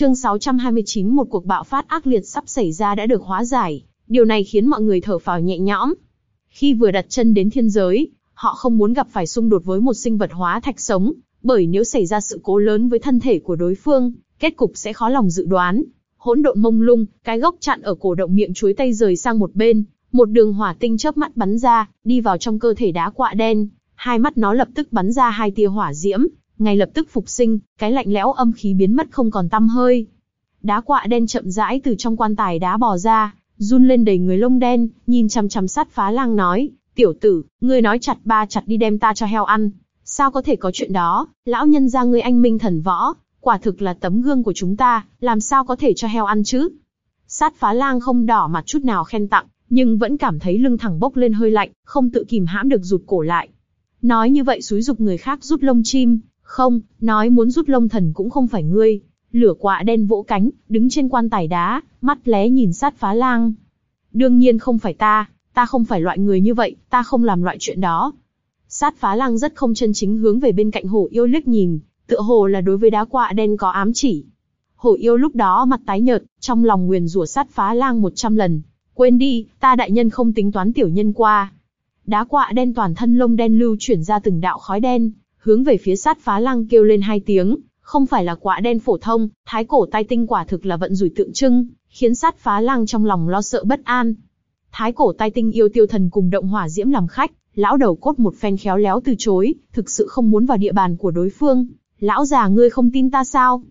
Chương 629 một cuộc bạo phát ác liệt sắp xảy ra đã được hóa giải, điều này khiến mọi người thở phào nhẹ nhõm. Khi vừa đặt chân đến thiên giới, họ không muốn gặp phải xung đột với một sinh vật hóa thạch sống, bởi nếu xảy ra sự cố lớn với thân thể của đối phương, kết cục sẽ khó lòng dự đoán. Hỗn độn mông lung, cái gốc chặn ở cổ động miệng chuối tây rời sang một bên, một đường hỏa tinh chớp mắt bắn ra, đi vào trong cơ thể đá quạ đen, hai mắt nó lập tức bắn ra hai tia hỏa diễm, ngay lập tức phục sinh, cái lạnh lẽo âm khí biến mất không còn tăm hơi. Đá quạ đen chậm rãi từ trong quan tài đá bò ra, run lên đầy người lông đen, nhìn chăm chăm sát phá lang nói, tiểu tử, ngươi nói chặt ba chặt đi đem ta cho heo ăn. Sao có thể có chuyện đó, lão nhân ra ngươi anh minh thần võ, quả thực là tấm gương của chúng ta, làm sao có thể cho heo ăn chứ? Sát phá lang không đỏ mặt chút nào khen tặng, nhưng vẫn cảm thấy lưng thẳng bốc lên hơi lạnh, không tự kìm hãm được rụt cổ lại. Nói như vậy xúi dục người khác rút lông chim, không, nói muốn rút lông thần cũng không phải ngươi. Lửa quạ đen vỗ cánh, đứng trên quan tài đá, mắt lé nhìn sát phá lang. Đương nhiên không phải ta, ta không phải loại người như vậy, ta không làm loại chuyện đó. Sát phá lang rất không chân chính hướng về bên cạnh hổ yêu liếc nhìn, tựa hồ là đối với đá quạ đen có ám chỉ. Hổ yêu lúc đó mặt tái nhợt, trong lòng nguyền rủa sát phá lang một trăm lần. Quên đi, ta đại nhân không tính toán tiểu nhân qua. Đá quạ đen toàn thân lông đen lưu chuyển ra từng đạo khói đen, hướng về phía sát phá lăng kêu lên hai tiếng, không phải là quạ đen phổ thông, thái cổ tai tinh quả thực là vận rủi tượng trưng, khiến sát phá lăng trong lòng lo sợ bất an. Thái cổ tai tinh yêu tiêu thần cùng động hỏa diễm làm khách, lão đầu cốt một phen khéo léo từ chối, thực sự không muốn vào địa bàn của đối phương. Lão già ngươi không tin ta sao?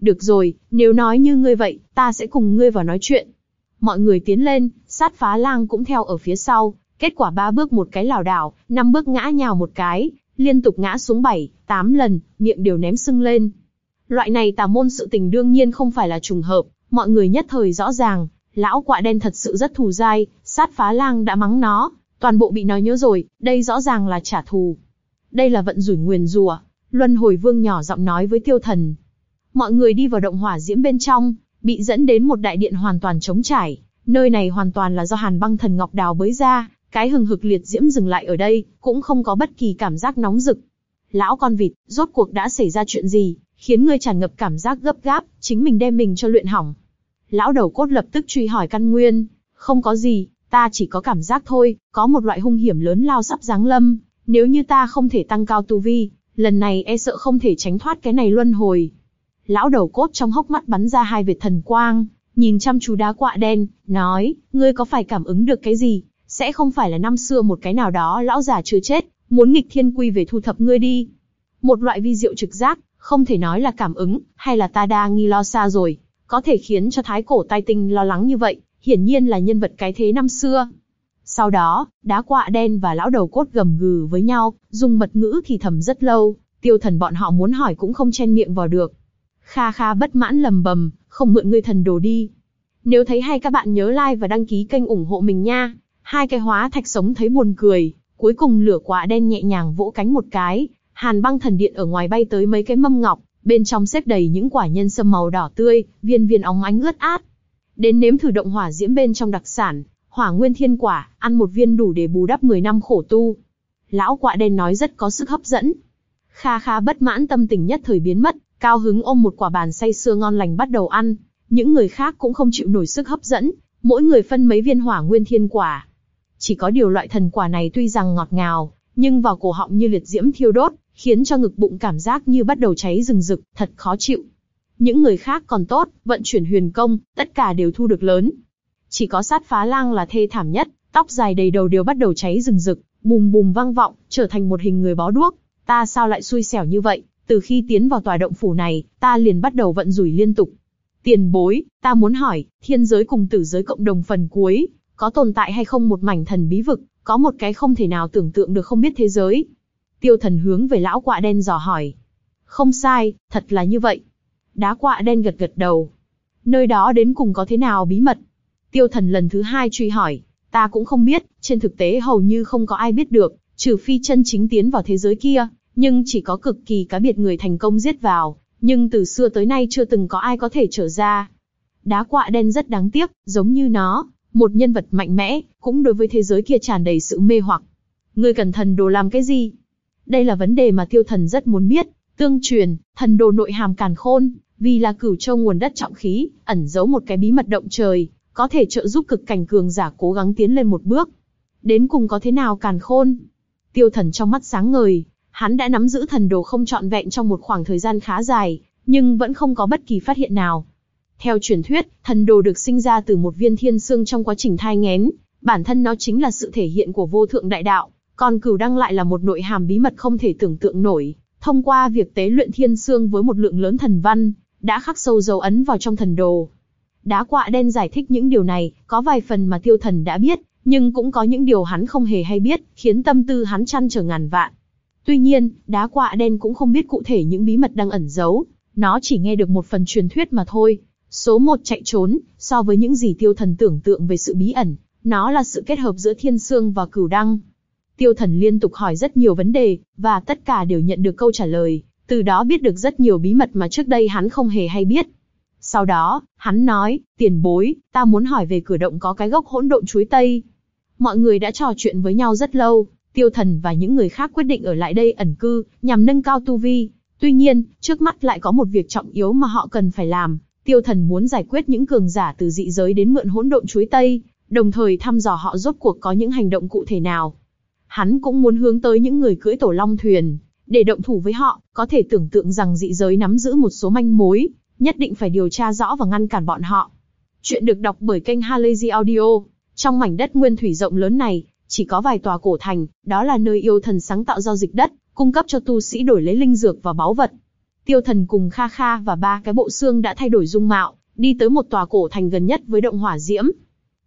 Được rồi, nếu nói như ngươi vậy, ta sẽ cùng ngươi vào nói chuyện. Mọi người tiến lên, sát phá lang cũng theo ở phía sau, kết quả ba bước một cái lảo đảo, năm bước ngã nhào một cái, liên tục ngã xuống bảy, tám lần, miệng đều ném sưng lên. Loại này tà môn sự tình đương nhiên không phải là trùng hợp, mọi người nhất thời rõ ràng, lão quạ đen thật sự rất thù dai, sát phá lang đã mắng nó, toàn bộ bị nói nhớ rồi, đây rõ ràng là trả thù. Đây là vận rủi nguyền rùa, Luân Hồi Vương nhỏ giọng nói với tiêu thần. Mọi người đi vào động hỏa diễm bên trong, bị dẫn đến một đại điện hoàn toàn trống trải, nơi này hoàn toàn là do hàn băng thần ngọc đào bới ra, cái hừng hực liệt diễm dừng lại ở đây, cũng không có bất kỳ cảm giác nóng rực. Lão con vịt, rốt cuộc đã xảy ra chuyện gì, khiến ngươi tràn ngập cảm giác gấp gáp, chính mình đem mình cho luyện hỏng. Lão đầu cốt lập tức truy hỏi căn nguyên, không có gì, ta chỉ có cảm giác thôi, có một loại hung hiểm lớn lao sắp giáng lâm, nếu như ta không thể tăng cao tu vi, lần này e sợ không thể tránh thoát cái này luân hồi. Lão đầu cốt trong hốc mắt bắn ra hai vệt thần quang, nhìn chăm chú đá quạ đen, nói, ngươi có phải cảm ứng được cái gì? Sẽ không phải là năm xưa một cái nào đó lão già chưa chết, muốn nghịch thiên quy về thu thập ngươi đi. Một loại vi diệu trực giác, không thể nói là cảm ứng, hay là ta đa nghi lo xa rồi, có thể khiến cho thái cổ tai tinh lo lắng như vậy, hiển nhiên là nhân vật cái thế năm xưa. Sau đó, đá quạ đen và lão đầu cốt gầm gừ với nhau, dùng mật ngữ thì thầm rất lâu, tiêu thần bọn họ muốn hỏi cũng không chen miệng vào được. Kha kha bất mãn lầm bầm, không mượn ngươi thần đồ đi. Nếu thấy hay các bạn nhớ like và đăng ký kênh ủng hộ mình nha. Hai cái hóa thạch sống thấy buồn cười, cuối cùng lửa quả đen nhẹ nhàng vỗ cánh một cái, hàn băng thần điện ở ngoài bay tới mấy cái mâm ngọc, bên trong xếp đầy những quả nhân sâm màu đỏ tươi, viên viên óng ánh ướt át. Đến nếm thử động hỏa diễm bên trong đặc sản, hỏa nguyên thiên quả, ăn một viên đủ để bù đắp 10 năm khổ tu. Lão quạ đen nói rất có sức hấp dẫn. Kha kha bất mãn tâm tình nhất thời biến mất, cao hứng ôm một quả bàn say sưa ngon lành bắt đầu ăn. Những người khác cũng không chịu nổi sức hấp dẫn, mỗi người phân mấy viên hỏa nguyên thiên quả, chỉ có điều loại thần quả này tuy rằng ngọt ngào, nhưng vào cổ họng như liệt diễm thiêu đốt, khiến cho ngực bụng cảm giác như bắt đầu cháy rừng rực, thật khó chịu. Những người khác còn tốt, vận chuyển huyền công, tất cả đều thu được lớn. Chỉ có sát phá lang là thê thảm nhất, tóc dài đầy đầu đều bắt đầu cháy rừng rực, bùm bùm vang vọng, trở thành một hình người bó đuốc. Ta sao lại xui xẻo như vậy? Từ khi tiến vào tòa động phủ này, ta liền bắt đầu vận rủi liên tục. Tiền bối, ta muốn hỏi, thiên giới cùng tử giới cộng đồng phần cuối, có tồn tại hay không một mảnh thần bí vực, có một cái không thể nào tưởng tượng được không biết thế giới. Tiêu thần hướng về lão quạ đen dò hỏi. Không sai, thật là như vậy. Đá quạ đen gật gật đầu. Nơi đó đến cùng có thế nào bí mật? Tiêu thần lần thứ hai truy hỏi. Ta cũng không biết, trên thực tế hầu như không có ai biết được, trừ phi chân chính tiến vào thế giới kia, nhưng chỉ có cực kỳ cá biệt người thành công giết vào, nhưng từ xưa tới nay chưa từng có ai có thể trở ra. Đá quạ đen rất đáng tiếc, giống như nó, một nhân vật mạnh mẽ, cũng đối với thế giới kia tràn đầy sự mê hoặc. Ngươi cần thần đồ làm cái gì? Đây là vấn đề mà tiêu thần rất muốn biết. Tương truyền, thần đồ nội hàm càn khôn, Vì là cửu châu nguồn đất trọng khí, ẩn giấu một cái bí mật động trời, có thể trợ giúp cực cảnh cường giả cố gắng tiến lên một bước. Đến cùng có thế nào càn khôn? Tiêu thần trong mắt sáng ngời, hắn đã nắm giữ thần đồ không trọn vẹn trong một khoảng thời gian khá dài, nhưng vẫn không có bất kỳ phát hiện nào. Theo truyền thuyết, thần đồ được sinh ra từ một viên thiên xương trong quá trình thai nghén, bản thân nó chính là sự thể hiện của vô thượng đại đạo, còn cửu đăng lại là một nội hàm bí mật không thể tưởng tượng nổi. Thông qua việc tế luyện thiên xương với một lượng lớn thần văn, đã khắc sâu dấu ấn vào trong thần đồ. Đá quạ đen giải thích những điều này, có vài phần mà tiêu thần đã biết, nhưng cũng có những điều hắn không hề hay biết, khiến tâm tư hắn chăn trở ngàn vạn. Tuy nhiên, đá quạ đen cũng không biết cụ thể những bí mật đang ẩn giấu, nó chỉ nghe được một phần truyền thuyết mà thôi. Số một chạy trốn, so với những gì tiêu thần tưởng tượng về sự bí ẩn, nó là sự kết hợp giữa thiên sương và cửu đăng. Tiêu thần liên tục hỏi rất nhiều vấn đề, và tất cả đều nhận được câu trả lời, từ đó biết được rất nhiều bí mật mà trước đây hắn không hề hay biết. Sau đó, hắn nói, tiền bối, ta muốn hỏi về cửa động có cái gốc hỗn độn chuối tây. Mọi người đã trò chuyện với nhau rất lâu, tiêu thần và những người khác quyết định ở lại đây ẩn cư, nhằm nâng cao tu vi. Tuy nhiên, trước mắt lại có một việc trọng yếu mà họ cần phải làm. Tiêu thần muốn giải quyết những cường giả từ dị giới đến mượn hỗn độn chuối tây, đồng thời thăm dò họ rốt cuộc có những hành động cụ thể nào. Hắn cũng muốn hướng tới những người cưỡi tổ long thuyền, để động thủ với họ, có thể tưởng tượng rằng dị giới nắm giữ một số manh mối, nhất định phải điều tra rõ và ngăn cản bọn họ. Chuyện được đọc bởi kênh Halazy Audio. Trong mảnh đất nguyên thủy rộng lớn này, chỉ có vài tòa cổ thành, đó là nơi yêu thần sáng tạo giao dịch đất, cung cấp cho tu sĩ đổi lấy linh dược và báu vật. Tiêu thần cùng Kha Kha và ba cái bộ xương đã thay đổi dung mạo, đi tới một tòa cổ thành gần nhất với động hỏa diễm.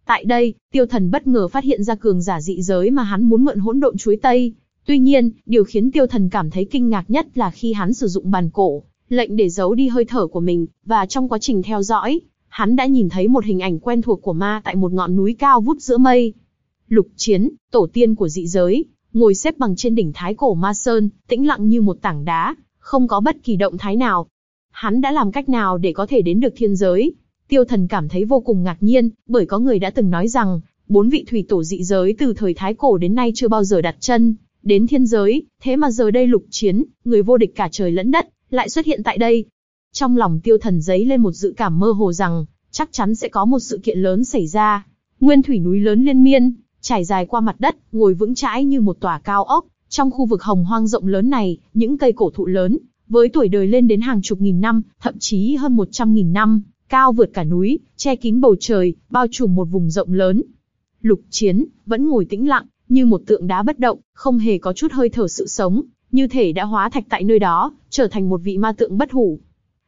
Tại đây, tiêu thần bất ngờ phát hiện ra cường giả dị giới mà hắn muốn mượn hỗn độn chuối tây. Tuy nhiên, điều khiến tiêu thần cảm thấy kinh ngạc nhất là khi hắn sử dụng bàn cổ, lệnh để giấu đi hơi thở của mình, và trong quá trình theo dõi, hắn đã nhìn thấy một hình ảnh quen thuộc của ma tại một ngọn núi cao vút giữa mây. Lục Chiến, tổ tiên của dị giới, ngồi xếp bằng trên đỉnh thái cổ ma sơn, tĩnh lặng như một tảng đá, không có bất kỳ động thái nào. Hắn đã làm cách nào để có thể đến được thiên giới? Tiêu thần cảm thấy vô cùng ngạc nhiên, bởi có người đã từng nói rằng, bốn vị thủy tổ dị giới từ thời thái cổ đến nay chưa bao giờ đặt chân, đến thiên giới, thế mà giờ đây lục chiến, người vô địch cả trời lẫn đất, lại xuất hiện tại đây. Trong lòng tiêu thần giấy lên một dự cảm mơ hồ rằng, chắc chắn sẽ có một sự kiện lớn xảy ra. Nguyên thủy núi lớn liên miên, trải dài qua mặt đất, ngồi vững chãi như một tòa cao ốc. Trong khu vực hồng hoang rộng lớn này, những cây cổ thụ lớn, với tuổi đời lên đến hàng chục nghìn năm, thậm chí hơn một trăm nghìn năm, cao vượt cả núi, che kín bầu trời, bao trùm một vùng rộng lớn. Lục Chiến vẫn ngồi tĩnh lặng, như một tượng đá bất động, không hề có chút hơi thở sự sống, như thể đã hóa thạch tại nơi đó, trở thành một vị ma tượng bất hủ.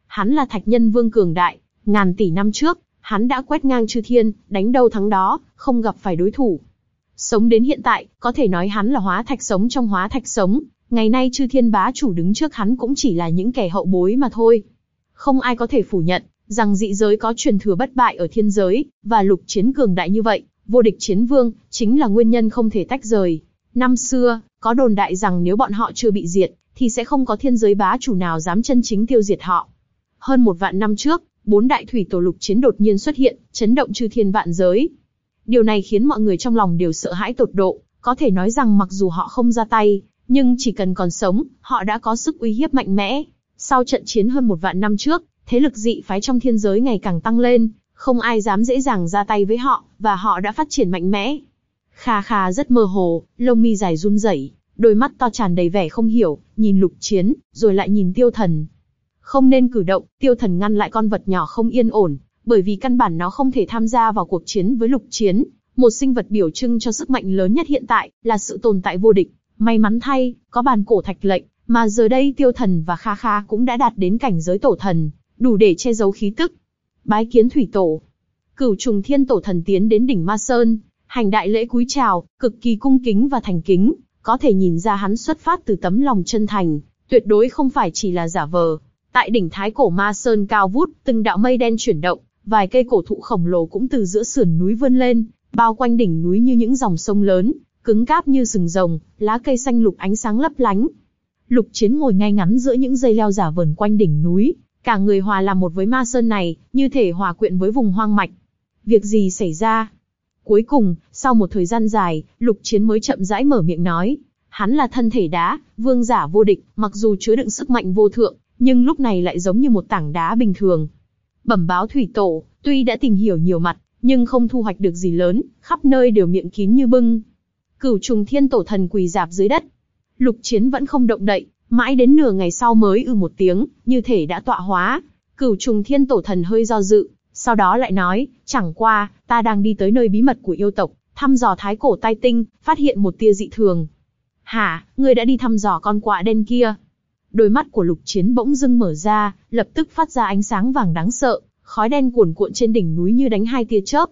Hắn là thạch nhân vương cường đại, ngàn tỷ năm trước, hắn đã quét ngang chư thiên, đánh đâu thắng đó, không gặp phải đối thủ. Sống đến hiện tại, có thể nói hắn là hóa thạch sống trong hóa thạch sống, ngày nay chư thiên bá chủ đứng trước hắn cũng chỉ là những kẻ hậu bối mà thôi. Không ai có thể phủ nhận, rằng dị giới có truyền thừa bất bại ở thiên giới, và lục chiến cường đại như vậy, vô địch chiến vương, chính là nguyên nhân không thể tách rời. Năm xưa, có đồn đại rằng nếu bọn họ chưa bị diệt, thì sẽ không có thiên giới bá chủ nào dám chân chính tiêu diệt họ. Hơn một vạn năm trước, bốn đại thủy tổ lục chiến đột nhiên xuất hiện, chấn động chư thiên vạn giới. Điều này khiến mọi người trong lòng đều sợ hãi tột độ, có thể nói rằng mặc dù họ không ra tay, nhưng chỉ cần còn sống, họ đã có sức uy hiếp mạnh mẽ. Sau trận chiến hơn một vạn năm trước, thế lực dị phái trong thiên giới ngày càng tăng lên, không ai dám dễ dàng ra tay với họ, và họ đã phát triển mạnh mẽ. Kha Kha rất mơ hồ, lông mi dài run rẩy, đôi mắt to tràn đầy vẻ không hiểu, nhìn lục chiến, rồi lại nhìn tiêu thần. Không nên cử động, tiêu thần ngăn lại con vật nhỏ không yên ổn, bởi vì căn bản nó không thể tham gia vào cuộc chiến với lục chiến. Một sinh vật biểu trưng cho sức mạnh lớn nhất hiện tại, là sự tồn tại vô địch. May mắn thay, có bàn cổ thạch lệnh, mà giờ đây tiêu thần và Kha Kha cũng đã đạt đến cảnh giới tổ thần, đủ để che giấu khí tức. Bái kiến thủy tổ. Cửu trùng thiên tổ thần tiến đến đỉnh Ma Sơn, hành đại lễ cúi chào, cực kỳ cung kính và thành kính, có thể nhìn ra hắn xuất phát từ tấm lòng chân thành, tuyệt đối không phải chỉ là giả vờ. Tại đỉnh Thái Cổ Ma Sơn cao vút, từng đạo mây đen chuyển động, vài cây cổ thụ khổng lồ cũng từ giữa sườn núi vươn lên, bao quanh đỉnh núi như những dòng sông lớn, cứng cáp như sừng rồng, lá cây xanh lục ánh sáng lấp lánh. Lục Chiến ngồi ngay ngắn giữa những dây leo giả vờn quanh đỉnh núi, cả người hòa làm một với Ma Sơn này, như thể hòa quyện với vùng hoang mạch. Việc gì xảy ra? Cuối cùng, sau một thời gian dài, Lục Chiến mới chậm rãi mở miệng nói. Hắn là thân thể đá, vương giả vô địch, mặc dù chứa đựng sức mạnh vô thượng, nhưng lúc này lại giống như một tảng đá bình thường. Bẩm báo thủy tổ, tuy đã tìm hiểu nhiều mặt, nhưng không thu hoạch được gì lớn, khắp nơi đều miệng kín như bưng. Cửu trùng thiên tổ thần quỳ dạp dưới đất. Lục chiến vẫn không động đậy, mãi đến nửa ngày sau mới ư một tiếng, như thể đã tọa hóa. Cửu trùng thiên tổ thần hơi do dự, sau đó lại nói, chẳng qua, ta đang đi tới nơi bí mật của yêu tộc, thăm dò thái cổ tai tinh, phát hiện một tia dị thường. Hả, ngươi đã đi thăm dò con quạ đen kia? Đôi mắt của lục chiến bỗng dưng mở ra, lập tức phát ra ánh sáng vàng đáng sợ, khói đen cuồn cuộn trên đỉnh núi như đánh hai tia chớp.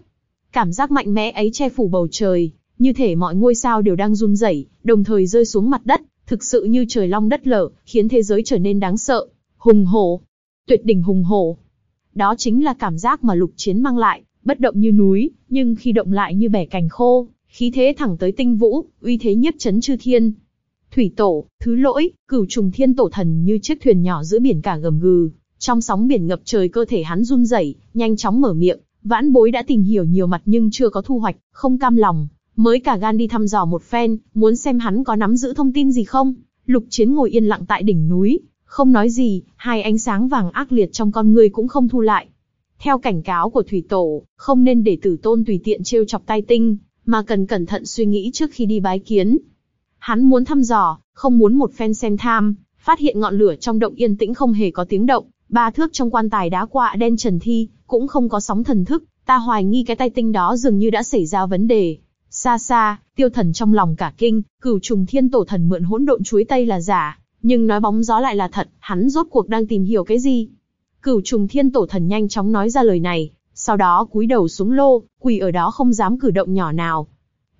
Cảm giác mạnh mẽ ấy che phủ bầu trời, như thể mọi ngôi sao đều đang run rẩy, đồng thời rơi xuống mặt đất, thực sự như trời long đất lở, khiến thế giới trở nên đáng sợ, hùng hổ, tuyệt đỉnh hùng hổ. Đó chính là cảm giác mà lục chiến mang lại, bất động như núi, nhưng khi động lại như bẻ cành khô, khí thế thẳng tới tinh vũ, uy thế nhiếp chấn chư thiên. Thủy tổ, thứ lỗi, cửu trùng thiên tổ thần như chiếc thuyền nhỏ giữa biển cả gầm gừ, trong sóng biển ngập trời cơ thể hắn run rẩy, nhanh chóng mở miệng, vãn bối đã tìm hiểu nhiều mặt nhưng chưa có thu hoạch, không cam lòng, mới cả gan đi thăm dò một phen, muốn xem hắn có nắm giữ thông tin gì không. Lục chiến ngồi yên lặng tại đỉnh núi, không nói gì, hai ánh sáng vàng ác liệt trong con người cũng không thu lại. Theo cảnh cáo của thủy tổ, không nên để tử tôn tùy tiện trêu chọc tai tinh, mà cần cẩn thận suy nghĩ trước khi đi bái kiến. Hắn muốn thăm dò, không muốn một phen xem tham, phát hiện ngọn lửa trong động yên tĩnh không hề có tiếng động, ba thước trong quan tài đá quạ đen trần thi, cũng không có sóng thần thức, ta hoài nghi cái tay tinh đó dường như đã xảy ra vấn đề. Xa xa, tiêu thần trong lòng cả kinh, cửu trùng thiên tổ thần mượn hỗn độn chuối tây là giả, nhưng nói bóng gió lại là thật, hắn rốt cuộc đang tìm hiểu cái gì? Cửu trùng thiên tổ thần nhanh chóng nói ra lời này, sau đó cúi đầu xuống lô, quỳ ở đó không dám cử động nhỏ nào.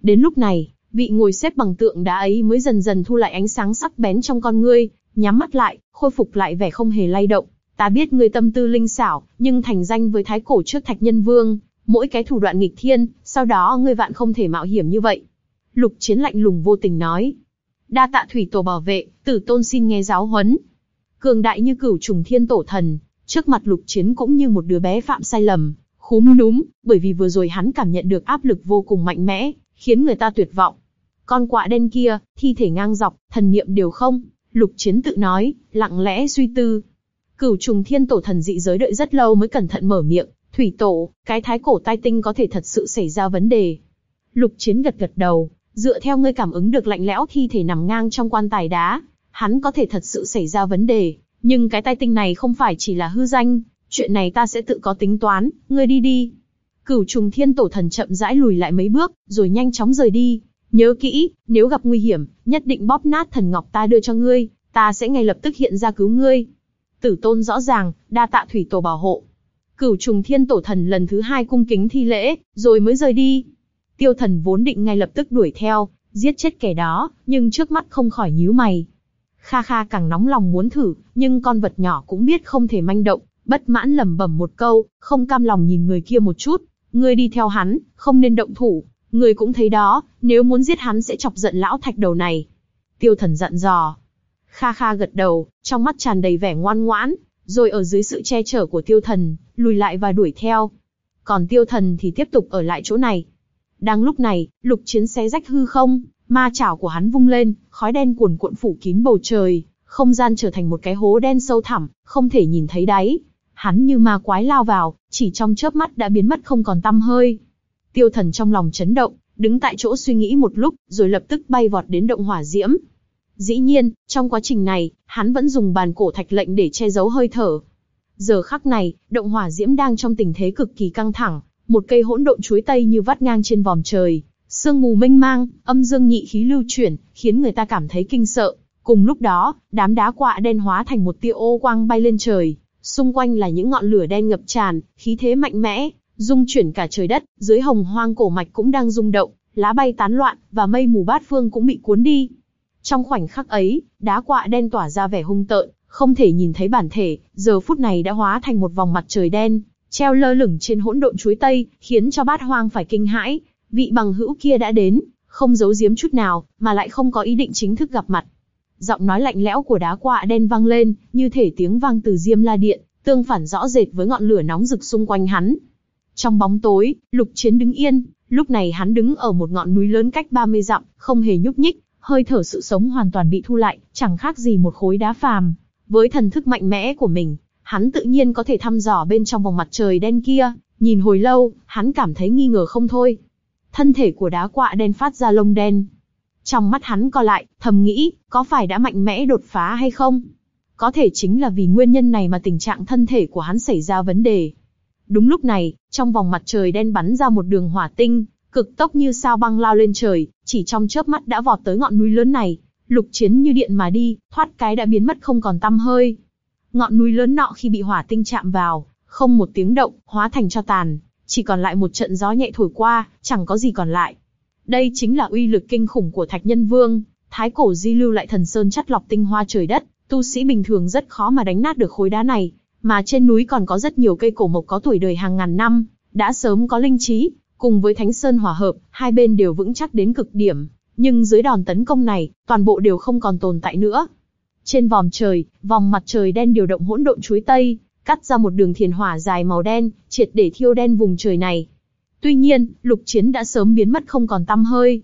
Đến lúc này, vị ngồi xếp bằng tượng đá ấy mới dần dần thu lại ánh sáng sắc bén trong con ngươi, nhắm mắt lại, khôi phục lại vẻ không hề lay động. Ta biết ngươi tâm tư linh xảo, nhưng thành danh với thái cổ trước thạch nhân vương, mỗi cái thủ đoạn nghịch thiên, sau đó ngươi vạn không thể mạo hiểm như vậy. Lục chiến lạnh lùng vô tình nói. Đa tạ thủy tổ bảo vệ, tử tôn xin nghe giáo huấn. Cường đại như cửu trùng thiên tổ thần, trước mặt lục chiến cũng như một đứa bé phạm sai lầm, khúm núm, bởi vì vừa rồi hắn cảm nhận được áp lực vô cùng mạnh mẽ, khiến người ta tuyệt vọng. Con quạ đen kia, thi thể ngang dọc, thần niệm đều không, lục chiến tự nói, lặng lẽ suy tư. Cửu trùng thiên tổ thần dị giới đợi rất lâu mới cẩn thận mở miệng, thủy tổ, cái thái cổ tai tinh có thể thật sự xảy ra vấn đề. Lục chiến gật gật đầu, dựa theo ngươi cảm ứng được lạnh lẽo thi thể nằm ngang trong quan tài đá, hắn có thể thật sự xảy ra vấn đề, nhưng cái tai tinh này không phải chỉ là hư danh, chuyện này ta sẽ tự có tính toán, ngươi đi đi. Cửu trùng thiên tổ thần chậm rãi lùi lại mấy bước, rồi nhanh chóng rời đi. Nhớ kỹ, nếu gặp nguy hiểm, nhất định bóp nát thần ngọc ta đưa cho ngươi, ta sẽ ngay lập tức hiện ra cứu ngươi. Tử tôn rõ ràng, đa tạ thủy tổ bảo hộ. Cửu trùng thiên tổ thần lần thứ hai cung kính thi lễ, rồi mới rời đi. Tiêu thần vốn định ngay lập tức đuổi theo, giết chết kẻ đó, nhưng trước mắt không khỏi nhíu mày. Kha Kha càng nóng lòng muốn thử, nhưng con vật nhỏ cũng biết không thể manh động, bất mãn lẩm bẩm một câu, không cam lòng nhìn người kia một chút, ngươi đi theo hắn, không nên động thủ, Ngươi cũng thấy đó, nếu muốn giết hắn sẽ chọc giận lão thạch đầu này. Tiêu thần dặn dò. Kha Kha gật đầu, trong mắt tràn đầy vẻ ngoan ngoãn, rồi ở dưới sự che chở của tiêu thần, lùi lại và đuổi theo. Còn tiêu thần thì tiếp tục ở lại chỗ này. Đang lúc này, lục chiến xé rách hư không, ma chảo của hắn vung lên, khói đen cuồn cuộn phủ kín bầu trời, không gian trở thành một cái hố đen sâu thẳm, không thể nhìn thấy đáy. Hắn như ma quái lao vào, chỉ trong chớp mắt đã biến mất không còn tăm hơi. Tiêu thần trong lòng chấn động, đứng tại chỗ suy nghĩ một lúc, rồi lập tức bay vọt đến động hỏa diễm. Dĩ nhiên, trong quá trình này, hắn vẫn dùng bàn cổ thạch lệnh để che giấu hơi thở. Giờ khắc này, động hỏa diễm đang trong tình thế cực kỳ căng thẳng, một cây hỗn độn chuối tây như vắt ngang trên vòm trời, sương mù mênh mang, âm dương nhị khí lưu chuyển, khiến người ta cảm thấy kinh sợ. Cùng lúc đó, đám đá quạ đen hóa thành một tia ô quang bay lên trời, xung quanh là những ngọn lửa đen ngập tràn, khí thế mạnh mẽ, dung chuyển cả trời đất, dưới hồng hoang cổ mạch cũng đang rung động, lá bay tán loạn, và mây mù bát phương cũng bị cuốn đi. Trong khoảnh khắc ấy, đá quạ đen tỏa ra vẻ hung tợn, không thể nhìn thấy bản thể, giờ phút này đã hóa thành một vòng mặt trời đen, treo lơ lửng trên hỗn độn chuối tây, khiến cho bát hoang phải kinh hãi. Vị bằng hữu kia đã đến, không giấu giếm chút nào, mà lại không có ý định chính thức gặp mặt. Giọng nói lạnh lẽo của đá quạ đen vang lên, như thể tiếng vang từ diêm la điện, tương phản rõ rệt với ngọn lửa nóng rực xung quanh hắn. Trong bóng tối, Lục Chiến đứng yên, lúc này hắn đứng ở một ngọn núi lớn cách 30 dặm, không hề nhúc nhích, hơi thở sự sống hoàn toàn bị thu lại, chẳng khác gì một khối đá phàm. Với thần thức mạnh mẽ của mình, hắn tự nhiên có thể thăm dò bên trong vòng mặt trời đen kia, nhìn hồi lâu, hắn cảm thấy nghi ngờ không thôi. Thân thể của đá quạ đen phát ra lông đen. Trong mắt hắn co lại, thầm nghĩ, có phải đã mạnh mẽ đột phá hay không? Có thể chính là vì nguyên nhân này mà tình trạng thân thể của hắn xảy ra vấn đề. Đúng lúc này, trong vòng mặt trời đen bắn ra một đường hỏa tinh, cực tốc như sao băng lao lên trời, chỉ trong chớp mắt đã vọt tới ngọn núi lớn này. Lục chiến như điện mà đi, thoát cái đã biến mất không còn tăm hơi. Ngọn núi lớn nọ khi bị hỏa tinh chạm vào, không một tiếng động, hóa thành cho tàn, chỉ còn lại một trận gió nhẹ thổi qua, chẳng có gì còn lại. Đây chính là uy lực kinh khủng của Thạch Nhân Vương, thái cổ di lưu lại thần sơn chất lọc tinh hoa trời đất, tu sĩ bình thường rất khó mà đánh nát được khối đá này, mà trên núi còn có rất nhiều cây cổ mộc có tuổi đời hàng ngàn năm, đã sớm có linh trí, cùng với Thánh Sơn hòa hợp, hai bên đều vững chắc đến cực điểm, nhưng dưới đòn tấn công này, toàn bộ đều không còn tồn tại nữa. Trên vòm trời, vòng mặt trời đen điều động hỗn độn chuối tây, cắt ra một đường thiền hỏa dài màu đen, triệt để thiêu đen vùng trời này. Tuy nhiên, lục chiến đã sớm biến mất không còn tăm hơi.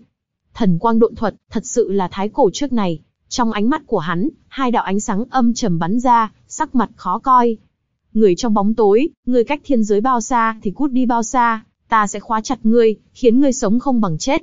Thần quang độn thuật, thật sự là thái cổ trước này. Trong ánh mắt của hắn, hai đạo ánh sáng âm trầm bắn ra, sắc mặt khó coi. Người trong bóng tối, người cách thiên giới bao xa thì cút đi bao xa, ta sẽ khóa chặt ngươi, khiến ngươi sống không bằng chết.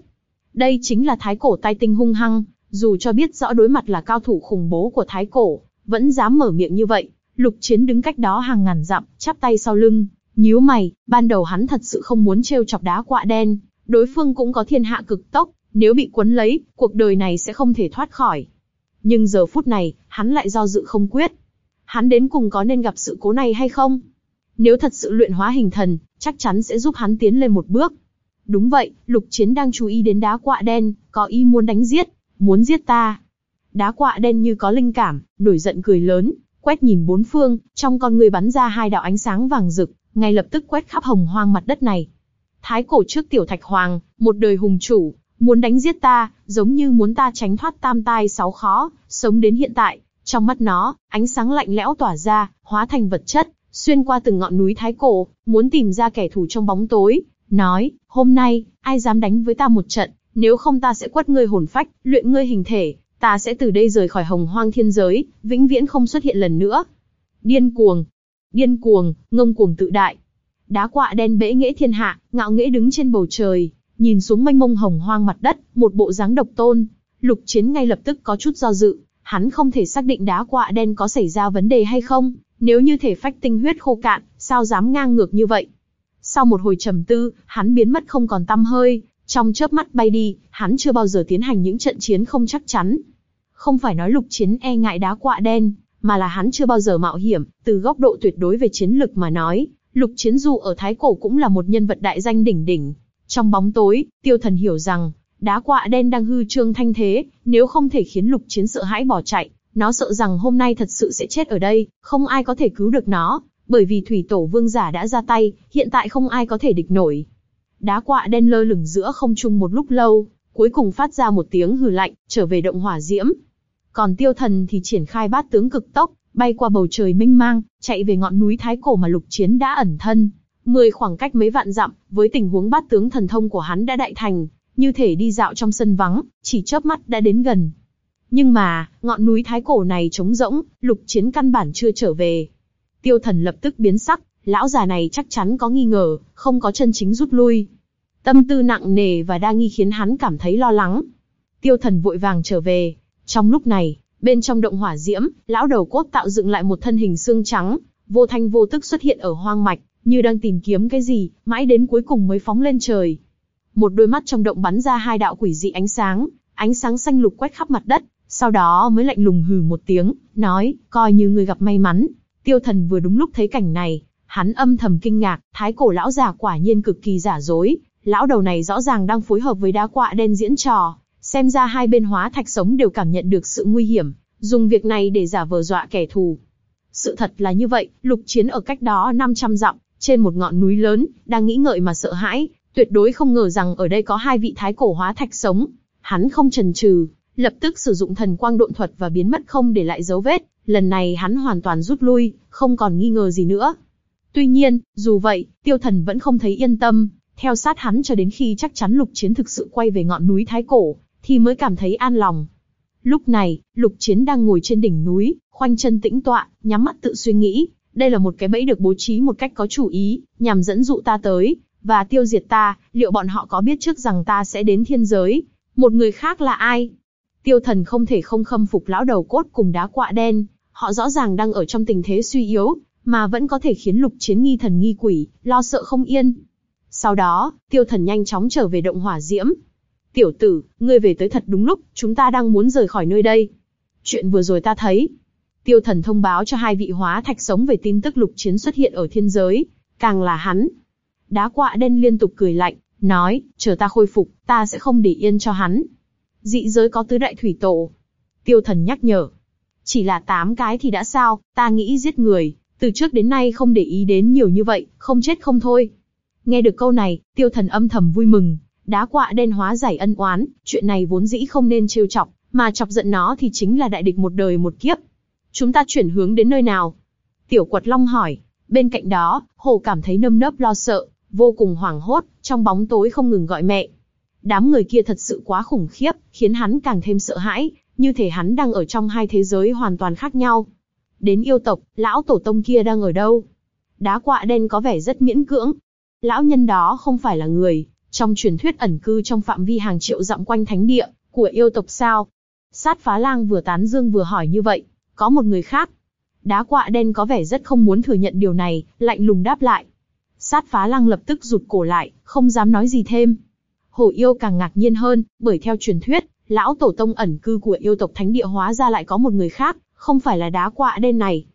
Đây chính là thái cổ tai tinh hung hăng, dù cho biết rõ đối mặt là cao thủ khủng bố của thái cổ, vẫn dám mở miệng như vậy. Lục chiến đứng cách đó hàng ngàn dặm, chắp tay sau lưng, nhíu mày, ban đầu hắn thật sự không muốn trêu chọc đá quạ đen, đối phương cũng có thiên hạ cực tốc, nếu bị quấn lấy, cuộc đời này sẽ không thể thoát khỏi. Nhưng giờ phút này, hắn lại do dự không quyết. Hắn đến cùng có nên gặp sự cố này hay không? Nếu thật sự luyện hóa hình thần, chắc chắn sẽ giúp hắn tiến lên một bước. Đúng vậy, lục chiến đang chú ý đến đá quạ đen, có ý muốn đánh giết, muốn giết ta. Đá quạ đen như có linh cảm, nổi giận cười lớn, quét nhìn bốn phương, trong con người bắn ra hai đạo ánh sáng vàng rực, ngay lập tức quét khắp hồng hoang mặt đất này. Thái cổ trước tiểu thạch hoàng, một đời hùng chủ, muốn đánh giết ta, giống như muốn ta tránh thoát tam tai sáu khó, sống đến hiện tại, trong mắt nó, ánh sáng lạnh lẽo tỏa ra, hóa thành vật chất, xuyên qua từng ngọn núi thái cổ, muốn tìm ra kẻ thù trong bóng tối, nói, hôm nay, ai dám đánh với ta một trận, nếu không ta sẽ quất ngươi hồn phách, luyện ngươi hình thể, ta sẽ từ đây rời khỏi hồng hoang thiên giới, vĩnh viễn không xuất hiện lần nữa. Điên cuồng, điên cuồng, ngông cuồng tự đại. Đá quạ đen bẽ nghễ thiên hạ, ngạo nghễ đứng trên bầu trời, nhìn xuống mênh mông hồng hoang mặt đất, một bộ dáng độc tôn. Lục chiến ngay lập tức có chút do dự, hắn không thể xác định đá quạ đen có xảy ra vấn đề hay không, nếu như thể phách tinh huyết khô cạn, sao dám ngang ngược như vậy. Sau một hồi trầm tư, hắn biến mất không còn tăm hơi, trong chớp mắt bay đi, hắn chưa bao giờ tiến hành những trận chiến không chắc chắn. Không phải nói lục chiến e ngại đá quạ đen, mà là hắn chưa bao giờ mạo hiểm, từ góc độ tuyệt đối về chiến lực mà nói, lục chiến du ở Thái Cổ cũng là một nhân vật đại danh đỉnh đỉnh. Trong bóng tối, tiêu thần hiểu rằng, đá quạ đen đang hư trương thanh thế, nếu không thể khiến lục chiến sợ hãi bỏ chạy, nó sợ rằng hôm nay thật sự sẽ chết ở đây, không ai có thể cứu được nó, bởi vì thủy tổ vương giả đã ra tay, hiện tại không ai có thể địch nổi. Đá quạ đen lơ lửng giữa không trung một lúc lâu, cuối cùng phát ra một tiếng hừ lạnh, trở về động hỏa diễm. Còn tiêu thần thì triển khai bát tướng cực tốc, bay qua bầu trời minh mang, chạy về ngọn núi Thái Cổ mà lục chiến đã ẩn thân. Mười khoảng cách mấy vạn dặm, với tình huống bát tướng thần thông của hắn đã đại thành, như thể đi dạo trong sân vắng, chỉ chớp mắt đã đến gần. Nhưng mà, ngọn núi Thái Cổ này trống rỗng, lục chiến căn bản chưa trở về. Tiêu thần lập tức biến sắc, lão già này chắc chắn có nghi ngờ, không có chân chính rút lui. Tâm tư nặng nề và đa nghi khiến hắn cảm thấy lo lắng. Tiêu thần vội vàng trở về. Trong lúc này, bên trong động hỏa diễm, lão đầu cốt tạo dựng lại một thân hình xương trắng, vô thanh vô tức xuất hiện ở hoang mạch, như đang tìm kiếm cái gì, mãi đến cuối cùng mới phóng lên trời. Một đôi mắt trong động bắn ra hai đạo quỷ dị ánh sáng, ánh sáng xanh lục quét khắp mặt đất, sau đó mới lạnh lùng hừ một tiếng, nói, coi như người gặp may mắn. Tiêu thần vừa đúng lúc thấy cảnh này, hắn âm thầm kinh ngạc, thái cổ lão già quả nhiên cực kỳ giả dối, lão đầu này rõ ràng đang phối hợp với đá quạ đen diễn trò, xem ra hai bên hóa thạch sống đều cảm nhận được sự nguy hiểm, dùng việc này để giả vờ dọa kẻ thù. Sự thật là như vậy, lục chiến ở cách đó 500 dặm, trên một ngọn núi lớn, đang nghĩ ngợi mà sợ hãi, tuyệt đối không ngờ rằng ở đây có hai vị thái cổ hóa thạch sống. Hắn không chần chừ, lập tức sử dụng thần quang độn thuật và biến mất không để lại dấu vết, lần này hắn hoàn toàn rút lui, không còn nghi ngờ gì nữa. Tuy nhiên, dù vậy, tiêu thần vẫn không thấy yên tâm, theo sát hắn cho đến khi chắc chắn lục chiến thực sự quay về ngọn núi Thái Cổ, thì mới cảm thấy an lòng. Lúc này, Lục Chiến đang ngồi trên đỉnh núi, khoanh chân tĩnh tọa, nhắm mắt tự suy nghĩ, đây là một cái bẫy được bố trí một cách có chủ ý, nhằm dẫn dụ ta tới, và tiêu diệt ta, liệu bọn họ có biết trước rằng ta sẽ đến thiên giới? Một người khác là ai? Tiêu thần không thể không khâm phục lão đầu cốt cùng đá quạ đen, họ rõ ràng đang ở trong tình thế suy yếu, mà vẫn có thể khiến lục chiến nghi thần nghi quỷ, lo sợ không yên. Sau đó, tiêu thần nhanh chóng trở về động hỏa diễm. Tiểu tử, ngươi về tới thật đúng lúc, chúng ta đang muốn rời khỏi nơi đây. Chuyện vừa rồi ta thấy. Tiêu thần thông báo cho hai vị hóa thạch sống về tin tức lục chiến xuất hiện ở thiên giới, càng là hắn. Đá quạ đen liên tục cười lạnh, nói, chờ ta khôi phục, ta sẽ không để yên cho hắn. Dị giới có tứ đại thủy tổ. Tiêu thần nhắc nhở. Chỉ là tám cái thì đã sao, ta nghĩ giết người, từ trước đến nay không để ý đến nhiều như vậy, không chết không thôi. Nghe được câu này, tiêu thần âm thầm vui mừng, đá quạ đen hóa giải ân oán, chuyện này vốn dĩ không nên trêu chọc, mà chọc giận nó thì chính là đại địch một đời một kiếp. Chúng ta chuyển hướng đến nơi nào? Tiểu quật long hỏi, bên cạnh đó, hồ cảm thấy nâm nớp lo sợ, vô cùng hoảng hốt, trong bóng tối không ngừng gọi mẹ. Đám người kia thật sự quá khủng khiếp, khiến hắn càng thêm sợ hãi, như thể hắn đang ở trong hai thế giới hoàn toàn khác nhau. Đến yêu tộc, lão tổ tông kia đang ở đâu? Đá quạ đen có vẻ rất miễn cưỡng. Lão nhân đó không phải là người, trong truyền thuyết ẩn cư trong phạm vi hàng triệu dặm quanh thánh địa, của yêu tộc sao? Sát phá lang vừa tán dương vừa hỏi như vậy, có một người khác. Đá quạ đen có vẻ rất không muốn thừa nhận điều này, lạnh lùng đáp lại. Sát phá lang lập tức rụt cổ lại, không dám nói gì thêm. Hổ yêu càng ngạc nhiên hơn, bởi theo truyền thuyết, lão tổ tông ẩn cư của yêu tộc thánh địa hóa ra lại có một người khác, không phải là đá quạ đen này.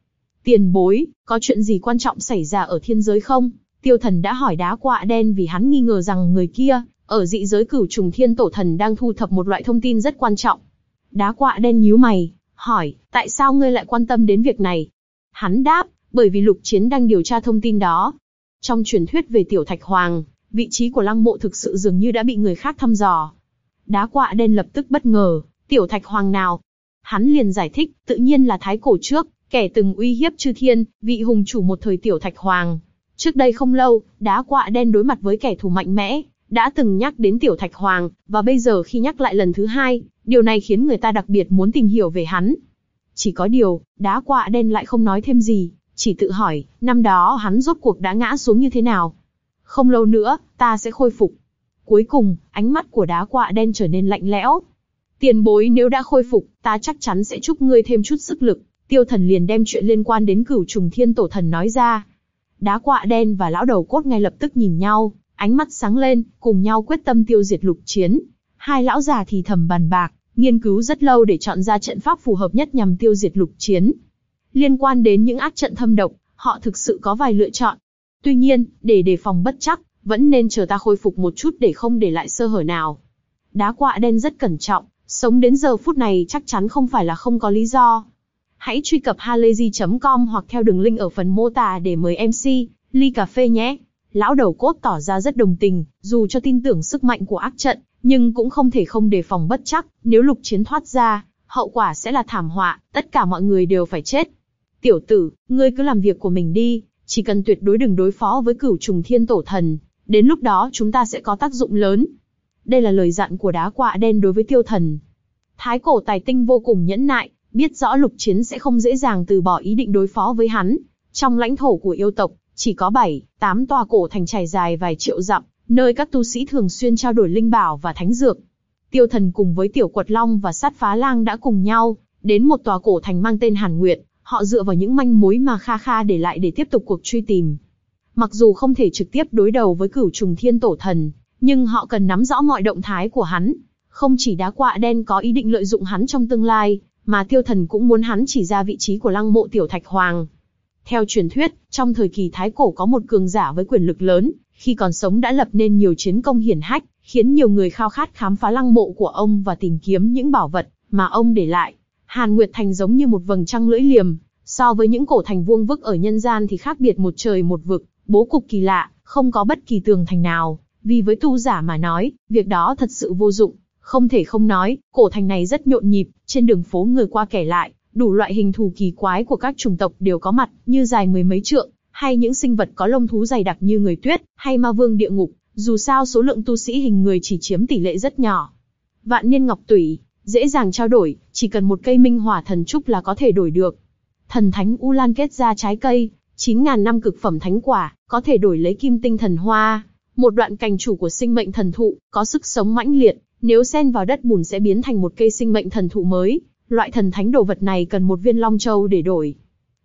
Tiền bối, có chuyện gì quan trọng xảy ra ở thiên giới không? Tiêu thần đã hỏi đá quạ đen vì hắn nghi ngờ rằng người kia, ở dị giới cửu trùng thiên tổ thần đang thu thập một loại thông tin rất quan trọng. Đá quạ đen nhíu mày, hỏi, tại sao ngươi lại quan tâm đến việc này? Hắn đáp, bởi vì lục chiến đang điều tra thông tin đó. Trong truyền thuyết về tiểu thạch hoàng, vị trí của lăng mộ thực sự dường như đã bị người khác thăm dò. Đá quạ đen lập tức bất ngờ, tiểu thạch hoàng nào? Hắn liền giải thích, tự nhiên là thái cổ trước, kẻ từng uy hiếp chư thiên, vị hùng chủ một thời tiểu thạch hoàng. Trước đây không lâu, đá quạ đen đối mặt với kẻ thù mạnh mẽ, đã từng nhắc đến tiểu thạch hoàng, và bây giờ khi nhắc lại lần thứ hai, điều này khiến người ta đặc biệt muốn tìm hiểu về hắn. Chỉ có điều, đá quạ đen lại không nói thêm gì, chỉ tự hỏi, năm đó hắn rốt cuộc đã ngã xuống như thế nào. Không lâu nữa, ta sẽ khôi phục. Cuối cùng, ánh mắt của đá quạ đen trở nên lạnh lẽo. Tiền bối nếu đã khôi phục, ta chắc chắn sẽ chúc ngươi thêm chút sức lực. Tiêu thần liền đem chuyện liên quan đến cửu trùng thiên tổ thần nói ra. Đá quạ đen và lão đầu cốt ngay lập tức nhìn nhau, ánh mắt sáng lên, cùng nhau quyết tâm tiêu diệt lục chiến. Hai lão già thì thầm bàn bạc, nghiên cứu rất lâu để chọn ra trận pháp phù hợp nhất nhằm tiêu diệt lục chiến. Liên quan đến những ác trận thâm độc, họ thực sự có vài lựa chọn. Tuy nhiên, để đề phòng bất chắc, vẫn nên chờ ta khôi phục một chút để không để lại sơ hở nào. Đá quạ đen rất cẩn trọng, sống đến giờ phút này chắc chắn không phải là không có lý do. Hãy truy cập halayzi.com hoặc theo đường link ở phần mô tả để mời MC, ly cà phê nhé. Lão đầu cốt tỏ ra rất đồng tình, dù cho tin tưởng sức mạnh của ác trận, nhưng cũng không thể không đề phòng bất chắc, nếu lục chiến thoát ra, hậu quả sẽ là thảm họa, tất cả mọi người đều phải chết. Tiểu tử, ngươi cứ làm việc của mình đi, chỉ cần tuyệt đối đừng đối phó với cửu trùng thiên tổ thần, đến lúc đó chúng ta sẽ có tác dụng lớn. Đây là lời dặn của đá quạ đen đối với tiêu thần. Thái cổ tài tinh vô cùng nhẫn nại, biết rõ lục chiến sẽ không dễ dàng từ bỏ ý định đối phó với hắn. Trong lãnh thổ của yêu tộc, chỉ có 7, 8 tòa cổ thành trải dài vài triệu dặm, nơi các tu sĩ thường xuyên trao đổi linh bảo và thánh dược. Tiêu thần cùng với tiểu quật long và sát phá lang đã cùng nhau, đến một tòa cổ thành mang tên Hàn Nguyệt, họ dựa vào những manh mối mà Kha Kha để lại để tiếp tục cuộc truy tìm. Mặc dù không thể trực tiếp đối đầu với cửu trùng thiên tổ thần, nhưng họ cần nắm rõ mọi động thái của hắn. Không chỉ đá quạ đen có ý định lợi dụng hắn trong tương lai, mà tiêu thần cũng muốn hắn chỉ ra vị trí của lăng mộ tiểu thạch hoàng. Theo truyền thuyết, trong thời kỳ Thái Cổ có một cường giả với quyền lực lớn, khi còn sống đã lập nên nhiều chiến công hiển hách, khiến nhiều người khao khát khám phá lăng mộ của ông và tìm kiếm những bảo vật mà ông để lại. Hàn Nguyệt Thành giống như một vầng trăng lưỡi liềm, so với những cổ thành vuông vức ở nhân gian thì khác biệt một trời một vực, bố cục kỳ lạ, không có bất kỳ tường thành nào, vì với tu giả mà nói, việc đó thật sự vô dụng, không thể không nói, cổ thành này rất nhộn nhịp, trên đường phố người qua kẻ lại, đủ loại hình thù kỳ quái của các chủng tộc đều có mặt, như dài mười mấy trượng, hay những sinh vật có lông thú dày đặc như người tuyết, hay ma vương địa ngục, dù sao số lượng tu sĩ hình người chỉ chiếm tỷ lệ rất nhỏ. Vạn niên ngọc tủy, dễ dàng trao đổi, chỉ cần một cây minh hỏa thần trúc là có thể đổi được. Thần thánh U Lan kết ra trái cây, 9.000 năm cực phẩm thánh quả, có thể đổi lấy kim tinh thần hoa. Một đoạn cành chủ của sinh mệnh thần thụ, có sức sống mãnh liệt, nếu xen vào đất bùn sẽ biến thành một cây sinh mệnh thần thụ mới. Loại thần thánh đồ vật này cần một viên long châu để đổi.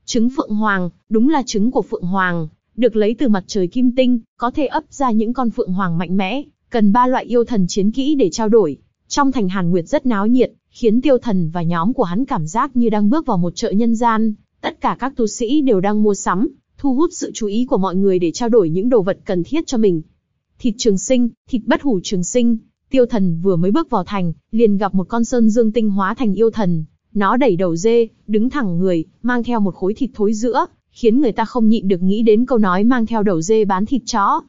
Trứng phượng hoàng, đúng là trứng của phượng hoàng, được lấy từ mặt trời kim tinh, có thể ấp ra những con phượng hoàng mạnh mẽ, cần ba loại yêu thần chiến kỹ để trao đổi. Trong thành Hàn Nguyệt rất náo nhiệt, khiến tiêu thần và nhóm của hắn cảm giác như đang bước vào một chợ nhân gian. Tất cả các tu sĩ đều đang mua sắm, thu hút sự chú ý của mọi người để trao đổi những đồ vật cần thiết cho mình. Thịt trường sinh, thịt bất hủ trường sinh, tiêu thần vừa mới bước vào thành, liền gặp một con sơn dương tinh hóa thành yêu thần. Nó đẩy đầu dê, đứng thẳng người, mang theo một khối thịt thối giữa, khiến người ta không nhịn được nghĩ đến câu nói mang theo đầu dê bán thịt chó.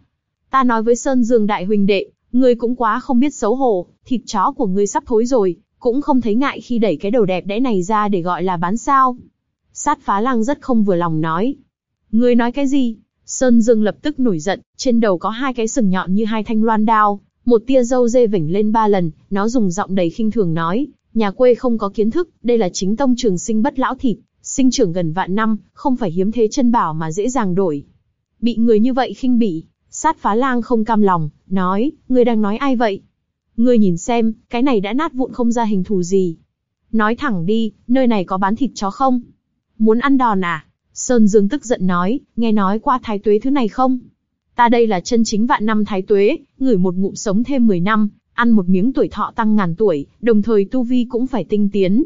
Ta nói với Sơn Dương đại huynh đệ, ngươi cũng quá không biết xấu hổ, thịt chó của ngươi sắp thối rồi, cũng không thấy ngại khi đẩy cái đầu đẹp đẽ này ra để gọi là bán sao. Sát phá lăng rất không vừa lòng nói. Ngươi nói cái gì? Sơn Dương lập tức nổi giận, trên đầu có hai cái sừng nhọn như hai thanh loan đao, một tia dâu dê vểnh lên ba lần, nó dùng giọng đầy khinh thường nói, nhà quê không có kiến thức, đây là chính tông trường sinh bất lão thịt, sinh trưởng gần vạn năm, không phải hiếm thế chân bảo mà dễ dàng đổi. Bị người như vậy khinh bỉ, sát phá lang không cam lòng, nói, ngươi đang nói ai vậy? Ngươi nhìn xem, cái này đã nát vụn không ra hình thù gì. Nói thẳng đi, nơi này có bán thịt chó không? Muốn ăn đòn à? Sơn Dương tức giận nói, nghe nói qua thái tuế thứ này không? Ta đây là chân chính vạn năm thái tuế, ngửi một ngụm sống thêm 10 năm, ăn một miếng tuổi thọ tăng ngàn tuổi, đồng thời tu vi cũng phải tinh tiến.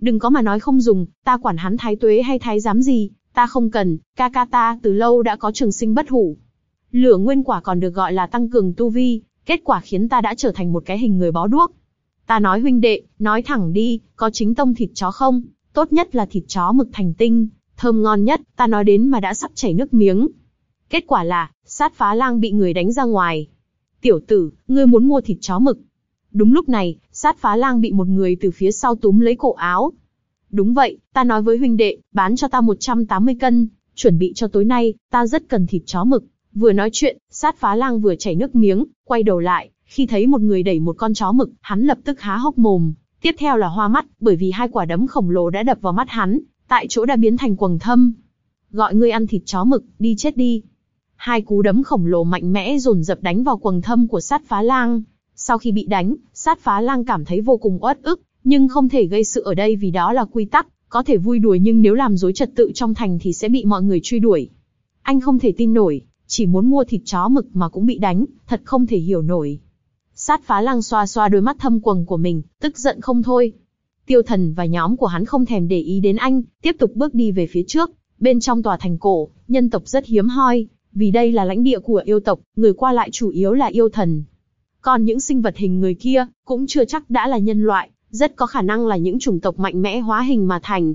Đừng có mà nói không dùng, ta quản hắn thái tuế hay thái giám gì, ta không cần, ca ca ta từ lâu đã có trường sinh bất hủ. Lửa nguyên quả còn được gọi là tăng cường tu vi, kết quả khiến ta đã trở thành một cái hình người bó đuốc. Ta nói huynh đệ, nói thẳng đi, có chính tông thịt chó không? Tốt nhất là thịt chó mực thành tinh, thơm ngon nhất, ta nói đến mà đã sắp chảy nước miếng. Kết quả là, sát phá lang bị người đánh ra ngoài. Tiểu tử, ngươi muốn mua thịt chó mực. Đúng lúc này, sát phá lang bị một người từ phía sau túm lấy cổ áo. Đúng vậy, ta nói với huynh đệ, bán cho ta 180 cân, chuẩn bị cho tối nay, ta rất cần thịt chó mực. Vừa nói chuyện, sát phá lang vừa chảy nước miếng, quay đầu lại, khi thấy một người đẩy một con chó mực, hắn lập tức há hốc mồm. Tiếp theo là hoa mắt, bởi vì hai quả đấm khổng lồ đã đập vào mắt hắn, tại chỗ đã biến thành quầng thâm. Gọi ngươi ăn thịt chó mực, đi chết đi. Hai cú đấm khổng lồ mạnh mẽ dồn dập đánh vào quầng thâm của sát phá lang. Sau khi bị đánh, sát phá lang cảm thấy vô cùng uất ức, nhưng không thể gây sự ở đây vì đó là quy tắc, có thể vui đùa nhưng nếu làm dối trật tự trong thành thì sẽ bị mọi người truy đuổi. Anh không thể tin nổi, chỉ muốn mua thịt chó mực mà cũng bị đánh, thật không thể hiểu nổi. Sát phá lang xoa xoa đôi mắt thâm quầng của mình, tức giận không thôi. Tiêu thần và nhóm của hắn không thèm để ý đến anh, tiếp tục bước đi về phía trước. Bên trong tòa thành cổ, nhân tộc rất hiếm hoi, vì đây là lãnh địa của yêu tộc, người qua lại chủ yếu là yêu thần. Còn những sinh vật hình người kia, cũng chưa chắc đã là nhân loại, rất có khả năng là những chủng tộc mạnh mẽ hóa hình mà thành.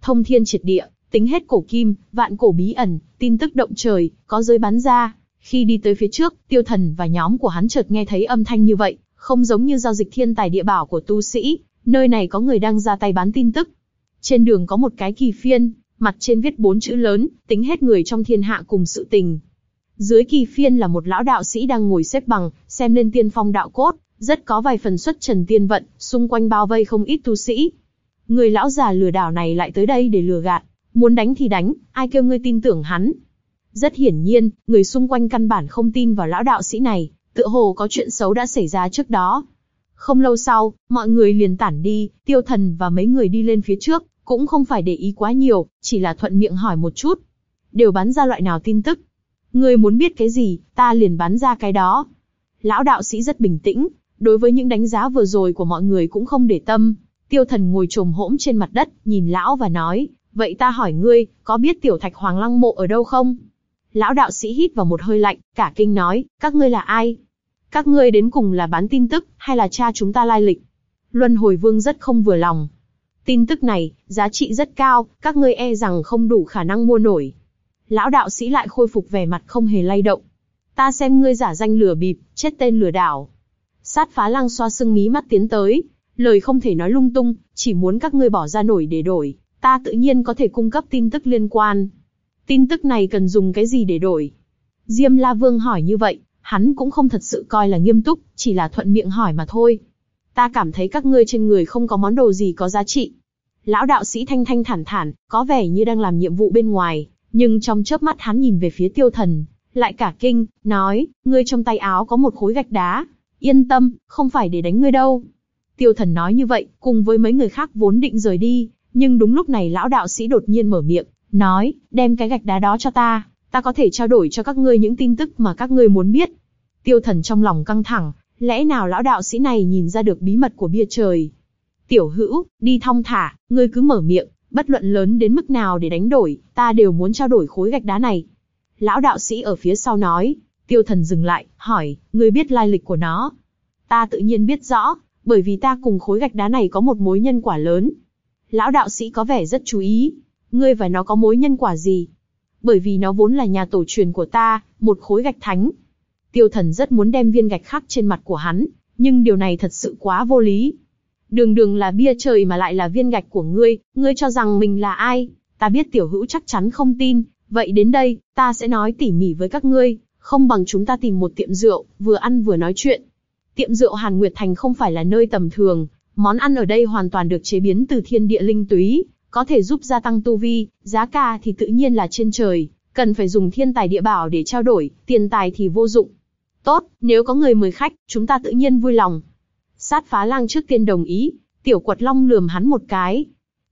Thông thiên triệt địa, tính hết cổ kim, vạn cổ bí ẩn, tin tức động trời, có giới bắn ra. Khi đi tới phía trước, tiêu thần và nhóm của hắn chợt nghe thấy âm thanh như vậy, không giống như giao dịch thiên tài địa bảo của tu sĩ, nơi này có người đang ra tay bán tin tức. Trên đường có một cái kỳ phiên, mặt trên viết bốn chữ lớn, tính hết người trong thiên hạ cùng sự tình. Dưới kỳ phiên là một lão đạo sĩ đang ngồi xếp bằng, xem lên tiên phong đạo cốt, rất có vài phần xuất trần tiên vận, xung quanh bao vây không ít tu sĩ. Người lão già lừa đảo này lại tới đây để lừa gạt, muốn đánh thì đánh, ai kêu ngươi tin tưởng hắn. Rất hiển nhiên, người xung quanh căn bản không tin vào lão đạo sĩ này, tựa hồ có chuyện xấu đã xảy ra trước đó. Không lâu sau, mọi người liền tản đi, tiêu thần và mấy người đi lên phía trước, cũng không phải để ý quá nhiều, chỉ là thuận miệng hỏi một chút. Đều bắn ra loại nào tin tức. Người muốn biết cái gì, ta liền bắn ra cái đó. Lão đạo sĩ rất bình tĩnh, đối với những đánh giá vừa rồi của mọi người cũng không để tâm. Tiêu thần ngồi trồm hỗn trên mặt đất, nhìn lão và nói, vậy ta hỏi ngươi, có biết tiểu thạch hoàng lăng mộ ở đâu không? Lão đạo sĩ hít vào một hơi lạnh, cả kinh nói, các ngươi là ai? Các ngươi đến cùng là bán tin tức, hay là cha chúng ta lai lịch? Luân hồi vương rất không vừa lòng. Tin tức này, giá trị rất cao, các ngươi e rằng không đủ khả năng mua nổi. Lão đạo sĩ lại khôi phục vẻ mặt không hề lay động. Ta xem ngươi giả danh lừa bịp, chết tên lừa đảo. Sát phá lăng xoa sưng mí mắt tiến tới, lời không thể nói lung tung, chỉ muốn các ngươi bỏ ra nổi để đổi, ta tự nhiên có thể cung cấp tin tức liên quan. Tin tức này cần dùng cái gì để đổi? Diêm La Vương hỏi như vậy, hắn cũng không thật sự coi là nghiêm túc, chỉ là thuận miệng hỏi mà thôi ta cảm thấy các ngươi trên người không có món đồ gì có giá trị. Lão đạo sĩ thanh thanh thản thản, có vẻ như đang làm nhiệm vụ bên ngoài, nhưng trong chớp mắt hắn nhìn về phía tiêu thần, lại cả kinh, nói, ngươi trong tay áo có một khối gạch đá, yên tâm, không phải để đánh ngươi đâu. Tiêu thần nói như vậy, cùng với mấy người khác vốn định rời đi, nhưng đúng lúc này lão đạo sĩ đột nhiên mở miệng, nói, đem cái gạch đá đó cho ta, ta có thể trao đổi cho các ngươi những tin tức mà các ngươi muốn biết. Tiêu thần trong lòng căng thẳng, lẽ nào lão đạo sĩ này nhìn ra được bí mật của bia trời? Tiểu hữu, đi thong thả, ngươi cứ mở miệng, bất luận lớn đến mức nào để đánh đổi, ta đều muốn trao đổi khối gạch đá này. Lão đạo sĩ ở phía sau nói, tiêu thần dừng lại, hỏi, ngươi biết lai lịch của nó? Ta tự nhiên biết rõ, bởi vì ta cùng khối gạch đá này có một mối nhân quả lớn. Lão đạo sĩ có vẻ rất chú ý, ngươi và nó có mối nhân quả gì? Bởi vì nó vốn là nhà tổ truyền của ta, một khối gạch thánh. Tiêu thần rất muốn đem viên gạch khắc trên mặt của hắn, nhưng điều này thật sự quá vô lý. Đường đường là bia trời mà lại là viên gạch của ngươi, ngươi cho rằng mình là ai? Ta biết tiểu hữu chắc chắn không tin, vậy đến đây, ta sẽ nói tỉ mỉ với các ngươi, không bằng chúng ta tìm một tiệm rượu, vừa ăn vừa nói chuyện. Tiệm rượu Hàn Nguyệt Thành không phải là nơi tầm thường, món ăn ở đây hoàn toàn được chế biến từ thiên địa linh túy, có thể giúp gia tăng tu vi, giá cả thì tự nhiên là trên trời, cần phải dùng thiên tài địa bảo để trao đổi, tiền tài thì vô dụng. Tốt, nếu có người mời khách, chúng ta tự nhiên vui lòng. Sát phá lang trước tiên đồng ý, tiểu quật long lườm hắn một cái.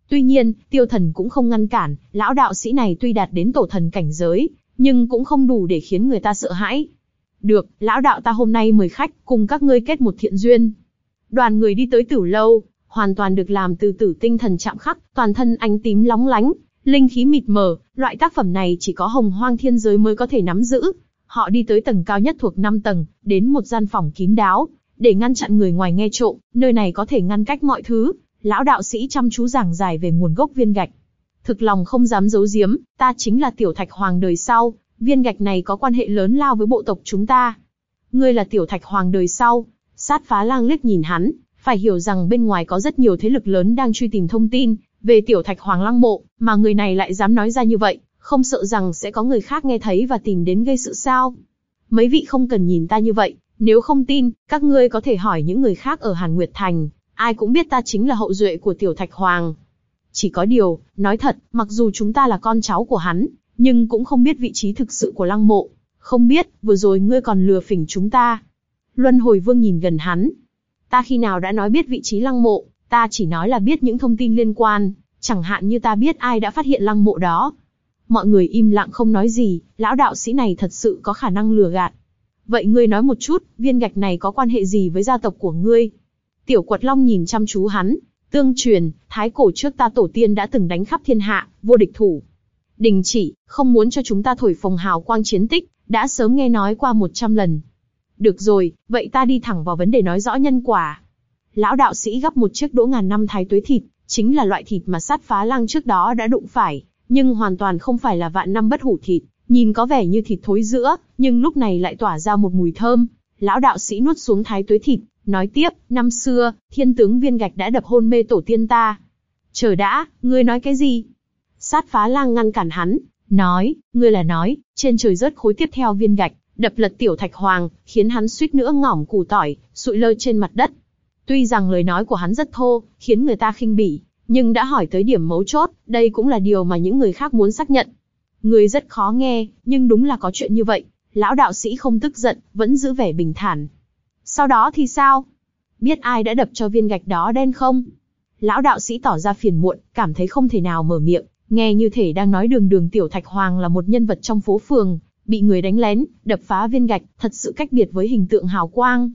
Tuy nhiên, tiêu thần cũng không ngăn cản, lão đạo sĩ này tuy đạt đến tổ thần cảnh giới, nhưng cũng không đủ để khiến người ta sợ hãi. Được, lão đạo ta hôm nay mời khách, cùng các ngươi kết một thiện duyên. Đoàn người đi tới tử lâu, hoàn toàn được làm từ tử tinh thần chạm khắc, toàn thân ánh tím lóng lánh, linh khí mịt mờ, loại tác phẩm này chỉ có hồng hoang thiên giới mới có thể nắm giữ. Họ đi tới tầng cao nhất thuộc 5 tầng, đến một gian phòng kín đáo, để ngăn chặn người ngoài nghe trộm, nơi này có thể ngăn cách mọi thứ. Lão đạo sĩ chăm chú giảng giải về nguồn gốc viên gạch. Thực lòng không dám giấu giếm, ta chính là tiểu thạch hoàng đời sau, viên gạch này có quan hệ lớn lao với bộ tộc chúng ta. Ngươi là tiểu thạch hoàng đời sau, sát phá lang liếc nhìn hắn, phải hiểu rằng bên ngoài có rất nhiều thế lực lớn đang truy tìm thông tin về tiểu thạch hoàng lăng mộ, mà người này lại dám nói ra như vậy, không sợ rằng sẽ có người khác nghe thấy và tìm đến gây sự sao? Mấy vị không cần nhìn ta như vậy, nếu không tin, các ngươi có thể hỏi những người khác ở Hàn Nguyệt Thành, ai cũng biết ta chính là hậu duệ của tiểu thạch hoàng. Chỉ có điều, nói thật, mặc dù chúng ta là con cháu của hắn, nhưng cũng không biết vị trí thực sự của lăng mộ. Không biết, vừa rồi ngươi còn lừa phỉnh chúng ta. Luân hồi vương nhìn gần hắn, Ta khi nào đã nói biết vị trí lăng mộ, ta chỉ nói là biết những thông tin liên quan, chẳng hạn như ta biết ai đã phát hiện lăng mộ đó. Mọi người im lặng không nói gì, lão đạo sĩ này thật sự có khả năng lừa gạt. Vậy ngươi nói một chút, viên gạch này có quan hệ gì với gia tộc của ngươi? Tiểu quật long nhìn chăm chú hắn, tương truyền, thái cổ trước ta tổ tiên đã từng đánh khắp thiên hạ, vô địch thủ. Đình chỉ, không muốn cho chúng ta thổi phồng hào quang chiến tích, đã sớm nghe nói qua một trăm lần, được rồi, vậy ta đi thẳng vào vấn đề nói rõ nhân quả. Lão đạo sĩ gắp một chiếc đỗ ngàn năm thái tuế thịt, chính là loại thịt mà sát phá lăng trước đó đã đụng phải, nhưng hoàn toàn không phải là vạn năm bất hủ thịt, nhìn có vẻ như thịt thối giữa, nhưng lúc này lại tỏa ra một mùi thơm. Lão đạo sĩ nuốt xuống thái tuế thịt, nói tiếp, năm xưa, thiên tướng viên gạch đã đập hôn mê tổ tiên ta. Chờ đã, ngươi nói cái gì? Sát phá lang ngăn cản hắn, nói, ngươi là nói, trên trời rớt khối tiếp theo viên gạch, đập lật tiểu thạch hoàng, khiến hắn suýt nữa ngỏm củ tỏi, sụi lơ trên mặt đất. Tuy rằng lời nói của hắn rất thô, khiến người ta khinh bỉ, nhưng đã hỏi tới điểm mấu chốt, đây cũng là điều mà những người khác muốn xác nhận. Người rất khó nghe, nhưng đúng là có chuyện như vậy. Lão đạo sĩ không tức giận, vẫn giữ vẻ bình thản. Sau đó thì sao? Biết ai đã đập cho viên gạch đó đen không? Lão đạo sĩ tỏ ra phiền muộn, cảm thấy không thể nào mở miệng, nghe như thể đang nói đường đường tiểu thạch hoàng là một nhân vật trong phố phường, bị người đánh lén, đập phá viên gạch, thật sự cách biệt với hình tượng hào quang.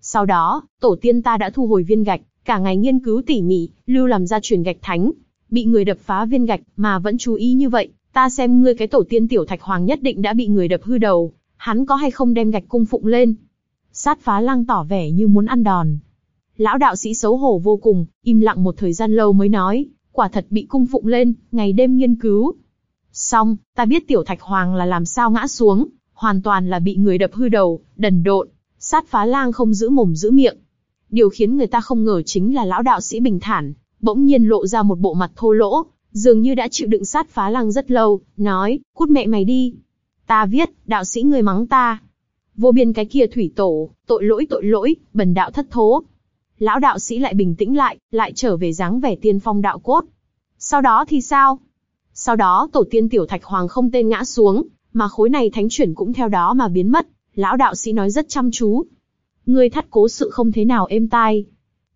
Sau đó, tổ tiên ta đã thu hồi viên gạch, cả ngày nghiên cứu tỉ mỉ, lưu làm ra truyền gạch thánh. Bị người đập phá viên gạch, mà vẫn chú ý như vậy, ta xem ngươi cái tổ tiên tiểu thạch hoàng nhất định đã bị người đập hư đầu, hắn có hay không đem gạch cung phụng lên. Sát phá lăng tỏ vẻ như muốn ăn đòn. Lão đạo sĩ xấu hổ vô cùng, im lặng một thời gian lâu mới nói, quả thật bị cung phụng lên, ngày đêm nghiên cứu, Xong, ta biết tiểu thạch hoàng là làm sao ngã xuống, hoàn toàn là bị người đập hư đầu, đần độn. Sát phá lang không giữ mồm giữ miệng. Điều khiến người ta không ngờ chính là lão đạo sĩ bình thản, bỗng nhiên lộ ra một bộ mặt thô lỗ, dường như đã chịu đựng sát phá lang rất lâu, nói, cút mẹ mày đi. Ta viết, đạo sĩ người mắng ta. Vô biên cái kia thủy tổ, tội lỗi tội lỗi, bần đạo thất thố. lão đạo sĩ lại bình tĩnh lại, lại trở về dáng vẻ tiên phong đạo cốt. Sau đó thì sao? Sau đó tổ tiên tiểu thạch hoàng không tên ngã xuống, mà khối này thánh chuyển cũng theo đó mà biến mất. Lão đạo sĩ nói rất chăm chú. Ngươi thắt cố sự không thế nào êm tai.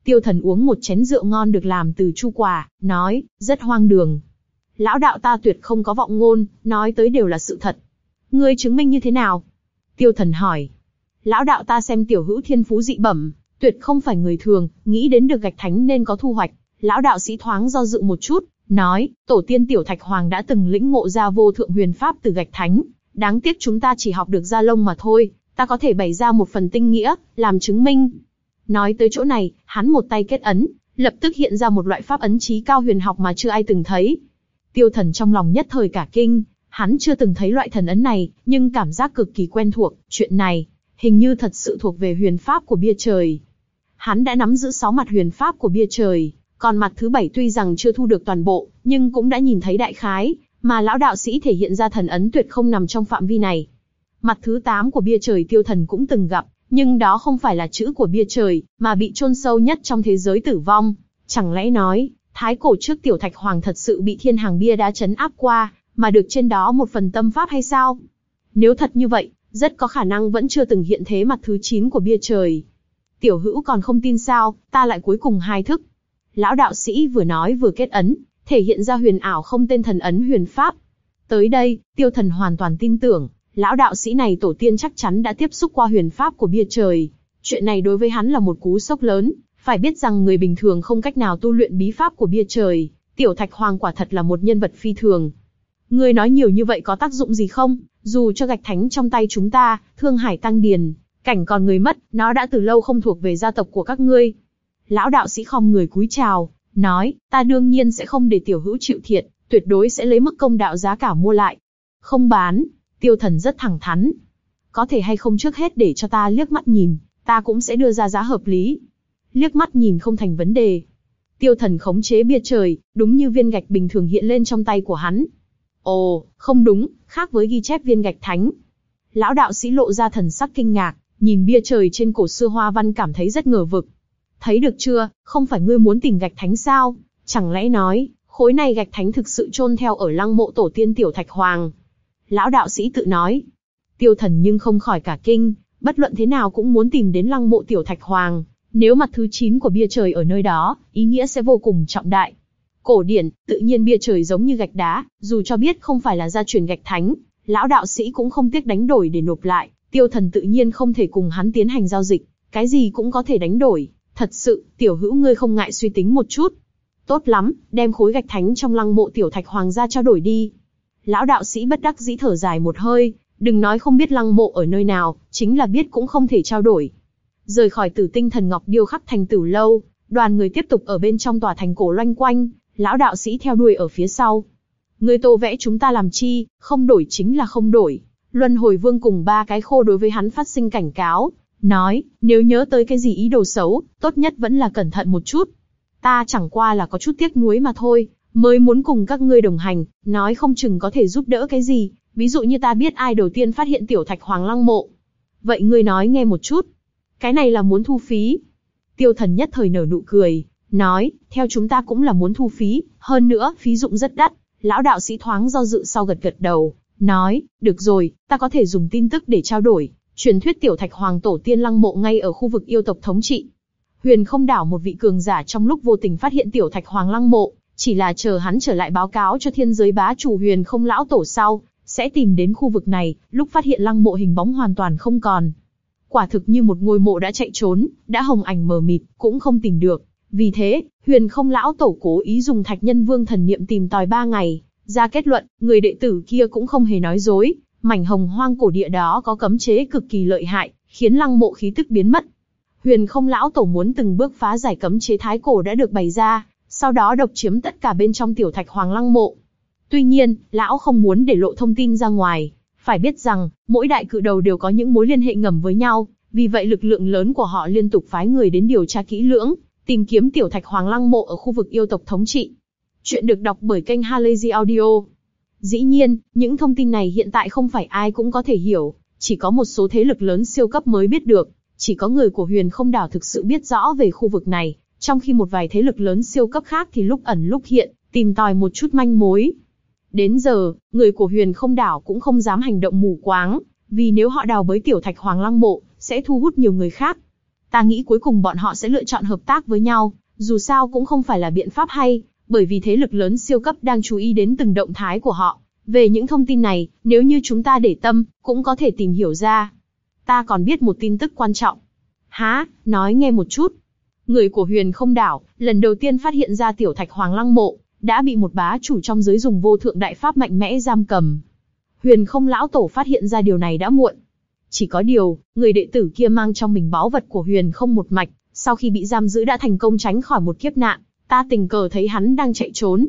Tiêu thần uống một chén rượu ngon được làm từ chu quả, nói, rất hoang đường. Lão đạo ta tuyệt không có vọng ngôn, nói tới đều là sự thật. Ngươi chứng minh như thế nào? Tiêu thần hỏi. Lão đạo ta xem tiểu hữu thiên phú dị bẩm, tuyệt không phải người thường, nghĩ đến được gạch thánh nên có thu hoạch. Lão đạo sĩ thoáng do dự một chút, nói, tổ tiên tiểu thạch hoàng đã từng lĩnh ngộ ra vô thượng huyền pháp từ gạch thánh, đáng tiếc chúng ta chỉ học được ra lông mà thôi, ta có thể bày ra một phần tinh nghĩa, làm chứng minh. Nói tới chỗ này, hắn một tay kết ấn, lập tức hiện ra một loại pháp ấn trí cao huyền học mà chưa ai từng thấy. Tiêu thần trong lòng nhất thời cả kinh, hắn chưa từng thấy loại thần ấn này, nhưng cảm giác cực kỳ quen thuộc, chuyện này, hình như thật sự thuộc về huyền pháp của bia trời. Hắn đã nắm giữ sáu mặt huyền pháp của bia trời, còn mặt thứ bảy tuy rằng chưa thu được toàn bộ, nhưng cũng đã nhìn thấy đại khái, mà lão đạo sĩ thể hiện ra thần ấn tuyệt không nằm trong phạm vi này. Mặt thứ tám của bia trời tiêu thần cũng từng gặp, nhưng đó không phải là chữ của bia trời, mà bị chôn sâu nhất trong thế giới tử vong. Chẳng lẽ nói, thái cổ trước tiểu thạch hoàng thật sự bị thiên hàng bia đá chấn áp qua, mà được trên đó một phần tâm pháp hay sao? Nếu thật như vậy, rất có khả năng vẫn chưa từng hiện thế mặt thứ 9 của bia trời. Tiểu hữu còn không tin sao, ta lại cuối cùng hai thức. Lão đạo sĩ vừa nói vừa kết ấn, thể hiện ra huyền ảo không tên thần ấn huyền pháp. Tới đây, tiêu thần hoàn toàn tin tưởng, lão đạo sĩ này tổ tiên chắc chắn đã tiếp xúc qua huyền pháp của bia trời. Chuyện này đối với hắn là một cú sốc lớn, phải biết rằng người bình thường không cách nào tu luyện bí pháp của bia trời, tiểu thạch hoàng quả thật là một nhân vật phi thường. Ngươi nói nhiều như vậy có tác dụng gì không? Dù cho gạch thánh trong tay chúng ta, thương hải tăng điền, cảnh còn người mất, nó đã từ lâu không thuộc về gia tộc của các ngươi. Lão đạo sĩ khom người cúi chào, nói, ta đương nhiên sẽ không để tiểu hữu chịu thiệt, tuyệt đối sẽ lấy mức công đạo giá cả mua lại. Không bán, tiêu thần rất thẳng thắn. Có thể hay không trước hết để cho ta liếc mắt nhìn, ta cũng sẽ đưa ra giá hợp lý. Liếc mắt nhìn không thành vấn đề. Tiêu thần khống chế bia trời, đúng như viên gạch bình thường hiện lên trong tay của hắn. Ồ, không đúng, khác với ghi chép viên gạch thánh. Lão đạo sĩ lộ ra thần sắc kinh ngạc, nhìn bia trời trên cổ xưa hoa văn cảm thấy rất ngờ vực. Thấy được chưa, không phải ngươi muốn tìm gạch thánh sao? Chẳng lẽ nói, khối này gạch thánh thực sự chôn theo ở lăng mộ tổ tiên tiểu thạch hoàng? Lão đạo sĩ tự nói. Tiêu thần nhưng không khỏi cả kinh, bất luận thế nào cũng muốn tìm đến lăng mộ tiểu thạch hoàng. Nếu mặt thứ 9 của bia trời ở nơi đó, ý nghĩa sẽ vô cùng trọng đại. Cổ điển, tự nhiên bia trời giống như gạch đá, dù cho biết không phải là gia truyền gạch thánh, lão đạo sĩ cũng không tiếc đánh đổi để nộp lại, tiêu thần tự nhiên không thể cùng hắn tiến hành giao dịch, cái gì cũng có thể đánh đổi. Thật sự, tiểu hữu ngươi không ngại suy tính một chút. Tốt lắm, đem khối gạch thánh trong lăng mộ tiểu thạch hoàng ra trao đổi đi. Lão đạo sĩ bất đắc dĩ thở dài một hơi, đừng nói không biết lăng mộ ở nơi nào, chính là biết cũng không thể trao đổi. Rời khỏi tử tinh thần ngọc điêu khắc thành tử lâu, đoàn người tiếp tục ở bên trong tòa thành cổ loanh quanh, lão đạo sĩ theo đuôi ở phía sau. Người tô vẽ chúng ta làm chi, không đổi chính là không đổi. Luân hồi vương cùng ba cái khô đối với hắn phát sinh cảnh cáo, nói, nếu nhớ tới cái gì ý đồ xấu, tốt nhất vẫn là cẩn thận một chút. Ta chẳng qua là có chút tiếc nuối mà thôi, mới muốn cùng các ngươi đồng hành, nói không chừng có thể giúp đỡ cái gì, ví dụ như ta biết ai đầu tiên phát hiện tiểu thạch hoàng lăng mộ. Vậy ngươi nói nghe một chút. Cái này là muốn thu phí. Tiêu thần nhất thời nở nụ cười, nói, theo chúng ta cũng là muốn thu phí, hơn nữa, phí dụng rất đắt. Lão đạo sĩ thoáng do dự sau gật gật đầu, nói, được rồi, ta có thể dùng tin tức để trao đổi, truyền thuyết tiểu thạch hoàng tổ tiên lăng mộ ngay ở khu vực yêu tộc thống trị. Huyền không đảo một vị cường giả trong lúc vô tình phát hiện tiểu thạch hoàng lăng mộ, chỉ là chờ hắn trở lại báo cáo cho thiên giới bá chủ huyền không lão tổ sau, sẽ tìm đến khu vực này, lúc phát hiện lăng mộ hình bóng hoàn toàn không còn. Quả thực như một ngôi mộ đã chạy trốn, đã hồng ảnh mờ mịt, cũng không tìm được. Vì thế, huyền không lão tổ cố ý dùng thạch nhân vương thần niệm tìm tòi ba ngày, ra kết luận, người đệ tử kia cũng không hề nói dối, mảnh hồng hoang cổ địa đó có cấm chế cực kỳ lợi hại, khiến lăng mộ khí tức biến mất. Huyền không lão tổ muốn từng bước phá giải cấm chế thái cổ đã được bày ra, sau đó độc chiếm tất cả bên trong tiểu thạch hoàng lăng mộ. Tuy nhiên, lão không muốn để lộ thông tin ra ngoài, phải biết rằng, mỗi đại cự đầu đều có những mối liên hệ ngầm với nhau, vì vậy lực lượng lớn của họ liên tục phái người đến điều tra kỹ lưỡng, tìm kiếm tiểu thạch hoàng lăng mộ ở khu vực yêu tộc thống trị. Chuyện được đọc bởi kênh Halazy Audio. Dĩ nhiên, những thông tin này hiện tại không phải ai cũng có thể hiểu, chỉ có một số thế lực lớn siêu cấp mới biết được. Chỉ có người của huyền không đảo thực sự biết rõ về khu vực này, trong khi một vài thế lực lớn siêu cấp khác thì lúc ẩn lúc hiện, tìm tòi một chút manh mối. Đến giờ, người của huyền không đảo cũng không dám hành động mù quáng, vì nếu họ đào bới tiểu thạch hoàng lăng mộ, sẽ thu hút nhiều người khác. Ta nghĩ cuối cùng bọn họ sẽ lựa chọn hợp tác với nhau, dù sao cũng không phải là biện pháp hay, bởi vì thế lực lớn siêu cấp đang chú ý đến từng động thái của họ. Về những thông tin này, nếu như chúng ta để tâm, cũng có thể tìm hiểu ra. Ta còn biết một tin tức quan trọng. Há, nói nghe một chút. Người của huyền không đảo, lần đầu tiên phát hiện ra tiểu thạch hoàng lăng mộ, đã bị một bá chủ trong giới dùng vô thượng đại pháp mạnh mẽ giam cầm. Huyền không lão tổ phát hiện ra điều này đã muộn. Chỉ có điều, người đệ tử kia mang trong mình báu vật của huyền không một mạch, sau khi bị giam giữ đã thành công tránh khỏi một kiếp nạn, ta tình cờ thấy hắn đang chạy trốn.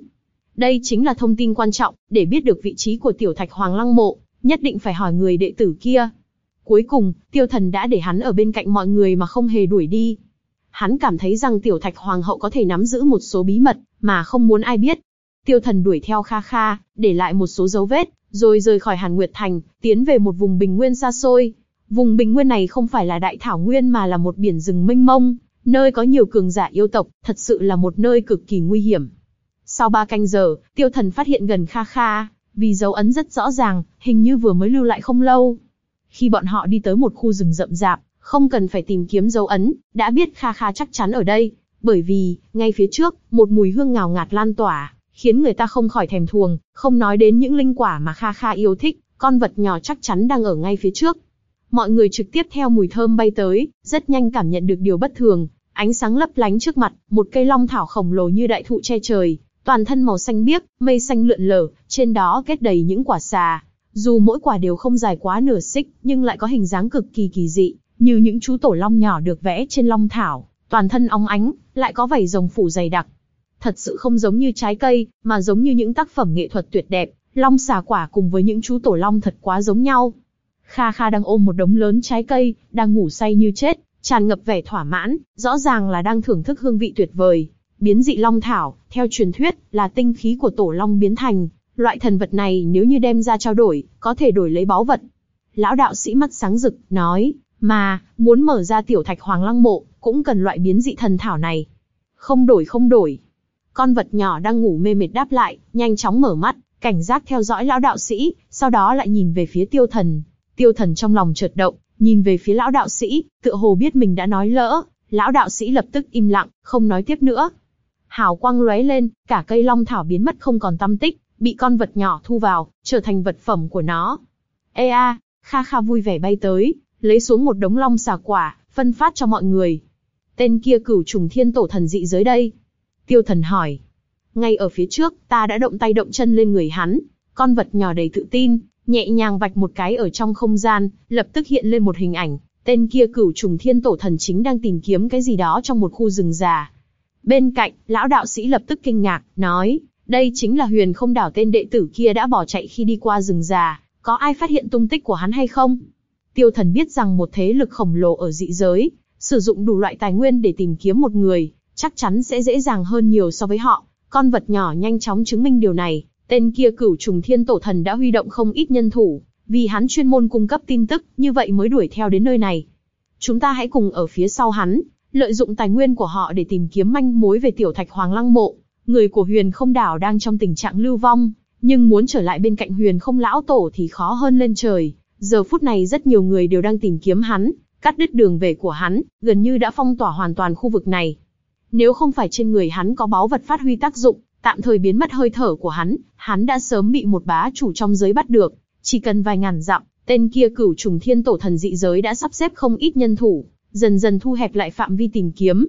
Đây chính là thông tin quan trọng, để biết được vị trí của tiểu thạch hoàng lăng mộ, nhất định phải hỏi người đệ tử kia. Cuối cùng, tiêu thần đã để hắn ở bên cạnh mọi người mà không hề đuổi đi. Hắn cảm thấy rằng tiểu thạch hoàng hậu có thể nắm giữ một số bí mật, mà không muốn ai biết. Tiêu thần đuổi theo Kha Kha, để lại một số dấu vết, rồi rời khỏi Hàn Nguyệt Thành, tiến về một vùng bình nguyên xa xôi. Vùng bình nguyên này không phải là đại thảo nguyên mà là một biển rừng mênh mông, nơi có nhiều cường giả yêu tộc, thật sự là một nơi cực kỳ nguy hiểm. Sau ba canh giờ, tiêu thần phát hiện gần Kha Kha, vì dấu ấn rất rõ ràng, hình như vừa mới lưu lại không lâu. Khi bọn họ đi tới một khu rừng rậm rạp, không cần phải tìm kiếm dấu ấn, đã biết Kha Kha chắc chắn ở đây, bởi vì, ngay phía trước, một mùi hương ngào ngạt lan tỏa, khiến người ta không khỏi thèm thuồng, không nói đến những linh quả mà Kha Kha yêu thích, con vật nhỏ chắc chắn đang ở ngay phía trước. Mọi người trực tiếp theo mùi thơm bay tới, rất nhanh cảm nhận được điều bất thường, ánh sáng lấp lánh trước mặt, một cây long thảo khổng lồ như đại thụ che trời, toàn thân màu xanh biếc, mây xanh lượn lờ, trên đó kết đầy những quả xà. Dù mỗi quả đều không dài quá nửa xích, nhưng lại có hình dáng cực kỳ kỳ dị, như những chú tổ long nhỏ được vẽ trên long thảo, toàn thân óng ánh, lại có vảy rồng phủ dày đặc. Thật sự không giống như trái cây, mà giống như những tác phẩm nghệ thuật tuyệt đẹp, long xà quả cùng với những chú tổ long thật quá giống nhau. Kha Kha đang ôm một đống lớn trái cây, đang ngủ say như chết, tràn ngập vẻ thỏa mãn, rõ ràng là đang thưởng thức hương vị tuyệt vời. Biến dị long thảo, theo truyền thuyết, là tinh khí của tổ long biến thành, loại thần vật này nếu như đem ra trao đổi, có thể đổi lấy báu vật. Lão đạo sĩ mắt sáng rực, nói, mà, muốn mở ra tiểu thạch hoàng lăng mộ, cũng cần loại biến dị thần thảo này. Không đổi không đổi. Con vật nhỏ đang ngủ mê mệt đáp lại, nhanh chóng mở mắt, cảnh giác theo dõi lão đạo sĩ, sau đó lại nhìn về phía tiêu thần. Tiêu thần trong lòng chợt động, nhìn về phía lão đạo sĩ, tựa hồ biết mình đã nói lỡ, lão đạo sĩ lập tức im lặng, không nói tiếp nữa. Hào quang lóe lên, cả cây long thảo biến mất không còn tâm tích, bị con vật nhỏ thu vào, trở thành vật phẩm của nó. Ê a, Kha Kha vui vẻ bay tới, lấy xuống một đống long xà quả, phân phát cho mọi người. Tên kia cửu trùng thiên tổ thần dị dưới đây. Tiêu thần hỏi. Ngay ở phía trước, ta đã động tay động chân lên người hắn. Con vật nhỏ đầy tự tin, nhẹ nhàng vạch một cái ở trong không gian, lập tức hiện lên một hình ảnh. Tên kia cửu trùng thiên tổ thần chính đang tìm kiếm cái gì đó trong một khu rừng già. Bên cạnh, lão đạo sĩ lập tức kinh ngạc, nói, đây chính là huyền không đảo tên đệ tử kia đã bỏ chạy khi đi qua rừng già, có ai phát hiện tung tích của hắn hay không? Tiêu thần biết rằng một thế lực khổng lồ ở dị giới, sử dụng đủ loại tài nguyên để tìm kiếm một người, chắc chắn sẽ dễ dàng hơn nhiều so với họ. Con vật nhỏ nhanh chóng chứng minh điều này, tên kia cửu trùng thiên tổ thần đã huy động không ít nhân thủ, vì hắn chuyên môn cung cấp tin tức, như vậy mới đuổi theo đến nơi này. Chúng ta hãy cùng ở phía sau hắn, lợi dụng tài nguyên của họ để tìm kiếm manh mối về tiểu thạch hoàng lăng mộ. Người của huyền không đảo đang trong tình trạng lưu vong, nhưng muốn trở lại bên cạnh huyền không lão tổ thì khó hơn lên trời. Giờ phút này rất nhiều người đều đang tìm kiếm hắn, cắt đứt đường về của hắn, gần như đã phong tỏa hoàn toàn khu vực này. Nếu không phải trên người hắn có báu vật phát huy tác dụng, tạm thời biến mất hơi thở của hắn, hắn đã sớm bị một bá chủ trong giới bắt được. Chỉ cần vài ngàn dặm, tên kia cửu trùng thiên tổ thần dị giới đã sắp xếp không ít nhân thủ, dần dần thu hẹp lại phạm vi tìm kiếm.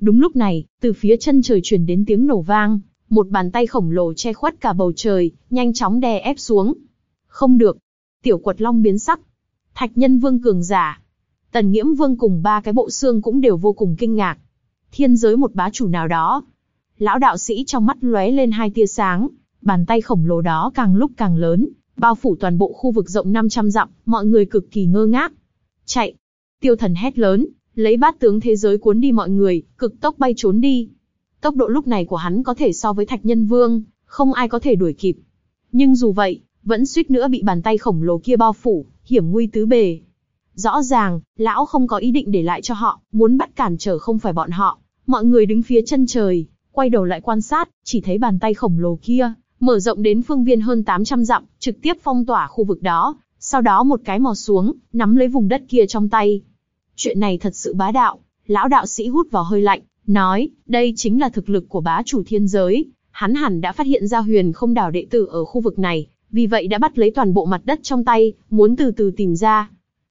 Đúng lúc này, từ phía chân trời truyền đến tiếng nổ vang, một bàn tay khổng lồ che khuất cả bầu trời, nhanh chóng đè ép xuống. Không được, tiểu quật long biến sắc. Thạch nhân vương cường giả. Tần nghiễm vương cùng ba cái bộ xương cũng đều vô cùng kinh ngạc. Thiên giới một bá chủ nào đó. Lão đạo sĩ trong mắt lóe lên hai tia sáng, bàn tay khổng lồ đó càng lúc càng lớn, bao phủ toàn bộ khu vực rộng 500 dặm, mọi người cực kỳ ngơ ngác. Chạy! Tiêu thần hét lớn, lấy bát tướng thế giới cuốn đi mọi người, cực tốc bay trốn đi. Tốc độ lúc này của hắn có thể so với thạch nhân vương, không ai có thể đuổi kịp. Nhưng dù vậy, vẫn suýt nữa bị bàn tay khổng lồ kia bao phủ, hiểm nguy tứ bề. Rõ ràng, lão không có ý định để lại cho họ, muốn bắt cản trở không phải bọn họ. Mọi người đứng phía chân trời, quay đầu lại quan sát, chỉ thấy bàn tay khổng lồ kia, mở rộng đến phương viên hơn 800 dặm, trực tiếp phong tỏa khu vực đó, sau đó một cái mò xuống, nắm lấy vùng đất kia trong tay. Chuyện này thật sự bá đạo, lão đạo sĩ hút vào hơi lạnh, nói, đây chính là thực lực của bá chủ thiên giới, hắn hẳn đã phát hiện ra huyền không đảo đệ tử ở khu vực này, vì vậy đã bắt lấy toàn bộ mặt đất trong tay, muốn từ từ tìm ra.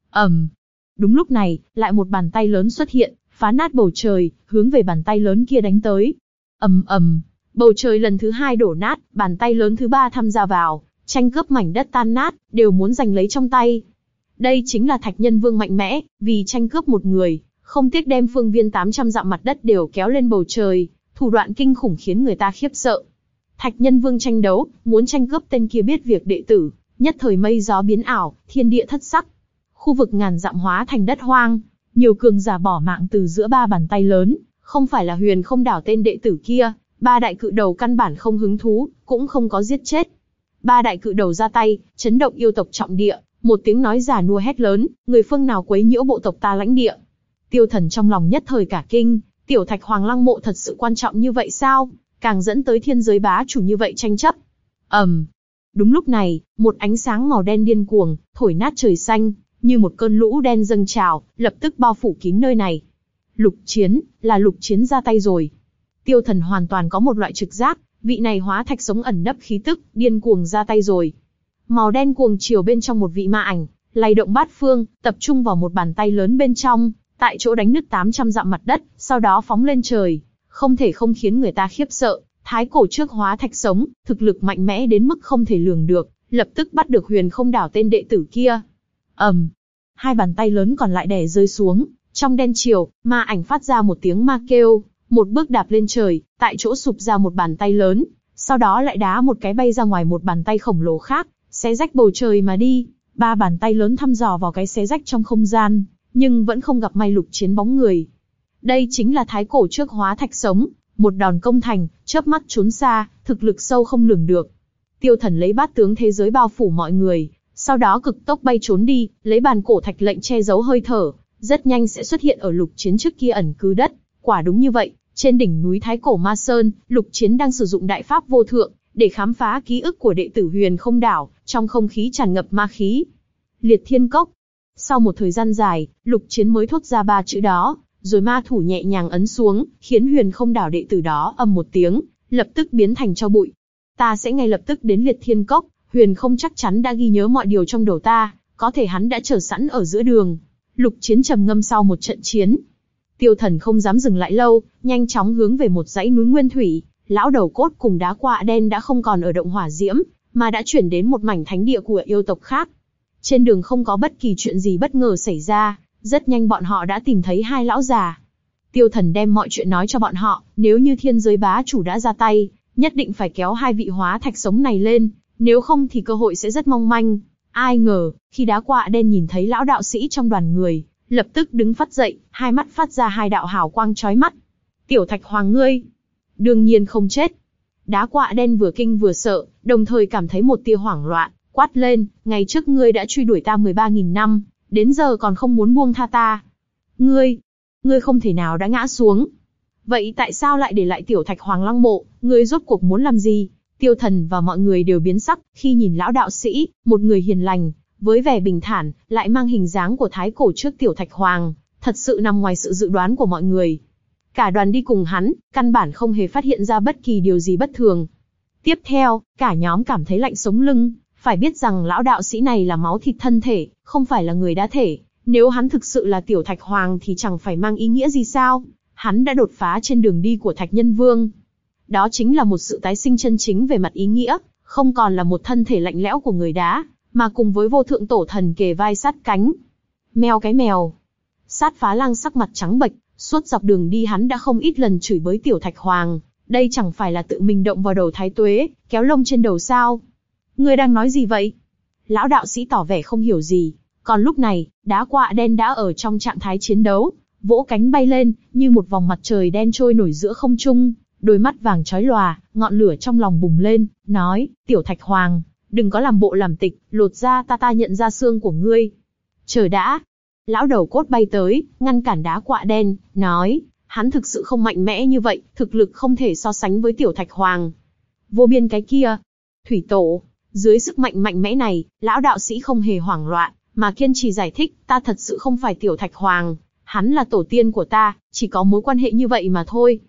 ầm, um. Đúng lúc này, lại một bàn tay lớn xuất hiện, phá nát bầu trời, hướng về bàn tay lớn kia đánh tới. ầm um, ầm, bầu trời lần thứ hai đổ nát, bàn tay lớn thứ ba tham gia vào, tranh cướp mảnh đất tan nát, đều muốn giành lấy trong tay. Đây chính là thạch nhân vương mạnh mẽ, vì tranh cướp một người, không tiếc đem phương viên 800 dặm mặt đất đều kéo lên bầu trời, thủ đoạn kinh khủng khiến người ta khiếp sợ. Thạch nhân vương tranh đấu, muốn tranh cướp tên kia biết việc đệ tử, nhất thời mây gió biến ảo, thiên địa thất sắc. Khu vực ngàn dặm hóa thành đất hoang, nhiều cường giả bỏ mạng từ giữa ba bàn tay lớn, không phải là huyền không đảo tên đệ tử kia, ba đại cự đầu căn bản không hứng thú, cũng không có giết chết. Ba đại cự đầu ra tay, chấn động yêu tộc trọng địa, một tiếng nói giả nua hét lớn, người phương nào quấy nhiễu bộ tộc ta lãnh địa. Tiêu thần trong lòng nhất thời cả kinh, tiểu thạch hoàng lăng mộ thật sự quan trọng như vậy sao? Càng dẫn tới thiên giới bá chủ như vậy tranh chấp. ầm, um. Đúng lúc này, một ánh sáng màu đen điên cuồng, thổi nát trời xanh, như một cơn lũ đen dâng trào, lập tức bao phủ kín nơi này. Lục chiến, là lục chiến ra tay rồi. Tiêu thần hoàn toàn có một loại trực giác, vị này hóa thạch sống ẩn nấp khí tức, điên cuồng ra tay rồi. Màu đen cuồng chiều bên trong một vị ma ảnh, lay động bát phương, tập trung vào một bàn tay lớn bên trong, tại chỗ đánh nứt 800 dặm mặt đất, sau đó phóng lên trời. Không thể không khiến người ta khiếp sợ, thái cổ trước hóa thạch sống, thực lực mạnh mẽ đến mức không thể lường được, lập tức bắt được huyền không đảo tên đệ tử kia. ầm, um, hai bàn tay lớn còn lại đè rơi xuống, trong đen chiều, ma ảnh phát ra một tiếng ma kêu, một bước đạp lên trời, tại chỗ sụp ra một bàn tay lớn, sau đó lại đá một cái bay ra ngoài một bàn tay khổng lồ khác, xé rách bầu trời mà đi. Ba bàn tay lớn thăm dò vào cái xé rách trong không gian, nhưng vẫn không gặp may lục chiến bóng người. Đây chính là thái cổ trước hóa thạch sống, một đòn công thành, chớp mắt trốn xa, thực lực sâu không lường được. Tiêu thần lấy bát tướng thế giới bao phủ mọi người, sau đó cực tốc bay trốn đi, lấy bàn cổ thạch lệnh che giấu hơi thở, rất nhanh sẽ xuất hiện ở lục chiến trước kia ẩn cư đất. Quả đúng như vậy, trên đỉnh núi Thái Cổ Ma Sơn, Lục Chiến đang sử dụng đại pháp vô thượng, để khám phá ký ức của đệ tử huyền không đảo, trong không khí tràn ngập ma khí. Liệt thiên cốc. Sau một thời gian dài, Lục Chiến mới thốt ra ba chữ đó, rồi ma thủ nhẹ nhàng ấn xuống, khiến huyền không đảo đệ tử đó ầm một tiếng, lập tức biến thành cho bụi. Ta sẽ ngay lập tức đến liệt thiên cốc, huyền không chắc chắn đã ghi nhớ mọi điều trong đầu ta, có thể hắn đã chờ sẵn ở giữa đường. Lục chiến trầm ngâm sau một trận chiến, Tiêu Thần không dám dừng lại lâu, nhanh chóng hướng về một dãy núi nguyên thủy, lão đầu cốt cùng đá quạ đen đã không còn ở động hỏa diễm, mà đã chuyển đến một mảnh thánh địa của yêu tộc khác. Trên đường không có bất kỳ chuyện gì bất ngờ xảy ra, rất nhanh bọn họ đã tìm thấy hai lão già. Tiêu Thần đem mọi chuyện nói cho bọn họ, nếu như thiên giới bá chủ đã ra tay, nhất định phải kéo hai vị hóa thạch sống này lên, nếu không thì cơ hội sẽ rất mong manh. Ai ngờ, khi đá quạ đen nhìn thấy lão đạo sĩ trong đoàn người, lập tức đứng phát dậy, hai mắt phát ra hai đạo hào quang chói mắt. Tiểu Thạch Hoàng ngươi, đương nhiên không chết. Đá quạ đen vừa kinh vừa sợ, đồng thời cảm thấy một tia hoảng loạn, quát lên, ngày trước ngươi đã truy đuổi ta 13.000 năm, đến giờ còn không muốn buông tha ta. Ngươi, ngươi không thể nào đã ngã xuống. Vậy tại sao lại để lại tiểu thạch hoàng lăng mộ, ngươi rốt cuộc muốn làm gì? Tiêu thần và mọi người đều biến sắc, khi nhìn lão đạo sĩ, một người hiền lành, với vẻ bình thản, lại mang hình dáng của thái cổ trước tiểu thạch hoàng, thật sự nằm ngoài sự dự đoán của mọi người. Cả đoàn đi cùng hắn, căn bản không hề phát hiện ra bất kỳ điều gì bất thường. Tiếp theo, cả nhóm cảm thấy lạnh sống lưng, phải biết rằng lão đạo sĩ này là máu thịt thân thể, không phải là người đá thể. Nếu hắn thực sự là tiểu thạch hoàng thì chẳng phải mang ý nghĩa gì sao? Hắn đã đột phá trên đường đi của thạch nhân vương. Đó chính là một sự tái sinh chân chính về mặt ý nghĩa, không còn là một thân thể lạnh lẽo của người đá, mà cùng với vô thượng tổ thần kề vai sát cánh. Mèo cái mèo. Sát phá lang sắc mặt trắng bệch, suốt dọc đường đi hắn đã không ít lần chửi bới tiểu thạch hoàng, đây chẳng phải là tự mình động vào đầu thái tuế, kéo lông trên đầu sao. Ngươi đang nói gì vậy? Lão đạo sĩ tỏ vẻ không hiểu gì, còn lúc này, đá quạ đen đã ở trong trạng thái chiến đấu, vỗ cánh bay lên, như một vòng mặt trời đen trôi nổi giữa không trung, đôi mắt vàng chói lòa, ngọn lửa trong lòng bùng lên, nói, tiểu thạch hoàng, đừng có làm bộ làm tịch, lột ra ta ta nhận ra xương của ngươi. Chờ đã. lão đầu cốt bay tới, ngăn cản đá quạ đen, nói, hắn thực sự không mạnh mẽ như vậy, thực lực không thể so sánh với tiểu thạch hoàng. Vô biên cái kia, thủy tổ, dưới sức mạnh mạnh mẽ này, lão đạo sĩ không hề hoảng loạn, mà kiên trì giải thích, ta thật sự không phải tiểu thạch hoàng, hắn là tổ tiên của ta, chỉ có mối quan hệ như vậy mà thôi.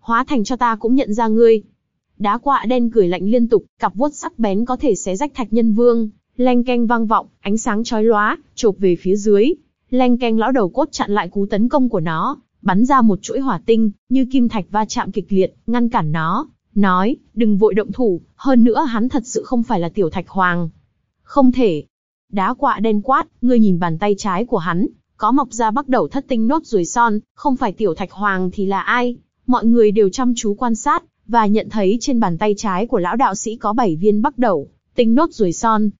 Hóa thành cho ta cũng nhận ra ngươi. Đá quạ đen cười lạnh liên tục, cặp vuốt sắc bén có thể xé rách thạch nhân vương, leng keng vang vọng, ánh sáng chói lóa, chộp về phía dưới. Leng keng lão đầu cốt chặn lại cú tấn công của nó, bắn ra một chuỗi hỏa tinh, như kim thạch va chạm kịch liệt, ngăn cản nó. Nói, đừng vội động thủ, hơn nữa hắn thật sự không phải là tiểu thạch hoàng. Không thể. Đá quạ đen quát, ngươi nhìn bàn tay trái của hắn, có mọc ra bắt đầu thất tinh nốt ruồi son, không phải tiểu thạch hoàng thì là ai? Mọi người đều chăm chú quan sát, và nhận thấy trên bàn tay trái của lão đạo sĩ có 7 viên bắt đầu, tinh nốt ruồi son.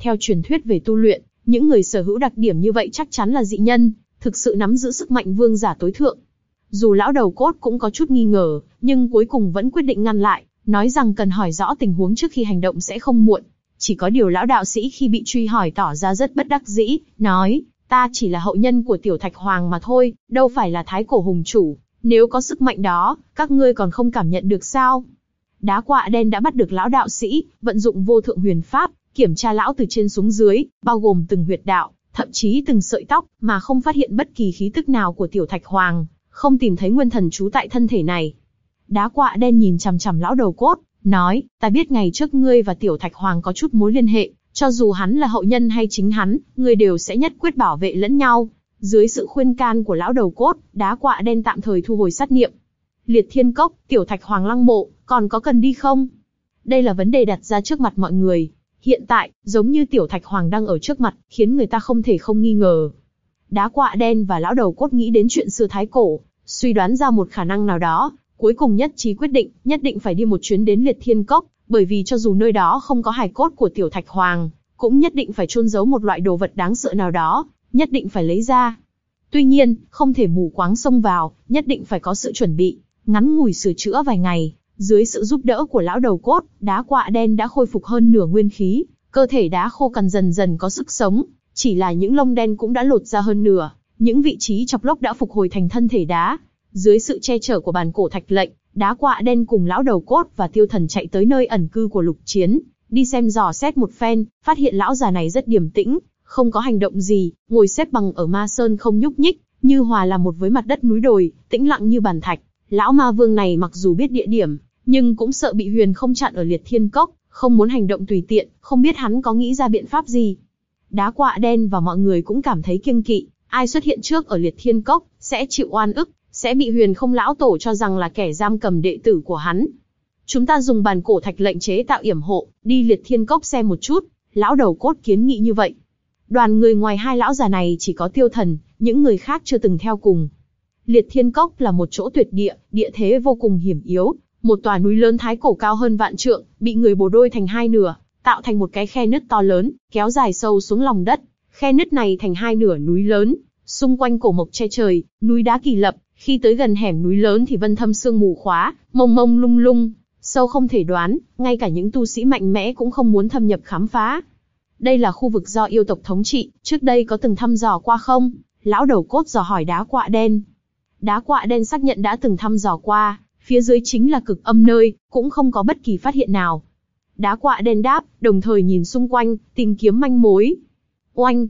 Theo truyền thuyết về tu luyện, những người sở hữu đặc điểm như vậy chắc chắn là dị nhân, thực sự nắm giữ sức mạnh vương giả tối thượng. Dù lão đầu cốt cũng có chút nghi ngờ, nhưng cuối cùng vẫn quyết định ngăn lại, nói rằng cần hỏi rõ tình huống trước khi hành động sẽ không muộn. Chỉ có điều lão đạo sĩ khi bị truy hỏi tỏ ra rất bất đắc dĩ, nói, ta chỉ là hậu nhân của tiểu thạch hoàng mà thôi, đâu phải là thái cổ hùng chủ, nếu có sức mạnh đó, các ngươi còn không cảm nhận được sao? Đá quạ đen đã bắt được lão đạo sĩ, vận dụng vô thượng huyền pháp, kiểm tra lão từ trên xuống dưới, bao gồm từng huyệt đạo, thậm chí từng sợi tóc, mà không phát hiện bất kỳ khí tức nào của tiểu thạch hoàng, không tìm thấy nguyên thần trú tại thân thể này. Đá quạ đen nhìn chằm chằm lão đầu cốt, nói, ta biết ngày trước ngươi và tiểu thạch hoàng có chút mối liên hệ, cho dù hắn là hậu nhân hay chính hắn, ngươi đều sẽ nhất quyết bảo vệ lẫn nhau. Dưới sự khuyên can của lão đầu cốt, đá quạ đen tạm thời thu hồi sát niệm. Liệt thiên cốc, tiểu thạch hoàng lăng mộ, còn có cần đi không? Đây là vấn đề đặt ra trước mặt mọi người. Hiện tại, giống như tiểu thạch hoàng đang ở trước mặt, khiến người ta không thể không nghi ngờ. Đá quạ đen và lão đầu cốt nghĩ đến chuyện xưa thái cổ, suy đoán ra một khả năng nào đó, cuối cùng nhất trí quyết định, nhất định phải đi một chuyến đến liệt thiên cốc, bởi vì cho dù nơi đó không có hài cốt của tiểu thạch hoàng, cũng nhất định phải chôn giấu một loại đồ vật đáng sợ nào đó, nhất định phải lấy ra. Tuy nhiên, không thể mù quáng xông vào, nhất định phải có sự chuẩn bị, ngắn ngủi sửa chữa vài ngày, dưới sự giúp đỡ của lão đầu cốt, đá quạ đen đã khôi phục hơn nửa nguyên khí, cơ thể đá khô cằn dần dần có sức sống, chỉ là những lông đen cũng đã lột ra hơn nửa, những vị trí chọc lốc đã phục hồi thành thân thể đá. Dưới sự che chở của bàn cổ thạch lệnh, đá quạ đen cùng lão đầu cốt và tiêu thần chạy tới nơi ẩn cư của lục chiến, đi xem dò xét một phen, phát hiện lão già này rất điềm tĩnh, không có hành động gì, ngồi xếp bằng ở ma sơn không nhúc nhích, như hòa là một với mặt đất núi đồi, tĩnh lặng như bàn thạch. Lão ma vương này mặc dù biết địa điểm, nhưng cũng sợ bị huyền không chặn ở liệt thiên cốc, không muốn hành động tùy tiện, không biết hắn có nghĩ ra biện pháp gì. Đá quạ đen và mọi người cũng cảm thấy kiêng kỵ, ai xuất hiện trước ở liệt thiên cốc, sẽ chịu oan ức, sẽ bị huyền không lão tổ cho rằng là kẻ giam cầm đệ tử của hắn. Chúng ta dùng bàn cổ thạch lệnh chế tạo yểm hộ, đi liệt thiên cốc xem một chút, lão đầu cốt kiến nghị như vậy. Đoàn người ngoài hai lão già này chỉ có tiêu thần, những người khác chưa từng theo cùng. Liệt thiên cốc là một chỗ tuyệt địa, địa thế vô cùng hiểm yếu, một tòa núi lớn thái cổ cao hơn vạn trượng, bị người bổ đôi thành hai nửa, tạo thành một cái khe nứt to lớn, kéo dài sâu xuống lòng đất. Khe nứt này thành hai nửa núi lớn, xung quanh cổ mộc che trời, núi đá kỳ lập, khi tới gần hẻm núi lớn thì vân thâm sương mù khóa, mông mông lung lung, sâu không thể đoán, ngay cả những tu sĩ mạnh mẽ cũng không muốn thâm nhập khám phá. Đây là khu vực do yêu tộc thống trị, trước đây có từng thăm dò qua không? Lão đầu cốt dò hỏi đá quạ đen. Đá quạ đen xác nhận đã từng thăm dò qua, phía dưới chính là cực âm nơi, cũng không có bất kỳ phát hiện nào. Đá quạ đen đáp, đồng thời nhìn xung quanh, tìm kiếm manh mối. Oanh!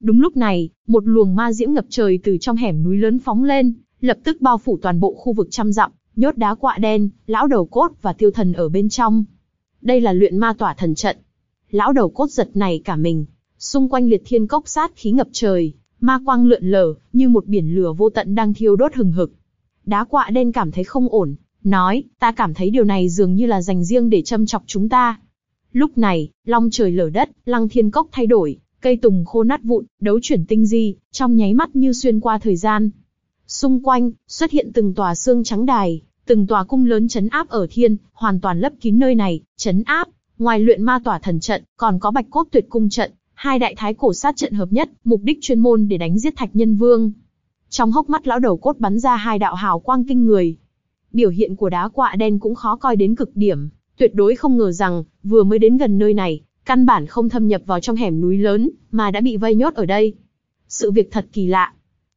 Đúng lúc này, một luồng ma diễm ngập trời từ trong hẻm núi lớn phóng lên, lập tức bao phủ toàn bộ khu vực trăm dặm, nhốt đá quạ đen, lão đầu cốt và tiêu thần ở bên trong. Đây là luyện ma tỏa thần trận. Lão đầu cốt giật này cả mình, xung quanh liệt thiên cốc sát khí ngập trời, ma quang lượn lờ, như một biển lửa vô tận đang thiêu đốt hừng hực. Đá quạ đen cảm thấy không ổn, nói, ta cảm thấy điều này dường như là dành riêng để châm chọc chúng ta. Lúc này, long trời lở đất, lăng thiên cốc thay đổi, cây tùng khô nát vụn, đấu chuyển tinh di, trong nháy mắt như xuyên qua thời gian. Xung quanh, xuất hiện từng tòa xương trắng đài, từng tòa cung lớn chấn áp ở thiên, hoàn toàn lấp kín nơi này, chấn áp. Ngoài luyện ma tỏa thần trận, còn có bạch cốt tuyệt cung trận, hai đại thái cổ sát trận hợp nhất, mục đích chuyên môn để đánh giết thạch nhân vương. Trong hốc mắt lão đầu cốt bắn ra hai đạo hào quang kinh người. Biểu hiện của đá quạ đen cũng khó coi đến cực điểm, tuyệt đối không ngờ rằng, vừa mới đến gần nơi này, căn bản không thâm nhập vào trong hẻm núi lớn, mà đã bị vây nhốt ở đây. Sự việc thật kỳ lạ.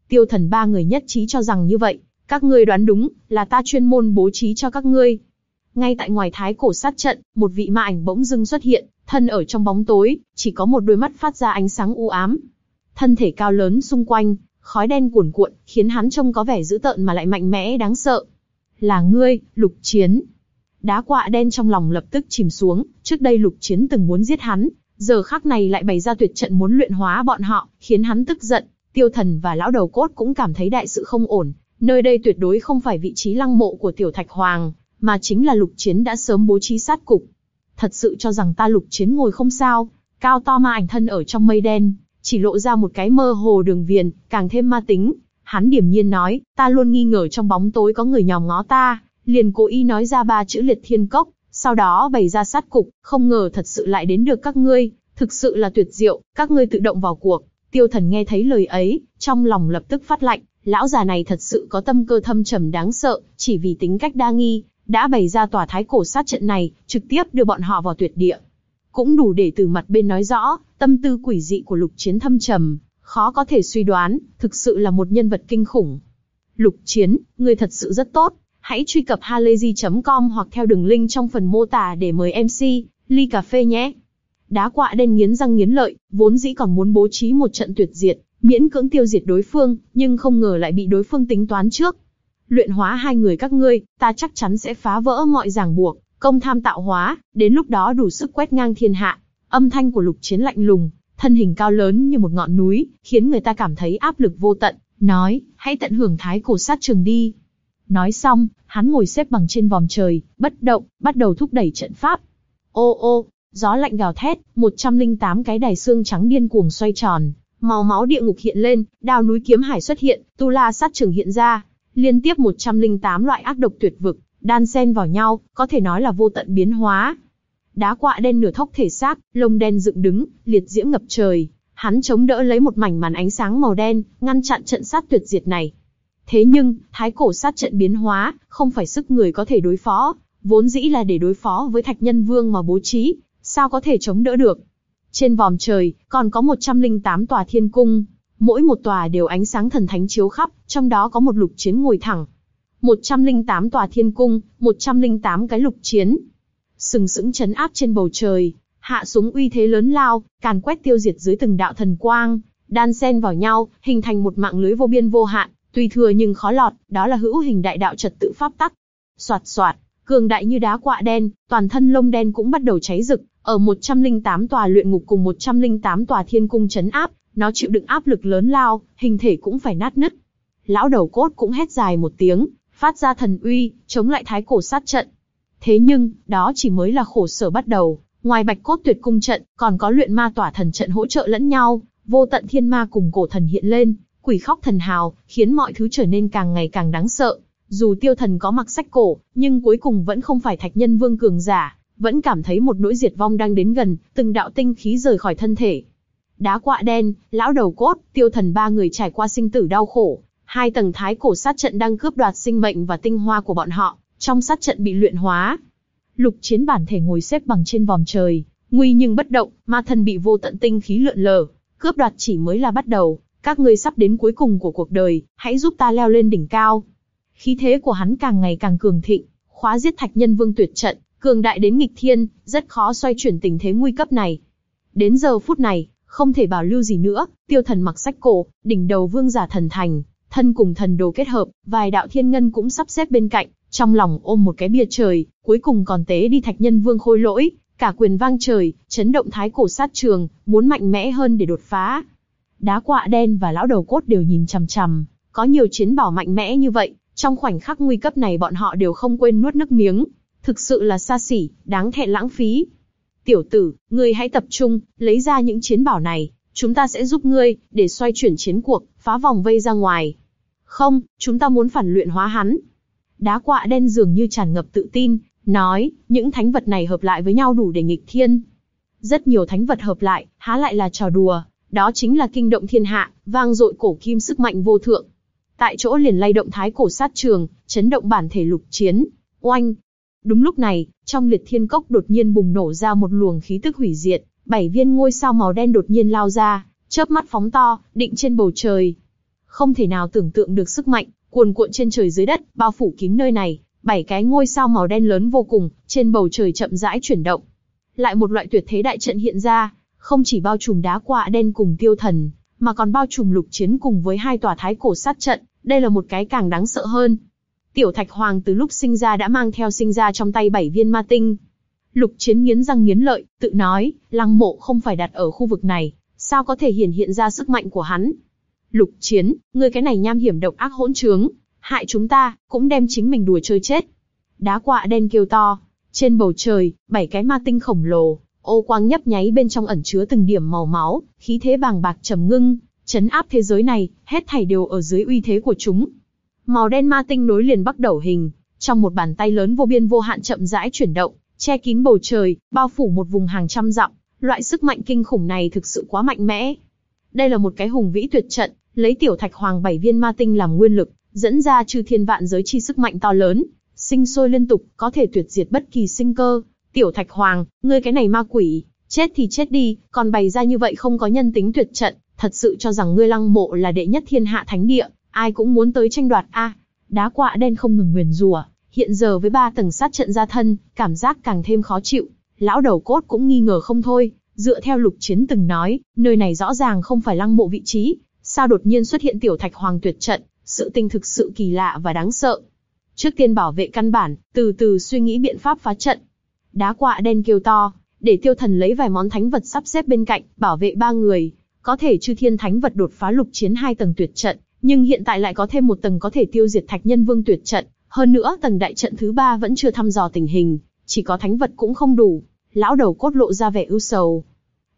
Tiêu thần ba người nhất trí cho rằng như vậy, các ngươi đoán đúng, là ta chuyên môn bố trí cho các ngươi. Ngay tại ngoài thái cổ sát trận, một vị ma ảnh bỗng dưng xuất hiện, thân ở trong bóng tối, chỉ có một đôi mắt phát ra ánh sáng u ám. Thân thể cao lớn xung quanh, khói đen cuồn cuộn, khiến hắn trông có vẻ dữ tợn mà lại mạnh mẽ đáng sợ. Là ngươi, lục chiến. Đá quạ đen trong lòng lập tức chìm xuống, trước đây lục chiến từng muốn giết hắn, giờ khắc này lại bày ra tuyệt trận muốn luyện hóa bọn họ, khiến hắn tức giận. Tiêu thần và lão đầu cốt cũng cảm thấy đại sự không ổn, nơi đây tuyệt đối không phải vị trí lăng mộ của tiểu thạch hoàng, mà chính là lục chiến đã sớm bố trí sát cục. Thật sự cho rằng ta lục chiến ngồi không sao, cao to ma ảnh thân ở trong mây đen, chỉ lộ ra một cái mơ hồ đường viền, càng thêm ma tính. Hắn điểm nhiên nói, ta luôn nghi ngờ trong bóng tối có người nhòm ngó ta, liền cố ý nói ra ba chữ liệt thiên cốc, sau đó bày ra sát cục, không ngờ thật sự lại đến được các ngươi, thực sự là tuyệt diệu, các ngươi tự động vào cuộc. Tiêu thần nghe thấy lời ấy, trong lòng lập tức phát lạnh, lão già này thật sự có tâm cơ thâm trầm đáng sợ, chỉ vì tính cách đa nghi, đã bày ra tòa thái cổ sát trận này, trực tiếp đưa bọn họ vào tuyệt địa. Cũng đủ để từ mặt bên nói rõ, tâm tư quỷ dị của lục chiến thâm trầm, khó có thể suy đoán, thực sự là một nhân vật kinh khủng. Lục chiến, người thật sự rất tốt, hãy truy cập halayzi.com hoặc theo đường link trong phần mô tả để mời MC, ly cà phê nhé. Đá quạ đen nghiến răng nghiến lợi, vốn dĩ còn muốn bố trí một trận tuyệt diệt, miễn cưỡng tiêu diệt đối phương, nhưng không ngờ lại bị đối phương tính toán trước. Luyện hóa hai người các ngươi, ta chắc chắn sẽ phá vỡ mọi ràng buộc, công tham tạo hóa, đến lúc đó đủ sức quét ngang thiên hạ. Âm thanh của lục chiến lạnh lùng, thân hình cao lớn như một ngọn núi, khiến người ta cảm thấy áp lực vô tận, nói, hãy tận hưởng thái cổ sát trường đi. Nói xong, hắn ngồi xếp bằng trên vòm trời, bất động, bắt đầu thúc đẩy trận pháp. Ô ô, gió lạnh gào thét, 108 cái đài xương trắng điên cuồng xoay tròn, màu máu địa ngục hiện lên, đao núi kiếm hải xuất hiện, tu la sát trường hiện ra, liên tiếp 108 loại ác độc tuyệt vực, đan xen vào nhau, có thể nói là vô tận biến hóa. Đá quạ đen nửa thốc thể xác, lông đen dựng đứng, liệt diễm ngập trời, hắn chống đỡ lấy một mảnh màn ánh sáng màu đen, ngăn chặn trận sát tuyệt diệt này. Thế nhưng, thái cổ sát trận biến hóa, không phải sức người có thể đối phó, vốn dĩ là để đối phó với thạch nhân vương mà bố trí, sao có thể chống đỡ được. Trên vòm trời, còn có 108 tòa thiên cung, mỗi một tòa đều ánh sáng thần thánh chiếu khắp, trong đó có một lục chiến ngồi thẳng. 108 tòa thiên cung, 108 cái lục chiến. Sừng sững chấn áp trên bầu trời, hạ xuống uy thế lớn lao, càn quét tiêu diệt dưới từng đạo thần quang, đan xen vào nhau, hình thành một mạng lưới vô biên vô hạn, Tuy thừa nhưng khó lọt, đó là hữu hình đại đạo trật tự pháp tắc. Soạt soạt, cường đại như đá quạ đen, toàn thân lông đen cũng bắt đầu cháy rực, ở 108 tòa luyện ngục cùng 108 tòa thiên cung chấn áp, nó chịu đựng áp lực lớn lao, hình thể cũng phải nát nứt. Lão đầu cốt cũng hét dài một tiếng, phát ra thần uy, chống lại thái cổ sát trận. Thế nhưng, đó chỉ mới là khổ sở bắt đầu, ngoài bạch cốt tuyệt cung trận, còn có luyện ma tỏa thần trận hỗ trợ lẫn nhau, vô tận thiên ma cùng cổ thần hiện lên, quỷ khóc thần hào, khiến mọi thứ trở nên càng ngày càng đáng sợ. Dù tiêu thần có mặc sách cổ, nhưng cuối cùng vẫn không phải thạch nhân vương cường giả, vẫn cảm thấy một nỗi diệt vong đang đến gần, từng đạo tinh khí rời khỏi thân thể. Đá quạ đen, lão đầu cốt, tiêu thần ba người trải qua sinh tử đau khổ, hai tầng thái cổ sát trận đang cướp đoạt sinh mệnh và tinh hoa của bọn họ, trong sát trận bị luyện hóa. Lục chiến bản thể ngồi xếp bằng trên vòm trời, nguy nhưng bất động, ma thần bị vô tận tinh khí lượn lờ, cướp đoạt chỉ mới là bắt đầu, các ngươi sắp đến cuối cùng của cuộc đời, hãy giúp ta leo lên đỉnh cao. Khí thế của hắn càng ngày càng cường thịnh, khóa giết thạch nhân vương tuyệt trận, cường đại đến nghịch thiên, rất khó xoay chuyển tình thế nguy cấp này. Đến giờ phút này, không thể bảo lưu gì nữa, tiêu thần mặc sách cổ, đỉnh đầu vương giả thần thành, thân cùng thần đồ kết hợp, vài đạo thiên ngân cũng sắp xếp bên cạnh, trong lòng ôm một cái bia trời, cuối cùng còn tế đi thạch nhân vương khôi lỗi, cả quyền vang trời, chấn động thái cổ sát trường, muốn mạnh mẽ hơn để đột phá. Đá quạ đen và lão đầu cốt đều nhìn chằm chằm, có nhiều chiến bảo mạnh mẽ như vậy, trong khoảnh khắc nguy cấp này bọn họ đều không quên nuốt nước miếng. Thực sự là xa xỉ, đáng thẹn lãng phí. Tiểu tử, ngươi hãy tập trung, lấy ra những chiến bảo này, chúng ta sẽ giúp ngươi, để xoay chuyển chiến cuộc, phá vòng vây ra ngoài. Không, chúng ta muốn phản luyện hóa hắn. Đá quạ đen dường như tràn ngập tự tin, nói, những thánh vật này hợp lại với nhau đủ để nghịch thiên. Rất nhiều thánh vật hợp lại, há lại là trò đùa, đó chính là kinh động thiên hạ, vang dội cổ kim sức mạnh vô thượng. Tại chỗ liền lay động thái cổ sát trường, chấn động bản thể lục chiến, oanh. Đúng lúc này, trong liệt thiên cốc đột nhiên bùng nổ ra một luồng khí tức hủy diệt, bảy viên ngôi sao màu đen đột nhiên lao ra, chớp mắt phóng to, định trên bầu trời. Không thể nào tưởng tượng được sức mạnh, cuồn cuộn trên trời dưới đất, bao phủ kín nơi này, bảy cái ngôi sao màu đen lớn vô cùng, trên bầu trời chậm rãi chuyển động. Lại một loại tuyệt thế đại trận hiện ra, không chỉ bao trùm đá quạ đen cùng tiêu thần, mà còn bao trùm lục chiến cùng với hai tòa thái cổ sát trận, đây là một cái càng đáng sợ hơn. Tiểu Thạch Hoàng từ lúc sinh ra đã mang theo sinh ra trong tay bảy viên ma tinh. Lục chiến nghiến răng nghiến lợi, tự nói, lăng mộ không phải đặt ở khu vực này, sao có thể hiển hiện ra sức mạnh của hắn. Lục chiến, ngươi cái này nham hiểm độc ác hỗn trướng, hại chúng ta, cũng đem chính mình đùa chơi chết. Đá quạ đen kêu to, trên bầu trời, bảy cái ma tinh khổng lồ, ô quang nhấp nháy bên trong ẩn chứa từng điểm màu máu, khí thế bàng bạc trầm ngưng, chấn áp thế giới này, hết thảy đều ở dưới uy thế của chúng. Màu đen ma tinh nối liền bắt đầu hình, trong một bàn tay lớn vô biên vô hạn chậm rãi chuyển động, che kín bầu trời, bao phủ một vùng hàng trăm dặm, loại sức mạnh kinh khủng này thực sự quá mạnh mẽ. Đây là một cái hùng vĩ tuyệt trận, lấy tiểu thạch hoàng bảy viên ma tinh làm nguyên lực, dẫn ra trừ thiên vạn giới chi sức mạnh to lớn, sinh sôi liên tục, có thể tuyệt diệt bất kỳ sinh cơ. Tiểu thạch hoàng, ngươi cái này ma quỷ, chết thì chết đi, còn bày ra như vậy không có nhân tính tuyệt trận, thật sự cho rằng ngươi lăng mộ là đệ nhất thiên hạ thánh địa, ai cũng muốn tới tranh đoạt a. đá quạ đen không ngừng nguyền rủa, hiện giờ với ba tầng sát trận ra thân, cảm giác càng thêm khó chịu. Lão đầu cốt cũng nghi ngờ không thôi, dựa theo lục chiến từng nói, nơi này rõ ràng không phải lăng mộ vị trí, sao đột nhiên xuất hiện tiểu thạch hoàng tuyệt trận, sự tình thực sự kỳ lạ và đáng sợ. Trước tiên bảo vệ căn bản, từ từ suy nghĩ biện pháp phá trận. Đá quạ đen kêu to, để tiêu thần lấy vài món thánh vật sắp xếp bên cạnh, bảo vệ ba người. Có thể chư thiên thánh vật đột phá lục chiến hai tầng tuyệt trận, nhưng hiện tại lại có thêm một tầng có thể tiêu diệt thạch nhân vương tuyệt trận. Hơn nữa tầng đại trận thứ ba vẫn chưa thăm dò tình hình, chỉ có thánh vật cũng không đủ. Lão đầu cốt lộ ra vẻ ưu sầu.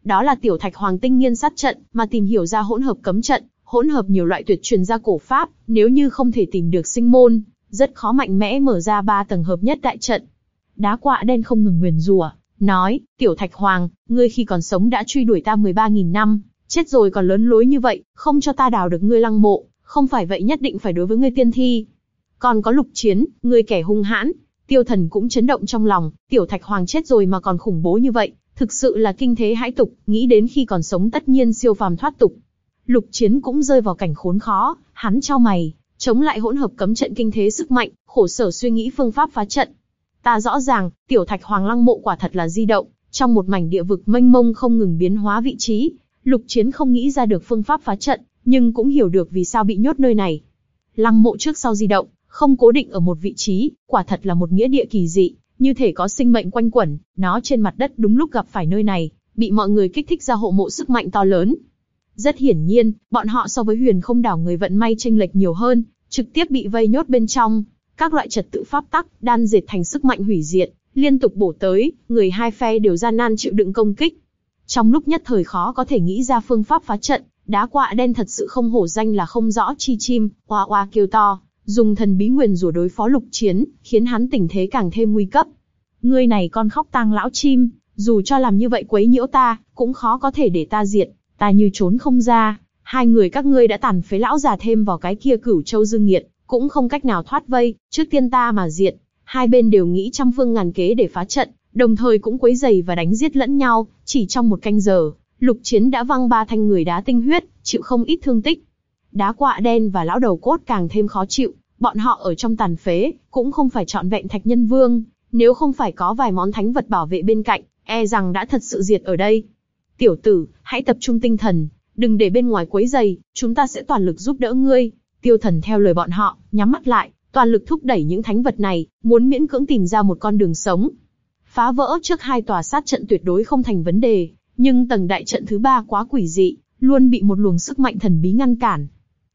Đó là tiểu thạch hoàng tinh nghiên sát trận, mà tìm hiểu ra hỗn hợp cấm trận, hỗn hợp nhiều loại tuyệt truyền ra cổ pháp, nếu như không thể tìm được sinh môn, rất khó mạnh mẽ mở ra ba tầng hợp nhất đại trận. Đá quạ đen không ngừng nguyền rủa, nói, tiểu thạch hoàng, ngươi khi còn sống đã truy đuổi ta 13.000 năm, chết rồi còn lớn lối như vậy, không cho ta đào được ngươi lăng mộ, không phải vậy nhất định phải đối với ngươi tiên thi. Còn có lục chiến, ngươi kẻ hung hãn, tiêu thần cũng chấn động trong lòng, tiểu thạch hoàng chết rồi mà còn khủng bố như vậy, thực sự là kinh thế hãi tục, nghĩ đến khi còn sống tất nhiên siêu phàm thoát tục. Lục chiến cũng rơi vào cảnh khốn khó, hắn trao mày, chống lại hỗn hợp cấm trận kinh thế sức mạnh, khổ sở suy nghĩ phương pháp phá trận. Ta rõ ràng, tiểu thạch hoàng lăng mộ quả thật là di động, trong một mảnh địa vực mênh mông không ngừng biến hóa vị trí, lục chiến không nghĩ ra được phương pháp phá trận, nhưng cũng hiểu được vì sao bị nhốt nơi này. Lăng mộ trước sau di động, không cố định ở một vị trí, quả thật là một nghĩa địa kỳ dị, như thể có sinh mệnh quanh quẩn, nó trên mặt đất đúng lúc gặp phải nơi này, bị mọi người kích thích ra hộ mộ sức mạnh to lớn, rất hiển nhiên, bọn họ so với huyền không đảo người vận may tranh lệch nhiều hơn, trực tiếp bị vây nhốt bên trong. Các loại trật tự pháp tắc, đan dệt thành sức mạnh hủy diệt, liên tục bổ tới, người hai phe đều gian nan chịu đựng công kích. Trong lúc nhất thời khó có thể nghĩ ra phương pháp phá trận, đá quạ đen thật sự không hổ danh là không rõ chi chim, oa oa kêu to, dùng thần bí nguyền rủa đối phó lục chiến, khiến hắn tình thế càng thêm nguy cấp. Ngươi này con khóc tang lão chim, dù cho làm như vậy quấy nhiễu ta, cũng khó có thể để ta diệt ta như trốn không ra, hai người các ngươi đã tàn phế lão già thêm vào cái kia cửu châu dương nghiệt, cũng không cách nào thoát vây, trước tiên ta mà diệt, hai bên đều nghĩ trăm phương ngàn kế để phá trận, đồng thời cũng quấy giày và đánh giết lẫn nhau, chỉ trong một canh giờ, lục chiến đã văng ba thanh người đá tinh huyết, chịu không ít thương tích. Đá quạ đen và lão đầu cốt càng thêm khó chịu, bọn họ ở trong tàn phế, cũng không phải chọn vẹn thạch nhân vương, nếu không phải có vài món thánh vật bảo vệ bên cạnh, e rằng đã thật sự diệt ở đây. Tiểu tử, hãy tập trung tinh thần, đừng để bên ngoài quấy giày, chúng ta sẽ toàn lực giúp đỡ ngươi. Tiêu thần theo lời bọn họ, nhắm mắt lại, toàn lực thúc đẩy những thánh vật này, muốn miễn cưỡng tìm ra một con đường sống. Phá vỡ trước hai tòa sát trận tuyệt đối không thành vấn đề, nhưng tầng đại trận thứ ba quá quỷ dị, luôn bị một luồng sức mạnh thần bí ngăn cản.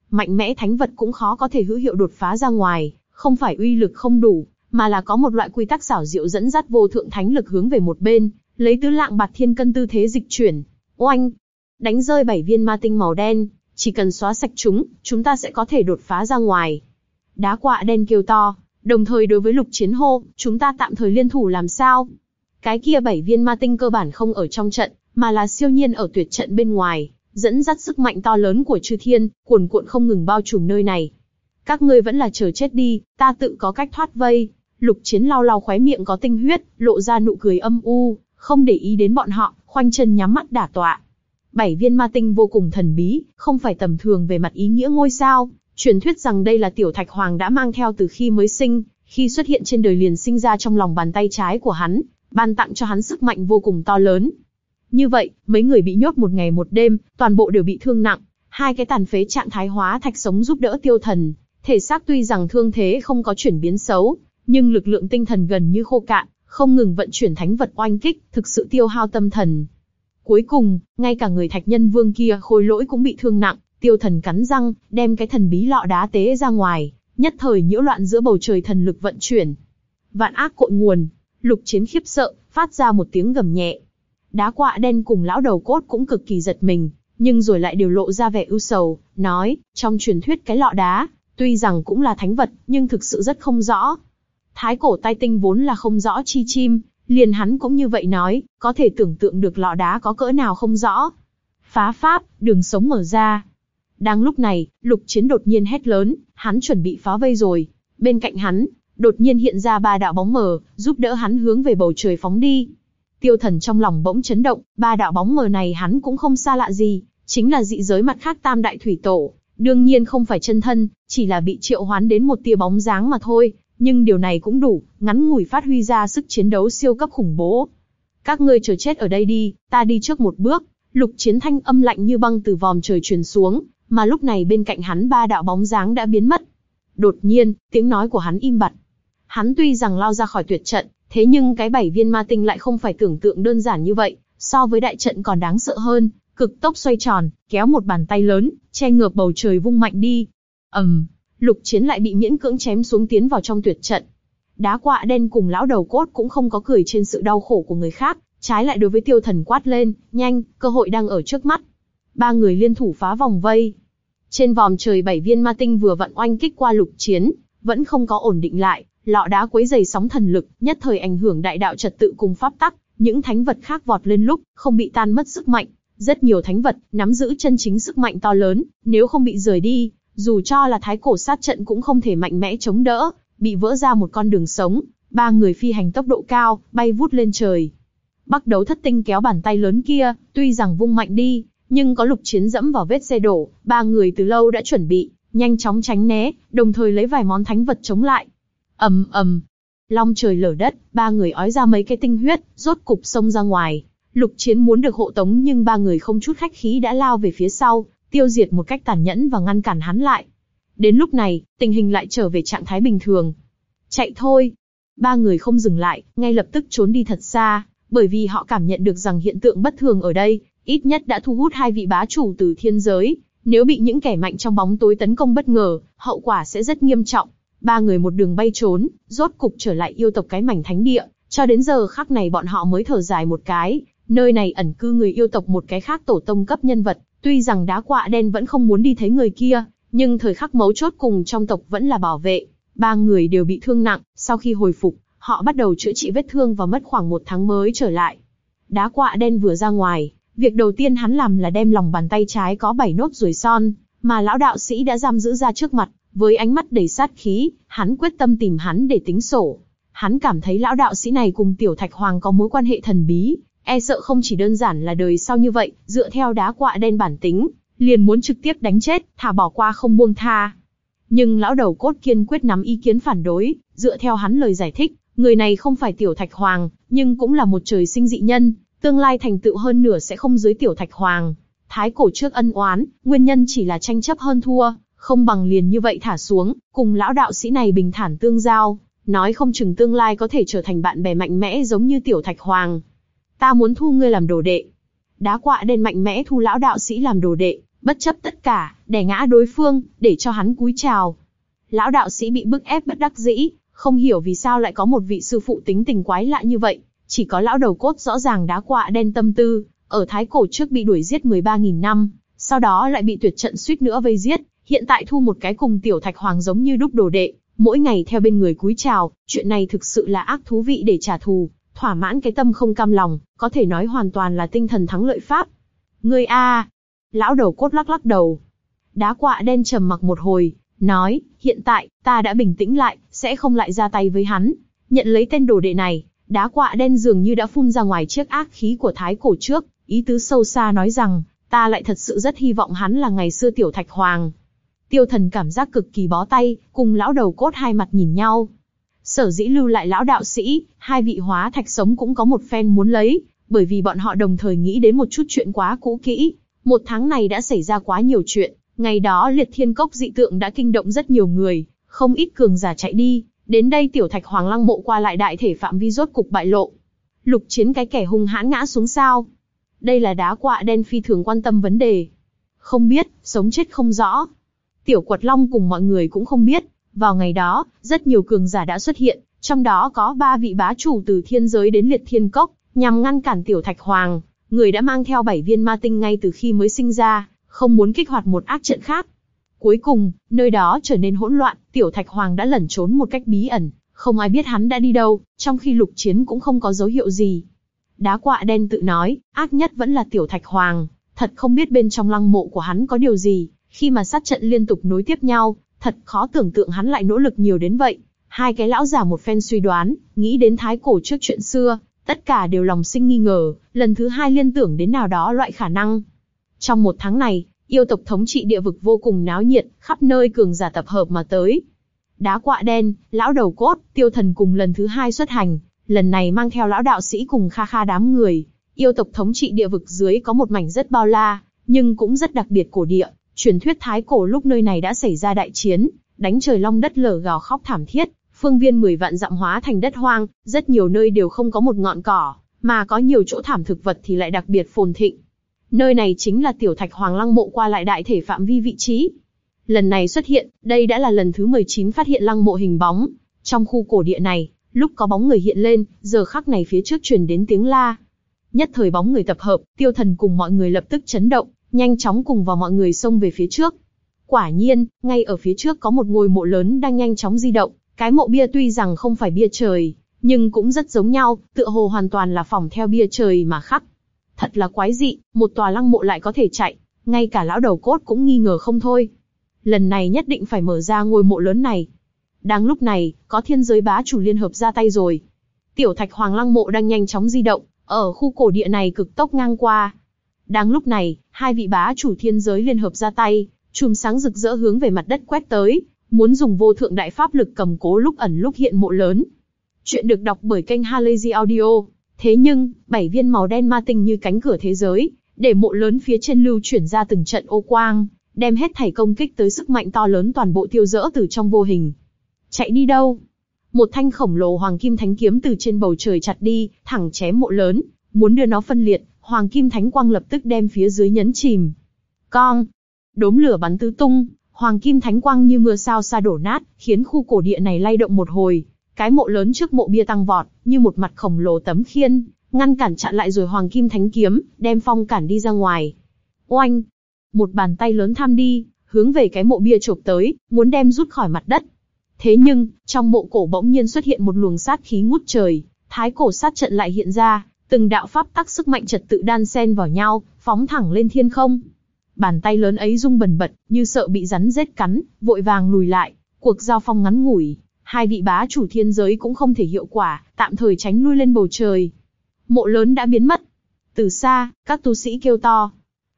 Mạnh mẽ thánh vật cũng khó có thể hữu hiệu đột phá ra ngoài, không phải uy lực không đủ, mà là có một loại quy tắc xảo diệu dẫn dắt vô thượng thánh lực hướng về một bên, lấy tứ lạng bạc thiên cân tư thế dịch chuyển, oanh, đánh rơi bảy viên ma tinh màu đen, chỉ cần xóa sạch chúng, chúng ta sẽ có thể đột phá ra ngoài. Đá quạ đen kêu to, đồng thời đối với lục chiến hô, chúng ta tạm thời liên thủ làm sao? Cái kia bảy viên ma tinh cơ bản không ở trong trận, mà là siêu nhiên ở tuyệt trận bên ngoài, dẫn dắt sức mạnh to lớn của chư thiên, cuồn cuộn không ngừng bao trùm nơi này. Các ngươi vẫn là chờ chết đi, ta tự có cách thoát vây. Lục chiến lau lau khóe miệng có tinh huyết, lộ ra nụ cười âm u, không để ý đến bọn họ, khoanh chân nhắm mắt đả tọa. Bảy viên ma tinh vô cùng thần bí, không phải tầm thường về mặt ý nghĩa ngôi sao, truyền thuyết rằng đây là tiểu thạch hoàng đã mang theo từ khi mới sinh, khi xuất hiện trên đời liền sinh ra trong lòng bàn tay trái của hắn, ban tặng cho hắn sức mạnh vô cùng to lớn. Như vậy, mấy người bị nhốt một ngày một đêm, toàn bộ đều bị thương nặng, hai cái tàn phế trạng thái hóa thạch sống giúp đỡ tiêu thần, thể xác tuy rằng thương thế không có chuyển biến xấu, nhưng lực lượng tinh thần gần như khô cạn, không ngừng vận chuyển thánh vật oanh kích, thực sự tiêu hao tâm thần. Cuối cùng, ngay cả người thạch nhân vương kia khôi lỗi cũng bị thương nặng, tiêu thần cắn răng, đem cái thần bí lọ đá tế ra ngoài, nhất thời nhiễu loạn giữa bầu trời thần lực vận chuyển. Vạn ác cội nguồn, lục chiến khiếp sợ, phát ra một tiếng gầm nhẹ. Đá quạ đen cùng lão đầu cốt cũng cực kỳ giật mình, nhưng rồi lại đều lộ ra vẻ ưu sầu, nói, trong truyền thuyết cái lọ đá, tuy rằng cũng là thánh vật, nhưng thực sự rất không rõ. Thái cổ tai tinh vốn là không rõ chi chim, liền hắn cũng như vậy nói, có thể tưởng tượng được lọ đá có cỡ nào không rõ. Phá pháp, đường sống mở ra. Đang lúc này, lục chiến đột nhiên hét lớn, hắn chuẩn bị phá vây rồi. Bên cạnh hắn, đột nhiên hiện ra ba đạo bóng mờ, giúp đỡ hắn hướng về bầu trời phóng đi. Tiêu thần trong lòng bỗng chấn động, ba đạo bóng mờ này hắn cũng không xa lạ gì, chính là dị giới mặt khác tam đại thủy tổ. Đương nhiên không phải chân thân, chỉ là bị triệu hoán đến một tia bóng dáng mà thôi, nhưng điều này cũng đủ, ngắn ngủi phát huy ra sức chiến đấu siêu cấp khủng bố. Các ngươi chờ chết ở đây đi, ta đi trước một bước, lục chiến thanh âm lạnh như băng từ vòm trời truyền xuống, mà lúc này bên cạnh hắn ba đạo bóng dáng đã biến mất. Đột nhiên, tiếng nói của hắn im bặt. Hắn tuy rằng lao ra khỏi tuyệt trận, thế nhưng cái bảy viên ma tinh lại không phải tưởng tượng đơn giản như vậy, so với đại trận còn đáng sợ hơn, cực tốc xoay tròn, kéo một bàn tay lớn, che ngược bầu trời vung mạnh đi. ầm, um, lục chiến lại bị miễn cưỡng chém xuống tiến vào trong tuyệt trận. Đá quạ đen cùng lão đầu cốt cũng không có cười trên sự đau khổ của người khác, trái lại đối với tiêu thần quát lên, nhanh, cơ hội đang ở trước mắt. Ba người liên thủ phá vòng vây. Trên vòm trời bảy viên ma tinh vừa vận oanh kích qua lục chiến, vẫn không có ổn định lại, lọ đá quấy dày sóng thần lực, nhất thời ảnh hưởng đại đạo trật tự cùng pháp tắc, những thánh vật khác vọt lên lúc, không bị tan mất sức mạnh. Rất nhiều thánh vật, nắm giữ chân chính sức mạnh to lớn, nếu không bị rời đi, dù cho là thái cổ sát trận cũng không thể mạnh mẽ chống đỡ, bị vỡ ra một con đường sống, ba người phi hành tốc độ cao, bay vút lên trời. Bắc đấu thất tinh kéo bàn tay lớn kia, tuy rằng vung mạnh đi, nhưng có lục chiến dẫm vào vết xe đổ, ba người từ lâu đã chuẩn bị, nhanh chóng tránh né, đồng thời lấy vài món thánh vật chống lại. ầm ầm, long trời lở đất, ba người ói ra mấy cái tinh huyết, rốt cục xông ra ngoài. Lục chiến muốn được hộ tống nhưng ba người không chút khách khí đã lao về phía sau, tiêu diệt một cách tàn nhẫn và ngăn cản hắn lại. Đến lúc này, tình hình lại trở về trạng thái bình thường. Chạy thôi. Ba người không dừng lại, ngay lập tức trốn đi thật xa, bởi vì họ cảm nhận được rằng hiện tượng bất thường ở đây, ít nhất đã thu hút hai vị bá chủ từ thiên giới. Nếu bị những kẻ mạnh trong bóng tối tấn công bất ngờ, hậu quả sẽ rất nghiêm trọng. Ba người một đường bay trốn, rốt cục trở lại yêu tộc cái mảnh thánh địa, cho đến giờ khắc này bọn họ mới thở dài một cái, nơi này ẩn cư người yêu tộc một cái khác tổ tông cấp nhân vật, Tuy rằng đá quạ đen vẫn không muốn đi thấy người kia, nhưng thời khắc mấu chốt cùng trong tộc vẫn là bảo vệ. Ba người đều bị thương nặng, sau khi hồi phục, họ bắt đầu chữa trị vết thương và mất khoảng một tháng mới trở lại. Đá quạ đen vừa ra ngoài, việc đầu tiên hắn làm là đem lòng bàn tay trái có bảy nốt ruồi son, mà lão đạo sĩ đã giam giữ ra trước mặt, với ánh mắt đầy sát khí, hắn quyết tâm tìm hắn để tính sổ. Hắn cảm thấy lão đạo sĩ này cùng tiểu thạch hoàng có mối quan hệ thần bí, e sợ không chỉ đơn giản là đời sau như vậy, dựa theo đá quạ đen bản tính, liền muốn trực tiếp đánh chết, thả bỏ qua không buông tha. Nhưng lão đầu cốt kiên quyết nắm ý kiến phản đối, dựa theo hắn lời giải thích, người này không phải tiểu thạch hoàng, nhưng cũng là một trời sinh dị nhân, tương lai thành tựu hơn nửa sẽ không dưới tiểu thạch hoàng. Thái cổ trước ân oán, nguyên nhân chỉ là tranh chấp hơn thua, không bằng liền như vậy thả xuống, cùng lão đạo sĩ này bình thản tương giao, nói không chừng tương lai có thể trở thành bạn bè mạnh mẽ giống như tiểu thạch hoàng ta muốn thu ngươi làm đồ đệ. Đá quạ đen mạnh mẽ thu lão đạo sĩ làm đồ đệ, bất chấp tất cả, đè ngã đối phương, để cho hắn cúi chào. Lão đạo sĩ bị bức ép bất đắc dĩ, không hiểu vì sao lại có một vị sư phụ tính tình quái lạ như vậy. Chỉ có lão đầu cốt rõ ràng đá quạ đen tâm tư, ở thái cổ trước bị đuổi giết 13.000 năm, sau đó lại bị tuyệt trận suýt nữa vây giết, hiện tại thu một cái cùng tiểu thạch hoàng giống như đúc đồ đệ, mỗi ngày theo bên người cúi chào, chuyện này thực sự là ác thú vị để trả thù thỏa mãn cái tâm không cam lòng, có thể nói hoàn toàn là tinh thần thắng lợi pháp. Ngươi a, lão đầu cốt lắc lắc đầu. Đá quạ đen trầm mặc một hồi, nói, hiện tại, ta đã bình tĩnh lại, sẽ không lại ra tay với hắn. Nhận lấy tên đồ đệ này, đá quạ đen dường như đã phun ra ngoài chiếc ác khí của thái cổ trước, ý tứ sâu xa nói rằng, ta lại thật sự rất hy vọng hắn là ngày xưa tiểu thạch hoàng. Tiêu thần cảm giác cực kỳ bó tay, cùng lão đầu cốt hai mặt nhìn nhau. Sở dĩ lưu lại lão đạo sĩ, hai vị hóa thạch sống cũng có một phen muốn lấy, bởi vì bọn họ đồng thời nghĩ đến một chút chuyện quá cũ kỹ. Một tháng này đã xảy ra quá nhiều chuyện, ngày đó liệt thiên cốc dị tượng đã kinh động rất nhiều người, không ít cường giả chạy đi, đến đây tiểu thạch hoàng lăng mộ qua lại đại thể phạm vi rốt cục bại lộ. Lục chiến cái kẻ hung hãn ngã xuống sao. Đây là đá quạ đen phi thường quan tâm vấn đề. Không biết, sống chết không rõ. Tiểu quật long cùng mọi người cũng không biết, vào ngày đó, rất nhiều cường giả đã xuất hiện, trong đó có ba vị bá chủ từ thiên giới đến liệt thiên cốc, nhằm ngăn cản tiểu thạch hoàng, người đã mang theo bảy viên ma tinh ngay từ khi mới sinh ra, không muốn kích hoạt một ác trận khác. Cuối cùng, nơi đó trở nên hỗn loạn, tiểu thạch hoàng đã lẩn trốn một cách bí ẩn, không ai biết hắn đã đi đâu, trong khi lục chiến cũng không có dấu hiệu gì. Đá quạ đen tự nói, ác nhất vẫn là tiểu thạch hoàng, thật không biết bên trong lăng mộ của hắn có điều gì, khi mà sát trận liên tục nối tiếp nhau, thật khó tưởng tượng hắn lại nỗ lực nhiều đến vậy. Hai cái lão già một phen suy đoán, nghĩ đến thái cổ trước chuyện xưa, tất cả đều lòng sinh nghi ngờ, lần thứ hai liên tưởng đến nào đó loại khả năng. Trong một tháng này, yêu tộc thống trị địa vực vô cùng náo nhiệt, khắp nơi cường giả tập hợp mà tới. Đá quạ đen, lão đầu cốt, tiêu thần cùng lần thứ hai xuất hành, lần này mang theo lão đạo sĩ cùng kha kha đám người. Yêu tộc thống trị địa vực dưới có một mảnh rất bao la, nhưng cũng rất đặc biệt cổ địa, Truyền thuyết thái cổ lúc nơi này đã xảy ra đại chiến, đánh trời long đất lở gào khóc thảm thiết, phương viên 10 vạn dặm hóa thành đất hoang, rất nhiều nơi đều không có một ngọn cỏ, mà có nhiều chỗ thảm thực vật thì lại đặc biệt phồn thịnh. Nơi này chính là tiểu thạch hoàng lăng mộ qua lại đại thể phạm vi vị trí. Lần này xuất hiện, đây đã là lần thứ 19 phát hiện lăng mộ hình bóng. Trong khu cổ địa này, lúc có bóng người hiện lên, giờ khắc này phía trước truyền đến tiếng la. Nhất thời bóng người tập hợp, tiêu thần cùng mọi người lập tức chấn động, nhanh chóng cùng vào mọi người xông về phía trước. Quả nhiên, ngay ở phía trước có một ngôi mộ lớn đang nhanh chóng di động, cái mộ bia tuy rằng không phải bia trời, nhưng cũng rất giống nhau, tựa hồ hoàn toàn là phỏng theo bia trời mà khắc. Thật là quái dị, một tòa lăng mộ lại có thể chạy, ngay cả lão đầu cốt cũng nghi ngờ không thôi. Lần này nhất định phải mở ra ngôi mộ lớn này. Đang lúc này, có thiên giới bá chủ liên hợp ra tay rồi. Tiểu thạch hoàng lăng mộ đang nhanh chóng di động, ở khu cổ địa này cực tốc ngang qua, đang lúc này, hai vị bá chủ thiên giới liên hợp ra tay, chùm sáng rực rỡ hướng về mặt đất quét tới, muốn dùng vô thượng đại pháp lực cầm cố lúc ẩn lúc hiện mộ lớn. Chuyện được đọc bởi kênh Halazy Audio. Thế nhưng, bảy viên màu đen ma tinh như cánh cửa thế giới, để mộ lớn phía trên lưu chuyển ra từng trận ô quang, đem hết thảy công kích tới sức mạnh to lớn toàn bộ tiêu dỡ từ trong vô hình. Chạy đi đâu? Một thanh khổng lồ hoàng kim thánh kiếm từ trên bầu trời chặt đi, thẳng chém mộ lớn, muốn đưa nó phân liệt, Hoàng Kim Thánh Quang lập tức đem phía dưới nhấn chìm. Con! Đốm lửa bắn tứ tung, Hoàng Kim Thánh Quang như mưa sao xa đổ nát, khiến khu cổ địa này lay động một hồi. Cái mộ lớn trước mộ bia tăng vọt, như một mặt khổng lồ tấm khiên, ngăn cản chặn lại rồi Hoàng Kim Thánh Kiếm, đem phong cản đi ra ngoài. Oanh! Một bàn tay lớn tham đi, hướng về cái mộ bia chộp tới, muốn đem rút khỏi mặt đất. Thế nhưng, trong mộ cổ bỗng nhiên xuất hiện một luồng sát khí ngút trời, thái cổ sát trận lại hiện ra, Từng đạo pháp tắc sức mạnh trật tự đan xen vào nhau, phóng thẳng lên thiên không. Bàn tay lớn ấy rung bần bật, như sợ bị rắn rết cắn, vội vàng lùi lại. Cuộc giao phong ngắn ngủi, hai vị bá chủ thiên giới cũng không thể hiệu quả, tạm thời tránh lui lên bầu trời. Mộ lớn đã biến mất. Từ xa, các tu sĩ kêu to.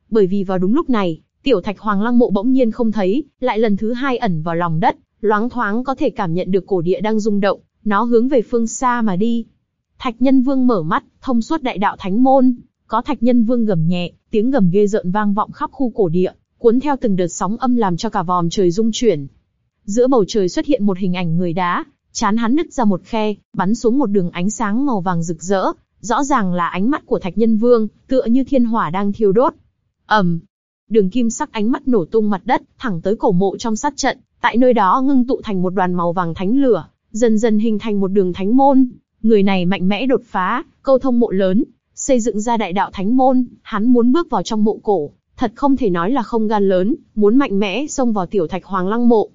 Bởi vì vào đúng lúc này, tiểu thạch hoàng lăng mộ bỗng nhiên không thấy, lại lần thứ hai ẩn vào lòng đất, loáng thoáng có thể cảm nhận được cổ địa đang rung động, nó hướng về phương xa mà đi. Thạch Nhân Vương mở mắt, thông suốt đại đạo thánh môn, có Thạch Nhân Vương gầm nhẹ, tiếng gầm ghê rợn vang vọng khắp khu cổ địa, cuốn theo từng đợt sóng âm làm cho cả vòm trời rung chuyển. Giữa bầu trời xuất hiện một hình ảnh người đá, chán hắn nứt ra một khe, bắn xuống một đường ánh sáng màu vàng rực rỡ, rõ ràng là ánh mắt của Thạch Nhân Vương, tựa như thiên hỏa đang thiêu đốt. ầm, đường kim sắc ánh mắt nổ tung mặt đất, thẳng tới cổ mộ trong sát trận, tại nơi đó ngưng tụ thành một đoàn màu vàng thánh lửa, dần dần hình thành một đường thánh môn, Người này mạnh mẽ đột phá, câu thông mộ lớn, xây dựng ra đại đạo thánh môn, hắn muốn bước vào trong mộ cổ, thật không thể nói là không gan lớn, muốn mạnh mẽ xông vào tiểu thạch hoàng lăng mộ.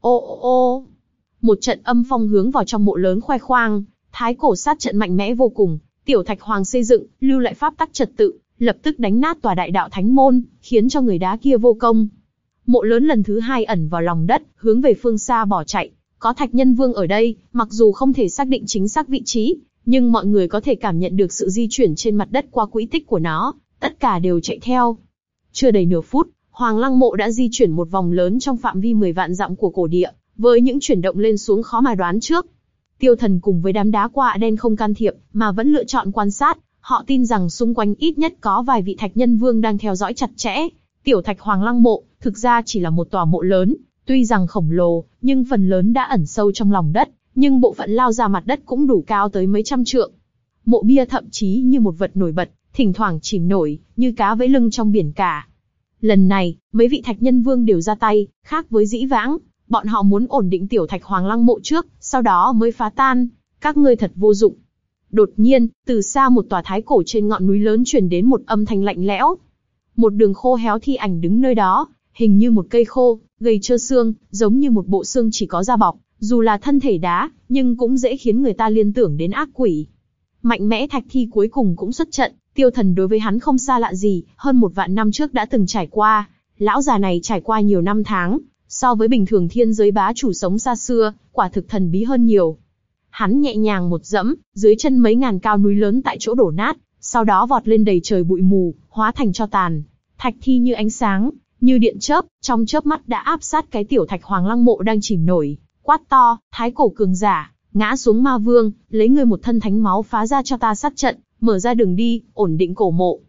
Ô ô ô, một trận âm phong hướng vào trong mộ lớn khoe khoang, thái cổ sát trận mạnh mẽ vô cùng, tiểu thạch hoàng xây dựng, lưu lại pháp tắc trật tự, lập tức đánh nát tòa đại đạo thánh môn, khiến cho người đá kia vô công. Mộ lớn lần thứ hai ẩn vào lòng đất, hướng về phương xa bỏ chạy, có Thạch Nhân Vương ở đây, mặc dù không thể xác định chính xác vị trí, nhưng mọi người có thể cảm nhận được sự di chuyển trên mặt đất qua quỹ tích của nó, tất cả đều chạy theo. Chưa đầy nửa phút, Hoàng Lăng Mộ đã di chuyển một vòng lớn trong phạm vi 10 vạn dặm của cổ địa, với những chuyển động lên xuống khó mà đoán trước. Tiêu thần cùng với đám đá quạ đen không can thiệp, mà vẫn lựa chọn quan sát, họ tin rằng xung quanh ít nhất có vài vị thạch nhân vương đang theo dõi chặt chẽ. Tiểu thạch Hoàng Lăng Mộ, thực ra chỉ là một tòa mộ lớn, tuy rằng khổng lồ, nhưng phần lớn đã ẩn sâu trong lòng đất, nhưng bộ phận lao ra mặt đất cũng đủ cao tới mấy trăm trượng. Mộ bia thậm chí như một vật nổi bật, thỉnh thoảng chìm nổi, như cá với lưng trong biển cả. Lần này, mấy vị thạch nhân vương đều ra tay, khác với dĩ vãng, bọn họ muốn ổn định tiểu thạch hoàng lăng mộ trước, sau đó mới phá tan. Các ngươi thật vô dụng. Đột nhiên, từ xa một tòa thái cổ trên ngọn núi lớn truyền đến một âm thanh lạnh lẽo. Một đường khô héo thi ảnh đứng nơi đó, hình như một cây khô, gầy trơ xương, giống như một bộ xương chỉ có da bọc, dù là thân thể đá, nhưng cũng dễ khiến người ta liên tưởng đến ác quỷ. Mạnh mẽ thạch thi cuối cùng cũng xuất trận, tiêu thần đối với hắn không xa lạ gì, hơn một vạn năm trước đã từng trải qua. Lão già này trải qua nhiều năm tháng, so với bình thường thiên giới bá chủ sống xa xưa, quả thực thần bí hơn nhiều. Hắn nhẹ nhàng một dẫm, dưới chân mấy ngàn cao núi lớn tại chỗ đổ nát, sau đó vọt lên đầy trời bụi mù, hóa thành cho tàn. Thạch thi như ánh sáng, như điện chớp, trong chớp mắt đã áp sát cái tiểu thạch hoàng lăng mộ đang chìm nổi, quát to, thái cổ cường giả, ngã xuống ma vương, lấy người một thân thánh máu phá ra cho ta sát trận, mở ra đường đi, ổn định cổ mộ.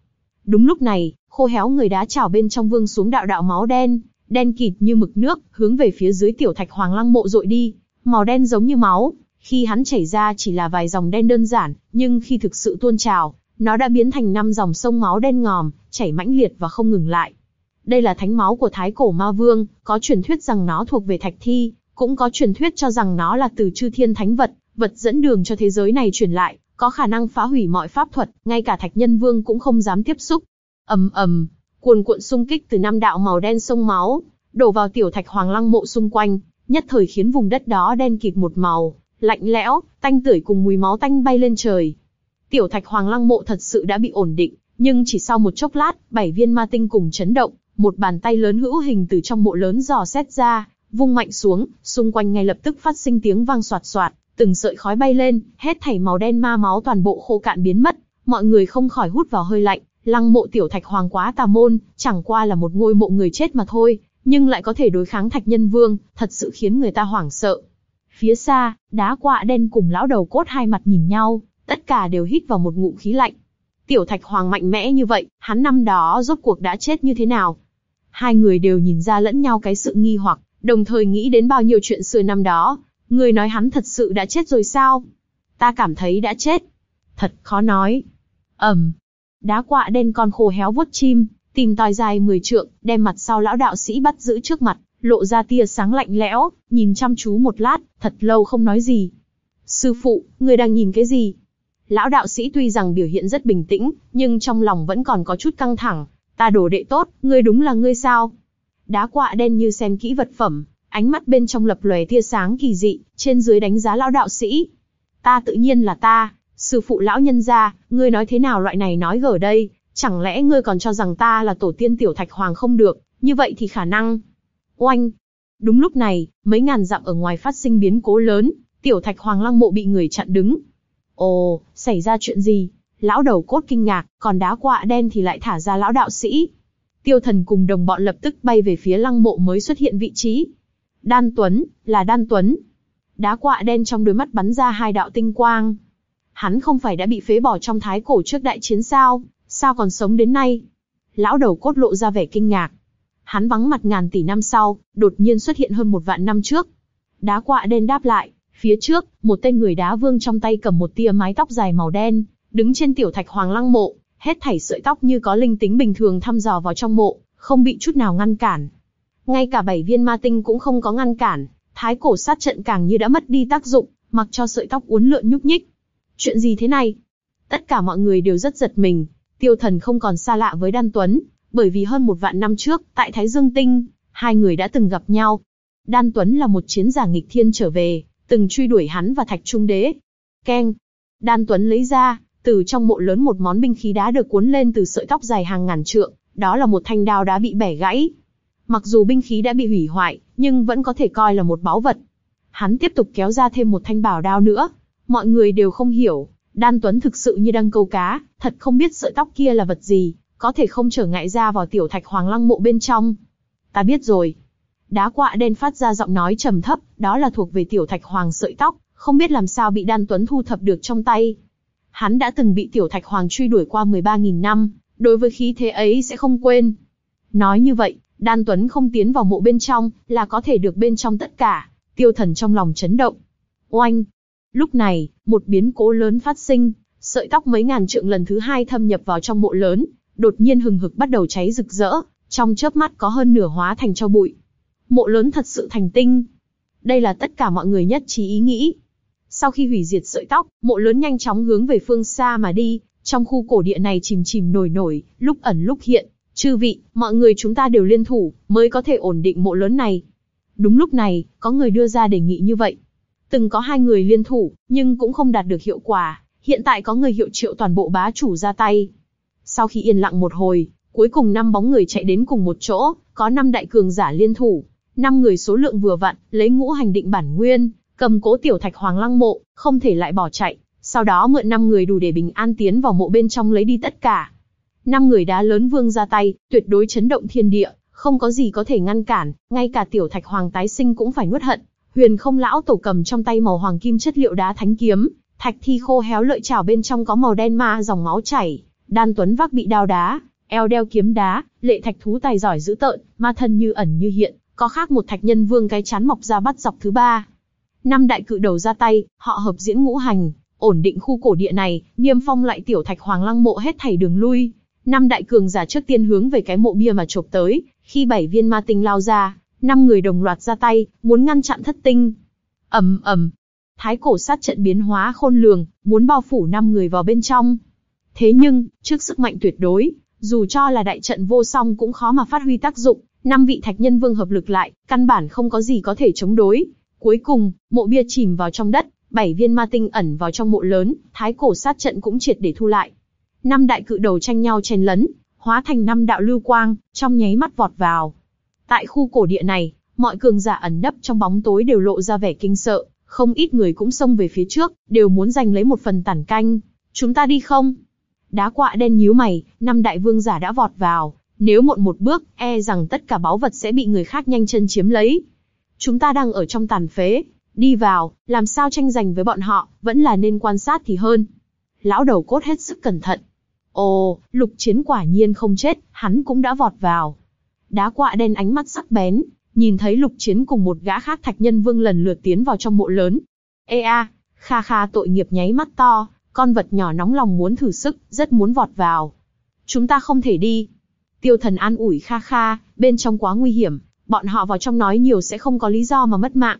Đúng lúc này, khô héo người đá trào bên trong vương xuống đạo đạo máu đen, đen kịt như mực nước, hướng về phía dưới tiểu thạch hoàng lăng mộ dội đi, màu đen giống như máu. Khi hắn chảy ra chỉ là vài dòng đen đơn giản, nhưng khi thực sự tuôn trào, nó đã biến thành năm dòng sông máu đen ngòm, chảy mãnh liệt và không ngừng lại. Đây là thánh máu của Thái Cổ Ma Vương, có truyền thuyết rằng nó thuộc về Thạch Thi, cũng có truyền thuyết cho rằng nó là từ chư thiên thánh vật, vật dẫn đường cho thế giới này truyền lại, có khả năng phá hủy mọi pháp thuật, ngay cả Thạch Nhân Vương cũng không dám tiếp xúc. ầm ầm, cuồn cuộn xung kích từ năm đạo màu đen sông máu, đổ vào tiểu Thạch Hoàng Lăng mộ xung quanh, nhất thời khiến vùng đất đó đen kịt một màu, lạnh lẽo, tanh tưởi cùng mùi máu tanh bay lên trời. Tiểu Thạch Hoàng Lăng mộ thật sự đã bị ổn định, nhưng chỉ sau một chốc lát, bảy viên ma tinh cùng chấn động, một bàn tay lớn hữu hình từ trong mộ lớn dò xét ra, vung mạnh xuống, xung quanh ngay lập tức phát sinh tiếng vang soạt soạt, từng sợi khói bay lên, hết thảy màu đen ma máu toàn bộ khô cạn biến mất, mọi người không khỏi hút vào hơi lạnh, lăng mộ tiểu thạch hoàng quá tà môn, chẳng qua là một ngôi mộ người chết mà thôi, nhưng lại có thể đối kháng thạch nhân vương, thật sự khiến người ta hoảng sợ. Phía xa, đá quạ đen cùng lão đầu cốt hai mặt nhìn nhau, tất cả đều hít vào một ngụm khí lạnh. Tiểu thạch hoàng mạnh mẽ như vậy, hắn năm đó rốt cuộc đã chết như thế nào? Hai người đều nhìn ra lẫn nhau cái sự nghi hoặc, đồng thời nghĩ đến bao nhiêu chuyện xưa năm đó. Người nói hắn thật sự đã chết rồi sao? Ta cảm thấy đã chết. Thật khó nói. ầm, đá quạ đen con khô héo vuốt chim, tìm tòi dài 10 trượng, đem mặt sau lão đạo sĩ bắt giữ trước mặt, lộ ra tia sáng lạnh lẽo, nhìn chăm chú một lát, thật lâu không nói gì. Sư phụ, người đang nhìn cái gì? Lão đạo sĩ tuy rằng biểu hiện rất bình tĩnh, nhưng trong lòng vẫn còn có chút căng thẳng. Ta đổ đệ tốt, ngươi đúng là ngươi sao? Đá quạ đen như xem kỹ vật phẩm, ánh mắt bên trong lập lòe tia sáng kỳ dị, trên dưới đánh giá lão đạo sĩ. Ta tự nhiên là ta, sư phụ lão nhân gia, ngươi nói thế nào loại này nói gở đây, chẳng lẽ ngươi còn cho rằng ta là tổ tiên tiểu thạch hoàng không được, như vậy thì khả năng. Oanh! Đúng lúc này, mấy ngàn dặm ở ngoài phát sinh biến cố lớn, tiểu thạch hoàng lăng mộ bị người chặn đứng. Ồ, xảy ra chuyện gì? Lão đầu cốt kinh ngạc, còn đá quạ đen thì lại thả ra lão đạo sĩ. Tiêu thần cùng đồng bọn lập tức bay về phía lăng mộ mới xuất hiện vị trí. Đan Tuấn, là Đan Tuấn. Đá quạ đen trong đôi mắt bắn ra hai đạo tinh quang. Hắn không phải đã bị phế bỏ trong thái cổ trước đại chiến sao, sao còn sống đến nay? Lão đầu cốt lộ ra vẻ kinh ngạc. Hắn vắng mặt ngàn tỷ năm sau, đột nhiên xuất hiện hơn một vạn năm trước. Đá quạ đen đáp lại, phía trước, một tên người đá vương trong tay cầm một tia mái tóc dài màu đen, đứng trên tiểu thạch hoàng lăng mộ, hết thảy sợi tóc như có linh tính bình thường thăm dò vào trong mộ, không bị chút nào ngăn cản. Ngay cả bảy viên ma tinh cũng không có ngăn cản, thái cổ sát trận càng như đã mất đi tác dụng, mặc cho sợi tóc uốn lượn nhúc nhích. Chuyện gì thế này? Tất cả mọi người đều rất giật mình, tiêu thần không còn xa lạ với Đan Tuấn, bởi vì hơn một vạn năm trước, tại Thái Dương Tinh, hai người đã từng gặp nhau. Đan Tuấn là một chiến giả nghịch thiên trở về, từng truy đuổi hắn và Thạch Trung Đế. Keng! Đan Tuấn lấy ra, từ trong mộ lớn một món binh khí đá được cuốn lên từ sợi tóc dài hàng ngàn trượng, đó là một thanh đao đá bị bẻ gãy. Mặc dù binh khí đã bị hủy hoại, nhưng vẫn có thể coi là một báu vật. Hắn tiếp tục kéo ra thêm một thanh bảo đao nữa. Mọi người đều không hiểu, Đan Tuấn thực sự như đang câu cá, thật không biết sợi tóc kia là vật gì, có thể không trở ngại ra vào tiểu thạch hoàng lăng mộ bên trong. Ta biết rồi. Đá quạ đen phát ra giọng nói trầm thấp, đó là thuộc về tiểu thạch hoàng sợi tóc, không biết làm sao bị đan tuấn thu thập được trong tay. Hắn đã từng bị tiểu thạch hoàng truy đuổi qua 13.000 năm, đối với khí thế ấy sẽ không quên. Nói như vậy, đan tuấn không tiến vào mộ bên trong, là có thể được bên trong tất cả. Tiêu thần trong lòng chấn động. Oanh! Lúc này, một biến cố lớn phát sinh, sợi tóc mấy ngàn trượng lần thứ hai thâm nhập vào trong mộ lớn, đột nhiên hừng hực bắt đầu cháy rực rỡ, trong chớp mắt có hơn nửa hóa thành cho bụi. Mộ lớn thật sự thành tinh. Đây là tất cả mọi người nhất trí ý nghĩ. Sau khi hủy diệt sợi tóc, mộ lớn nhanh chóng hướng về phương xa mà đi, trong khu cổ địa này chìm chìm nổi nổi, lúc ẩn lúc hiện. Chư vị, mọi người chúng ta đều liên thủ, mới có thể ổn định mộ lớn này. Đúng lúc này, có người đưa ra đề nghị như vậy. Từng có hai người liên thủ, nhưng cũng không đạt được hiệu quả. Hiện tại có người hiệu triệu toàn bộ bá chủ ra tay. Sau khi yên lặng một hồi, cuối cùng năm bóng người chạy đến cùng một chỗ, có năm đại cường giả liên thủ. Năm người số lượng vừa vặn, lấy ngũ hành định bản nguyên, cầm cố tiểu thạch hoàng lăng mộ, không thể lại bỏ chạy. Sau đó mượn năm người đủ để bình an tiến vào mộ bên trong lấy đi tất cả. Năm người đá lớn vương ra tay, tuyệt đối chấn động thiên địa, không có gì có thể ngăn cản, ngay cả tiểu thạch hoàng tái sinh cũng phải nuốt hận. Huyền không lão tổ cầm trong tay màu hoàng kim chất liệu đá thánh kiếm, thạch thi khô héo lợi chảo bên trong có màu đen ma dòng máu chảy, đan tuấn vác bị đao đá, eo đeo kiếm đá, lệ thạch thú tài giỏi dữ tợn, ma thân như ẩn như hiện, có khác một thạch nhân vương cái chán mọc ra bắt dọc thứ ba. Năm đại cự đầu ra tay, họ hợp diễn ngũ hành, ổn định khu cổ địa này, niêm phong lại tiểu thạch hoàng lăng mộ hết thảy đường lui. Năm đại cường giả trước tiên hướng về cái mộ bia mà chộp tới, khi bảy viên ma tinh lao ra, năm người đồng loạt ra tay, muốn ngăn chặn thất tinh. ầm ầm, thái cổ sát trận biến hóa khôn lường, muốn bao phủ năm người vào bên trong. Thế nhưng, trước sức mạnh tuyệt đối, dù cho là đại trận vô song cũng khó mà phát huy tác dụng, năm vị thạch nhân vương hợp lực lại, căn bản không có gì có thể chống đối. Cuối cùng, mộ bia chìm vào trong đất, bảy viên ma tinh ẩn vào trong mộ lớn, thái cổ sát trận cũng triệt để thu lại. Năm đại cự đầu tranh nhau chen lấn, hóa thành năm đạo lưu quang, trong nháy mắt vọt vào. Tại khu cổ địa này, mọi cường giả ẩn nấp trong bóng tối đều lộ ra vẻ kinh sợ, không ít người cũng xông về phía trước, đều muốn giành lấy một phần tản canh. Chúng ta đi không? Đá quạ đen nhíu mày, năm đại vương giả đã vọt vào, nếu muộn một bước, e rằng tất cả báu vật sẽ bị người khác nhanh chân chiếm lấy. Chúng ta đang ở trong tàn phế, đi vào, làm sao tranh giành với bọn họ, vẫn là nên quan sát thì hơn. Lão đầu cốt hết sức cẩn thận. Ồ, lục chiến quả nhiên không chết, hắn cũng đã vọt vào. Đá quạ đen ánh mắt sắc bén, nhìn thấy lục chiến cùng một gã khác thạch nhân vương lần lượt tiến vào trong mộ lớn. Ê a, kha kha tội nghiệp nháy mắt to, con vật nhỏ nóng lòng muốn thử sức, rất muốn vọt vào. Chúng ta không thể đi. Tiêu thần an ủi kha kha, bên trong quá nguy hiểm, bọn họ vào trong nói nhiều sẽ không có lý do mà mất mạng.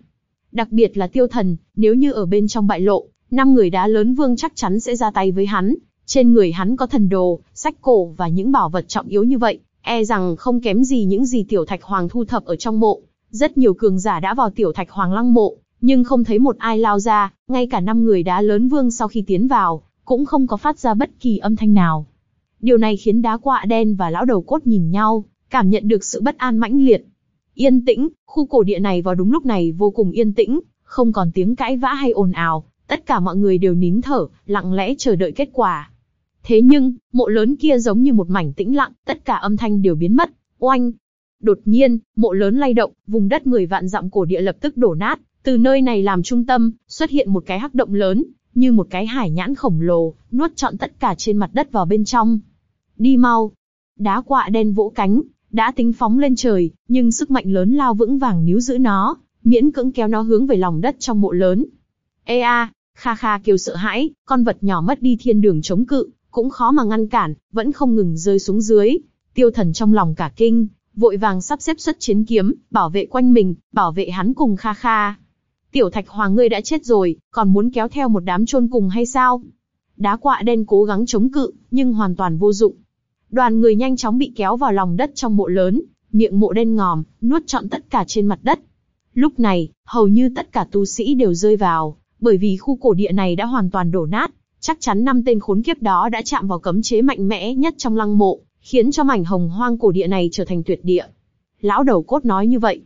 Đặc biệt là tiêu thần, nếu như ở bên trong bại lộ, năm người đá lớn vương chắc chắn sẽ ra tay với hắn. Trên người hắn có thần đồ, sách cổ và những bảo vật trọng yếu như vậy, e rằng không kém gì những gì tiểu thạch hoàng thu thập ở trong mộ. Rất nhiều cường giả đã vào tiểu thạch hoàng lăng mộ, nhưng không thấy một ai lao ra, ngay cả năm người đá lớn vương sau khi tiến vào, cũng không có phát ra bất kỳ âm thanh nào. Điều này khiến đá quạ đen và lão đầu cốt nhìn nhau, cảm nhận được sự bất an mãnh liệt. Yên tĩnh, khu cổ địa này vào đúng lúc này vô cùng yên tĩnh, không còn tiếng cãi vã hay ồn ào, tất cả mọi người đều nín thở, lặng lẽ chờ đợi kết quả. Thế nhưng, mộ lớn kia giống như một mảnh tĩnh lặng, tất cả âm thanh đều biến mất, oanh. Đột nhiên, mộ lớn lay động, vùng đất 10 vạn dặm cổ địa lập tức đổ nát, từ nơi này làm trung tâm, xuất hiện một cái hắc động lớn, như một cái hải nhãn khổng lồ, nuốt trọn tất cả trên mặt đất vào bên trong. Đi mau. Đá quạ đen vỗ cánh, đã tính phóng lên trời, nhưng sức mạnh lớn lao vững vàng níu giữ nó, miễn cưỡng kéo nó hướng về lòng đất trong mộ lớn. Ê a, kha kha kêu sợ hãi, con vật nhỏ mất đi thiên đường chống cự, cũng khó mà ngăn cản, vẫn không ngừng rơi xuống dưới. Tiêu thần trong lòng cả kinh, vội vàng sắp xếp xuất chiến kiếm, bảo vệ quanh mình, bảo vệ hắn cùng kha kha. Tiểu thạch hoàng ngươi đã chết rồi, còn muốn kéo theo một đám chôn cùng hay sao? Đá quạ đen cố gắng chống cự, nhưng hoàn toàn vô dụng. Đoàn người nhanh chóng bị kéo vào lòng đất trong mộ lớn, miệng mộ đen ngòm, nuốt trọn tất cả trên mặt đất. Lúc này, hầu như tất cả tu sĩ đều rơi vào, bởi vì khu cổ địa này đã hoàn toàn đổ nát, chắc chắn năm tên khốn kiếp đó đã chạm vào cấm chế mạnh mẽ nhất trong lăng mộ, khiến cho mảnh hồng hoang cổ địa này trở thành tuyệt địa. Lão đầu cốt nói như vậy.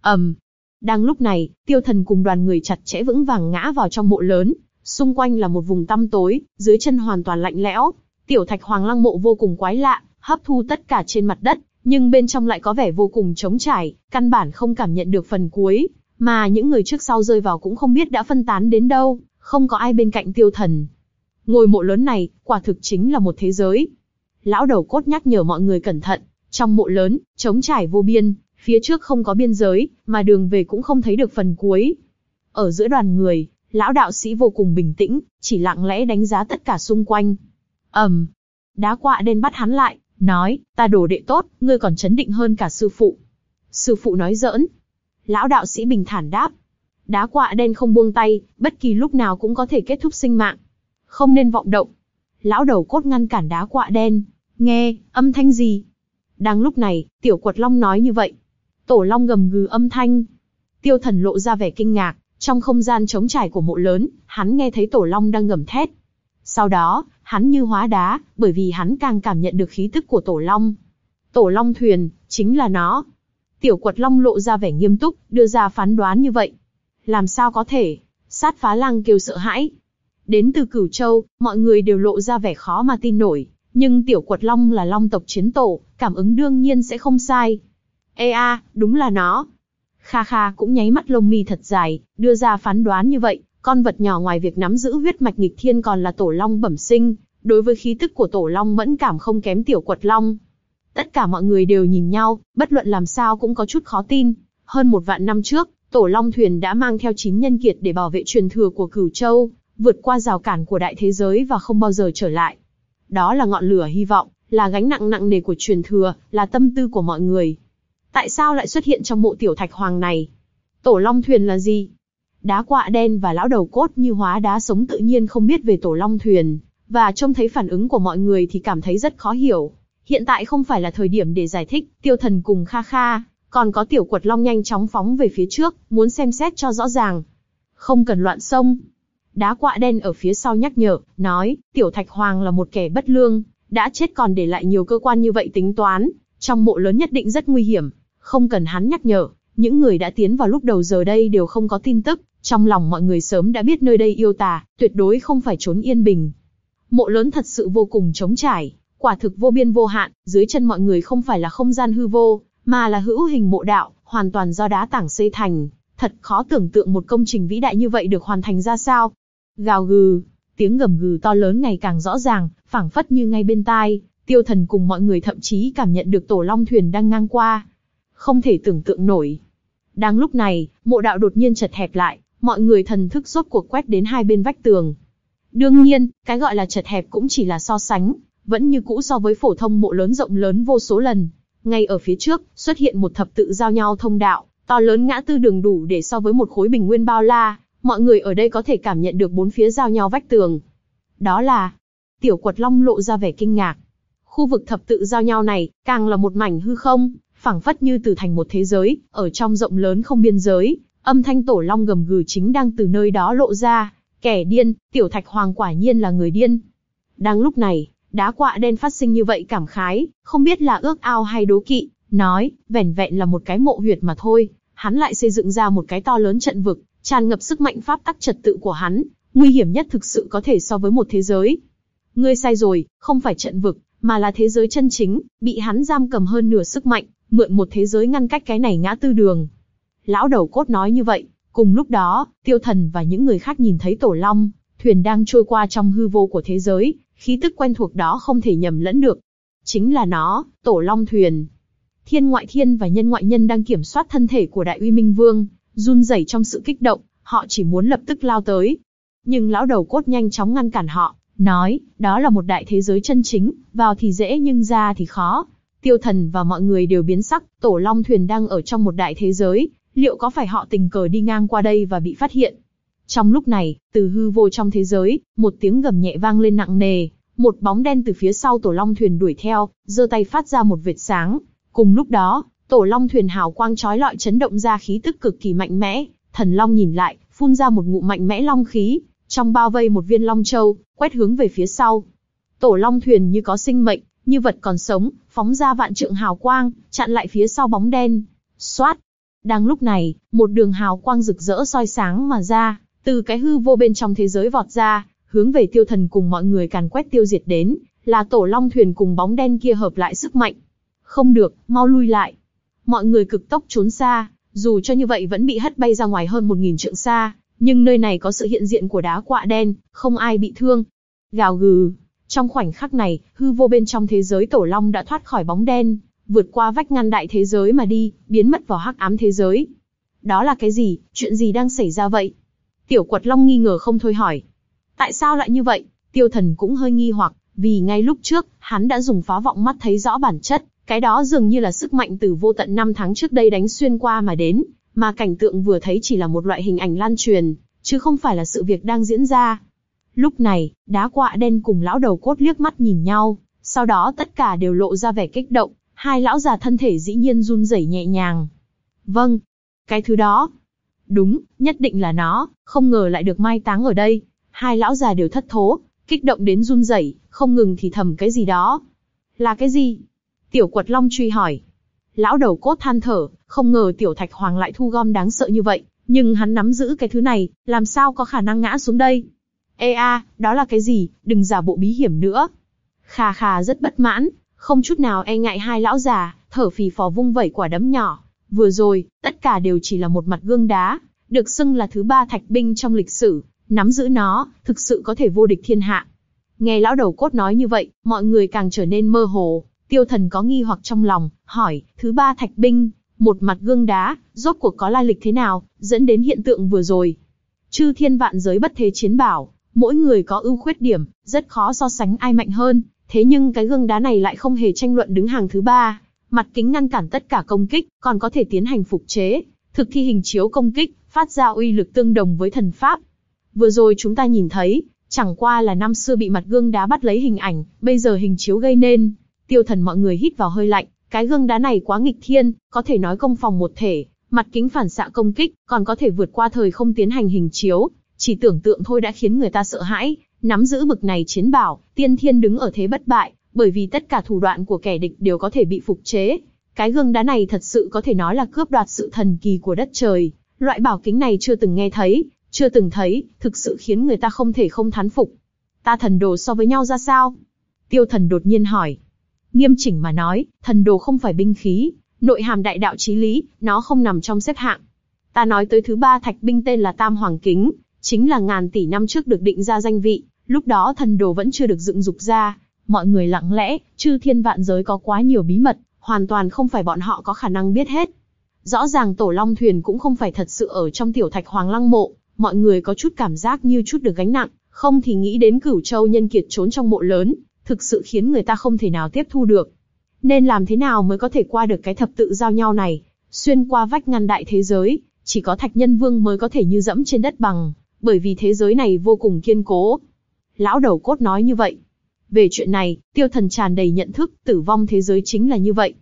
ầm, um, đang lúc này, tiêu thần cùng đoàn người chặt chẽ vững vàng ngã vào trong mộ lớn, xung quanh là một vùng tăm tối, dưới chân hoàn toàn lạnh lẽo. Tiểu thạch hoàng lăng mộ vô cùng quái lạ, hấp thu tất cả trên mặt đất, nhưng bên trong lại có vẻ vô cùng trống trải, căn bản không cảm nhận được phần cuối, mà những người trước sau rơi vào cũng không biết đã phân tán đến đâu, không có ai bên cạnh tiêu thần. Ngôi mộ lớn này, quả thực chính là một thế giới. Lão đầu cốt nhắc nhở mọi người cẩn thận, trong mộ lớn, trống trải vô biên, phía trước không có biên giới, mà đường về cũng không thấy được phần cuối. Ở giữa đoàn người, lão đạo sĩ vô cùng bình tĩnh, chỉ lặng lẽ đánh giá tất cả xung quanh ầm, đá quạ đen bắt hắn lại, nói, ta đồ đệ tốt, ngươi còn chấn định hơn cả sư phụ. Sư phụ nói giỡn. Lão đạo sĩ bình thản đáp. Đá quạ đen không buông tay, bất kỳ lúc nào cũng có thể kết thúc sinh mạng. Không nên vọng động. Lão đầu cốt ngăn cản đá quạ đen. Nghe, âm thanh gì? Đang lúc này, tiểu quật long nói như vậy. Tổ long gầm gừ âm thanh. Tiêu thần lộ ra vẻ kinh ngạc, trong không gian trống trải của mộ lớn, hắn nghe thấy tổ long đang gầm thét. Sau đó, hắn như hóa đá, bởi vì hắn càng cảm nhận được khí tức của tổ long. Tổ long thuyền, chính là nó. Tiểu quật long lộ ra vẻ nghiêm túc, đưa ra phán đoán như vậy. Làm sao có thể? Sát phá lăng kêu sợ hãi. Đến từ cửu châu, mọi người đều lộ ra vẻ khó mà tin nổi. Nhưng tiểu quật long là long tộc chiến tổ, cảm ứng đương nhiên sẽ không sai. Ê a, đúng là nó. Kha Kha cũng nháy mắt lông mi thật dài, đưa ra phán đoán như vậy, con vật nhỏ ngoài việc nắm giữ huyết mạch nghịch thiên còn là tổ long bẩm sinh, đối với khí tức của tổ long mẫn cảm không kém tiểu quật long. Tất cả mọi người đều nhìn nhau, bất luận làm sao cũng có chút khó tin. Hơn một vạn năm trước, tổ long thuyền đã mang theo chín nhân kiệt để bảo vệ truyền thừa của cửu châu, vượt qua rào cản của đại thế giới và không bao giờ trở lại. Đó là ngọn lửa hy vọng, là gánh nặng nặng nề của truyền thừa, là tâm tư của mọi người. Tại sao lại xuất hiện trong mộ tiểu thạch hoàng này? Tổ long thuyền là gì? Đá quạ đen và lão đầu cốt như hóa đá sống tự nhiên không biết về tổ long thuyền, và trông thấy phản ứng của mọi người thì cảm thấy rất khó hiểu. Hiện tại không phải là thời điểm để giải thích, tiêu thần cùng kha kha, còn có tiểu quật long nhanh chóng phóng về phía trước, muốn xem xét cho rõ ràng. Không cần loạn sông. Đá quạ đen ở phía sau nhắc nhở, nói, tiểu thạch hoàng là một kẻ bất lương, đã chết còn để lại nhiều cơ quan như vậy tính toán, trong mộ lớn nhất định rất nguy hiểm, không cần hắn nhắc nhở, những người đã tiến vào lúc đầu giờ đây đều không có tin tức, trong lòng mọi người sớm đã biết nơi đây yêu tà, tuyệt đối không phải trốn yên bình. Mộ lớn thật sự vô cùng trống trải, quả thực vô biên vô hạn, dưới chân mọi người không phải là không gian hư vô, mà là hữu hình mộ đạo, hoàn toàn do đá tảng xây thành. Thật khó tưởng tượng một công trình vĩ đại như vậy được hoàn thành ra sao. Gào gừ, tiếng gầm gừ to lớn ngày càng rõ ràng, phảng phất như ngay bên tai, tiêu thần cùng mọi người thậm chí cảm nhận được tổ long thuyền đang ngang qua. Không thể tưởng tượng nổi. Đang lúc này, mộ đạo đột nhiên chật hẹp lại, mọi người thần thức rốt cuộc quét đến hai bên vách tường. Đương nhiên, cái gọi là chật hẹp cũng chỉ là so sánh, vẫn như cũ so với phổ thông mộ lớn rộng lớn vô số lần. Ngay ở phía trước, xuất hiện một thập tự giao nhau thông đạo, to lớn ngã tư đường đủ để so với một khối bình nguyên bao la, mọi người ở đây có thể cảm nhận được bốn phía giao nhau vách tường. Đó là, tiểu quật long lộ ra vẻ kinh ngạc. Khu vực thập tự giao nhau này, càng là một mảnh hư không, phảng phất như từ thành một thế giới, ở trong rộng lớn không biên giới, âm thanh tổ long gầm gừ chính đang từ nơi đó lộ ra. Kẻ điên, tiểu thạch hoàng quả nhiên là người điên. Đang lúc này, đá quạ đen phát sinh như vậy cảm khái, không biết là ước ao hay đố kỵ, nói, vẻn vẹn là một cái mộ huyệt mà thôi, hắn lại xây dựng ra một cái to lớn trận vực, tràn ngập sức mạnh pháp tắc trật tự của hắn, nguy hiểm nhất thực sự có thể so với một thế giới. Ngươi sai rồi, không phải trận vực, mà là thế giới chân chính, bị hắn giam cầm hơn nửa sức mạnh, mượn một thế giới ngăn cách cái này ngã tư đường. Lão đầu cốt nói như vậy, cùng lúc đó, tiêu thần và những người khác nhìn thấy tổ long, thuyền đang trôi qua trong hư vô của thế giới, khí tức quen thuộc đó không thể nhầm lẫn được. Chính là nó, tổ long thuyền. Thiên ngoại thiên và nhân ngoại nhân đang kiểm soát thân thể của đại uy minh vương, run rẩy trong sự kích động, họ chỉ muốn lập tức lao tới. Nhưng lão đầu cốt nhanh chóng ngăn cản họ, nói, đó là một đại thế giới chân chính, vào thì dễ nhưng ra thì khó. Tiêu thần và mọi người đều biến sắc, tổ long thuyền đang ở trong một đại thế giới, liệu có phải họ tình cờ đi ngang qua đây và bị phát hiện? Trong lúc này, từ hư vô trong thế giới, một tiếng gầm nhẹ vang lên nặng nề, một bóng đen từ phía sau tổ long thuyền đuổi theo, giơ tay phát ra một vệt sáng. Cùng lúc đó, tổ long thuyền hào quang chói lọi chấn động ra khí tức cực kỳ mạnh mẽ, thần long nhìn lại, phun ra một ngụm mạnh mẽ long khí, trong bao vây một viên long châu, quét hướng về phía sau. Tổ long thuyền như có sinh mệnh, như vật còn sống, phóng ra vạn trượng hào quang, chặn lại phía sau bóng đen. Xoát! Đang lúc này, một đường hào quang rực rỡ soi sáng mà ra, từ cái hư vô bên trong thế giới vọt ra, hướng về tiêu thần cùng mọi người càn quét tiêu diệt đến, Là tổ long thuyền cùng bóng đen kia hợp lại sức mạnh. Không được, mau lui lại. Mọi người cực tốc trốn xa, dù cho như vậy vẫn bị hất bay ra ngoài hơn một nghìn trượng xa, nhưng nơi này có sự hiện diện của đá quạ đen, không ai bị thương. Gào gừ, trong khoảnh khắc này, hư vô bên trong thế giới tổ long đã thoát khỏi bóng đen, vượt qua vách ngăn đại thế giới mà đi, biến mất vào hắc ám thế giới. Đó là cái gì, chuyện gì đang xảy ra vậy? Tiểu quật long nghi ngờ không thôi hỏi. Tại sao lại như vậy? Tiêu thần cũng hơi nghi hoặc, vì ngay lúc trước, hắn đã dùng phá vọng mắt thấy rõ bản chất, cái đó dường như là sức mạnh từ vô tận năm tháng trước đây đánh xuyên qua mà đến, mà cảnh tượng vừa thấy chỉ là một loại hình ảnh lan truyền, chứ không phải là sự việc đang diễn ra. Lúc này, đá quạ đen cùng lão đầu cốt liếc mắt nhìn nhau, sau đó tất cả đều lộ ra vẻ kích động, hai lão già thân thể dĩ nhiên run rẩy nhẹ nhàng. Vâng, cái thứ đó. Đúng, nhất định là nó, không ngờ lại được mai táng ở đây. Hai lão già đều thất thố, kích động đến run rẩy, không ngừng thì thầm cái gì đó. Là cái gì? Tiểu quật long truy hỏi. Lão đầu cốt than thở, không ngờ tiểu thạch hoàng lại thu gom đáng sợ như vậy, nhưng hắn nắm giữ cái thứ này, làm sao có khả năng ngã xuống đây? Ê a, đó là cái gì, đừng giả bộ bí hiểm nữa. Khà khà rất bất mãn, không chút nào e ngại hai lão già, thở phì phò vung vẩy quả đấm nhỏ. Vừa rồi, tất cả đều chỉ là một mặt gương đá, được xưng là thứ ba thạch binh trong lịch sử, nắm giữ nó, thực sự có thể vô địch thiên hạ. Nghe lão đầu cốt nói như vậy, mọi người càng trở nên mơ hồ, tiêu thần có nghi hoặc trong lòng, hỏi, thứ ba thạch binh, một mặt gương đá, rốt cuộc có lai lịch thế nào, dẫn đến hiện tượng vừa rồi. Chư thiên vạn giới bất thế chiến bảo, mỗi người có ưu khuyết điểm, rất khó so sánh ai mạnh hơn, thế nhưng cái gương đá này lại không hề tranh luận đứng hàng thứ ba, mặt kính ngăn cản tất cả công kích, còn có thể tiến hành phục chế, thực thi hình chiếu công kích, phát ra uy lực tương đồng với thần pháp. Vừa rồi chúng ta nhìn thấy, chẳng qua là năm xưa bị mặt gương đá bắt lấy hình ảnh, bây giờ hình chiếu gây nên. Tiêu thần mọi người hít vào hơi lạnh, cái gương đá này quá nghịch thiên, có thể nói công phòng một thể, mặt kính phản xạ công kích, còn có thể vượt qua thời không tiến hành hình chiếu, chỉ tưởng tượng thôi đã khiến người ta sợ hãi, nắm giữ bực này chiến bảo, tiên thiên đứng ở thế bất bại, bởi vì tất cả thủ đoạn của kẻ địch đều có thể bị phục chế. Cái gương đá này thật sự có thể nói là cướp đoạt sự thần kỳ của đất trời, loại bảo kính này chưa từng nghe thấy, chưa từng thấy, thực sự khiến người ta không thể không thán phục. Ta thần đồ so với nhau ra sao? Tiêu thần đột nhiên hỏi. Nghiêm chỉnh mà nói, thần đồ không phải binh khí, nội hàm đại đạo chí lý, nó không nằm trong xếp hạng. Ta nói tới thứ ba thạch binh tên là Tam Hoàng Kính, chính là ngàn tỷ năm trước được định ra danh vị, lúc đó thần đồ vẫn chưa được dựng dục ra. Mọi người lặng lẽ, chư thiên vạn giới có quá nhiều bí mật, hoàn toàn không phải bọn họ có khả năng biết hết. Rõ ràng tổ long thuyền cũng không phải thật sự ở trong tiểu thạch hoàng lăng mộ, mọi người có chút cảm giác như chút được gánh nặng, không thì nghĩ đến cửu châu nhân kiệt trốn trong mộ lớn, thực sự khiến người ta không thể nào tiếp thu được. Nên làm thế nào mới có thể qua được cái thập tự giao nhau này, xuyên qua vách ngăn đại thế giới, chỉ có thạch nhân vương mới có thể như dẫm trên đất bằng, bởi vì thế giới này vô cùng kiên cố. Lão đầu cốt nói như vậy. Về chuyện này, tiêu thần tràn đầy nhận thức, tử vong thế giới chính là như vậy.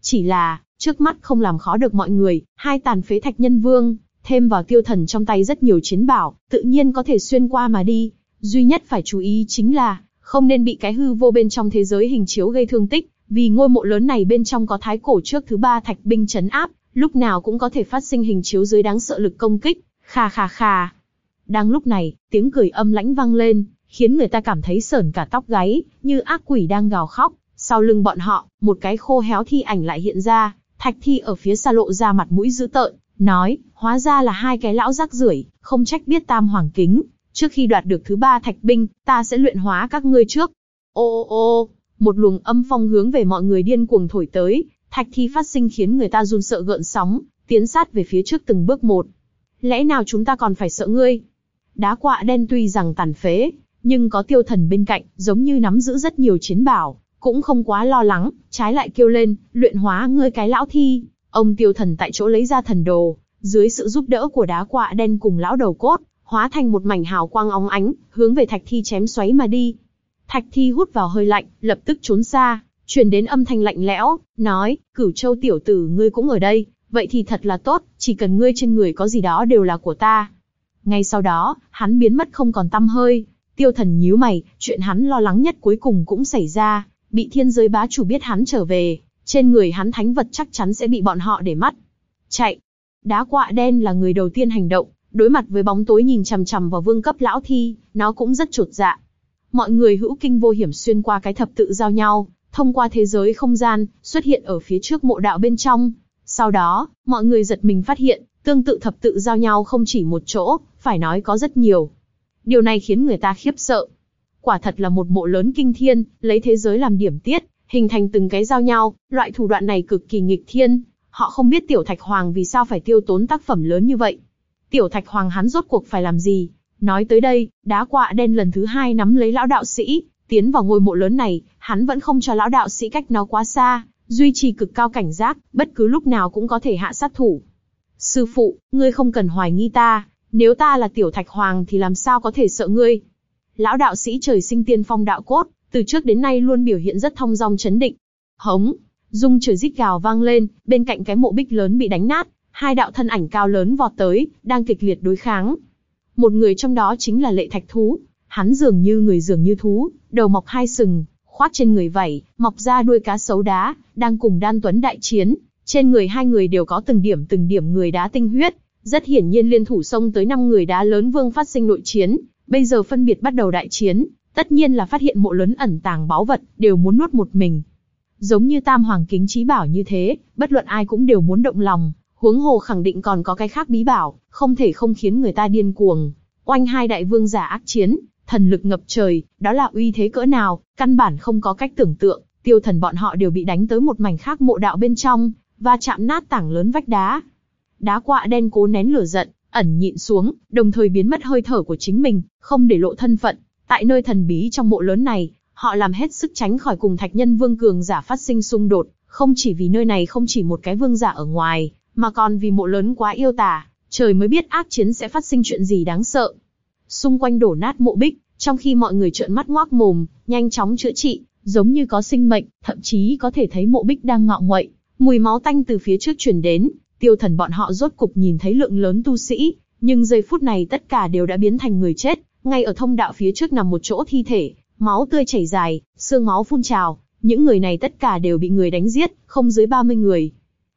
Chỉ là, trước mắt không làm khó được mọi người, hai tàn phế thạch nhân vương, thêm vào tiêu thần trong tay rất nhiều chiến bảo, tự nhiên có thể xuyên qua mà đi. Duy nhất phải chú ý chính là, không nên bị cái hư vô bên trong thế giới hình chiếu gây thương tích, vì ngôi mộ lớn này bên trong có thái cổ trước thứ ba thạch binh chấn áp, lúc nào cũng có thể phát sinh hình chiếu dưới đáng sợ lực công kích. Khà khà khà. Đang lúc này, tiếng cười âm lãnh vang lên, khiến người ta cảm thấy sờn cả tóc gáy, như ác quỷ đang gào khóc. Sau lưng bọn họ, một cái khô héo thi ảnh lại hiện ra, thạch thi ở phía xa lộ ra mặt mũi dữ tợn, nói, hóa ra là hai cái lão rác rưởi, không trách biết tam hoàng kính, trước khi đoạt được thứ ba thạch binh, ta sẽ luyện hóa các ngươi trước. Ô ô ô, một luồng âm phong hướng về mọi người điên cuồng thổi tới, thạch thi phát sinh khiến người ta run sợ gợn sóng, tiến sát về phía trước từng bước một. Lẽ nào chúng ta còn phải sợ ngươi? Đá quạ đen tuy rằng tàn phế, nhưng có tiêu thần bên cạnh, giống như nắm giữ rất nhiều chiến bảo, cũng không quá lo lắng, trái lại kêu lên, luyện hóa ngươi cái lão thi. Ông tiêu thần tại chỗ lấy ra thần đồ, dưới sự giúp đỡ của đá quạ đen cùng lão đầu cốt, hóa thành một mảnh hào quang óng ánh, hướng về thạch thi chém xoáy mà đi. Thạch thi hút vào hơi lạnh, lập tức trốn xa, truyền đến âm thanh lạnh lẽo, nói, cửu châu tiểu tử ngươi cũng ở đây, vậy thì thật là tốt, chỉ cần ngươi trên người có gì đó đều là của ta. Ngay sau đó, hắn biến mất không còn tăm hơi, tiêu thần nhíu mày, chuyện hắn lo lắng nhất cuối cùng cũng xảy ra, bị thiên giới bá chủ biết hắn trở về, trên người hắn thánh vật chắc chắn sẽ bị bọn họ để mắt. Chạy! Đá quạ đen là người đầu tiên hành động, đối mặt với bóng tối nhìn chằm chằm vào vương cấp lão thi, nó cũng rất chột dạ. mọi người hữu kinh vô hiểm xuyên qua cái thập tự giao nhau, thông qua thế giới không gian, xuất hiện ở phía trước mộ đạo bên trong. Sau đó, mọi người giật mình phát hiện, tương tự thập tự giao nhau không chỉ một chỗ, phải nói có rất nhiều. Điều này khiến người ta khiếp sợ. Quả thật là một mộ lớn kinh thiên, lấy thế giới làm điểm tiết, hình thành từng cái giao nhau, loại thủ đoạn này cực kỳ nghịch thiên. Họ không biết Tiểu Thạch Hoàng vì sao phải tiêu tốn tác phẩm lớn như vậy. Tiểu Thạch Hoàng hắn rốt cuộc phải làm gì? Nói tới đây, đá quạ đen lần thứ hai nắm lấy lão đạo sĩ, tiến vào ngôi mộ lớn này, hắn vẫn không cho lão đạo sĩ cách nó quá xa, duy trì cực cao cảnh giác, bất cứ lúc nào cũng có thể hạ sát thủ. Sư phụ, ngươi không cần hoài nghi ta, nếu ta là tiểu thạch hoàng thì làm sao có thể sợ ngươi. Lão đạo sĩ trời sinh tiên phong đạo cốt, từ trước đến nay luôn biểu hiện rất thong dong chấn định. Hống, dung trời rít gào vang lên, bên cạnh cái mộ bích lớn bị đánh nát, hai đạo thân ảnh cao lớn vọt tới, đang kịch liệt đối kháng. Một người trong đó chính là lệ thạch thú, hắn dường như người dường như thú, đầu mọc hai sừng, khoác trên người vảy, mọc ra đuôi cá sấu đá, đang cùng đan tuấn đại chiến. Trên người hai người đều có từng điểm từng điểm người đá tinh huyết, rất hiển nhiên liên thủ xông tới năm người đá lớn vương phát sinh nội chiến, bây giờ phân biệt bắt đầu đại chiến, tất nhiên là phát hiện mộ lớn ẩn tàng báu vật, đều muốn nuốt một mình. Giống như Tam Hoàng Kính trí Bảo như thế, bất luận ai cũng đều muốn động lòng, huống hồ khẳng định còn có cái khác bí bảo, không thể không khiến người ta điên cuồng. Oanh hai đại vương giả ác chiến, thần lực ngập trời, đó là uy thế cỡ nào, căn bản không có cách tưởng tượng, tiêu thần bọn họ đều bị đánh tới một mảnh khác mộ đạo bên trong, và chạm nát tảng lớn vách đá. Đá quạ đen cố nén lửa giận, ẩn nhịn xuống, đồng thời biến mất hơi thở của chính mình, không để lộ thân phận. Tại nơi thần bí trong mộ lớn này, họ làm hết sức tránh khỏi cùng thạch nhân vương cường giả phát sinh xung đột, không chỉ vì nơi này không chỉ một cái vương giả ở ngoài, mà còn vì mộ lớn quá yêu tà, trời mới biết ác chiến sẽ phát sinh chuyện gì đáng sợ. Xung quanh đổ nát mộ bích, trong khi mọi người trợn mắt ngoác mồm, nhanh chóng chữa trị, giống như có sinh mệnh, thậm chí có thể thấy mộ bích đang ngọ nguậy, mùi máu tanh từ phía trước truyền đến, tiêu thần bọn họ rốt cục nhìn thấy lượng lớn tu sĩ, nhưng giây phút này tất cả đều đã biến thành người chết, ngay ở thông đạo phía trước nằm một chỗ thi thể, máu tươi chảy dài, xương máu phun trào, những người này tất cả đều bị người đánh giết, không dưới 30 người.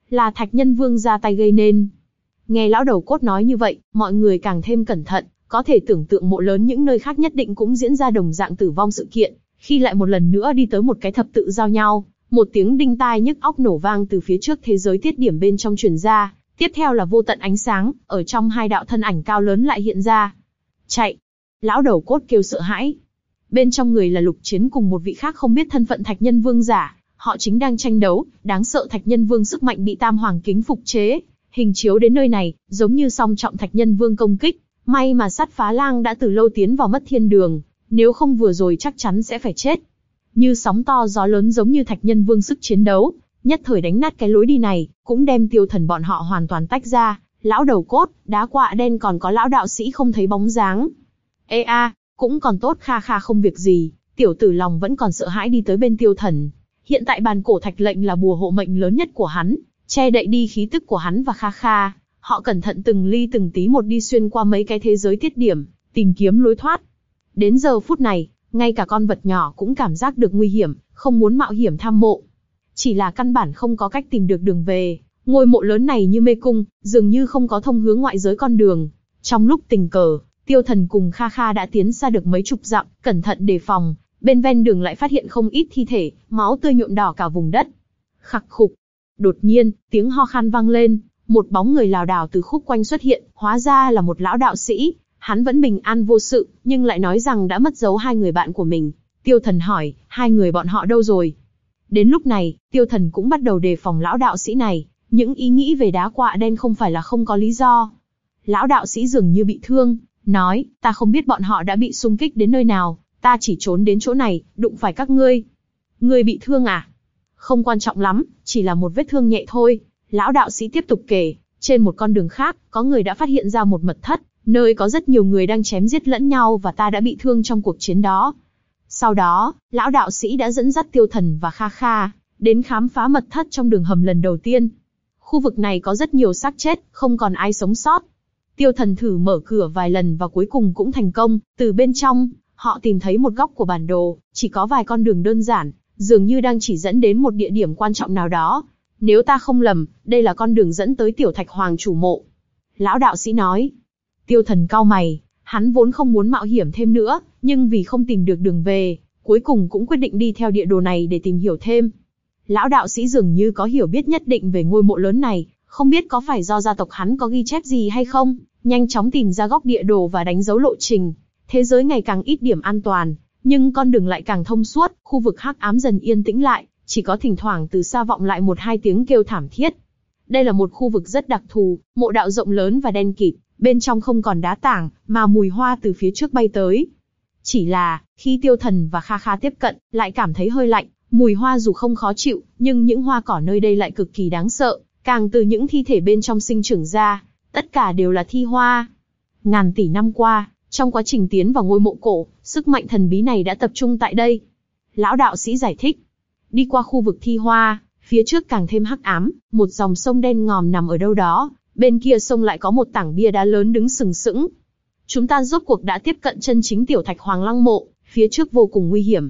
Là Thạch Nhân Vương ra tay gây nên. Nghe lão đầu cốt nói như vậy, mọi người càng thêm cẩn thận, có thể tưởng tượng mộ lớn những nơi khác nhất định cũng diễn ra đồng dạng tử vong sự kiện, khi lại một lần nữa đi tới một cái thập tự giao nhau, một tiếng đinh tai nhức óc nổ vang từ phía trước thế giới tiết điểm bên trong truyền ra, tiếp theo là vô tận ánh sáng, ở trong hai đạo thân ảnh cao lớn lại hiện ra. Chạy! Lão đầu cốt kêu sợ hãi. Bên trong người là lục chiến cùng một vị khác không biết thân phận thạch nhân vương giả, họ chính đang tranh đấu, đáng sợ thạch nhân vương sức mạnh bị tam hoàng kính phục chế. Hình chiếu đến nơi này, giống như song trọng thạch nhân vương công kích, may mà sát phá lang đã từ lâu tiến vào mất thiên đường, nếu không vừa rồi chắc chắn sẽ phải chết. Như sóng to gió lớn giống như thạch nhân vương sức chiến đấu, nhất thời đánh nát cái lối đi này, cũng đem tiêu thần bọn họ hoàn toàn tách ra, lão đầu cốt, đá quạ đen còn có lão đạo sĩ không thấy bóng dáng. Ê a, cũng còn tốt kha kha không việc gì, tiểu tử lòng vẫn còn sợ hãi đi tới bên tiêu thần. Hiện tại bàn cổ thạch lệnh là bùa hộ mệnh lớn nhất của hắn, che đậy đi khí tức của hắn và kha kha. Họ cẩn thận từng ly từng tí một đi xuyên qua mấy cái thế giới tiết điểm, tìm kiếm lối thoát. Đến giờ phút này, ngay cả con vật nhỏ cũng cảm giác được nguy hiểm, không muốn mạo hiểm tham mộ. Chỉ là căn bản không có cách tìm được đường về, ngôi mộ lớn này như mê cung, dường như không có thông hướng ngoại giới con đường. Trong lúc tình cờ, tiêu thần cùng Kha Kha đã tiến xa được mấy chục dặm, cẩn thận đề phòng, bên ven đường lại phát hiện không ít thi thể, máu tươi nhuộm đỏ cả vùng đất. Khặc khục. Đột nhiên, tiếng ho khan vang lên, một bóng người lảo đảo từ khúc quanh xuất hiện, hóa ra là một lão đạo sĩ, Hắn vẫn bình an vô sự, nhưng lại nói rằng đã mất dấu hai người bạn của mình. Tiêu thần hỏi, hai người bọn họ đâu rồi? Đến lúc này, tiêu thần cũng bắt đầu đề phòng lão đạo sĩ này, những ý nghĩ về đá quạ đen không phải là không có lý do. Lão đạo sĩ dường như bị thương, nói, ta không biết bọn họ đã bị xung kích đến nơi nào, ta chỉ trốn đến chỗ này, đụng phải các ngươi. Ngươi bị thương à? Không quan trọng lắm, chỉ là một vết thương nhẹ thôi. Lão đạo sĩ tiếp tục kể, trên một con đường khác, có người đã phát hiện ra một mật thất, nơi có rất nhiều người đang chém giết lẫn nhau và ta đã bị thương trong cuộc chiến đó. Sau đó, lão đạo sĩ đã dẫn dắt tiêu thần và kha kha, đến khám phá mật thất trong đường hầm lần đầu tiên. Khu vực này có rất nhiều xác chết, không còn ai sống sót. Tiêu thần thử mở cửa vài lần và cuối cùng cũng thành công, từ bên trong, họ tìm thấy một góc của bản đồ, chỉ có vài con đường đơn giản, dường như đang chỉ dẫn đến một địa điểm quan trọng nào đó. Nếu ta không lầm, đây là con đường dẫn tới tiểu thạch hoàng chủ mộ. Lão đạo sĩ nói, Tiêu thần cao mày, Hắn vốn không muốn mạo hiểm thêm nữa, nhưng vì không tìm được đường về, cuối cùng cũng quyết định đi theo địa đồ này để tìm hiểu thêm. Lão đạo sĩ dường như có hiểu biết nhất định về ngôi mộ lớn này, không biết có phải do gia tộc hắn có ghi chép gì hay không, nhanh chóng tìm ra góc địa đồ và đánh dấu lộ trình. Thế giới ngày càng ít điểm an toàn, nhưng con đường lại càng thông suốt, khu vực hắc ám dần yên tĩnh lại, chỉ có thỉnh thoảng từ xa vọng lại một hai tiếng kêu thảm thiết. Đây là một khu vực rất đặc thù, mộ đạo rộng lớn và đen kịt, bên trong không còn đá tảng, mà mùi hoa từ phía trước bay tới. Chỉ là, khi tiêu thần và Kha Kha tiếp cận, lại cảm thấy hơi lạnh, mùi hoa dù không khó chịu, nhưng những hoa cỏ nơi đây lại cực kỳ đáng sợ, càng từ những thi thể bên trong sinh trưởng ra, tất cả đều là thi hoa. Ngàn tỷ năm qua, trong quá trình tiến vào ngôi mộ cổ, sức mạnh thần bí này đã tập trung tại đây. Lão đạo sĩ giải thích. Đi qua khu vực thi hoa, phía trước càng thêm hắc ám, một dòng sông đen ngòm nằm ở đâu đó, bên kia sông lại có một tảng bia đá lớn đứng sừng sững. Chúng ta rốt cuộc đã tiếp cận chân chính tiểu thạch hoàng lăng mộ, phía trước vô cùng nguy hiểm.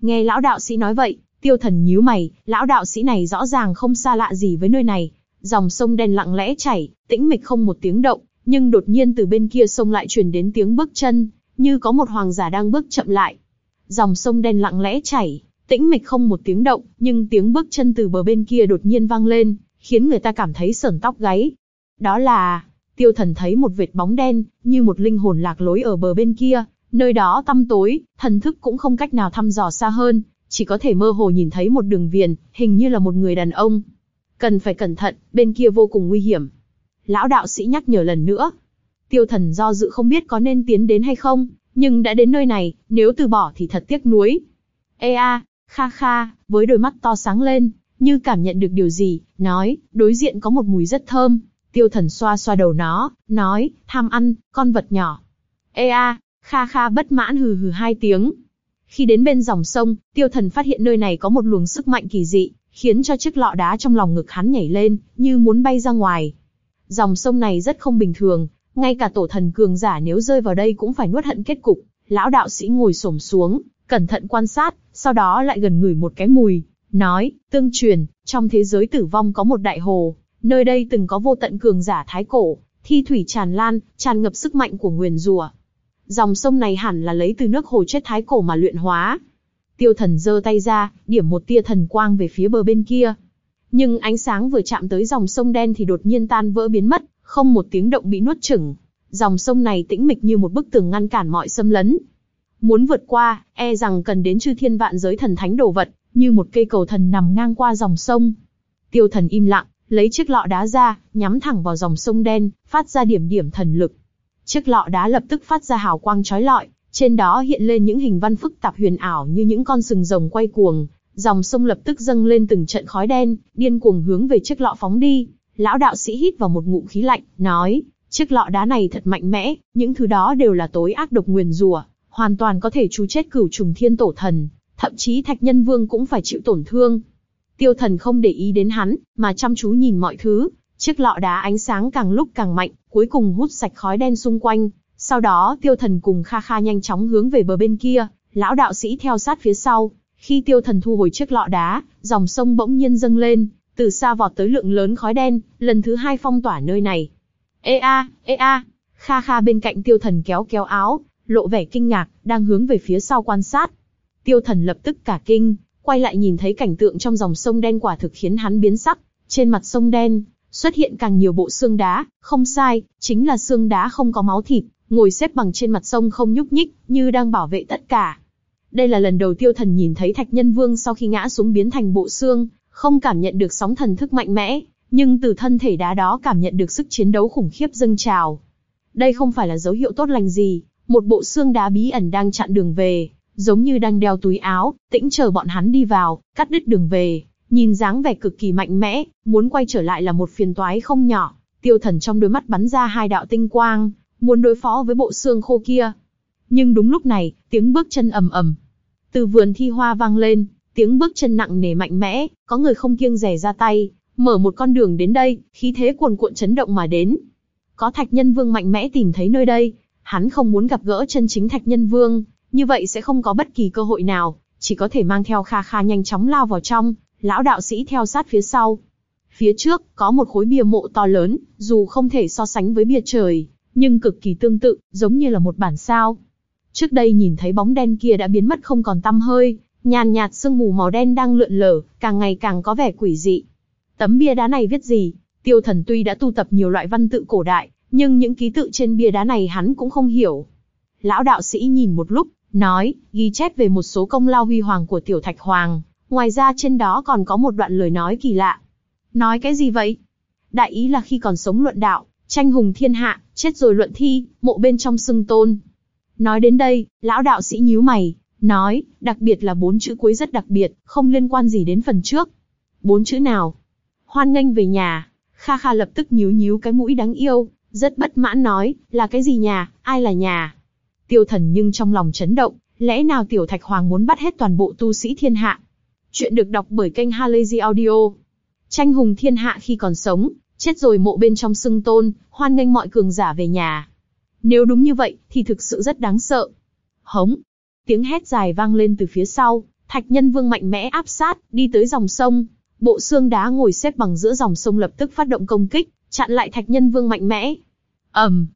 Nghe lão đạo sĩ nói vậy, tiêu thần nhíu mày, lão đạo sĩ này rõ ràng không xa lạ gì với nơi này. Dòng sông đen lặng lẽ chảy, tĩnh mịch không một tiếng động, nhưng đột nhiên từ bên kia sông lại truyền đến tiếng bước chân, như có một hoàng giả đang bước chậm lại. Dòng sông đen lặng lẽ chảy, tĩnh mịch không một tiếng động, nhưng tiếng bước chân từ bờ bên kia đột nhiên vang lên, khiến người ta cảm thấy sởn tóc gáy. Đó là, tiêu thần thấy một vệt bóng đen, như một linh hồn lạc lối ở bờ bên kia, nơi đó tăm tối, thần thức cũng không cách nào thăm dò xa hơn, chỉ có thể mơ hồ nhìn thấy một đường viền, hình như là một người đàn ông. Cần phải cẩn thận, bên kia vô cùng nguy hiểm. Lão đạo sĩ nhắc nhở lần nữa. Tiêu thần do dự không biết có nên tiến đến hay không, nhưng đã đến nơi này, nếu từ bỏ thì thật tiếc nuối. Ê a, kha kha, với đôi mắt to sáng lên, như cảm nhận được điều gì, nói, đối diện có một mùi rất thơm. Tiêu thần xoa xoa đầu nó, nói, tham ăn, con vật nhỏ. Ê a, kha kha bất mãn hừ hừ hai tiếng. Khi đến bên dòng sông, tiêu thần phát hiện nơi này có một luồng sức mạnh kỳ dị, khiến cho chiếc lọ đá trong lòng ngực hắn nhảy lên, như muốn bay ra ngoài. Dòng sông này rất không bình thường, ngay cả tổ thần cường giả nếu rơi vào đây cũng phải nuốt hận kết cục. Lão đạo sĩ ngồi xổm xuống, cẩn thận quan sát, sau đó lại gần ngửi một cái mùi, nói, tương truyền, trong thế giới tử vong có một đại hồ, nơi đây từng có vô tận cường giả thái cổ, thi thủy tràn lan, tràn ngập sức mạnh của nguyền rùa. Dòng sông này hẳn là lấy từ nước hồ chết thái cổ mà luyện hóa. Tiêu thần giơ tay ra, điểm một tia thần quang về phía bờ bên kia. Nhưng ánh sáng vừa chạm tới dòng sông đen thì đột nhiên tan vỡ biến mất, không một tiếng động bị nuốt chửng. Dòng sông này tĩnh mịch như một bức tường ngăn cản mọi xâm lấn. Muốn vượt qua, e rằng cần đến chư thiên vạn giới thần thánh đồ vật, như một cây cầu thần nằm ngang qua dòng sông. Tiêu thần im lặng, lấy chiếc lọ đá ra, nhắm thẳng vào dòng sông đen, phát ra điểm điểm thần lực. Chiếc lọ đá lập tức phát ra hào quang chói lọi, trên đó hiện lên những hình văn phức tạp huyền ảo như những con sừng rồng quay cuồng, dòng sông lập tức dâng lên từng trận khói đen, điên cuồng hướng về chiếc lọ phóng đi. Lão đạo sĩ hít vào một ngụm khí lạnh, nói, chiếc lọ đá này thật mạnh mẽ, những thứ đó đều là tối ác độc nguyền rủa, hoàn toàn có thể chú chết cửu trùng thiên tổ thần, thậm chí thạch nhân vương cũng phải chịu tổn thương. Tiêu thần không để ý đến hắn, mà chăm chú nhìn mọi thứ, chiếc lọ đá ánh sáng càng lúc càng mạnh, cuối cùng hút sạch khói đen xung quanh. Sau đó tiêu thần cùng Kha Kha nhanh chóng hướng về bờ bên kia, lão đạo sĩ theo sát phía sau. Khi tiêu thần thu hồi chiếc lọ đá, dòng sông bỗng nhiên dâng lên, từ xa vọt tới lượng lớn khói đen, lần thứ hai phong tỏa nơi này. Ê a, ê a, Kha Kha bên cạnh tiêu thần kéo kéo áo, lộ vẻ kinh ngạc, đang hướng về phía sau quan sát. Tiêu thần lập tức cả kinh, quay lại nhìn thấy cảnh tượng trong dòng sông đen quả thực khiến hắn biến sắc. Trên mặt sông đen, xuất hiện càng nhiều bộ xương đá, không sai, chính là xương đá không có máu thịt, ngồi xếp bằng trên mặt sông không nhúc nhích, như đang bảo vệ tất cả. Đây là lần đầu tiêu thần nhìn thấy thạch nhân vương sau khi ngã xuống biến thành bộ xương, không cảm nhận được sóng thần thức mạnh mẽ, nhưng từ thân thể đá đó cảm nhận được sức chiến đấu khủng khiếp dâng trào. Đây không phải là dấu hiệu tốt lành gì, một bộ xương đá bí ẩn đang chặn đường về, giống như đang đeo túi áo, tĩnh chờ bọn hắn đi vào, cắt đứt đường về. Nhìn dáng vẻ cực kỳ mạnh mẽ, muốn quay trở lại là một phiền toái không nhỏ. Tiêu thần trong đôi mắt bắn ra hai đạo tinh quang, muốn đối phó với bộ xương khô kia. Nhưng đúng lúc này, tiếng bước chân ầm ầm. Từ vườn thi hoa vang lên, tiếng bước chân nặng nề mạnh mẽ, có người không kiêng rẻ ra tay, mở một con đường đến đây, khí thế cuồn cuộn chấn động mà đến. Có thạch nhân vương mạnh mẽ tìm thấy nơi đây, hắn không muốn gặp gỡ chân chính thạch nhân vương, như vậy sẽ không có bất kỳ cơ hội nào, chỉ có thể mang theo Kha Kha nhanh chóng lao vào trong, lão đạo sĩ theo sát phía sau. Phía trước, có một khối bia mộ to lớn, dù không thể so sánh với bia trời, nhưng cực kỳ tương tự, giống như là một bản sao. Trước đây nhìn thấy bóng đen kia đã biến mất không còn tăm hơi, nhàn nhạt sương mù màu đen đang lượn lờ, càng ngày càng có vẻ quỷ dị. Tấm bia đá này viết gì? Tiêu Thần tuy đã tu tập nhiều loại văn tự cổ đại, nhưng những ký tự trên bia đá này hắn cũng không hiểu. Lão đạo sĩ nhìn một lúc, nói, ghi chép về một số công lao huy hoàng của Tiểu Thạch Hoàng, ngoài ra trên đó còn có một đoạn lời nói kỳ lạ. Nói cái gì vậy? Đại ý là khi còn sống luận đạo, tranh hùng thiên hạ, chết rồi luận thi, mộ bên trong xưng tôn. Nói đến đây, lão đạo sĩ nhíu mày, nói, đặc biệt là bốn chữ cuối rất đặc biệt, không liên quan gì đến phần trước. Bốn chữ nào? Hoan nghênh về nhà. Kha Kha lập tức nhíu nhíu cái mũi đáng yêu, rất bất mãn nói, là cái gì nhà, ai là nhà? Tiêu thần nhưng trong lòng chấn động, lẽ nào Tiểu Thạch Hoàng muốn bắt hết toàn bộ tu sĩ thiên hạ? Chuyện được đọc bởi kênh Halazy Audio. Tranh hùng thiên hạ khi còn sống, chết rồi mộ bên trong xưng tôn, hoan nghênh mọi cường giả về nhà. Nếu đúng như vậy, thì thực sự rất đáng sợ. Hống! Tiếng hét dài vang lên từ phía sau, thạch nhân vương mạnh mẽ áp sát, đi tới dòng sông. Bộ xương đá ngồi xếp bằng giữa dòng sông lập tức phát động công kích, chặn lại thạch nhân vương mạnh mẽ ầm, um.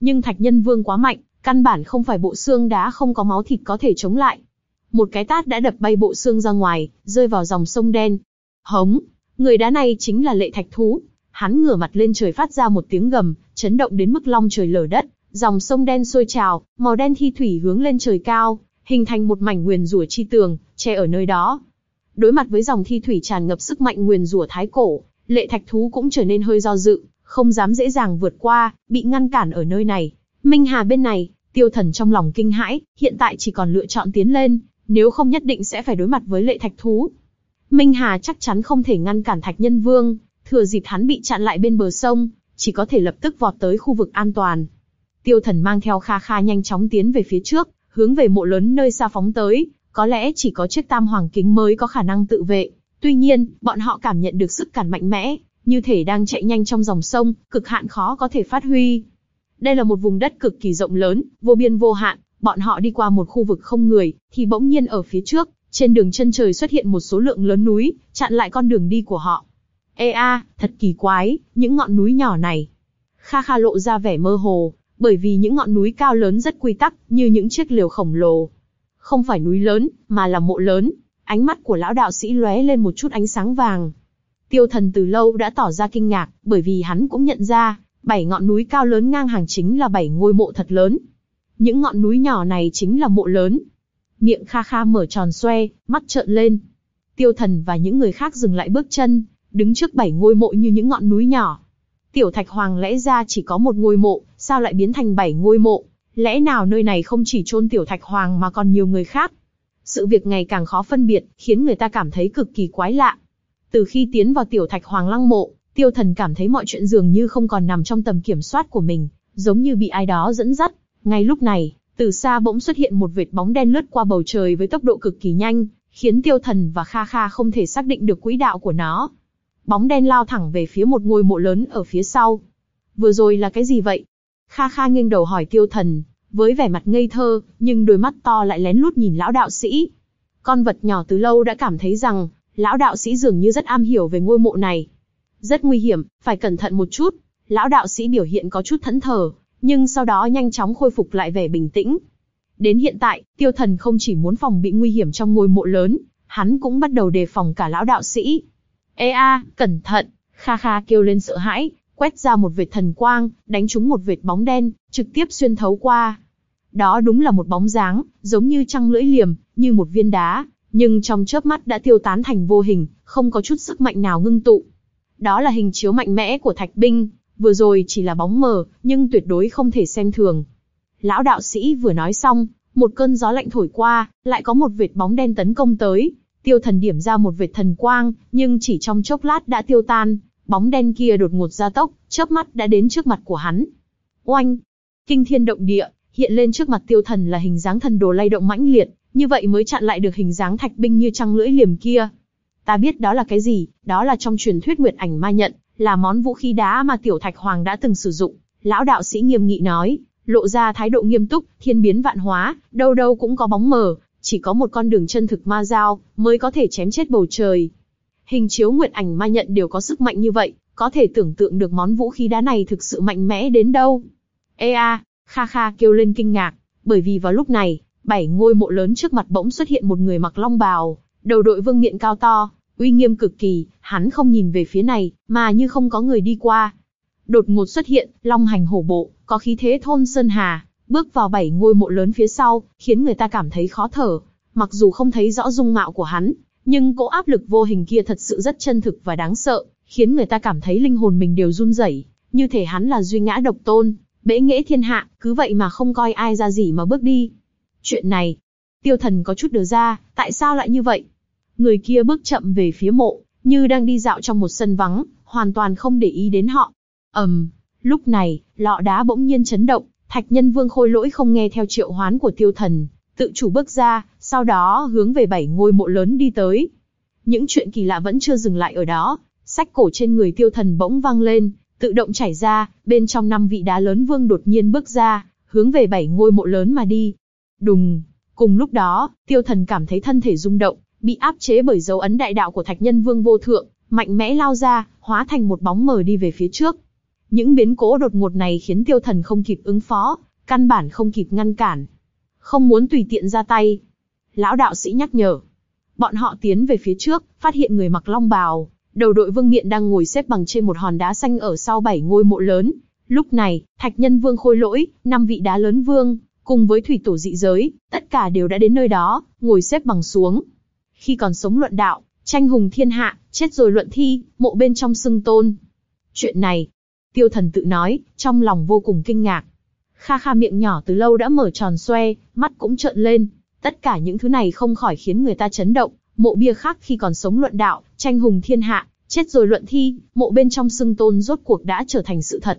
Nhưng thạch nhân vương quá mạnh, căn bản không phải bộ xương đá không có máu thịt có thể chống lại. Một cái tát đã đập bay bộ xương ra ngoài, rơi vào dòng sông đen. Hống! Người đá này chính là lệ thạch thú. Hắn ngửa mặt lên trời phát ra một tiếng gầm, chấn động đến mức long trời lở đất, dòng sông đen sôi trào, màu đen thi thủy hướng lên trời cao, hình thành một mảnh nguyền rủa chi tường, che ở nơi đó. Đối mặt với dòng thi thủy tràn ngập sức mạnh nguyền rủa thái cổ, lệ thạch thú cũng trở nên hơi do dự, không dám dễ dàng vượt qua, bị ngăn cản ở nơi này. Minh Hà bên này, tiêu thần trong lòng kinh hãi, hiện tại chỉ còn lựa chọn tiến lên, nếu không nhất định sẽ phải đối mặt với lệ thạch thú. Minh Hà chắc chắn không thể ngăn cản thạch nhân vương, thừa dịp hắn bị chặn lại bên bờ sông, chỉ có thể lập tức vọt tới khu vực an toàn. Tiêu thần mang theo Kha Kha nhanh chóng tiến về phía trước, hướng về mộ lớn nơi xa phóng tới, có lẽ chỉ có chiếc tam hoàng kính mới có khả năng tự vệ. Tuy nhiên, bọn họ cảm nhận được sức cản mạnh mẽ, như thể đang chạy nhanh trong dòng sông, cực hạn khó có thể phát huy. Đây là một vùng đất cực kỳ rộng lớn, vô biên vô hạn, bọn họ đi qua một khu vực không người, thì bỗng nhiên ở phía trước, trên đường chân trời xuất hiện một số lượng lớn núi, chặn lại con đường đi của họ. Ê a, thật kỳ quái, những ngọn núi nhỏ này. Kha Kha lộ ra vẻ mơ hồ, bởi vì những ngọn núi cao lớn rất quy tắc, như những chiếc liều khổng lồ. Không phải núi lớn, mà là mộ lớn. Ánh mắt của lão đạo sĩ lóe lên một chút ánh sáng vàng. Tiêu thần từ lâu đã tỏ ra kinh ngạc, bởi vì hắn cũng nhận ra, bảy ngọn núi cao lớn ngang hàng chính là bảy ngôi mộ thật lớn. Những ngọn núi nhỏ này chính là mộ lớn. Miệng kha kha mở tròn xoe, mắt trợn lên. Tiêu thần và những người khác dừng lại bước chân, đứng trước bảy ngôi mộ như những ngọn núi nhỏ. Tiểu Thạch Hoàng lẽ ra chỉ có một ngôi mộ, sao lại biến thành bảy ngôi mộ? Lẽ nào nơi này không chỉ chôn Tiểu Thạch Hoàng mà còn nhiều người khác? Sự việc ngày càng khó phân biệt, khiến người ta cảm thấy cực kỳ quái lạ. Từ khi tiến vào Tiểu Thạch Hoàng lăng mộ, Tiêu Thần cảm thấy mọi chuyện dường như không còn nằm trong tầm kiểm soát của mình, giống như bị ai đó dẫn dắt. Ngay lúc này, từ xa bỗng xuất hiện một vệt bóng đen lướt qua bầu trời với tốc độ cực kỳ nhanh, khiến Tiêu Thần và Kha Kha không thể xác định được quỹ đạo của nó. Bóng đen lao thẳng về phía một ngôi mộ lớn ở phía sau. Vừa rồi là cái gì vậy? Kha Kha nghiêng đầu hỏi Tiêu Thần, với vẻ mặt ngây thơ, nhưng đôi mắt to lại lén lút nhìn lão đạo sĩ. Con vật nhỏ từ lâu đã cảm thấy rằng, lão đạo sĩ dường như rất am hiểu về ngôi mộ này. Rất nguy hiểm, phải cẩn thận một chút. Lão đạo sĩ biểu hiện có chút thẫn thờ, nhưng sau đó nhanh chóng khôi phục lại vẻ bình tĩnh. Đến hiện tại, tiêu thần không chỉ muốn phòng bị nguy hiểm trong ngôi mộ lớn, hắn cũng bắt đầu đề phòng cả lão đạo sĩ. Ê a, cẩn thận, Kha Kha kêu lên sợ hãi, quét ra một vệt thần quang, đánh trúng một vệt bóng đen, trực tiếp xuyên thấu qua. Đó đúng là một bóng dáng, giống như trăng lưỡi liềm, như một viên đá, nhưng trong chớp mắt đã tiêu tán thành vô hình, không có chút sức mạnh nào ngưng tụ. Đó là hình chiếu mạnh mẽ của thạch binh, vừa rồi chỉ là bóng mờ, nhưng tuyệt đối không thể xem thường. Lão đạo sĩ vừa nói xong, một cơn gió lạnh thổi qua, lại có một vệt bóng đen tấn công tới. Tiêu thần điểm ra một vệt thần quang, nhưng chỉ trong chốc lát đã tiêu tan, bóng đen kia đột ngột ra tốc, chớp mắt đã đến trước mặt của hắn. Oanh! Kinh thiên động địa, hiện lên trước mặt tiêu thần là hình dáng thần đồ lay động mãnh liệt, như vậy mới chặn lại được hình dáng thạch binh như trăng lưỡi liềm kia. Ta biết đó là cái gì, đó là trong truyền thuyết Nguyệt Ảnh Ma Nhận, là món vũ khí đá mà Tiểu Thạch Hoàng đã từng sử dụng. Lão đạo sĩ nghiêm nghị nói, lộ ra thái độ nghiêm túc, thiên biến vạn hóa, đâu đâu cũng có bóng mờ, chỉ có một con đường chân thực ma giao mới có thể chém chết bầu trời. Hình chiếu Nguyệt Ảnh Ma Nhận đều có sức mạnh như vậy, có thể tưởng tượng được món vũ khí đá này thực sự mạnh mẽ đến đâu. Ê a, Kha Kha kêu lên kinh ngạc, bởi vì vào lúc này, bảy ngôi mộ lớn trước mặt bỗng xuất hiện một người mặc long bào, đầu đội vương miện cao to, uy nghiêm cực kỳ, hắn không nhìn về phía này, mà như không có người đi qua. Đột ngột xuất hiện, long hành hổ bộ, có khí thế thôn Sơn Hà, bước vào bảy ngôi mộ lớn phía sau, khiến người ta cảm thấy khó thở. Mặc dù không thấy rõ dung mạo của hắn, nhưng cỗ áp lực vô hình kia thật sự rất chân thực và đáng sợ, khiến người ta cảm thấy linh hồn mình đều run rẩy, như thể hắn là duy ngã độc tôn, bệ nghễ thiên hạ, cứ vậy mà không coi ai ra gì mà bước đi. Chuyện này, tiêu thần có chút đờ ra, tại sao lại như vậy? Người kia bước chậm về phía mộ, như đang đi dạo trong một sân vắng, hoàn toàn không để ý đến họ. ầm, um, lúc này, lọ đá bỗng nhiên chấn động, thạch nhân vương khôi lỗi không nghe theo triệu hoán của tiêu thần, tự chủ bước ra, sau đó hướng về bảy ngôi mộ lớn đi tới. Những chuyện kỳ lạ vẫn chưa dừng lại ở đó, sách cổ trên người tiêu thần bỗng vang lên, tự động chảy ra, bên trong năm vị đá lớn vương đột nhiên bước ra, hướng về bảy ngôi mộ lớn mà đi. Đùng, cùng lúc đó, tiêu thần cảm thấy thân thể rung động, bị áp chế bởi dấu ấn đại đạo của thạch nhân vương vô thượng, mạnh mẽ lao ra, hóa thành một bóng mờ đi về phía trước. Những biến cố đột ngột này khiến tiêu thần không kịp ứng phó, căn bản không kịp ngăn cản. Không muốn tùy tiện ra tay. Lão đạo sĩ nhắc nhở. Bọn họ tiến về phía trước, phát hiện người mặc long bào, đầu đội vương miện đang ngồi xếp bằng trên một hòn đá xanh ở sau bảy ngôi mộ lớn. Lúc này, thạch nhân vương khôi lỗi, năm vị đá lớn vương, cùng với thủy tổ dị giới, tất cả đều đã đến nơi đó, ngồi xếp bằng xuống. Khi còn sống luận đạo, tranh hùng thiên hạ, chết rồi luận thi, mộ bên trong xưng tôn. Chuyện này, tiêu thần tự nói, trong lòng vô cùng kinh ngạc. Kha kha miệng nhỏ từ lâu đã mở tròn xoe, mắt cũng trợn lên. Tất cả những thứ này không khỏi khiến người ta chấn động. Mộ bia khác khi còn sống luận đạo, tranh hùng thiên hạ, chết rồi luận thi, mộ bên trong xưng tôn rốt cuộc đã trở thành sự thật.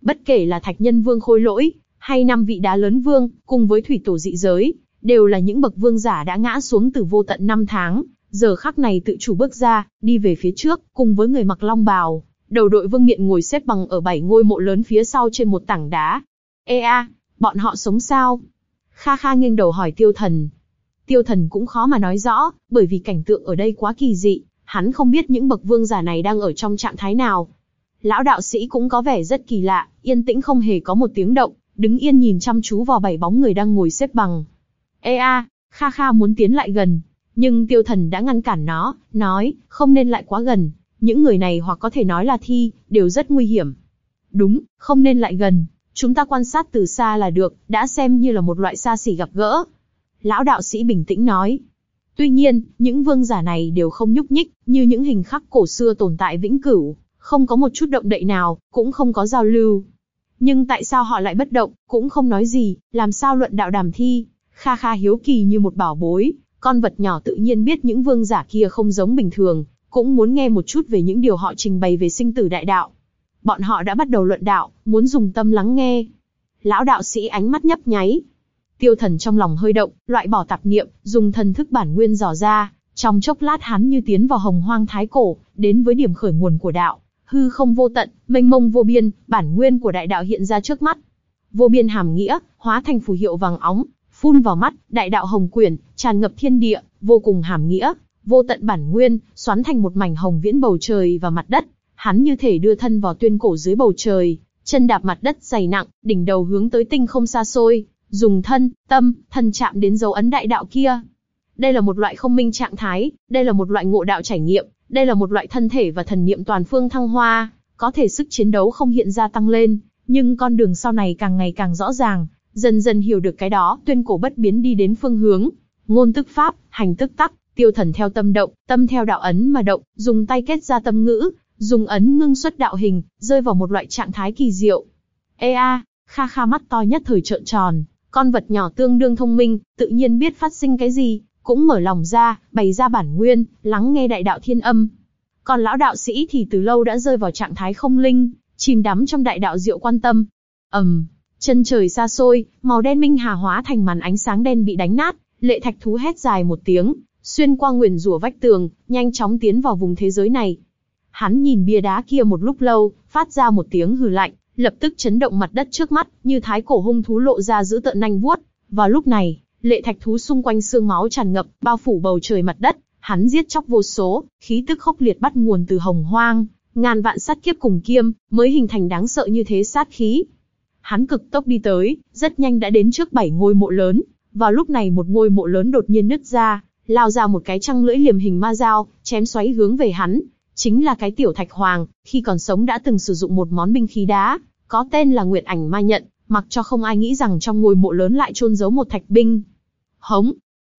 Bất kể là thạch nhân vương khôi lỗi, hay năm vị đá lớn vương, cùng với thủy tổ dị giới, đều là những bậc vương giả đã ngã xuống từ vô tận năm tháng, giờ khắc này tự chủ bước ra, đi về phía trước, cùng với người mặc long bào, đầu đội vương miện ngồi xếp bằng ở bảy ngôi mộ lớn phía sau trên một tảng đá. Ê a, bọn họ sống sao? Kha Kha nghiêng đầu hỏi tiêu thần. Tiêu thần cũng khó mà nói rõ, bởi vì cảnh tượng ở đây quá kỳ dị, hắn không biết những bậc vương giả này đang ở trong trạng thái nào. Lão đạo sĩ cũng có vẻ rất kỳ lạ, yên tĩnh không hề có một tiếng động, đứng yên nhìn chăm chú vào bảy bóng người đang ngồi xếp bằng. Ê a, Kha Kha muốn tiến lại gần, nhưng tiêu thần đã ngăn cản nó, nói, không nên lại quá gần, những người này hoặc có thể nói là thi, đều rất nguy hiểm. Đúng, không nên lại gần, chúng ta quan sát từ xa là được, đã xem như là một loại xa xỉ gặp gỡ. Lão đạo sĩ bình tĩnh nói. Tuy nhiên, những vương giả này đều không nhúc nhích, như những hình khắc cổ xưa tồn tại vĩnh cửu, không có một chút động đậy nào, cũng không có giao lưu. Nhưng tại sao họ lại bất động, cũng không nói gì, làm sao luận đạo đàm thi, Kha Kha hiếu kỳ như một bảo bối, con vật nhỏ tự nhiên biết những vương giả kia không giống bình thường, cũng muốn nghe một chút về những điều họ trình bày về sinh tử đại đạo. Bọn họ đã bắt đầu luận đạo, muốn dùng tâm lắng nghe. Lão đạo sĩ ánh mắt nhấp nháy. Tiêu thần trong lòng hơi động, loại bỏ tạp niệm, dùng thần thức bản nguyên dò ra, trong chốc lát hắn như tiến vào hồng hoang thái cổ, đến với điểm khởi nguồn của đạo, hư không vô tận, mênh mông vô biên, bản nguyên của đại đạo hiện ra trước mắt. Vô biên hàm nghĩa, hóa thành phù hiệu vàng óng, phun vào mắt, đại đạo hồng quyển, tràn ngập thiên địa, vô cùng hàm nghĩa, vô tận bản nguyên, xoắn thành một mảnh hồng viễn bầu trời và mặt đất. Hắn như thể đưa thân vào tuyên cổ dưới bầu trời, chân đạp mặt đất dày nặng, đỉnh đầu hướng tới tinh không xa xôi, dùng thân, tâm, thân chạm đến dấu ấn đại đạo kia. Đây là một loại không minh trạng thái, đây là một loại ngộ đạo trải nghiệm, đây là một loại thân thể và thần niệm toàn phương thăng hoa, có thể sức chiến đấu không hiện ra tăng lên, nhưng con đường sau này càng ngày càng rõ ràng, Dần dần hiểu được cái đó, tuyên cổ bất biến đi đến phương hướng. Ngôn tức pháp, hành tức tắc, tiêu thần theo tâm động, tâm theo đạo ấn mà động, dùng tay kết ra tâm ngữ, dùng ấn ngưng xuất đạo hình, rơi vào một loại trạng thái kỳ diệu. Ê a, kha kha mắt to nhất thời trợn tròn, con vật nhỏ tương đương thông minh, tự nhiên biết phát sinh cái gì, cũng mở lòng ra, bày ra bản nguyên, lắng nghe đại đạo thiên âm. Còn lão đạo sĩ thì từ lâu đã rơi vào trạng thái không linh, chìm đắm trong đại đạo diệu quan tâm. ầm, um, Chân trời xa xôi, màu đen minh hà hóa thành màn ánh sáng đen bị đánh nát, lệ thạch thú hét dài một tiếng, xuyên qua nguyền rủa vách tường, nhanh chóng tiến vào vùng thế giới này. Hắn nhìn bia đá kia một lúc lâu, phát ra một tiếng hừ lạnh, lập tức chấn động mặt đất trước mắt, như thái cổ hung thú lộ ra giữ tợn nanh vuốt. Vào lúc này, lệ thạch thú xung quanh xương máu tràn ngập, bao phủ bầu trời mặt đất, hắn giết chóc vô số, khí tức khốc liệt bắt nguồn từ hồng hoang, ngàn vạn sát kiếp cùng kiêm, mới hình thành đáng sợ như thế sát khí. Hắn cực tốc đi tới, rất nhanh đã đến trước bảy ngôi mộ lớn. Vào lúc này một ngôi mộ lớn đột nhiên nứt ra, lao ra một cái trăng lưỡi liềm hình ma dao, chém xoáy hướng về hắn. Chính là cái tiểu thạch hoàng, khi còn sống đã từng sử dụng một món binh khí đá, có tên là Nguyệt Ảnh Ma Nhận, mặc cho không ai nghĩ rằng trong ngôi mộ lớn lại chôn giấu một thạch binh. Hống!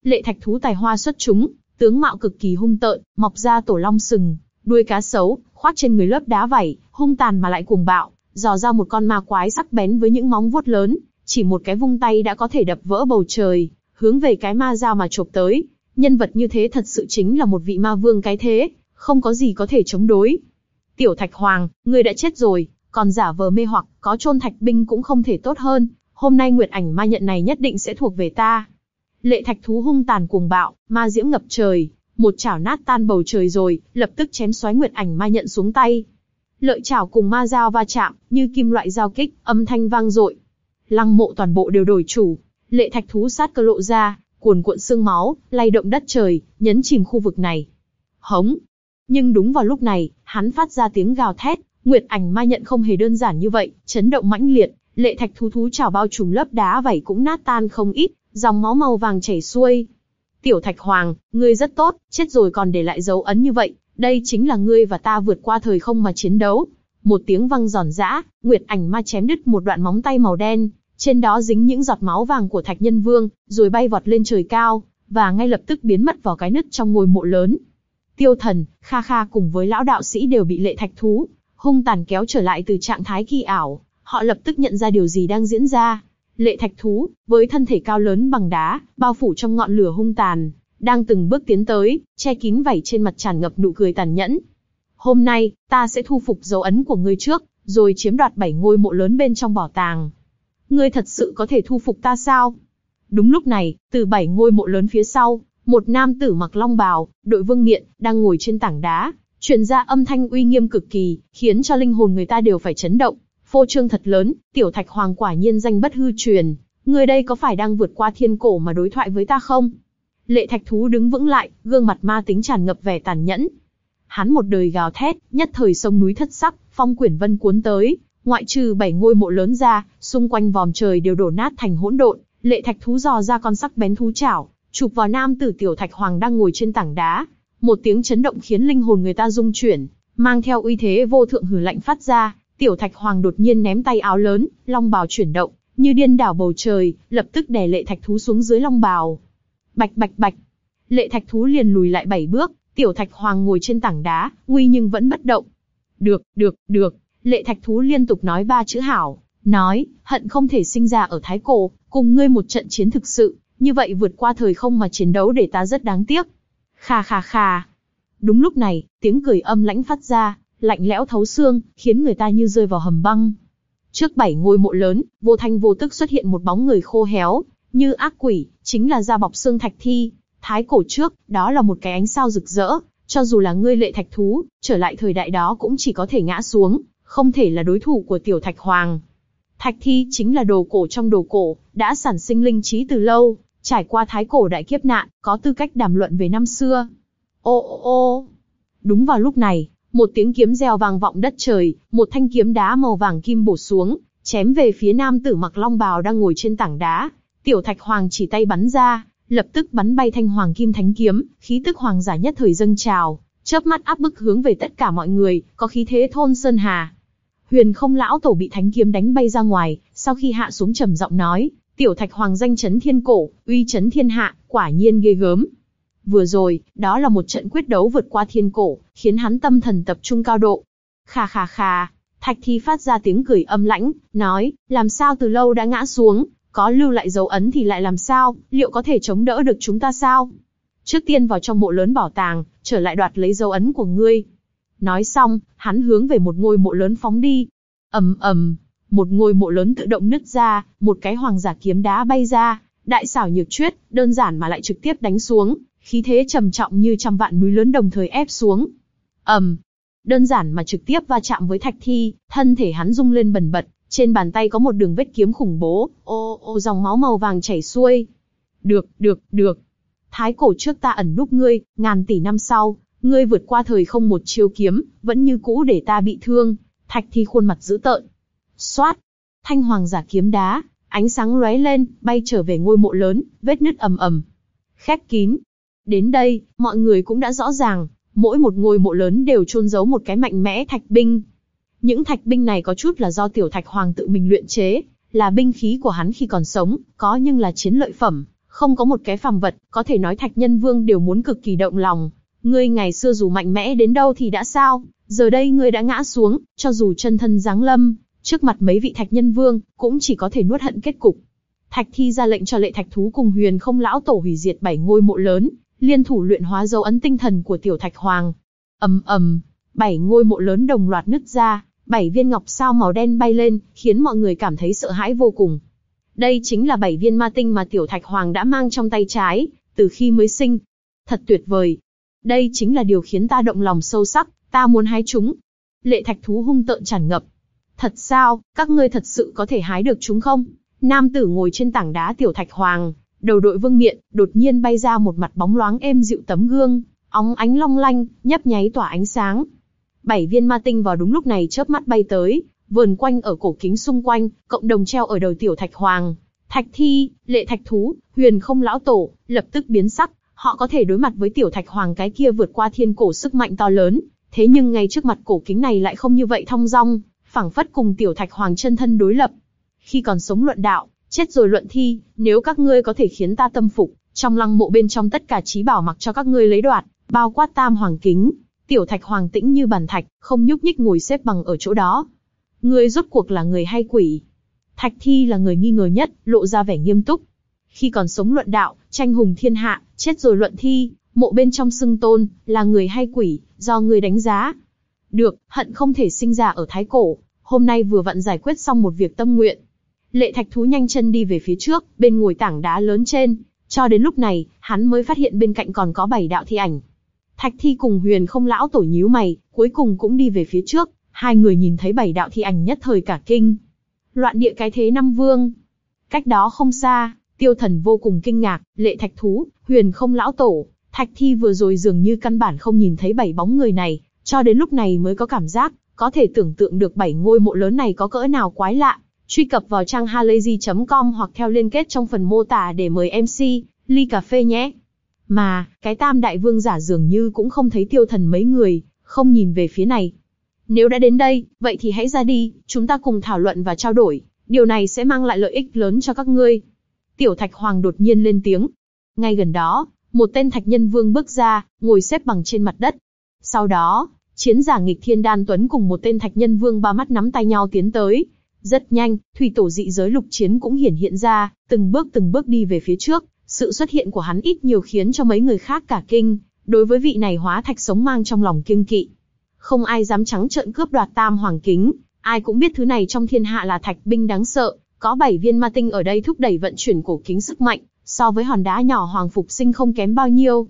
Lệ thạch thú tài hoa xuất chúng, tướng mạo cực kỳ hung tợn, mọc ra tổ long sừng, đuôi cá sấu, khoác trên người lớp đá vảy, hung tàn mà lại cuồng bạo, dò ra một con ma quái sắc bén với những móng vuốt lớn, chỉ một cái vung tay đã có thể đập vỡ bầu trời, hướng về cái ma dao mà chộp tới. Nhân vật như thế thật sự chính là một vị ma vương cái thế, không có gì có thể chống đối. Tiểu Thạch Hoàng, ngươi đã chết rồi, còn giả vờ mê hoặc, có chôn thạch binh cũng không thể tốt hơn, hôm nay Nguyệt Ảnh ma nhận này nhất định sẽ thuộc về ta. Lệ thạch thú hung tàn cuồng bạo, ma diễm ngập trời, một chảo nát tan bầu trời rồi, lập tức chém xoáy Nguyệt Ảnh ma nhận xuống tay. Lợi chảo cùng ma dao va chạm, như kim loại giao kích, âm thanh vang dội. Lăng mộ toàn bộ đều đổi chủ, lệ thạch thú sát cơ lộ ra, cuồn cuộn xương máu, lay động đất trời, nhấn chìm khu vực này. Hống! Nhưng đúng vào lúc này, hắn phát ra tiếng gào thét, Nguyệt ảnh ma nhận không hề đơn giản như vậy, chấn động mãnh liệt, lệ thạch thú thú chảo bao trùm lớp đá vảy cũng nát tan không ít, dòng máu màu vàng chảy xuôi. Tiểu thạch hoàng, ngươi rất tốt, chết rồi còn để lại dấu ấn như vậy, đây chính là ngươi và ta vượt qua thời không mà chiến đấu. Một tiếng vang giòn giã, Nguyệt ảnh ma chém đứt một đoạn móng tay màu đen, trên đó dính những giọt máu vàng của thạch nhân vương, rồi bay vọt lên trời cao, và ngay lập tức biến mất vào cái nứt trong ngôi mộ lớn. Tiêu thần, Kha Kha cùng với lão đạo sĩ đều bị lệ thạch thú, hung tàn kéo trở lại từ trạng thái kỳ ảo, họ lập tức nhận ra điều gì đang diễn ra. Lệ thạch thú, với thân thể cao lớn bằng đá, bao phủ trong ngọn lửa hung tàn, đang từng bước tiến tới, che kín vảy trên mặt tràn ngập nụ cười tàn nhẫn. Hôm nay, ta sẽ thu phục dấu ấn của ngươi trước, rồi chiếm đoạt bảy ngôi mộ lớn bên trong bảo tàng. Ngươi thật sự có thể thu phục ta sao? Đúng lúc này, từ bảy ngôi mộ lớn phía sau, một nam tử mặc long bào, đội vương miện, đang ngồi trên tảng đá, truyền ra âm thanh uy nghiêm cực kỳ, khiến cho linh hồn người ta đều phải chấn động. Phô trương thật lớn, tiểu thạch hoàng quả nhiên danh bất hư truyền, người đây có phải đang vượt qua thiên cổ mà đối thoại với ta không? Lệ thạch thú đứng vững lại, gương mặt ma tính tràn ngập vẻ tàn nhẫn. Hắn một đời gào thét, nhất thời sông núi thất sắc, phong quyển vân cuốn tới, ngoại trừ bảy ngôi mộ lớn ra, xung quanh vòm trời đều đổ nát thành hỗn độn. Lệ thạch thú dò ra con sắc bén thú chảo, chụp vào nam tử tiểu thạch hoàng đang ngồi trên tảng đá, một tiếng chấn động khiến linh hồn người ta rung chuyển, mang theo uy thế vô thượng hử lạnh phát ra, tiểu thạch hoàng đột nhiên ném tay áo lớn, long bào chuyển động, như điên đảo bầu trời, lập tức đè lệ thạch thú xuống dưới long bào. Bạch bạch bạch, lệ thạch thú liền lùi lại bảy bước, tiểu thạch hoàng ngồi trên tảng đá, nguy nhưng vẫn bất động. Được, được, được, lệ thạch thú liên tục nói ba chữ hảo, nói, hận không thể sinh ra ở Thái Cổ, cùng ngươi một trận chiến thực sự, như vậy vượt qua thời không mà chiến đấu để ta rất đáng tiếc. Khà khà khà. Đúng lúc này, tiếng cười âm lãnh phát ra, lạnh lẽo thấu xương, khiến người ta như rơi vào hầm băng. Trước bảy ngôi mộ lớn, vô thanh vô tức xuất hiện một bóng người khô héo, như ác quỷ, chính là da bọc xương thạch thi. Thái cổ trước, đó là một cái ánh sao rực rỡ, cho dù là ngươi lệ thạch thú, trở lại thời đại đó cũng chỉ có thể ngã xuống, không thể là đối thủ của tiểu thạch hoàng. Thạch thi chính là đồ cổ trong đồ cổ, đã sản sinh linh trí từ lâu, trải qua thái cổ đại kiếp nạn, có tư cách đàm luận về năm xưa. Ô ô ô. Đúng vào lúc này, một tiếng kiếm reo vang vọng đất trời, một thanh kiếm đá màu vàng kim bổ xuống, chém về phía nam tử mặc long bào đang ngồi trên tảng đá. Tiểu Thạch Hoàng chỉ tay bắn ra, lập tức bắn bay thanh hoàng kim thánh kiếm, khí tức hoàng giả nhất thời dâng trào, chớp mắt áp bức hướng về tất cả mọi người, có khí thế thôn sơn hà. Huyền Không lão tổ bị thánh kiếm đánh bay ra ngoài, sau khi hạ xuống trầm giọng nói, Tiểu Thạch Hoàng danh chấn thiên cổ, uy chấn thiên hạ, quả nhiên ghê gớm. Vừa rồi, đó là một trận quyết đấu vượt qua thiên cổ, khiến hắn tâm thần tập trung cao độ. Khà khà khà, Thạch Thi phát ra tiếng cười âm lãnh, nói, làm sao từ lâu đã ngã xuống, có lưu lại dấu ấn thì lại làm sao, liệu có thể chống đỡ được chúng ta sao? Trước tiên vào trong mộ lớn bảo tàng, trở lại đoạt lấy dấu ấn của ngươi. Nói xong, hắn hướng về một ngôi mộ lớn phóng đi. ầm ầm, một ngôi mộ lớn tự động nứt ra, một cái hoàng giả kiếm đá bay ra, đại xảo nhược chuyết, đơn giản mà lại trực tiếp đánh xuống, khí thế trầm trọng như trăm vạn núi lớn đồng thời ép xuống. ầm, um, đơn giản mà trực tiếp va chạm với thạch thi, thân thể hắn rung lên bần bật, trên bàn tay có một đường vết kiếm khủng bố, ô ô dòng máu màu vàng chảy xuôi. Được, được, được. Thái cổ trước ta ẩn núp ngươi, ngàn tỷ năm sau, ngươi vượt qua thời không một chiêu kiếm, vẫn như cũ để ta bị thương. Thạch thi khuôn mặt dữ tợn, Xoát! Thanh hoàng giả kiếm đá, ánh sáng lóe lên, bay trở về ngôi mộ lớn, vết nứt ầm ầm. Khép kín. Đến đây, mọi người cũng đã rõ ràng, mỗi một ngôi mộ lớn đều chôn giấu một cái mạnh mẽ thạch binh. Những thạch binh này có chút là do tiểu thạch hoàng tự mình luyện chế, là binh khí của hắn khi còn sống, có nhưng là chiến lợi phẩm, không có một cái phàm vật, có thể nói thạch nhân vương đều muốn cực kỳ động lòng. Ngươi ngày xưa dù mạnh mẽ đến đâu thì đã sao, giờ đây ngươi đã ngã xuống, cho dù chân thân giáng lâm, trước mặt mấy vị thạch nhân vương, cũng chỉ có thể nuốt hận kết cục. Thạch thi ra lệnh cho lệ thạch thú cùng huyền không lão tổ hủy diệt bảy ngôi mộ lớn, liên thủ luyện hóa dấu ấn tinh thần của tiểu thạch hoàng. ầm ầm, bảy ngôi mộ lớn đồng loạt nứt ra, bảy viên ngọc sao màu đen bay lên, khiến mọi người cảm thấy sợ hãi vô cùng. Đây chính là bảy viên ma tinh mà tiểu thạch hoàng đã mang trong tay trái, từ khi mới sinh. Thật tuyệt vời. Đây chính là điều khiến ta động lòng sâu sắc, ta muốn hái chúng. Lệ thạch thú hung tợn tràn ngập. Thật sao, các ngươi thật sự có thể hái được chúng không? Nam tử ngồi trên tảng đá tiểu thạch hoàng, đầu đội vương miện, đột nhiên bay ra một mặt bóng loáng êm dịu tấm gương, óng ánh long lanh, nhấp nháy tỏa ánh sáng. Bảy viên ma tinh vào đúng lúc này chớp mắt bay tới, vườn quanh ở cổ kính xung quanh, cộng đồng treo ở đầu tiểu thạch hoàng. Thạch thi, lệ thạch thú, huyền không lão tổ, lập tức biến sắc, họ có thể đối mặt với tiểu thạch hoàng cái kia vượt qua thiên cổ sức mạnh to lớn, thế nhưng ngay trước mặt cổ kính này lại không như vậy thong dong, phảng phất cùng tiểu thạch hoàng chân thân đối lập. Khi còn sống luận đạo, chết rồi luận thi, nếu các ngươi có thể khiến ta tâm phục, trong lăng mộ bên trong tất cả trí bảo mặc cho các ngươi lấy đoạt, bao quát tam hoàng kính, tiểu thạch hoàng tĩnh như bàn thạch, không nhúc nhích ngồi xếp bằng ở chỗ đó. Ngươi rốt cuộc là người hay quỷ? Thạch thi là người nghi ngờ nhất, lộ ra vẻ nghiêm túc. Khi còn sống luận đạo, tranh hùng thiên hạ, chết rồi luận thi, mộ bên trong xưng tôn, là người hay quỷ, do ngươi đánh giá. Được, hận không thể sinh ra ở Thái Cổ, hôm nay vừa vặn giải quyết xong một việc tâm nguyện. Lệ thạch thú nhanh chân đi về phía trước, bên ngồi tảng đá lớn trên, cho đến lúc này, hắn mới phát hiện bên cạnh còn có bảy đạo thi ảnh. Thạch thi cùng huyền không lão tổ nhíu mày, cuối cùng cũng đi về phía trước, hai người nhìn thấy bảy đạo thi ảnh nhất thời cả kinh. Loạn địa cái thế năm vương. Cách đó không xa, tiêu thần vô cùng kinh ngạc, lệ thạch thú, huyền không lão tổ, thạch thi vừa rồi dường như căn bản không nhìn thấy bảy bóng người này, cho đến lúc này mới có cảm giác, có thể tưởng tượng được bảy ngôi mộ lớn này có cỡ nào quái lạ. Truy cập vào trang halayzi.com hoặc theo liên kết trong phần mô tả để mời MC, ly cà phê nhé. Mà, cái tam đại vương giả dường như cũng không thấy tiêu thần mấy người, không nhìn về phía này. Nếu đã đến đây, vậy thì hãy ra đi, chúng ta cùng thảo luận và trao đổi, điều này sẽ mang lại lợi ích lớn cho các ngươi. Tiểu Thạch Hoàng đột nhiên lên tiếng. Ngay gần đó, một tên Thạch Nhân Vương bước ra, ngồi xếp bằng trên mặt đất. Sau đó, chiến giả nghịch thiên đan tuấn cùng một tên Thạch Nhân Vương ba mắt nắm tay nhau tiến tới. Rất nhanh, thủy tổ dị giới lục chiến cũng hiển hiện ra, từng bước từng bước đi về phía trước, sự xuất hiện của hắn ít nhiều khiến cho mấy người khác cả kinh, đối với vị này hóa thạch sống mang trong lòng kiêng kỵ. Không ai dám trắng trợn cướp đoạt tam hoàng kính, ai cũng biết thứ này trong thiên hạ là thạch binh đáng sợ, có bảy viên ma tinh ở đây thúc đẩy vận chuyển cổ kính sức mạnh, so với hòn đá nhỏ hoàng phục sinh không kém bao nhiêu.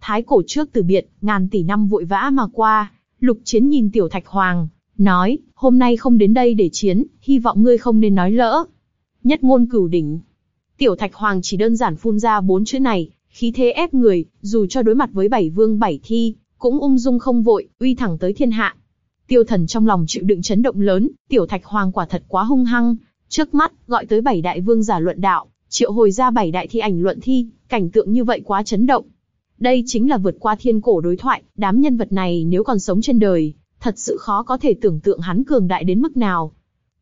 Thái cổ trước từ biệt, ngàn tỷ năm vội vã mà qua, lục chiến nhìn tiểu thạch hoàng, nói, hôm nay không đến đây để chiến, hy vọng ngươi không nên nói lỡ. Nhất ngôn cửu đỉnh, Tiểu Thạch Hoàng chỉ đơn giản phun ra bốn chữ này, khí thế ép người, dù cho đối mặt với bảy vương bảy thi, cũng ung dung không vội, uy thẳng tới thiên hạ. Tiêu thần trong lòng chịu đựng chấn động lớn, Tiểu Thạch Hoàng quả thật quá hung hăng. Trước mắt, gọi tới bảy đại vương giả luận đạo, triệu hồi ra bảy đại thi ảnh luận thi, cảnh tượng như vậy quá chấn động. Đây chính là vượt qua thiên cổ đối thoại, đám nhân vật này nếu còn sống trên đời, thật sự khó có thể tưởng tượng hắn cường đại đến mức nào.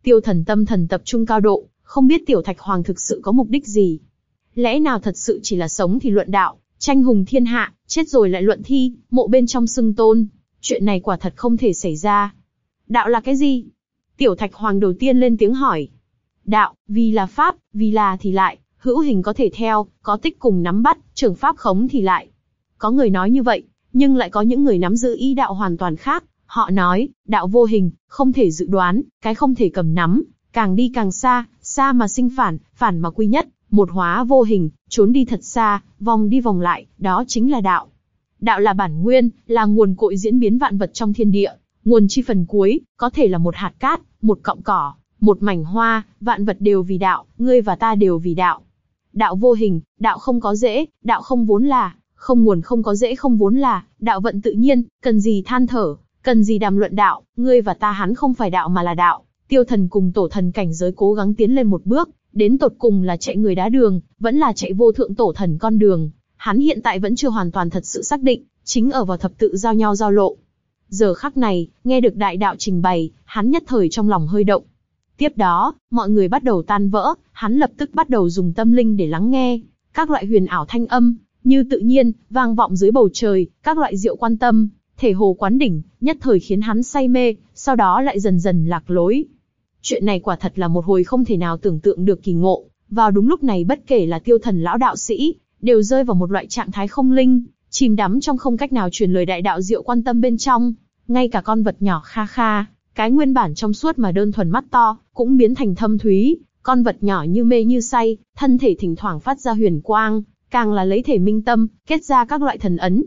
Tiêu thần tâm thần tập trung cao độ, không biết tiểu thạch hoàng thực sự có mục đích gì. Lẽ nào thật sự chỉ là sống thì luận đạo, tranh hùng thiên hạ, chết rồi lại luận thi, mộ bên trong xưng tôn. Chuyện này quả thật không thể xảy ra. Đạo là cái gì? Tiểu thạch hoàng đầu tiên lên tiếng hỏi. Đạo, vì là pháp, vì là thì lại, hữu hình có thể theo, có tích cùng nắm bắt, trường pháp khống thì lại. Có người nói như vậy, nhưng lại có những người nắm giữ ý đạo hoàn toàn khác. Họ nói, đạo vô hình, không thể dự đoán, cái không thể cầm nắm, càng đi càng xa, xa mà sinh phản, phản mà quy nhất, một hóa vô hình, trốn đi thật xa, vòng đi vòng lại, đó chính là đạo. Đạo là bản nguyên, là nguồn cội diễn biến vạn vật trong thiên địa, nguồn chi phần cuối, có thể là một hạt cát, một cọng cỏ, một mảnh hoa, vạn vật đều vì đạo, ngươi và ta đều vì đạo. Đạo vô hình, đạo không có dễ, đạo không vốn là, không nguồn không có dễ không vốn là, đạo vận tự nhiên, cần gì than thở, cần gì đàm luận đạo, ngươi và ta hắn không phải đạo mà là đạo, tiêu thần cùng tổ thần cảnh giới cố gắng tiến lên một bước, đến tột cùng là chạy người đá đường, vẫn là chạy vô thượng tổ thần con đường. Hắn hiện tại vẫn chưa hoàn toàn thật sự xác định, chính ở vào thập tự giao nhau giao lộ. Giờ khắc này, nghe được đại đạo trình bày, hắn nhất thời trong lòng hơi động. Tiếp đó, mọi người bắt đầu tan vỡ, hắn lập tức bắt đầu dùng tâm linh để lắng nghe. Các loại huyền ảo thanh âm, như tự nhiên, vang vọng dưới bầu trời, các loại rượu quan tâm, thể hồ quán đỉnh, nhất thời khiến hắn say mê, sau đó lại dần dần lạc lối. Chuyện này quả thật là một hồi không thể nào tưởng tượng được kỳ ngộ, vào đúng lúc này bất kể là tiêu thần lão đạo sĩ, đều rơi vào một loại trạng thái không linh, chìm đắm trong không cách nào truyền lời đại đạo diệu quan tâm bên trong, ngay cả con vật nhỏ kha kha, cái nguyên bản trong suốt mà đơn thuần mắt to, cũng biến thành thâm thúy, con vật nhỏ như mê như say, thân thể thỉnh thoảng phát ra huyền quang, càng là lấy thể minh tâm, kết ra các loại thần ấn.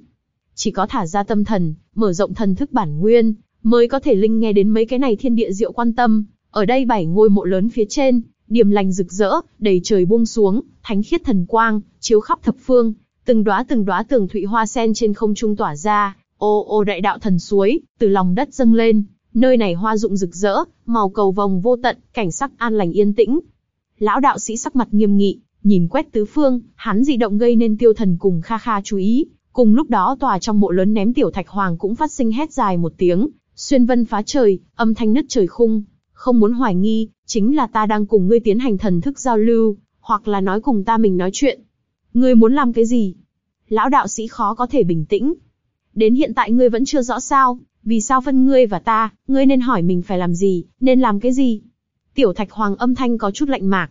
Chỉ có thả ra tâm thần, mở rộng thần thức bản nguyên, mới có thể linh nghe đến mấy cái này thiên địa diệu quan tâm. Ở đây bảy ngôi mộ lớn phía trên, điểm lành rực rỡ, đầy trời buông xuống, thánh khiết thần quang, chiếu khắp thập phương, từng đóa từng đóa tường thụy hoa sen trên không trung tỏa ra, ô ô đại đạo thần suối, từ lòng đất dâng lên, nơi này hoa rụng rực rỡ, màu cầu vồng vô tận, cảnh sắc an lành yên tĩnh. Lão đạo sĩ sắc mặt nghiêm nghị, nhìn quét tứ phương, hắn dị động gây nên tiêu thần cùng kha kha chú ý. Cùng lúc đó tòa trong mộ lớn ném tiểu thạch hoàng cũng phát sinh hét dài một tiếng, xuyên vân phá trời, âm thanh nứt trời khung. Không muốn hoài nghi, chính là ta đang cùng ngươi tiến hành thần thức giao lưu, hoặc là nói cùng ta mình nói chuyện. Ngươi muốn làm cái gì? Lão đạo sĩ khó có thể bình tĩnh. Đến hiện tại ngươi vẫn chưa rõ sao, vì sao phân ngươi và ta, ngươi nên hỏi mình phải làm gì, nên làm cái gì? Tiểu thạch hoàng âm thanh có chút lạnh mạc.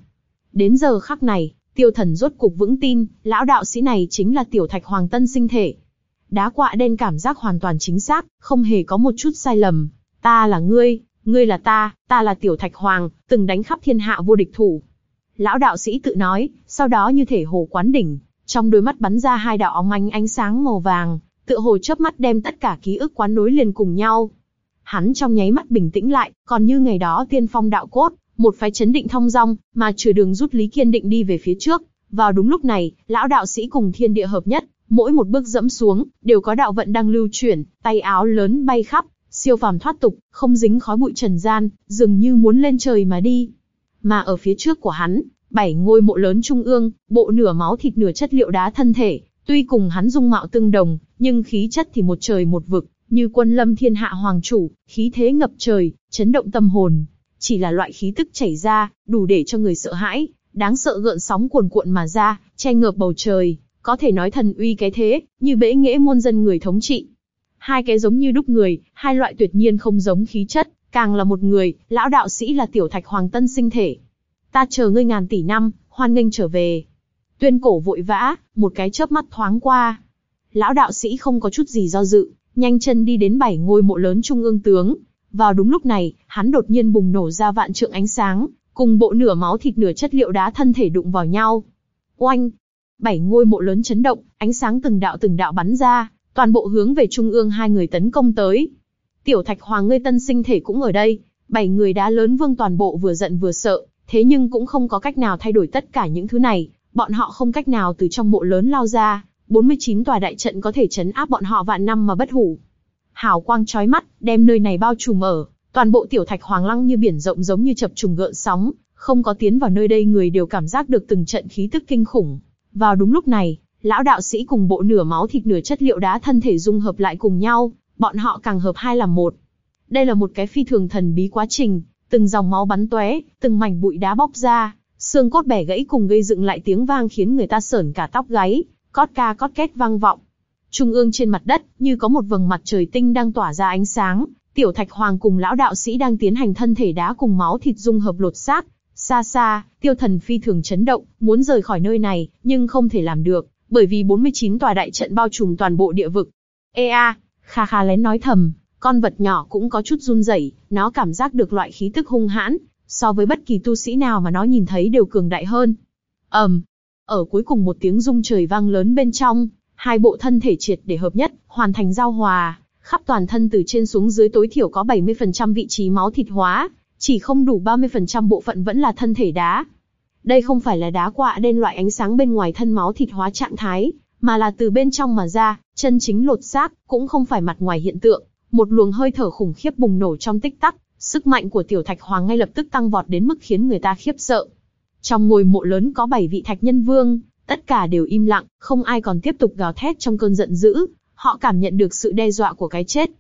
Đến giờ khắc này, tiêu thần rốt cục vững tin, lão đạo sĩ này chính là tiểu thạch hoàng tân sinh thể. Đá quạ đen cảm giác hoàn toàn chính xác, không hề có một chút sai lầm. Ta là ngươi, ngươi là ta, ta là tiểu thạch hoàng, từng đánh khắp thiên hạ vô địch thủ. Lão đạo sĩ tự nói, sau đó như thể hồ quán đỉnh, trong đôi mắt bắn ra hai đạo óng ánh ánh sáng màu vàng, tựa hồ chớp mắt đem tất cả ký ức quán nối liền cùng nhau. Hắn trong nháy mắt bình tĩnh lại, còn như ngày đó tiên phong đạo cốt, một phái chấn định thong dong, mà trừ đường rút lý kiên định đi về phía trước. Vào đúng lúc này, lão đạo sĩ cùng thiên địa hợp nhất, mỗi một bước dẫm xuống, đều có đạo vận đang lưu chuyển, tay áo lớn bay khắp, siêu phàm thoát tục, không dính khói bụi trần gian, dường như muốn lên trời mà đi. Mà ở phía trước của hắn, bảy ngôi mộ lớn trung ương, bộ nửa máu thịt nửa chất liệu đá thân thể, tuy cùng hắn dung mạo tương đồng, nhưng khí chất thì một trời một vực, như quân lâm thiên hạ hoàng chủ, khí thế ngập trời, chấn động tâm hồn. Chỉ là loại khí tức chảy ra, đủ để cho người sợ hãi, đáng sợ gợn sóng cuồn cuộn mà ra, che ngợp bầu trời, có thể nói thần uy cái thế, như bể nghễ môn dân người thống trị. Hai cái giống như đúc người, hai loại tuyệt nhiên không giống khí chất, càng là một người, lão đạo sĩ là tiểu thạch hoàng tân sinh thể. Ta chờ ngươi ngàn tỷ năm, hoan nghênh trở về. Tuyên cổ vội vã, một cái chớp mắt thoáng qua. Lão đạo sĩ không có chút gì do dự, nhanh chân đi đến bảy ngôi mộ lớn trung ương tướng. Vào đúng lúc này, hắn đột nhiên bùng nổ ra vạn trượng ánh sáng, cùng bộ nửa máu thịt nửa chất liệu đá thân thể đụng vào nhau. Oanh! Bảy ngôi mộ lớn chấn động, ánh sáng từng đạo từng đạo bắn ra, toàn bộ hướng về trung ương hai người tấn công tới. Tiểu Thạch Hoàng ngươi tân sinh thể cũng ở đây, bảy người đá lớn vương toàn bộ vừa giận vừa sợ, thế nhưng cũng không có cách nào thay đổi tất cả những thứ này, bọn họ không cách nào từ trong mộ lớn lao ra, 49 tòa đại trận có thể chấn áp bọn họ vạn năm mà bất hủ. Hào quang chói mắt, đem nơi này bao trùm ở, toàn bộ tiểu thạch hoàng lăng như biển rộng giống như chập trùng gợn sóng, không có tiến vào nơi đây người đều cảm giác được từng trận khí tức kinh khủng. Vào đúng lúc này, lão đạo sĩ cùng bộ nửa máu thịt nửa chất liệu đá thân thể dung hợp lại cùng nhau, bọn họ càng hợp hai làm một. Đây là một cái phi thường thần bí quá trình, từng dòng máu bắn tóe, từng mảnh bụi đá bóc ra, xương cốt bẻ gãy cùng gây dựng lại tiếng vang khiến người ta sởn cả tóc gáy, cót ca cót két vang vọng. Trung ương trên mặt đất, như có một vầng mặt trời tinh đang tỏa ra ánh sáng, tiểu thạch hoàng cùng lão đạo sĩ đang tiến hành thân thể đá cùng máu thịt dung hợp lột xác. Xa xa, tiêu thần phi thường chấn động, muốn rời khỏi nơi này, nhưng không thể làm được, bởi vì 49 tòa đại trận bao trùm toàn bộ địa vực. Ê a, kha kha lén nói thầm, con vật nhỏ cũng có chút run rẩy, nó cảm giác được loại khí tức hung hãn, so với bất kỳ tu sĩ nào mà nó nhìn thấy đều cường đại hơn. ầm, um, ở cuối cùng một tiếng rung trời vang lớn bên trong, hai bộ thân thể triệt để hợp nhất, hoàn thành giao hòa, khắp toàn thân từ trên xuống dưới tối thiểu có 70% vị trí máu thịt hóa, chỉ không đủ 30% bộ phận vẫn là thân thể đá. Đây không phải là đá quạ đen loại ánh sáng bên ngoài thân máu thịt hóa trạng thái, mà là từ bên trong mà ra, chân chính lột xác, cũng không phải mặt ngoài hiện tượng. Một luồng hơi thở khủng khiếp bùng nổ trong tích tắc, Sức mạnh của tiểu thạch hoàng ngay lập tức tăng vọt đến mức khiến người ta khiếp sợ. Trong ngôi mộ lớn có bảy vị thạch nhân vương, tất cả đều im lặng, không ai còn tiếp tục gào thét trong cơn giận dữ, họ cảm nhận được sự đe dọa của cái chết.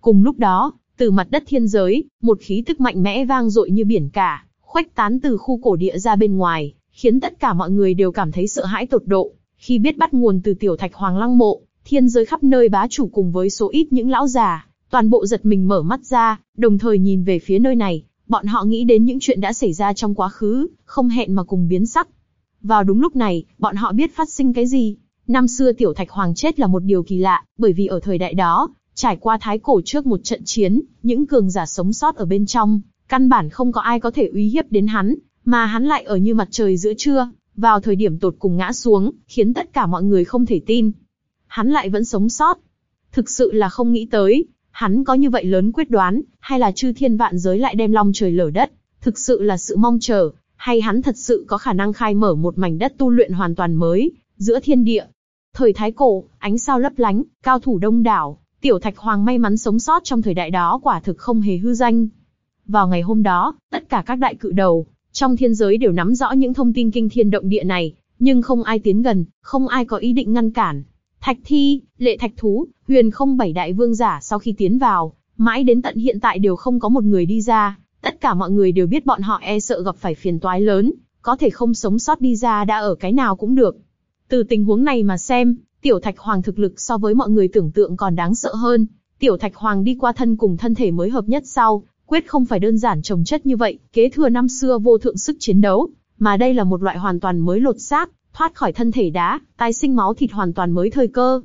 Cùng lúc đó, từ mặt đất thiên giới, một khí tức mạnh mẽ vang dội như biển cả, khuếch tán từ khu cổ địa ra bên ngoài, khiến tất cả mọi người đều cảm thấy sợ hãi tột độ. Khi biết bắt nguồn từ tiểu thạch hoàng lăng mộ, thiên giới khắp nơi bá chủ cùng với số ít những lão già, toàn bộ giật mình mở mắt ra, đồng thời nhìn về phía nơi này, bọn họ nghĩ đến những chuyện đã xảy ra trong quá khứ, không hẹn mà cùng biến sắc. Vào đúng lúc này, bọn họ biết phát sinh cái gì. Năm xưa tiểu thạch hoàng chết là một điều kỳ lạ, bởi vì ở thời đại đó, trải qua thái cổ trước một trận chiến, những cường giả sống sót ở bên trong, căn bản không có ai có thể uy hiếp đến hắn, mà hắn lại ở như mặt trời giữa trưa, vào thời điểm tột cùng ngã xuống, khiến tất cả mọi người không thể tin. Hắn lại vẫn sống sót. Thực sự là không nghĩ tới, hắn có như vậy lớn quyết đoán, hay là chư thiên vạn giới lại đem long trời lở đất, thực sự là sự mong chờ, hay hắn thật sự có khả năng khai mở một mảnh đất tu luyện hoàn toàn mới, giữa thiên địa. Thời Thái Cổ, ánh sao lấp lánh, cao thủ đông đảo, Tiểu Thạch Hoàng may mắn sống sót trong thời đại đó quả thực không hề hư danh. Vào ngày hôm đó, tất cả các đại cự đầu, trong thiên giới đều nắm rõ những thông tin kinh thiên động địa này, nhưng không ai tiến gần, không ai có ý định ngăn cản. Thạch Thi, Lệ Thạch Thú, Huyền không bảy đại vương giả sau khi tiến vào, mãi đến tận hiện tại đều không có một người đi ra, tất cả mọi người đều biết bọn họ e sợ gặp phải phiền toái lớn, có thể không sống sót đi ra đã ở cái nào cũng được. Từ tình huống này mà xem, Tiểu Thạch Hoàng thực lực so với mọi người tưởng tượng còn đáng sợ hơn. Tiểu Thạch Hoàng đi qua thân cùng thân thể mới hợp nhất sau, quyết không phải đơn giản trồng chất như vậy, kế thừa năm xưa vô thượng sức chiến đấu, mà đây là một loại hoàn toàn mới lột xác, thoát khỏi thân thể đá, tái sinh máu thịt hoàn toàn mới thời cơ.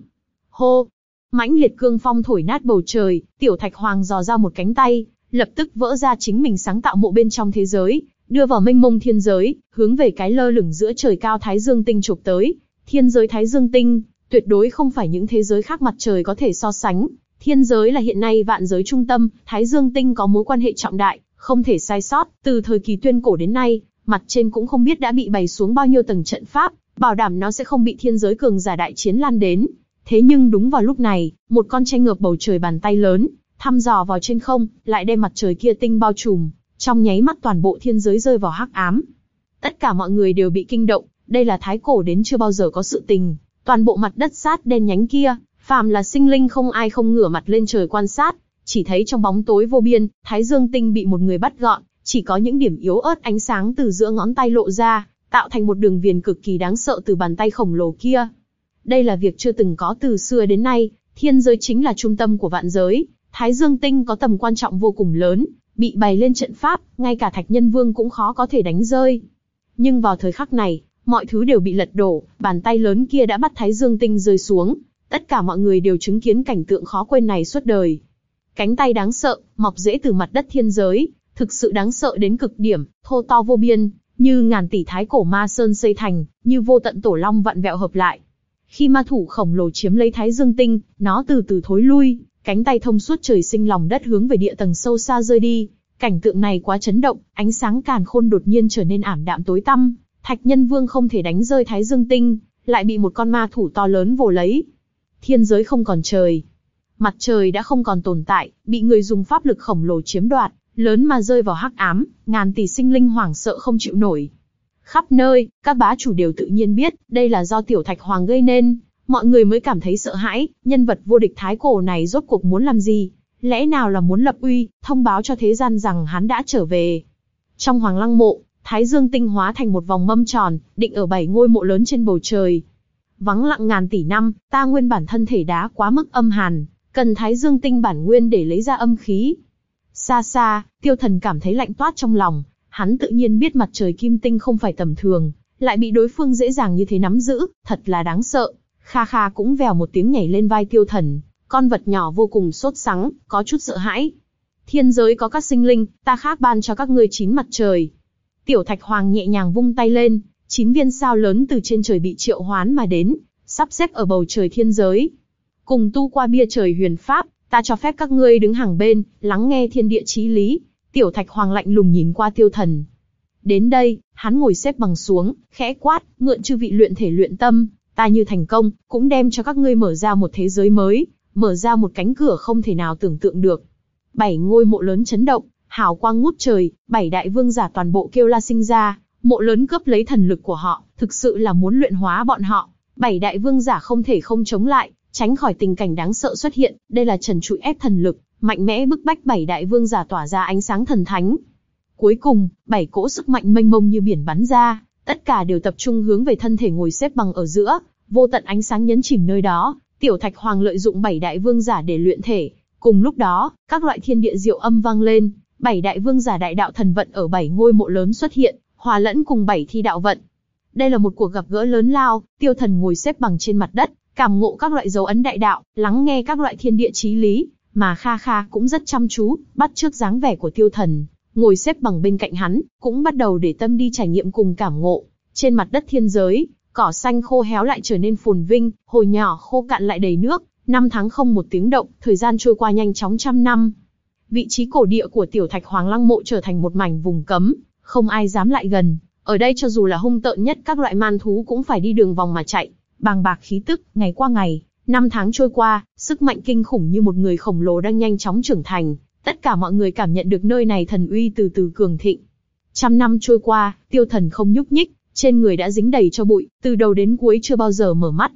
Hô! Mãnh liệt cương phong thổi nát bầu trời, Tiểu Thạch Hoàng dò ra một cánh tay, lập tức vỡ ra chính mình sáng tạo mộ bên trong thế giới, đưa vào mênh mông thiên giới, hướng về cái lơ lửng giữa trời cao Thái Dương Tinh chụp tới. Thiên giới Thái Dương Tinh, tuyệt đối không phải những thế giới khác mặt trời có thể so sánh. Thiên giới là hiện nay vạn giới trung tâm, Thái Dương Tinh có mối quan hệ trọng đại, không thể sai sót. Từ thời kỳ tuyên cổ đến nay, mặt trên cũng không biết đã bị bày xuống bao nhiêu tầng trận pháp, bảo đảm nó sẽ không bị thiên giới cường giả đại chiến lan đến. Thế nhưng đúng vào lúc này, một con tranh ngược bầu trời bàn tay lớn, thăm dò vào trên không, lại đem mặt trời kia tinh bao trùm, trong nháy mắt toàn bộ thiên giới rơi vào hắc ám. Tất cả mọi người đều bị kinh động, đây là thái cổ đến chưa bao giờ có sự tình, toàn bộ mặt đất sát đen nhánh kia, phàm là sinh linh không ai không ngửa mặt lên trời quan sát, chỉ thấy trong bóng tối vô biên, thái dương tinh bị một người bắt gọn, chỉ có những điểm yếu ớt ánh sáng từ giữa ngón tay lộ ra, tạo thành một đường viền cực kỳ đáng sợ từ bàn tay khổng lồ kia. Đây là việc chưa từng có từ xưa đến nay, thiên giới chính là trung tâm của vạn giới, Thái Dương Tinh có tầm quan trọng vô cùng lớn, bị bày lên trận pháp, ngay cả Thạch Nhân Vương cũng khó có thể đánh rơi. Nhưng vào thời khắc này, mọi thứ đều bị lật đổ, bàn tay lớn kia đã bắt Thái Dương Tinh rơi xuống, tất cả mọi người đều chứng kiến cảnh tượng khó quên này suốt đời. Cánh tay đáng sợ, mọc rễ từ mặt đất thiên giới, thực sự đáng sợ đến cực điểm, thô to vô biên, như ngàn tỷ thái cổ ma sơn xây thành, như vô tận tổ long vặn vẹo hợp lại. Khi ma thủ khổng lồ chiếm lấy Thái Dương Tinh, nó từ từ thối lui, cánh tay thông suốt trời sinh lòng đất hướng về địa tầng sâu xa rơi đi. Cảnh tượng này quá chấn động, ánh sáng càn khôn đột nhiên trở nên ảm đạm tối tăm. Thạch Nhân Vương không thể đánh rơi Thái Dương Tinh, lại bị một con ma thủ to lớn vồ lấy. Thiên giới không còn trời, mặt trời đã không còn tồn tại, bị người dùng pháp lực khổng lồ chiếm đoạt, lớn mà rơi vào hắc ám, ngàn tỷ sinh linh hoảng sợ không chịu nổi. Khắp nơi, các bá chủ đều tự nhiên biết, đây là do tiểu thạch hoàng gây nên, mọi người mới cảm thấy sợ hãi, nhân vật vô địch thái cổ này rốt cuộc muốn làm gì? Lẽ nào là muốn lập uy, thông báo cho thế gian rằng hắn đã trở về? Trong hoàng lăng mộ, thái dương tinh hóa thành một vòng mâm tròn, định ở bảy ngôi mộ lớn trên bầu trời. Vắng lặng ngàn tỷ năm, ta nguyên bản thân thể đá quá mức âm hàn, cần thái dương tinh bản nguyên để lấy ra âm khí. Xa xa, tiêu thần cảm thấy lạnh toát trong lòng, hắn tự nhiên biết mặt trời kim tinh không phải tầm thường, lại bị đối phương dễ dàng như thế nắm giữ, thật là đáng sợ. Kha Kha cũng vèo một tiếng nhảy lên vai tiêu thần, con vật nhỏ vô cùng sốt sắng, có chút sợ hãi. Thiên giới có các sinh linh, ta khác ban cho các ngươi chín mặt trời. Tiểu Thạch Hoàng nhẹ nhàng vung tay lên, chín viên sao lớn từ trên trời bị triệu hoán mà đến, sắp xếp ở bầu trời thiên giới. Cùng tu qua bia trời huyền pháp, ta cho phép các ngươi đứng hàng bên, lắng nghe thiên địa chí lý. Tiểu Thạch Hoàng lạnh lùng nhìn qua tiêu thần. Đến đây, hắn ngồi xếp bằng xuống, khẽ quát, mượn chư vị luyện thể luyện tâm, ta như thành công, cũng đem cho các ngươi mở ra một thế giới mới, mở ra một cánh cửa không thể nào tưởng tượng được. Bảy ngôi mộ lớn chấn động, hào quang ngút trời, bảy đại vương giả toàn bộ kêu la sinh ra, mộ lớn cướp lấy thần lực của họ, thực sự là muốn luyện hóa bọn họ. Bảy đại vương giả không thể không chống lại, tránh khỏi tình cảnh đáng sợ xuất hiện, đây là trần trụi ép thần lực, mạnh mẽ bức bách bảy đại vương giả tỏa ra ánh sáng thần thánh. Cuối cùng, bảy cỗ sức mạnh mênh mông như biển bắn ra, tất cả đều tập trung hướng về thân thể ngồi xếp bằng ở giữa, vô tận ánh sáng nhấn chìm nơi đó, Tiểu Thạch Hoàng lợi dụng bảy đại vương giả để luyện thể. Cùng lúc đó, các loại thiên địa diệu âm vang lên, bảy đại vương giả đại đạo thần vận ở bảy ngôi mộ lớn xuất hiện, hòa lẫn cùng bảy thi đạo vận. Đây là một cuộc gặp gỡ lớn lao, tiêu thần ngồi xếp bằng trên mặt đất, cảm ngộ các loại dấu ấn đại đạo, lắng nghe các loại thiên địa chí lý, mà Kha Kha cũng rất chăm chú, bắt trước dáng vẻ của tiêu thần, ngồi xếp bằng bên cạnh hắn, cũng bắt đầu để tâm đi trải nghiệm cùng cảm ngộ. Trên mặt đất thiên giới, cỏ xanh khô héo lại trở nên phồn vinh, hồ nhỏ khô cạn lại đầy nước, năm tháng không một tiếng động, thời gian trôi qua nhanh chóng trăm năm. Vị trí cổ địa của tiểu thạch hoàng lăng mộ trở thành một mảnh vùng cấm, không ai dám lại gần. Ở đây cho dù là hung tợn nhất các loại man thú cũng phải đi đường vòng mà chạy, bàng bạc khí tức, ngày qua ngày, năm tháng trôi qua, sức mạnh kinh khủng như một người khổng lồ đang nhanh chóng trưởng thành, tất cả mọi người cảm nhận được nơi này thần uy từ từ cường thịnh. Trăm năm trôi qua, tiêu thần không nhúc nhích, trên người đã dính đầy cho bụi, từ đầu đến cuối chưa bao giờ mở mắt.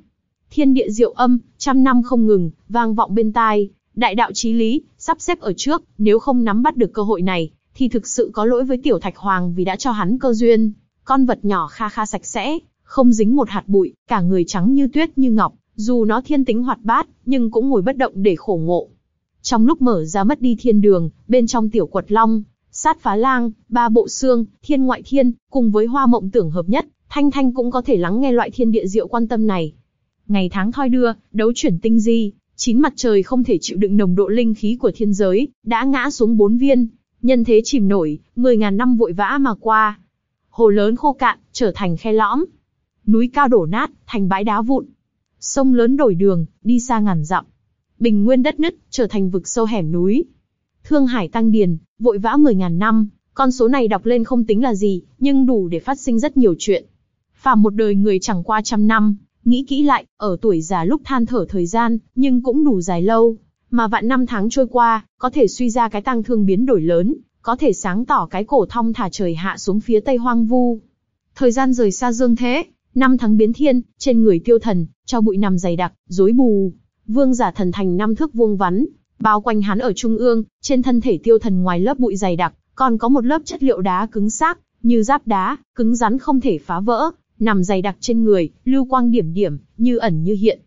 Thiên địa diệu âm, trăm năm không ngừng, vang vọng bên tai, đại đạo chí lý, sắp xếp ở trước, nếu không nắm bắt được cơ hội này, thì thực sự có lỗi với tiểu thạch hoàng vì đã cho hắn cơ duyên. Con vật nhỏ kha kha sạch sẽ, không dính một hạt bụi, cả người trắng như tuyết như ngọc, dù nó thiên tính hoạt bát, nhưng cũng ngồi bất động để khổ ngộ. Trong lúc mở ra mất đi thiên đường, bên trong tiểu quật long, sát phá lang, ba bộ xương, thiên ngoại thiên, cùng với hoa mộng tưởng hợp nhất, Thanh Thanh cũng có thể lắng nghe loại thiên địa diệu quan tâm này. Ngày tháng thoi đưa, đấu chuyển tinh di, chín mặt trời không thể chịu đựng nồng độ linh khí của thiên giới, đã ngã xuống bốn viên, nhân thế chìm nổi, mười ngàn năm vội vã mà qua. Hồ lớn khô cạn, trở thành khe lõm. Núi cao đổ nát, thành bãi đá vụn. Sông lớn đổi đường, đi xa ngàn dặm. Bình nguyên đất nứt, trở thành vực sâu hẻm núi. Thương hải tăng điền, vội vã mười ngàn năm, con số này đọc lên không tính là gì, nhưng đủ để phát sinh rất nhiều chuyện. Phàm một đời người chẳng qua trăm năm, nghĩ kỹ lại, ở tuổi già lúc than thở thời gian, nhưng cũng đủ dài lâu. Mà vạn năm tháng trôi qua, có thể suy ra cái tăng thương biến đổi lớn, có thể sáng tỏ cái cổ thong thả trời hạ xuống phía tây hoang vu. Thời gian rời xa dương thế, năm tháng biến thiên, trên người tiêu thần, cho bụi nằm dày đặc, rối bù. Vương giả thần thành năm thước vuông vắn, bao quanh hắn ở trung ương, trên thân thể tiêu thần ngoài lớp bụi dày đặc, còn có một lớp chất liệu đá cứng xác, như giáp đá, cứng rắn không thể phá vỡ, nằm dày đặc trên người, lưu quang điểm điểm, như ẩn như hiện.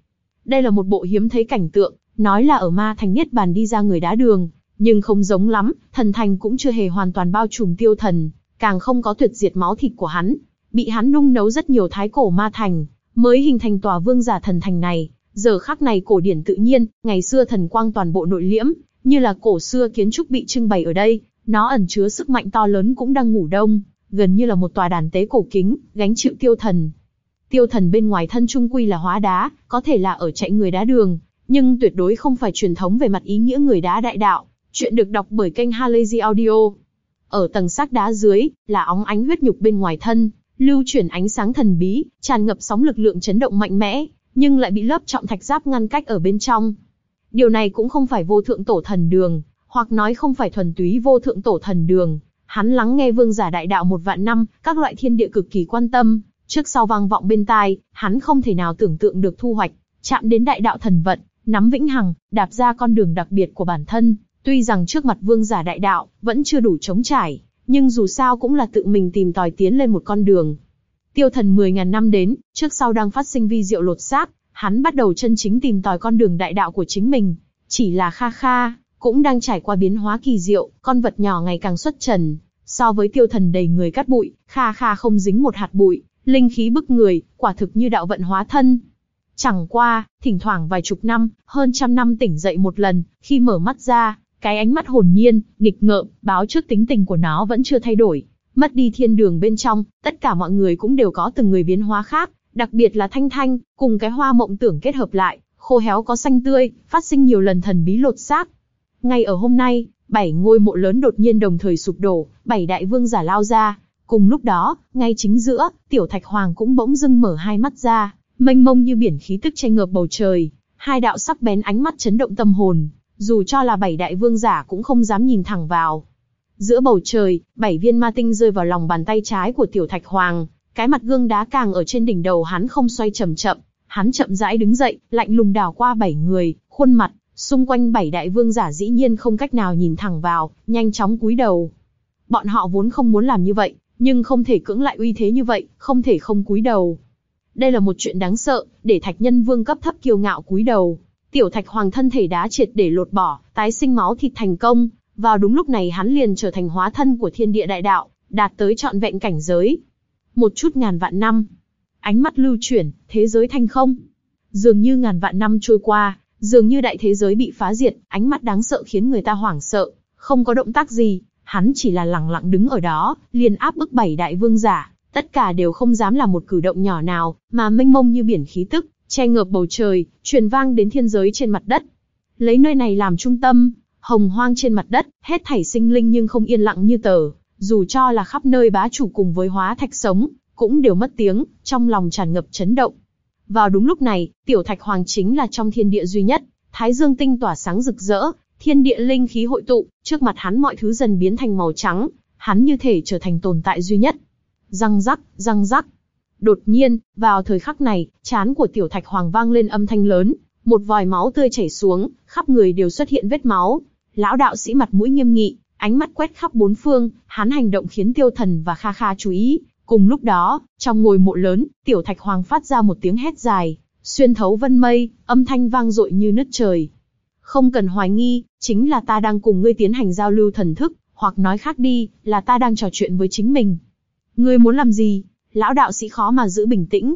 Đây là một bộ hiếm thấy cảnh tượng, nói là ở ma thành niết bàn đi ra người đá đường, nhưng không giống lắm, thần thành cũng chưa hề hoàn toàn bao trùm tiêu thần, càng không có tuyệt diệt máu thịt của hắn, bị hắn nung nấu rất nhiều thái cổ ma thành, mới hình thành tòa vương giả thần thành này. Giờ khắc này cổ điển tự nhiên, ngày xưa thần quang toàn bộ nội liễm, như là cổ xưa kiến trúc bị trưng bày ở đây, nó ẩn chứa sức mạnh to lớn cũng đang ngủ đông, gần như là một tòa đàn tế cổ kính, gánh chịu tiêu thần. Tiêu thần bên ngoài thân trung quy là hóa đá, có thể là ở chạy người đá đường, nhưng tuyệt đối không phải truyền thống về mặt ý nghĩa người đá đại đạo. Chuyện được đọc bởi kênh Halazy Audio. Ở tầng xác đá dưới, là óng ánh huyết nhục bên ngoài thân, lưu chuyển ánh sáng thần bí, tràn ngập sóng lực lượng chấn động mạnh mẽ, nhưng lại bị lớp trọng thạch giáp ngăn cách ở bên trong. Điều này cũng không phải vô thượng tổ thần đường, hoặc nói không phải thuần túy vô thượng tổ thần đường. Hắn lắng nghe vương giả đại đạo một vạn năm, các loại thiên địa cực kỳ quan tâm, trước sau vang vọng bên tai, hắn không thể nào tưởng tượng được thu hoạch, chạm đến đại đạo thần vận, nắm vĩnh hằng, đạp ra con đường đặc biệt của bản thân. Tuy rằng trước mặt vương giả đại đạo, vẫn chưa đủ chống trải, nhưng dù sao cũng là tự mình tìm tòi tiến lên một con đường. Tiêu thần 10.000 năm đến, trước sau đang phát sinh vi diệu lột xác, hắn bắt đầu chân chính tìm tòi con đường đại đạo của chính mình. Chỉ là kha kha, cũng đang trải qua biến hóa kỳ diệu, con vật nhỏ ngày càng xuất trần. So với tiêu thần đầy người cắt bụi, kha kha không dính một hạt bụi, linh khí bức người, quả thực như đạo vận hóa thân. Chẳng qua, thỉnh thoảng vài chục năm, hơn trăm năm tỉnh dậy một lần, khi mở mắt ra, cái ánh mắt hồn nhiên, nghịch ngợm, báo trước tính tình của nó vẫn chưa thay đổi. Mất đi thiên đường bên trong, tất cả mọi người cũng đều có từng người biến hóa khác, đặc biệt là Thanh Thanh, cùng cái hoa mộng tưởng kết hợp lại, khô héo có xanh tươi, phát sinh nhiều lần thần bí lột xác. Ngay ở hôm nay, bảy ngôi mộ lớn đột nhiên đồng thời sụp đổ, bảy đại vương giả lao ra. Cùng lúc đó, ngay chính giữa, tiểu thạch hoàng cũng bỗng dưng mở hai mắt ra, mênh mông như biển khí tức tranh ngợp bầu trời, hai đạo sắc bén ánh mắt chấn động tâm hồn, dù cho là bảy đại vương giả cũng không dám nhìn thẳng vào. Giữa bầu trời, bảy viên ma tinh rơi vào lòng bàn tay trái của tiểu thạch hoàng, cái mặt gương đá càng ở trên đỉnh đầu hắn không xoay chậm chậm, hắn chậm rãi đứng dậy, lạnh lùng đảo qua bảy người, khuôn mặt, xung quanh bảy đại vương giả dĩ nhiên không cách nào nhìn thẳng vào, nhanh chóng cúi đầu. Bọn họ vốn không muốn làm như vậy, nhưng không thể cưỡng lại uy thế như vậy, không thể không cúi đầu. Đây là một chuyện đáng sợ, để thạch nhân vương cấp thấp kiêu ngạo cúi đầu. Tiểu thạch hoàng thân thể đá triệt để lột bỏ, tái sinh máu thịt thành công. Vào đúng lúc này hắn liền trở thành hóa thân của thiên địa đại đạo, đạt tới trọn vẹn cảnh giới. Một chút ngàn vạn năm. Ánh mắt lưu chuyển, thế giới thanh không. Dường như ngàn vạn năm trôi qua, dường như đại thế giới bị phá diệt, ánh mắt đáng sợ khiến người ta hoảng sợ. Không có động tác gì, hắn chỉ là lặng lặng đứng ở đó, liền áp bức bảy đại vương giả, tất cả đều không dám làm một cử động nhỏ nào, mà mênh mông như biển khí tức, che ngợp bầu trời, truyền vang đến thiên giới trên mặt đất. Lấy nơi này làm trung tâm, hồng hoang trên mặt đất, hết thảy sinh linh nhưng không yên lặng như tờ, dù cho là khắp nơi bá chủ cùng với hóa thạch sống, cũng đều mất tiếng, trong lòng tràn ngập chấn động. Vào đúng lúc này, tiểu thạch hoàng chính là trong thiên địa duy nhất, thái dương tinh tỏa sáng rực rỡ, thiên địa linh khí hội tụ, trước mặt hắn mọi thứ dần biến thành màu trắng, hắn như thể trở thành tồn tại duy nhất. Răng rắc, răng rắc. Đột nhiên, vào thời khắc này, chán của tiểu thạch hoàng vang lên âm thanh lớn, một vòi máu tươi chảy xuống, khắp người đều xuất hiện vết máu. Lão đạo sĩ mặt mũi nghiêm nghị, ánh mắt quét khắp bốn phương, hắn hành động khiến tiêu thần và kha kha chú ý. Cùng lúc đó, trong ngôi mộ lớn, tiểu thạch hoàng phát ra một tiếng hét dài, xuyên thấu vân mây, âm thanh vang dội như nứt trời. Không cần hoài nghi, chính là ta đang cùng ngươi tiến hành giao lưu thần thức, hoặc nói khác đi, là ta đang trò chuyện với chính mình. Ngươi muốn làm gì? Lão đạo sĩ khó mà giữ bình tĩnh.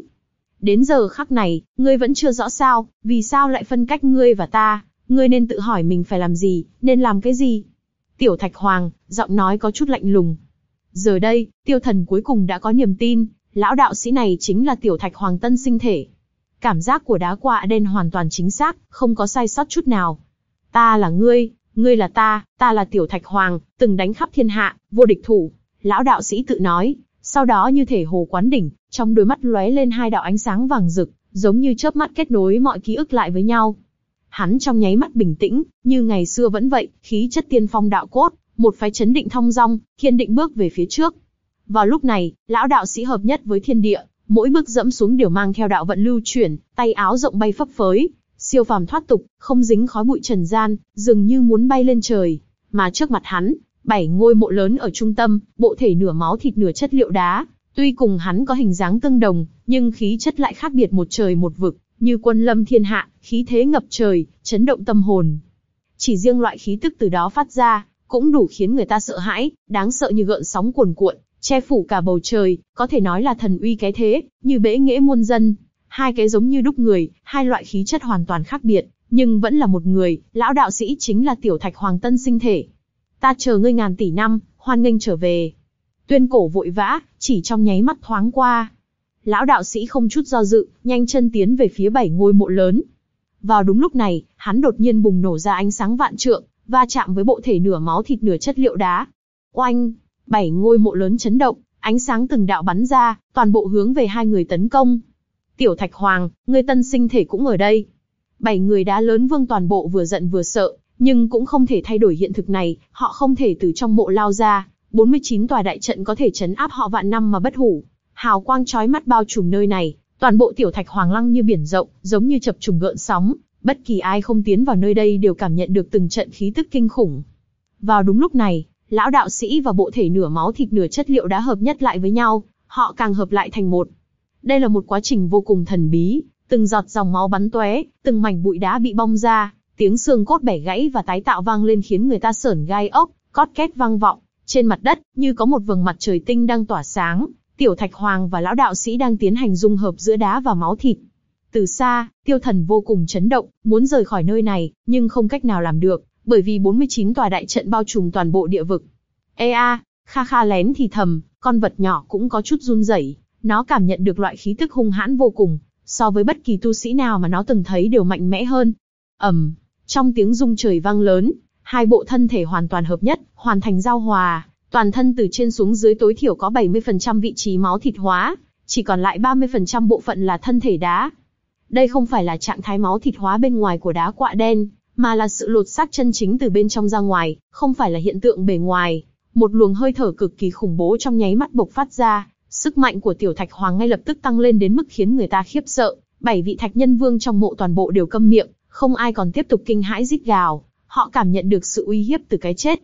Đến giờ khắc này, ngươi vẫn chưa rõ sao, vì sao lại phân cách ngươi và ta, ngươi nên tự hỏi mình phải làm gì, nên làm cái gì. Tiểu Thạch Hoàng, giọng nói có chút lạnh lùng. Giờ đây, tiêu thần cuối cùng đã có niềm tin, lão đạo sĩ này chính là Tiểu Thạch Hoàng tân sinh thể. Cảm giác của đá quạ đen hoàn toàn chính xác, không có sai sót chút nào. Ta là ngươi, ngươi là ta, ta là Tiểu Thạch Hoàng, từng đánh khắp thiên hạ, vô địch thủ. Lão đạo sĩ tự nói, sau đó như thể hồ quán đỉnh, trong đôi mắt lóe lên hai đạo ánh sáng vàng rực, giống như chớp mắt kết nối mọi ký ức lại với nhau. Hắn trong nháy mắt bình tĩnh, như ngày xưa vẫn vậy, khí chất tiên phong đạo cốt, một phái chấn định thong dong, kiên định bước về phía trước. Vào lúc này, lão đạo sĩ hợp nhất với thiên địa, mỗi bước dẫm xuống đều mang theo đạo vận lưu chuyển, tay áo rộng bay phấp phới, siêu phàm thoát tục, không dính khói bụi trần gian, dường như muốn bay lên trời. Mà trước mặt hắn, bảy ngôi mộ lớn ở trung tâm, bộ thể nửa máu thịt nửa chất liệu đá, tuy cùng hắn có hình dáng tương đồng, nhưng khí chất lại khác biệt một trời một vực, như quân lâm thiên hạ, khí thế ngập trời, chấn động tâm hồn. Chỉ riêng loại khí tức từ đó phát ra, cũng đủ khiến người ta sợ hãi, đáng sợ như gợn sóng cuồn cuộn, che phủ cả bầu trời, có thể nói là thần uy cái thế, như bế nghĩa muôn dân. Hai cái giống như đúc người, hai loại khí chất hoàn toàn khác biệt, nhưng vẫn là một người, lão đạo sĩ chính là tiểu thạch hoàng tân sinh thể. Ta chờ ngươi ngàn tỷ năm, hoan nghênh trở về. Tuyên cổ vội vã, chỉ trong nháy mắt thoáng qua. Lão đạo sĩ không chút do dự, nhanh chân tiến về phía bảy ngôi mộ lớn. Vào đúng lúc này, hắn đột nhiên bùng nổ ra ánh sáng vạn trượng, va chạm với bộ thể nửa máu thịt nửa chất liệu đá. Oanh! Bảy ngôi mộ lớn chấn động, ánh sáng từng đạo bắn ra, toàn bộ hướng về hai người tấn công. Tiểu Thạch Hoàng, người tân sinh thể cũng ở đây. Bảy người đá lớn vương toàn bộ vừa giận vừa sợ, nhưng cũng không thể thay đổi hiện thực này, họ không thể từ trong mộ lao ra. 49 tòa đại trận có thể chấn áp họ vạn năm mà bất hủ. Hào quang chói mắt bao trùm nơi này, toàn bộ tiểu thạch hoàng lăng như biển rộng, giống như chập trùng gợn sóng, bất kỳ ai không tiến vào nơi đây đều cảm nhận được từng trận khí tức kinh khủng. Vào đúng lúc này, lão đạo sĩ và bộ thể nửa máu thịt nửa chất liệu đã hợp nhất lại với nhau, họ càng hợp lại thành một. Đây là một quá trình vô cùng thần bí, từng giọt dòng máu bắn tóe, từng mảnh bụi đá bị bong ra, tiếng xương cốt bẻ gãy và tái tạo vang lên khiến người ta sởn gai ốc, cót két vang vọng. Trên mặt đất, như có một vầng mặt trời tinh đang tỏa sáng, tiểu thạch hoàng và lão đạo sĩ đang tiến hành dung hợp giữa đá và máu thịt. Từ xa, tiêu thần vô cùng chấn động, muốn rời khỏi nơi này, nhưng không cách nào làm được, bởi vì 49 tòa đại trận bao trùm toàn bộ địa vực. Ê a, kha kha lén thì thầm, con vật nhỏ cũng có chút run rẩy, nó cảm nhận được loại khí tức hung hãn vô cùng, so với bất kỳ tu sĩ nào mà nó từng thấy đều mạnh mẽ hơn. ầm, trong tiếng rung trời vang lớn, hai bộ thân thể hoàn toàn hợp nhất, hoàn thành giao hòa, toàn thân từ trên xuống dưới tối thiểu có 70% vị trí máu thịt hóa, chỉ còn lại 30% bộ phận là thân thể đá. Đây không phải là trạng thái máu thịt hóa bên ngoài của đá quạ đen, mà là sự lột xác chân chính từ bên trong ra ngoài, không phải là hiện tượng bề ngoài. một luồng hơi thở cực kỳ khủng bố trong nháy mắt bộc phát ra, sức mạnh của tiểu thạch hoàng ngay lập tức tăng lên đến mức khiến người ta khiếp sợ. Bảy vị thạch nhân vương trong mộ toàn bộ đều câm miệng, không ai còn tiếp tục kinh hãi rít gào, họ cảm nhận được sự uy hiếp từ cái chết.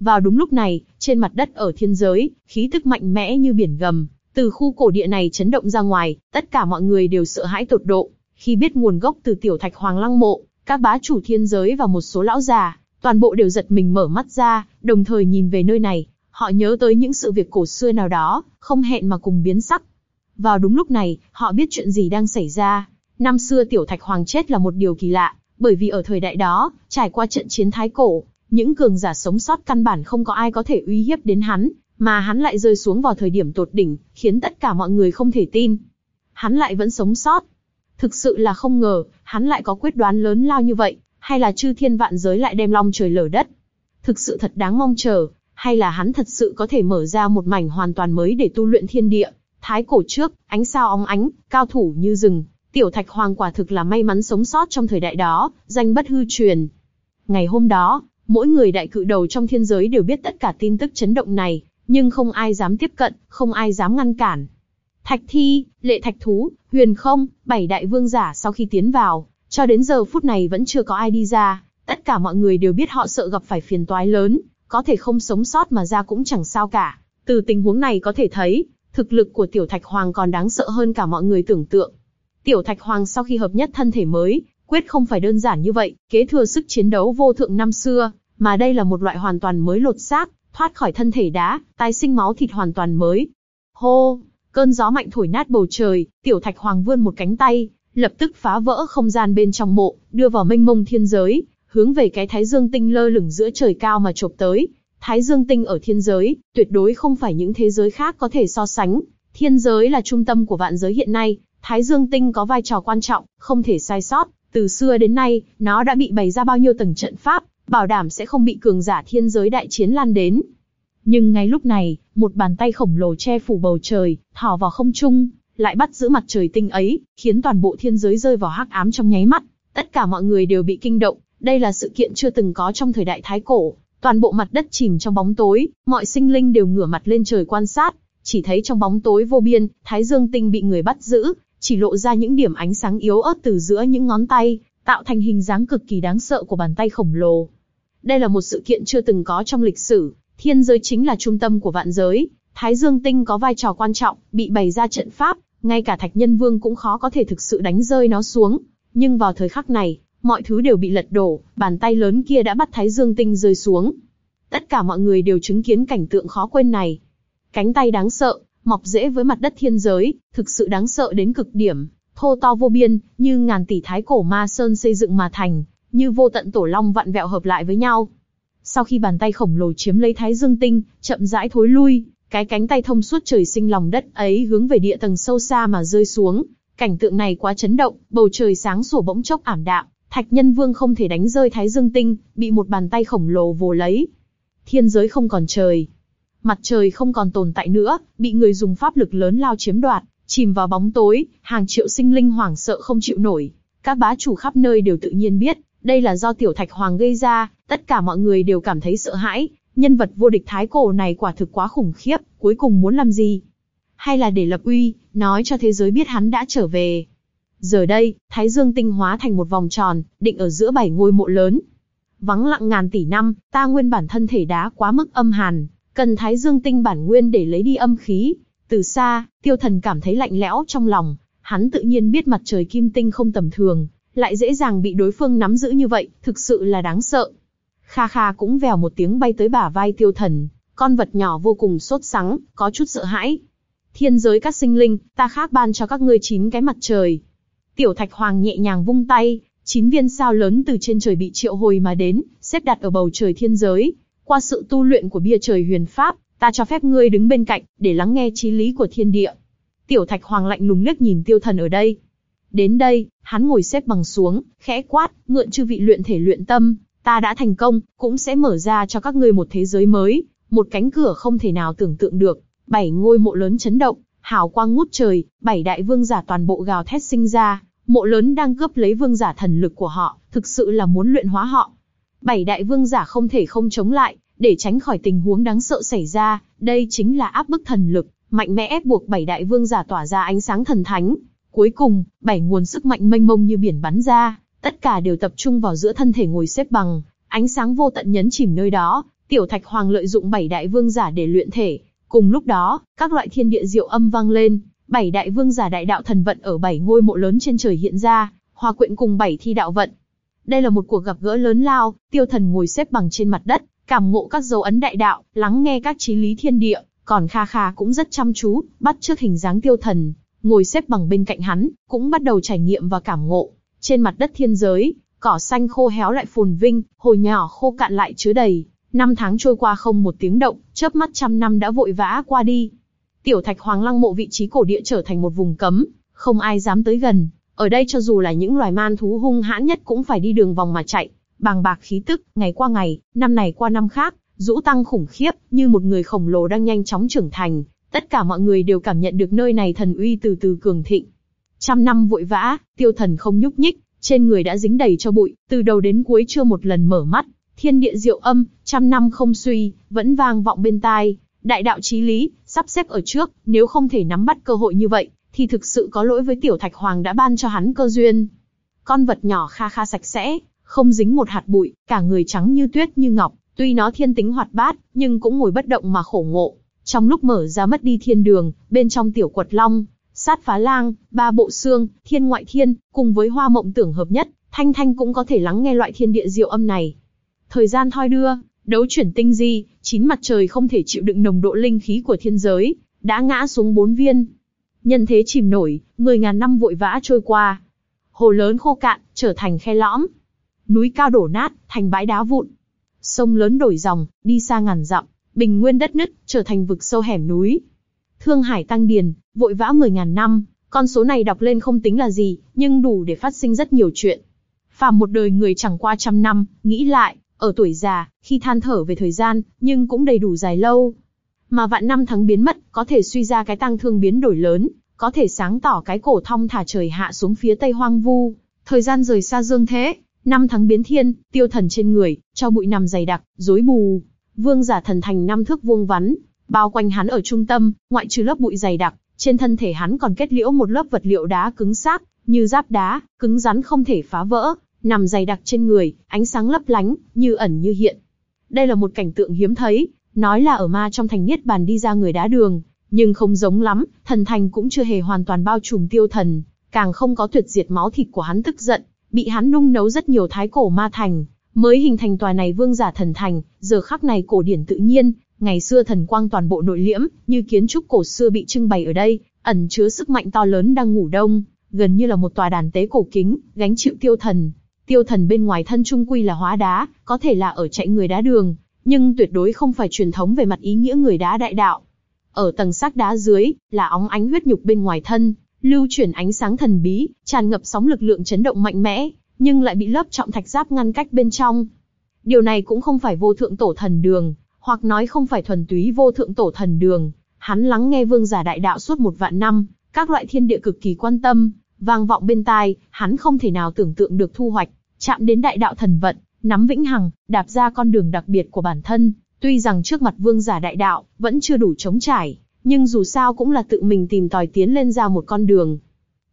Vào đúng lúc này, trên mặt đất ở thiên giới, khí tức mạnh mẽ như biển gầm, từ khu cổ địa này chấn động ra ngoài, tất cả mọi người đều sợ hãi tột độ. Khi biết nguồn gốc từ tiểu thạch hoàng lăng mộ, các bá chủ thiên giới và một số lão già, toàn bộ đều giật mình mở mắt ra, đồng thời nhìn về nơi này. Họ nhớ tới những sự việc cổ xưa nào đó, không hẹn mà cùng biến sắc. Vào đúng lúc này, họ biết chuyện gì đang xảy ra. Năm xưa tiểu thạch hoàng chết là một điều kỳ lạ, bởi vì ở thời đại đó, trải qua trận chiến thái cổ, những cường giả sống sót căn bản không có ai có thể uy hiếp đến hắn, mà hắn lại rơi xuống vào thời điểm tột đỉnh, khiến tất cả mọi người không thể tin. Hắn lại vẫn sống sót. Thực sự là không ngờ, hắn lại có quyết đoán lớn lao như vậy, hay là chư thiên vạn giới lại đem long trời lở đất. Thực sự thật đáng mong chờ, hay là hắn thật sự có thể mở ra một mảnh hoàn toàn mới để tu luyện thiên địa. Thái cổ trước, ánh sao óng ánh, cao thủ như rừng, tiểu thạch hoàng quả thực là may mắn sống sót trong thời đại đó, danh bất hư truyền. Ngày hôm đó, mỗi người đại cự đầu trong thiên giới đều biết tất cả tin tức chấn động này, nhưng không ai dám tiếp cận, không ai dám ngăn cản. Thạch thi, lệ thạch thú, huyền không, bảy đại vương giả sau khi tiến vào, cho đến giờ phút này vẫn chưa có ai đi ra, tất cả mọi người đều biết họ sợ gặp phải phiền toái lớn, có thể không sống sót mà ra cũng chẳng sao cả. Từ tình huống này có thể thấy, thực lực của Tiểu Thạch Hoàng còn đáng sợ hơn cả mọi người tưởng tượng. Tiểu Thạch Hoàng sau khi hợp nhất thân thể mới, quyết không phải đơn giản như vậy, kế thừa sức chiến đấu vô thượng năm xưa, mà đây là một loại hoàn toàn mới lột xác, thoát khỏi thân thể đá, tái sinh máu thịt hoàn toàn mới. Hô, cơn gió mạnh thổi nát bầu trời, Tiểu Thạch Hoàng vươn một cánh tay, lập tức phá vỡ không gian bên trong mộ, đưa vào mênh mông thiên giới, hướng về cái Thái Dương tinh lơ lửng giữa trời cao mà chộp tới. Thái Dương tinh ở thiên giới, tuyệt đối không phải những thế giới khác có thể so sánh. Thiên giới là trung tâm của vạn giới hiện nay, Thái Dương tinh có vai trò quan trọng, không thể sai sót. Từ xưa đến nay, nó đã bị bày ra bao nhiêu tầng trận pháp, bảo đảm sẽ không bị cường giả thiên giới đại chiến lan đến. Nhưng ngay lúc này, một bàn tay khổng lồ che phủ bầu trời, thò vào không trung, lại bắt giữ mặt trời tinh ấy, khiến toàn bộ thiên giới rơi vào hắc ám trong nháy mắt. Tất cả mọi người đều bị kinh động, đây là sự kiện chưa từng có trong thời đại thái cổ. Toàn bộ mặt đất chìm trong bóng tối, mọi sinh linh đều ngửa mặt lên trời quan sát, chỉ thấy trong bóng tối vô biên, Thái Dương tinh bị người bắt giữ, chỉ lộ ra những điểm ánh sáng yếu ớt từ giữa những ngón tay, tạo thành hình dáng cực kỳ đáng sợ của bàn tay khổng lồ. Đây là một sự kiện chưa từng có trong lịch sử, thiên giới chính là trung tâm của vạn giới, Thái Dương tinh có vai trò quan trọng, bị bày ra trận pháp, ngay cả Thạch Nhân Vương cũng khó có thể thực sự đánh rơi nó xuống. Nhưng vào thời khắc này, mọi thứ đều bị lật đổ, bàn tay lớn kia đã bắt Thái Dương Tinh rơi xuống. Tất cả mọi người đều chứng kiến cảnh tượng khó quên này. Cánh tay đáng sợ, mọc rễ với mặt đất thiên giới, thực sự đáng sợ đến cực điểm, thô to vô biên, như ngàn tỷ thái cổ ma sơn xây dựng mà thành, như vô tận tổ long vặn vẹo hợp lại với nhau. Sau khi bàn tay khổng lồ chiếm lấy Thái Dương Tinh, chậm rãi thối lui, cái cánh tay thông suốt trời sinh lòng đất ấy hướng về địa tầng sâu xa mà rơi xuống. Cảnh tượng này quá chấn động, bầu trời sáng sủa bỗng chốc ảm đạm, Thạch Nhân Vương không thể đánh rơi Thái Dương Tinh, bị một bàn tay khổng lồ vồ lấy. Thiên giới không còn trời. Mặt trời không còn tồn tại nữa, bị người dùng pháp lực lớn lao chiếm đoạt, chìm vào bóng tối, hàng triệu sinh linh hoảng sợ không chịu nổi. Các bá chủ khắp nơi đều tự nhiên biết, đây là do tiểu thạch hoàng gây ra, tất cả mọi người đều cảm thấy sợ hãi, nhân vật vô địch thái cổ này quả thực quá khủng khiếp, cuối cùng muốn làm gì? Hay là để lập uy, nói cho thế giới biết hắn đã trở về. Giờ đây, Thái Dương tinh hóa thành một vòng tròn, định ở giữa bảy ngôi mộ lớn. Vắng lặng ngàn tỷ năm, ta nguyên bản thân thể đá quá mức âm hàn, cần Thái Dương tinh bản nguyên để lấy đi âm khí. Từ xa, tiêu thần cảm thấy lạnh lẽo trong lòng, hắn tự nhiên biết mặt trời kim tinh không tầm thường, lại dễ dàng bị đối phương nắm giữ như vậy, thực sự là đáng sợ. Kha Kha cũng vèo một tiếng bay tới bả vai tiêu thần, con vật nhỏ vô cùng sốt sắng, có chút sợ hãi. Thiên giới các sinh linh, ta khác ban cho các ngươi chín cái mặt trời. Tiểu Thạch Hoàng nhẹ nhàng vung tay, chín viên sao lớn từ trên trời bị triệu hồi mà đến, xếp đặt ở bầu trời thiên giới. Qua sự tu luyện của bia trời huyền pháp, ta cho phép ngươi đứng bên cạnh, để lắng nghe trí lý của thiên địa. Tiểu Thạch Hoàng lạnh lùng liếc nhìn tiêu thần ở đây. Đến đây, hắn ngồi xếp bằng xuống, khẽ quát, ngượn chư vị luyện thể luyện tâm, ta đã thành công, cũng sẽ mở ra cho các ngươi một thế giới mới, một cánh cửa không thể nào tưởng tượng được. Bảy ngôi mộ lớn chấn động, hào quang ngút trời, bảy đại vương giả toàn bộ gào thét sinh ra, mộ lớn đang cướp lấy vương giả thần lực của họ, thực sự là muốn luyện hóa họ. Bảy đại vương giả không thể không chống lại, để tránh khỏi tình huống đáng sợ xảy ra, đây chính là áp bức thần lực, mạnh mẽ ép buộc bảy đại vương giả tỏa ra ánh sáng thần thánh. Cuối cùng, bảy nguồn sức mạnh mênh mông như biển bắn ra, tất cả đều tập trung vào giữa thân thể ngồi xếp bằng, ánh sáng vô tận nhấn chìm nơi đó, Tiểu Thạch Hoàng lợi dụng bảy đại vương giả để luyện thể. Cùng lúc đó, các loại thiên địa diệu âm vang lên, bảy đại vương giả đại đạo thần vận ở bảy ngôi mộ lớn trên trời hiện ra, hòa quyện cùng bảy thi đạo vận. Đây là một cuộc gặp gỡ lớn lao, tiêu thần ngồi xếp bằng trên mặt đất, cảm ngộ các dấu ấn đại đạo, lắng nghe các trí lý thiên địa, còn Kha Kha cũng rất chăm chú, bắt trước hình dáng tiêu thần, ngồi xếp bằng bên cạnh hắn, cũng bắt đầu trải nghiệm và cảm ngộ. Trên mặt đất thiên giới, cỏ xanh khô héo lại phồn vinh, hồ nhỏ khô cạn lại chứa đầy. Năm tháng trôi qua không một tiếng động, chớp mắt trăm năm đã vội vã qua đi. Tiểu Thạch Hoàng Lăng mộ vị trí cổ địa trở thành một vùng cấm, không ai dám tới gần. Ở đây cho dù là những loài man thú hung hãn nhất cũng phải đi đường vòng mà chạy. Bàng bạc khí tức, ngày qua ngày, năm này qua năm khác, rũ tăng khủng khiếp, như một người khổng lồ đang nhanh chóng trưởng thành. Tất cả mọi người đều cảm nhận được nơi này thần uy từ từ cường thịnh. Trăm năm vội vã, tiêu thần không nhúc nhích, trên người đã dính đầy cho bụi, từ đầu đến cuối chưa một lần mở mắt. Thiên địa diệu âm, trăm năm không suy, vẫn vang vọng bên tai. Đại đạo chí lý, sắp xếp ở trước, nếu không thể nắm bắt cơ hội như vậy, thì thực sự có lỗi với tiểu thạch hoàng đã ban cho hắn cơ duyên. Con vật nhỏ kha kha sạch sẽ, không dính một hạt bụi, cả người trắng như tuyết như ngọc, tuy nó thiên tính hoạt bát, nhưng cũng ngồi bất động mà khổ ngộ. Trong lúc mở ra mất đi thiên đường, bên trong tiểu quật long, sát phá lang, ba bộ xương, thiên ngoại thiên, cùng với hoa mộng tưởng hợp nhất, Thanh Thanh cũng có thể lắng nghe loại thiên địa diệu âm này. Thời gian thoi đưa, đấu chuyển tinh di, chín mặt trời không thể chịu đựng nồng độ linh khí của thiên giới, đã ngã xuống bốn viên. Nhân thế chìm nổi, mười ngàn năm vội vã trôi qua. Hồ lớn khô cạn, trở thành khe lõm. Núi cao đổ nát, thành bãi đá vụn. Sông lớn đổi dòng, đi xa ngàn dặm, bình nguyên đất nứt, trở thành vực sâu hẻm núi. Thương Hải tăng điền, vội vã mười ngàn năm, con số này đọc lên không tính là gì, nhưng đủ để phát sinh rất nhiều chuyện. Phàm một đời người chẳng qua trăm năm, nghĩ lại, ở tuổi già, khi than thở về thời gian, nhưng cũng đầy đủ dài lâu. Mà vạn năm tháng biến mất, có thể suy ra cái tăng thương biến đổi lớn, có thể sáng tỏ cái cổ thong thả trời hạ xuống phía tây hoang vu. Thời gian rời xa dương thế, năm tháng biến thiên, tiêu thần trên người, cho bụi nằm dày đặc, rối bù. Vương giả thần thành năm thước vuông vắn, bao quanh hắn ở trung tâm, ngoại trừ lớp bụi dày đặc, trên thân thể hắn còn kết liễu một lớp vật liệu đá cứng xác, như giáp đá, cứng rắn không thể phá vỡ, nằm dày đặc trên người, ánh sáng lấp lánh, như ẩn như hiện. Đây là một cảnh tượng hiếm thấy, nói là ở ma trong thành niết bàn đi ra người đá đường, nhưng không giống lắm, thần thành cũng chưa hề hoàn toàn bao trùm tiêu thần, càng không có tuyệt diệt máu thịt của hắn tức giận, bị hắn nung nấu rất nhiều thái cổ ma thành, mới hình thành tòa này vương giả thần thành, giờ khắc này cổ điển tự nhiên, ngày xưa thần quang toàn bộ nội liễm, như kiến trúc cổ xưa bị trưng bày ở đây, ẩn chứa sức mạnh to lớn đang ngủ đông, gần như là một tòa đàn tế cổ kính, gánh chịu tiêu thần. Tiêu thần bên ngoài thân trung quy là hóa đá, có thể là ở chạy người đá đường, nhưng tuyệt đối không phải truyền thống về mặt ý nghĩa người đá đại đạo. Ở tầng xác đá dưới, là óng ánh huyết nhục bên ngoài thân, lưu chuyển ánh sáng thần bí, tràn ngập sóng lực lượng chấn động mạnh mẽ, nhưng lại bị lớp trọng thạch giáp ngăn cách bên trong. Điều này cũng không phải vô thượng tổ thần đường, hoặc nói không phải thuần túy vô thượng tổ thần đường. Hắn lắng nghe vương giả đại đạo suốt một vạn năm, các loại thiên địa cực kỳ quan tâm, vang vọng bên tai, hắn không thể nào tưởng tượng được thu hoạch, chạm đến đại đạo thần vận, nắm vĩnh hằng, đạp ra con đường đặc biệt của bản thân. Tuy rằng trước mặt vương giả đại đạo, vẫn chưa đủ chống trải, nhưng dù sao cũng là tự mình tìm tòi tiến lên ra một con đường.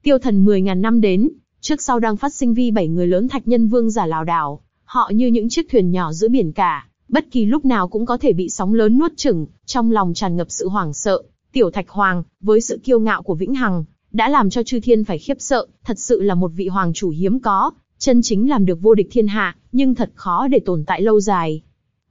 Tiêu thần 10.000 năm đến, trước sau đang phát sinh vi bảy người lớn thạch nhân vương giả lào đảo, họ như những chiếc thuyền nhỏ giữa biển cả, bất kỳ lúc nào cũng có thể bị sóng lớn nuốt chửng, trong lòng tràn ngập sự hoảng sợ. Tiểu Thạch Hoàng, với sự kiêu ngạo của Vĩnh Hằng, đã làm cho chư thiên phải khiếp sợ, thật sự là một vị hoàng chủ hiếm có, chân chính làm được vô địch thiên hạ, nhưng thật khó để tồn tại lâu dài.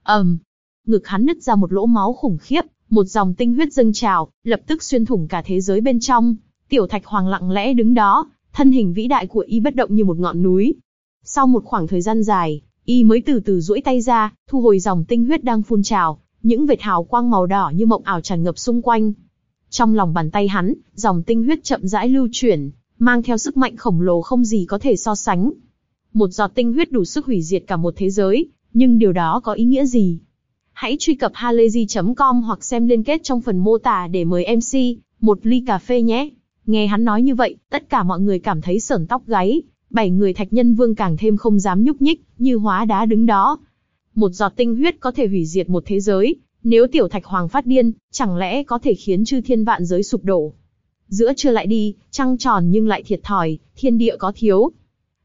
ầm, um, ngực hắn nứt ra một lỗ máu khủng khiếp, một dòng tinh huyết dâng trào, lập tức xuyên thủng cả thế giới bên trong. Tiểu Thạch Hoàng lặng lẽ đứng đó, thân hình vĩ đại của y bất động như một ngọn núi. Sau một khoảng thời gian dài, y mới từ từ duỗi tay ra, thu hồi dòng tinh huyết đang phun trào, những vệt hào quang màu đỏ như mộng ảo tràn ngập xung quanh. Trong lòng bàn tay hắn, dòng tinh huyết chậm rãi lưu chuyển, mang theo sức mạnh khổng lồ không gì có thể so sánh. Một giọt tinh huyết đủ sức hủy diệt cả một thế giới, nhưng điều đó có ý nghĩa gì? Hãy truy cập halayzi.com hoặc xem liên kết trong phần mô tả để mời MC một ly cà phê nhé. Nghe hắn nói như vậy, tất cả mọi người cảm thấy sởn tóc gáy, bảy người thạch nhân vương càng thêm không dám nhúc nhích, như hóa đá đứng đó. Một giọt tinh huyết có thể hủy diệt một thế giới, nếu tiểu thạch hoàng phát điên, chẳng lẽ có thể khiến chư thiên vạn giới sụp đổ. Giữa trưa lại đi, trăng tròn nhưng lại thiệt thòi, thiên địa có thiếu.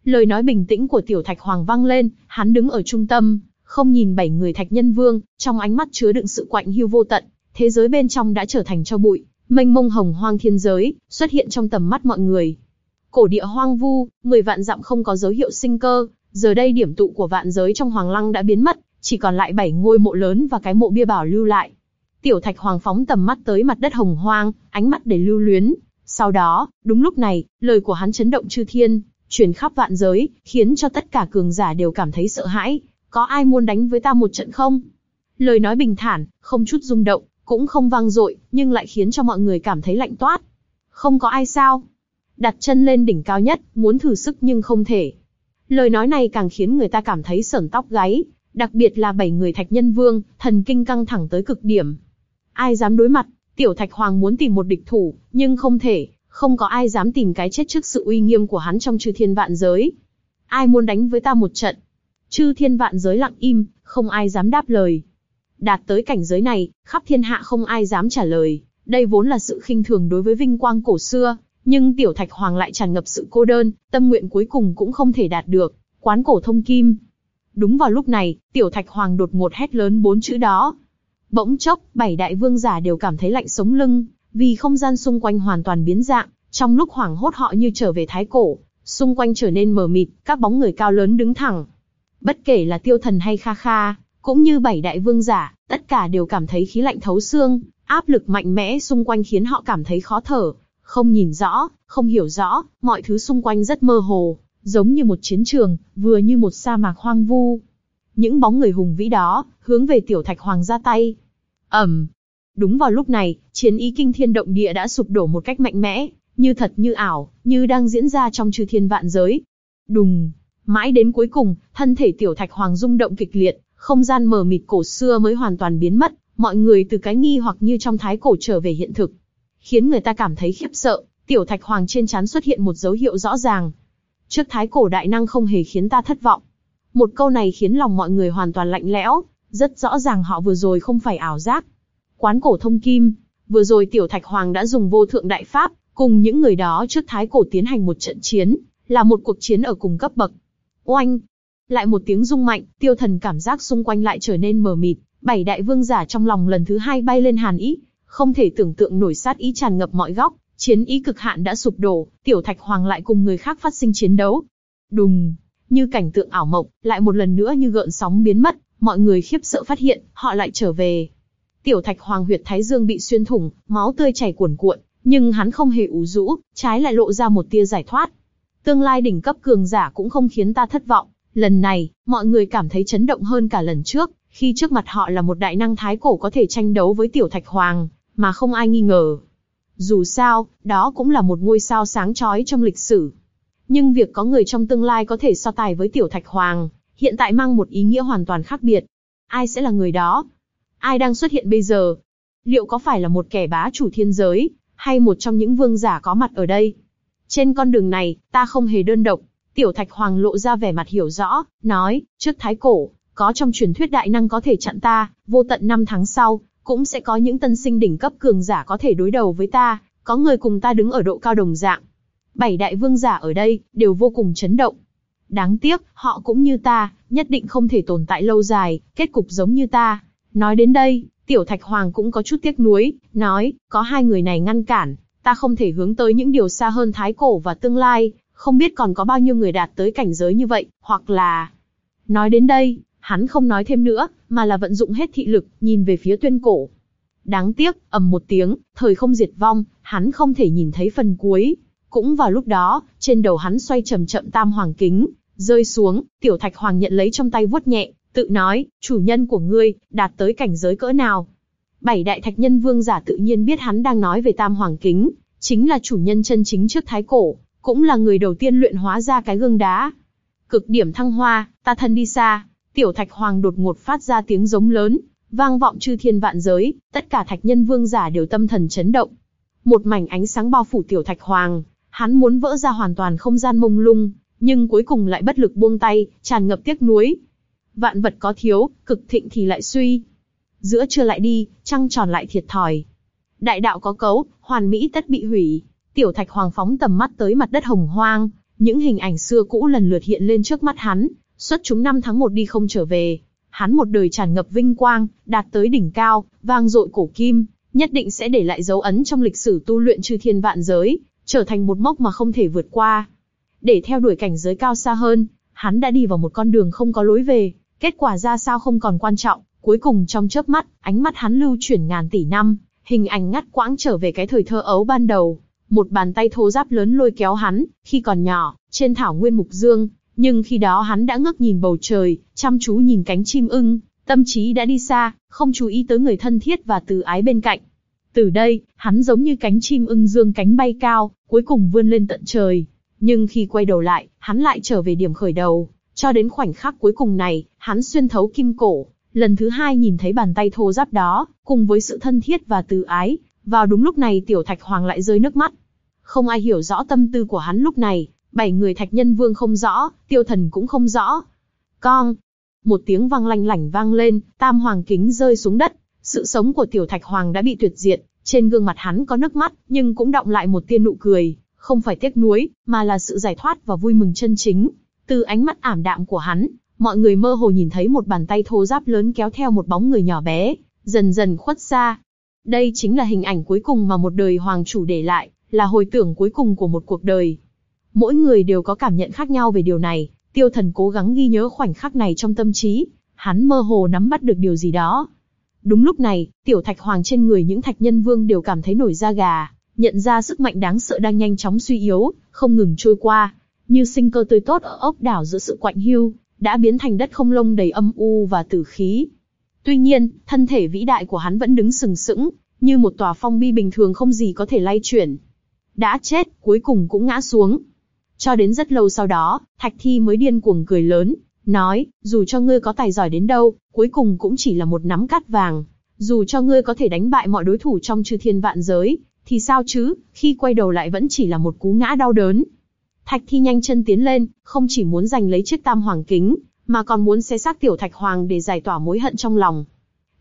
Lời nói bình tĩnh của tiểu thạch hoàng vang lên, hắn đứng ở trung tâm, không nhìn bảy người thạch nhân vương, trong ánh mắt chứa đựng sự quạnh hiu vô tận, thế giới bên trong đã trở thành cho bụi, mênh mông hồng hoang thiên giới, xuất hiện trong tầm mắt mọi người. Cổ địa hoang vu, mười vạn dặm không có dấu hiệu sinh cơ, giờ đây điểm tụ của vạn giới trong hoàng lăng đã biến mất, chỉ còn lại bảy ngôi mộ lớn và cái mộ bia bảo lưu lại. Tiểu Thạch Hoàng phóng tầm mắt tới mặt đất hồng hoang, ánh mắt đầy lưu luyến. Sau đó, đúng lúc này, lời của hắn chấn động chư thiên, truyền khắp vạn giới, khiến cho tất cả cường giả đều cảm thấy sợ hãi. Có ai muốn đánh với ta một trận không? Lời nói bình thản, không chút rung động, cũng không vang dội, nhưng lại khiến cho mọi người cảm thấy lạnh toát. Không có ai sao? Đặt chân lên đỉnh cao nhất, muốn thử sức nhưng không thể. Lời nói này càng khiến người ta cảm thấy sởn tóc gáy, đặc biệt là bảy người thạch nhân vương, thần kinh căng thẳng tới cực điểm. Ai dám đối mặt, tiểu thạch hoàng muốn tìm một địch thủ, nhưng không thể, không có ai dám tìm cái chết trước sự uy nghiêm của hắn trong chư thiên vạn giới. Ai muốn đánh với ta một trận? Chư thiên vạn giới lặng im, không ai dám đáp lời. Đạt tới cảnh giới này, khắp thiên hạ không ai dám trả lời. Đây vốn là sự khinh thường đối với vinh quang cổ xưa, nhưng tiểu thạch hoàng lại tràn ngập sự cô đơn, tâm nguyện cuối cùng cũng không thể đạt được. Quán cổ thông kim. Đúng vào lúc này, tiểu thạch hoàng đột ngột hét lớn bốn chữ đó. Bỗng chốc, bảy đại vương giả đều cảm thấy lạnh sống lưng, vì không gian xung quanh hoàn toàn biến dạng, trong lúc hoảng hốt họ như trở về thái cổ, xung quanh trở nên mờ mịt, các bóng người cao lớn đứng thẳng. Bất kể là tiêu thần hay kha kha, cũng như bảy đại vương giả, tất cả đều cảm thấy khí lạnh thấu xương, áp lực mạnh mẽ xung quanh khiến họ cảm thấy khó thở, không nhìn rõ, không hiểu rõ, mọi thứ xung quanh rất mơ hồ, giống như một chiến trường, vừa như một sa mạc hoang vu. Những bóng người hùng vĩ đó, hướng về tiểu thạch hoàng ra tay. ầm, Đúng vào lúc này, chiến ý kinh thiên động địa đã sụp đổ một cách mạnh mẽ, như thật như ảo, như đang diễn ra trong chư thiên vạn giới. Đùng, mãi đến cuối cùng, thân thể tiểu thạch hoàng rung động kịch liệt, không gian mờ mịt cổ xưa mới hoàn toàn biến mất, mọi người từ cái nghi hoặc như trong thái cổ trở về hiện thực. Khiến người ta cảm thấy khiếp sợ, tiểu thạch hoàng trên trán xuất hiện một dấu hiệu rõ ràng. Trước thái cổ đại năng không hề khiến ta thất vọng. Một câu này khiến lòng mọi người hoàn toàn lạnh lẽo, rất rõ ràng họ vừa rồi không phải ảo giác. Quán cổ thông kim, vừa rồi tiểu thạch hoàng đã dùng vô thượng đại pháp, cùng những người đó trước thái cổ tiến hành một trận chiến, là một cuộc chiến ở cùng cấp bậc. Oanh! Lại một tiếng rung mạnh, tiêu thần cảm giác xung quanh lại trở nên mờ mịt, bảy đại vương giả trong lòng lần thứ hai bay lên hàn ý, không thể tưởng tượng nổi sát ý tràn ngập mọi góc, chiến ý cực hạn đã sụp đổ, tiểu thạch hoàng lại cùng người khác phát sinh chiến đấu. Đùng! Như cảnh tượng ảo mộng, lại một lần nữa như gợn sóng biến mất, mọi người khiếp sợ phát hiện, họ lại trở về. Tiểu thạch hoàng huyệt thái dương bị xuyên thủng, máu tươi chảy cuồn cuộn, nhưng hắn không hề ủ rũ, trái lại lộ ra một tia giải thoát. Tương lai đỉnh cấp cường giả cũng không khiến ta thất vọng, lần này, mọi người cảm thấy chấn động hơn cả lần trước, khi trước mặt họ là một đại năng thái cổ có thể tranh đấu với tiểu thạch hoàng, mà không ai nghi ngờ. Dù sao, đó cũng là một ngôi sao sáng chói trong lịch sử. Nhưng việc có người trong tương lai có thể so tài với tiểu thạch hoàng, hiện tại mang một ý nghĩa hoàn toàn khác biệt. Ai sẽ là người đó? Ai đang xuất hiện bây giờ? Liệu có phải là một kẻ bá chủ thiên giới, hay một trong những vương giả có mặt ở đây. Trên con đường này, ta không hề đơn độc. Tiểu Thạch Hoàng lộ ra vẻ mặt hiểu rõ, nói, trước thái cổ, có trong truyền thuyết đại năng có thể chặn ta, vô tận năm tháng sau, cũng sẽ có những tân sinh đỉnh cấp cường giả có thể đối đầu với ta, có người cùng ta đứng ở độ cao đồng dạng. Bảy đại vương giả ở đây, đều vô cùng chấn động. Đáng tiếc, họ cũng như ta, nhất định không thể tồn tại lâu dài, kết cục giống như ta. Nói đến đây, Tiểu Thạch Hoàng cũng có chút tiếc nuối, nói, có hai người này ngăn cản, ta không thể hướng tới những điều xa hơn thái cổ và tương lai, không biết còn có bao nhiêu người đạt tới cảnh giới như vậy, hoặc là... Nói đến đây, hắn không nói thêm nữa, mà là vận dụng hết thị lực, nhìn về phía tuyên cổ. Đáng tiếc, ầm một tiếng, thời không diệt vong, hắn không thể nhìn thấy phần cuối. Cũng vào lúc đó, trên đầu hắn xoay chậm chậm tam hoàng kính, rơi xuống, tiểu thạch hoàng nhận lấy trong tay vuốt nhẹ, tự nói, chủ nhân của ngươi, đạt tới cảnh giới cỡ nào. Bảy đại thạch nhân vương giả tự nhiên biết hắn đang nói về tam hoàng kính, chính là chủ nhân chân chính trước thái cổ, cũng là người đầu tiên luyện hóa ra cái gương đá. Cực điểm thăng hoa, ta thân đi xa, tiểu thạch hoàng đột ngột phát ra tiếng giống lớn, vang vọng chư thiên vạn giới, tất cả thạch nhân vương giả đều tâm thần chấn động. Một mảnh ánh sáng bao phủ tiểu thạch hoàng, hắn muốn vỡ ra hoàn toàn không gian mông lung, nhưng cuối cùng lại bất lực buông tay, tràn ngập tiếc nuối, vạn vật có thiếu, cực thịnh thì lại suy. Giữa chưa lại đi, trăng tròn lại thiệt thòi. Đại đạo có cấu, hoàn mỹ tất bị hủy. Tiểu Thạch Hoàng phóng tầm mắt tới mặt đất hồng hoang, những hình ảnh xưa cũ lần lượt hiện lên trước mắt hắn, xuất chúng năm tháng một đi không trở về. Hắn một đời tràn ngập vinh quang, đạt tới đỉnh cao, vang dội cổ kim, nhất định sẽ để lại dấu ấn trong lịch sử tu luyện chư thiên vạn giới, trở thành một mốc mà không thể vượt qua. Để theo đuổi cảnh giới cao xa hơn, hắn đã đi vào một con đường không có lối về, kết quả ra sao không còn quan trọng, cuối cùng trong chớp mắt, ánh mắt hắn lưu chuyển ngàn tỷ năm, hình ảnh ngắt quãng trở về cái thời thơ ấu ban đầu. Một bàn tay thô giáp lớn lôi kéo hắn, khi còn nhỏ, trên thảo nguyên mục dương, nhưng khi đó hắn đã ngước nhìn bầu trời, chăm chú nhìn cánh chim ưng, tâm trí đã đi xa, không chú ý tới người thân thiết và từ ái bên cạnh. Từ đây, hắn giống như cánh chim ưng dương cánh bay cao, cuối cùng vươn lên tận trời. Nhưng khi quay đầu lại, hắn lại trở về điểm khởi đầu. Cho đến khoảnh khắc cuối cùng này, hắn xuyên thấu kim cổ, lần thứ hai nhìn thấy bàn tay thô giáp đó, cùng với sự thân thiết và từ ái. Vào đúng lúc này tiểu thạch hoàng lại rơi nước mắt. Không ai hiểu rõ tâm tư của hắn lúc này, bảy người thạch nhân vương không rõ, tiêu thần cũng không rõ. Con! Một tiếng vang lanh lảnh vang lên, tam hoàng kính rơi xuống đất. Sự sống của tiểu thạch hoàng đã bị tuyệt diệt, trên gương mặt hắn có nước mắt, nhưng cũng động lại một tia nụ cười, không phải tiếc nuối, mà là sự giải thoát và vui mừng chân chính. Từ ánh mắt ảm đạm của hắn, mọi người mơ hồ nhìn thấy một bàn tay thô ráp lớn kéo theo một bóng người nhỏ bé, dần dần khuất xa. Đây chính là hình ảnh cuối cùng mà một đời hoàng chủ để lại, là hồi tưởng cuối cùng của một cuộc đời. Mỗi người đều có cảm nhận khác nhau về điều này, tiêu thần cố gắng ghi nhớ khoảnh khắc này trong tâm trí, hắn mơ hồ nắm bắt được điều gì đó. Đúng lúc này, tiểu thạch hoàng trên người những thạch nhân vương đều cảm thấy nổi da gà, nhận ra sức mạnh đáng sợ đang nhanh chóng suy yếu, không ngừng trôi qua, như sinh cơ tươi tốt ở ốc đảo giữa sự quạnh hiu, đã biến thành đất không lông đầy âm u và tử khí. Tuy nhiên, thân thể vĩ đại của hắn vẫn đứng sừng sững, như một tòa phong bi bình thường không gì có thể lay chuyển. Đã chết, cuối cùng cũng ngã xuống. Cho đến rất lâu sau đó, Thạch Thi mới điên cuồng cười lớn, nói, dù cho ngươi có tài giỏi đến đâu, cuối cùng cũng chỉ là một nắm cát vàng. Dù cho ngươi có thể đánh bại mọi đối thủ trong chư thiên vạn giới, thì sao chứ, khi quay đầu lại vẫn chỉ là một cú ngã đau đớn. Thạch Thi nhanh chân tiến lên, không chỉ muốn giành lấy chiếc tam hoàng kính, mà còn muốn xé xác tiểu Thạch Hoàng để giải tỏa mối hận trong lòng.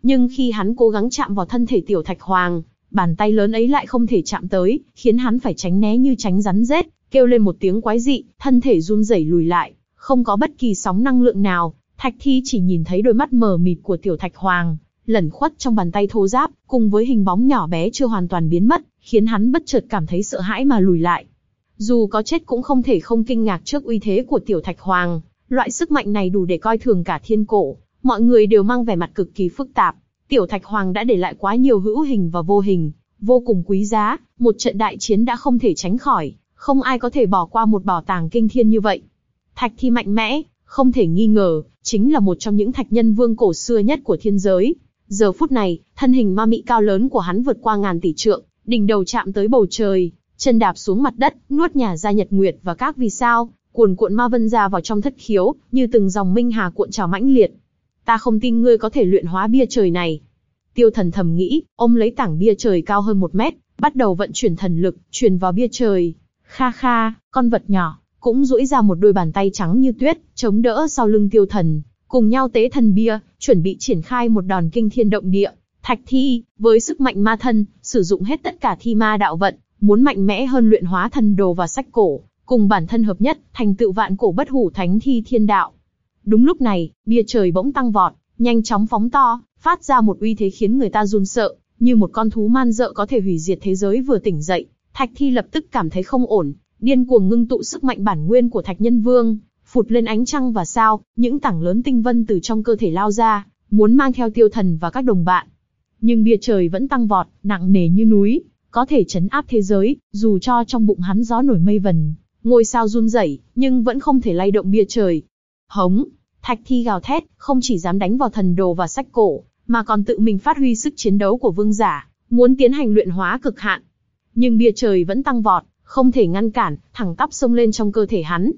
Nhưng khi hắn cố gắng chạm vào thân thể tiểu Thạch Hoàng, bàn tay lớn ấy lại không thể chạm tới, khiến hắn phải tránh né như tránh rắn rết, kêu lên một tiếng quái dị, thân thể run rẩy lùi lại, không có bất kỳ sóng năng lượng nào, Thạch Thi chỉ nhìn thấy đôi mắt mờ mịt của tiểu Thạch Hoàng, lẩn khuất trong bàn tay thô giáp, cùng với hình bóng nhỏ bé chưa hoàn toàn biến mất, khiến hắn bất chợt cảm thấy sợ hãi mà lùi lại. Dù có chết cũng không thể không kinh ngạc trước uy thế của tiểu Thạch Hoàng, loại sức mạnh này đủ để coi thường cả thiên cổ, mọi người đều mang vẻ mặt cực kỳ phức tạp. Tiểu Thạch Hoàng đã để lại quá nhiều hữu hình và vô hình, vô cùng quý giá, một trận đại chiến đã không thể tránh khỏi, không ai có thể bỏ qua một bảo tàng kinh thiên như vậy. Thạch thi mạnh mẽ, không thể nghi ngờ, chính là một trong những thạch nhân vương cổ xưa nhất của thiên giới. Giờ phút này, thân hình ma mị cao lớn của hắn vượt qua ngàn tỷ trượng, đỉnh đầu chạm tới bầu trời, chân đạp xuống mặt đất, nuốt nhà ra nhật nguyệt và các vì sao, cuồn cuộn ma vân ra vào trong thất khiếu, như từng dòng minh hà cuộn trào mãnh liệt. Ta không tin ngươi có thể luyện hóa bia trời này. Tiêu thần thầm nghĩ, ôm lấy tảng bia trời cao hơn một mét, bắt đầu vận chuyển thần lực, truyền vào bia trời. Kha kha, con vật nhỏ, cũng duỗi ra một đôi bàn tay trắng như tuyết, chống đỡ sau lưng tiêu thần, cùng nhau tế thần bia, chuẩn bị triển khai một đòn kinh thiên động địa. Thạch thi, với sức mạnh ma thân, sử dụng hết tất cả thi ma đạo vận, muốn mạnh mẽ hơn luyện hóa thần đồ và sách cổ, cùng bản thân hợp nhất, thành tựu vạn cổ bất hủ thánh thi thiên đạo. Đúng lúc này, bia trời bỗng tăng vọt, nhanh chóng phóng to, phát ra một uy thế khiến người ta run sợ, như một con thú man dợ có thể hủy diệt thế giới vừa tỉnh dậy. Thạch thi lập tức cảm thấy không ổn, điên cuồng ngưng tụ sức mạnh bản nguyên của Thạch Nhân Vương, phụt lên ánh trăng và sao, những tảng lớn tinh vân từ trong cơ thể lao ra, muốn mang theo tiêu thần và các đồng bạn. Nhưng bia trời vẫn tăng vọt, nặng nề như núi, có thể chấn áp thế giới, dù cho trong bụng hắn gió nổi mây vần, ngôi sao run rẩy, nhưng vẫn không thể lay động bia trời. Hống, Thạch Thi gào thét, không chỉ dám đánh vào thần đồ và sách cổ, mà còn tự mình phát huy sức chiến đấu của vương giả, muốn tiến hành luyện hóa cực hạn. Nhưng bia trời vẫn tăng vọt, không thể ngăn cản, thẳng tắp xông lên trong cơ thể hắn.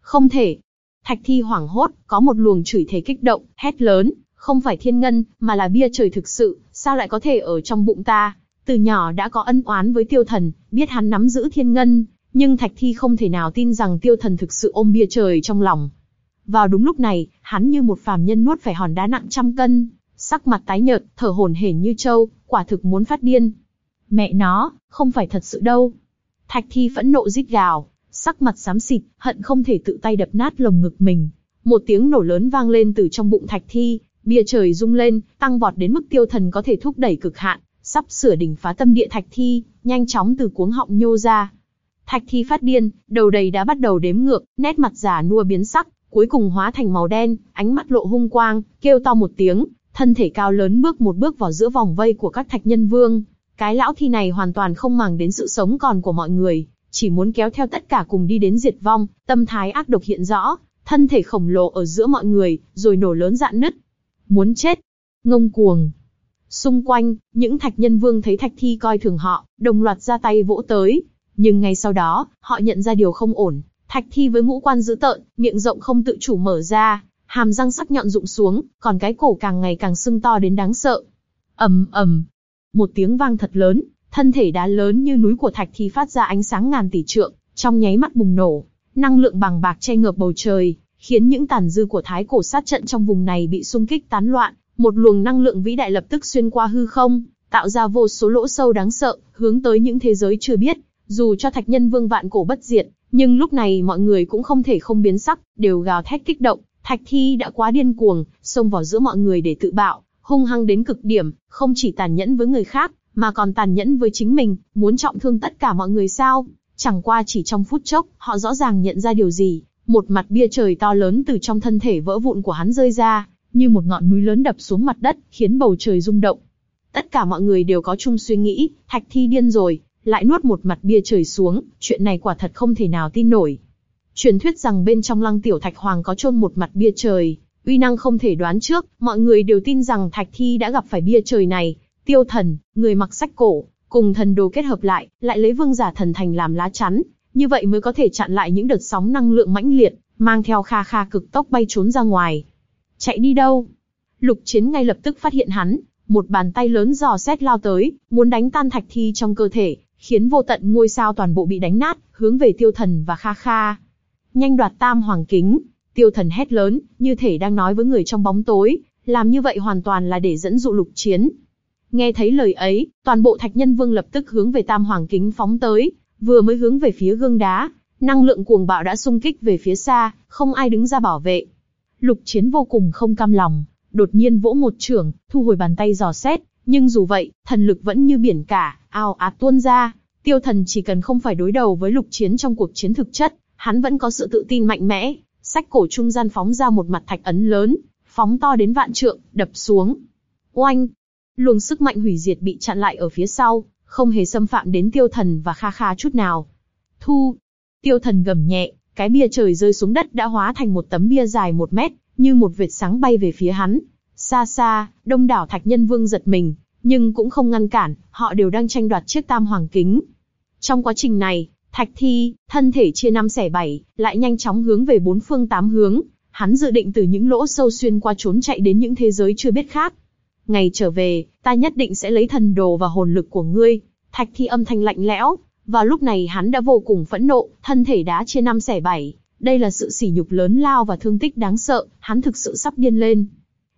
Không thể. Thạch thi hoảng hốt, có một luồng chửi thế kích động, hét lớn, không phải thiên ngân, mà là bia trời thực sự, sao lại có thể ở trong bụng ta? Từ nhỏ đã có ân oán với tiêu thần, biết hắn nắm giữ thiên ngân, nhưng thạch thi không thể nào tin rằng tiêu thần thực sự ôm bia trời trong lòng. Vào đúng lúc này, hắn như một phàm nhân nuốt phải hòn đá nặng trăm cân, sắc mặt tái nhợt, thở hổn hển như trâu, quả thực muốn phát điên. Mẹ nó, không phải thật sự đâu. Thạch thi phẫn nộ rít gào, sắc mặt xám xịt, hận không thể tự tay đập nát lồng ngực mình. Một tiếng nổ lớn vang lên từ trong bụng thạch thi, bia trời rung lên, tăng vọt đến mức tiêu thần có thể thúc đẩy cực hạn, sắp sửa đỉnh phá tâm địa thạch thi, nhanh chóng từ cuống họng nhô ra. Thạch thi phát điên, đầu đầy đã bắt đầu đếm ngược, nét mặt giả nua biến sắc, cuối cùng hóa thành màu đen, ánh mắt lộ hung quang, kêu to một tiếng, thân thể cao lớn bước một bước vào giữa vòng vây của các thạch nhân vương. Cái lão thi này hoàn toàn không màng đến sự sống còn của mọi người, chỉ muốn kéo theo tất cả cùng đi đến diệt vong, tâm thái ác độc hiện rõ, thân thể khổng lồ ở giữa mọi người, rồi nổ lớn dạn nứt. Muốn chết. Ngông cuồng. Xung quanh, những thạch nhân vương thấy thạch thi coi thường họ, đồng loạt ra tay vỗ tới. Nhưng ngay sau đó, họ nhận ra điều không ổn. Thạch thi với ngũ quan dữ tợn, miệng rộng không tự chủ mở ra, hàm răng sắc nhọn rụng xuống, còn cái cổ càng ngày càng sưng to đến đáng sợ. ầm ầm, một tiếng vang thật lớn, thân thể đá lớn như núi của thạch thi phát ra ánh sáng ngàn tỷ trượng, trong nháy mắt bùng nổ, năng lượng bằng bạc che ngợp bầu trời, khiến những tàn dư của thái cổ sát trận trong vùng này bị xung kích tán loạn, một luồng năng lượng vĩ đại lập tức xuyên qua hư không, tạo ra vô số lỗ sâu đáng sợ, hướng tới những thế giới chưa biết. Dù cho thạch nhân vương vạn cổ bất diệt, nhưng lúc này mọi người cũng không thể không biến sắc, đều gào thét kích động. Thạch thi đã quá điên cuồng, xông vào giữa mọi người để tự bạo, hung hăng đến cực điểm, không chỉ tàn nhẫn với người khác, mà còn tàn nhẫn với chính mình, muốn trọng thương tất cả mọi người sao? Chẳng qua chỉ trong phút chốc, họ rõ ràng nhận ra điều gì, một mặt bia trời to lớn từ trong thân thể vỡ vụn của hắn rơi ra, như một ngọn núi lớn đập xuống mặt đất, khiến bầu trời rung động. Tất cả mọi người đều có chung suy nghĩ, Thạch Thi điên rồi, lại nuốt một mặt bia trời xuống, chuyện này quả thật không thể nào tin nổi. Truyền thuyết rằng bên trong lăng tiểu Thạch Hoàng có chôn một mặt bia trời, uy năng không thể đoán trước, mọi người đều tin rằng Thạch Thi đã gặp phải bia trời này. Tiêu thần, người mặc sách cổ, cùng thần đồ kết hợp lại, lại lấy vương giả thần thành làm lá chắn, như vậy mới có thể chặn lại những đợt sóng năng lượng mãnh liệt, mang theo kha kha cực tốc bay trốn ra ngoài. Chạy đi đâu? Lục chiến ngay lập tức phát hiện hắn, một bàn tay lớn dò xét lao tới, muốn đánh tan thạch thi trong cơ thể, khiến vô tận ngôi sao toàn bộ bị đánh nát, hướng về tiêu thần và kha kha. Nhanh đoạt tam hoàng kính, tiêu thần hét lớn, như thể đang nói với người trong bóng tối, làm như vậy hoàn toàn là để dẫn dụ lục chiến. Nghe thấy lời ấy, toàn bộ thạch nhân vương lập tức hướng về tam hoàng kính phóng tới, vừa mới hướng về phía gương đá, năng lượng cuồng bạo đã xung kích về phía xa, không ai đứng ra bảo vệ. Lục chiến vô cùng không cam lòng, đột nhiên vỗ một trưởng, thu hồi bàn tay dò xét, nhưng dù vậy, thần lực vẫn như biển cả, ao ạt tuôn ra. Tiêu thần chỉ cần không phải đối đầu với lục chiến trong cuộc chiến thực chất, hắn vẫn có sự tự tin mạnh mẽ. Sách cổ trung gian phóng ra một mặt thạch ấn lớn, phóng to đến vạn trượng, đập xuống. Oanh! Luồng sức mạnh hủy diệt bị chặn lại ở phía sau, không hề xâm phạm đến tiêu thần và kha kha chút nào. Thu! Tiêu thần gầm nhẹ, cái bia trời rơi xuống đất đã hóa thành một tấm bia dài một mét, như một vệt sáng bay về phía hắn. Xa xa, đông đảo thạch nhân vương giật mình, nhưng cũng không ngăn cản, họ đều đang tranh đoạt chiếc tam hoàng kính. Trong quá trình này, thạch thi, thân thể chia năm xẻ bảy, lại nhanh chóng hướng về bốn phương tám hướng. Hắn dự định từ những lỗ sâu xuyên qua trốn chạy đến những thế giới chưa biết khác. Ngày trở về, ta nhất định sẽ lấy thần đồ và hồn lực của ngươi. Thạch thi âm thanh lạnh lẽo, và lúc này hắn đã vô cùng phẫn nộ, thân thể đã chia năm xẻ bảy. Đây là sự sỉ nhục lớn lao và thương tích đáng sợ, hắn thực sự sắp điên lên.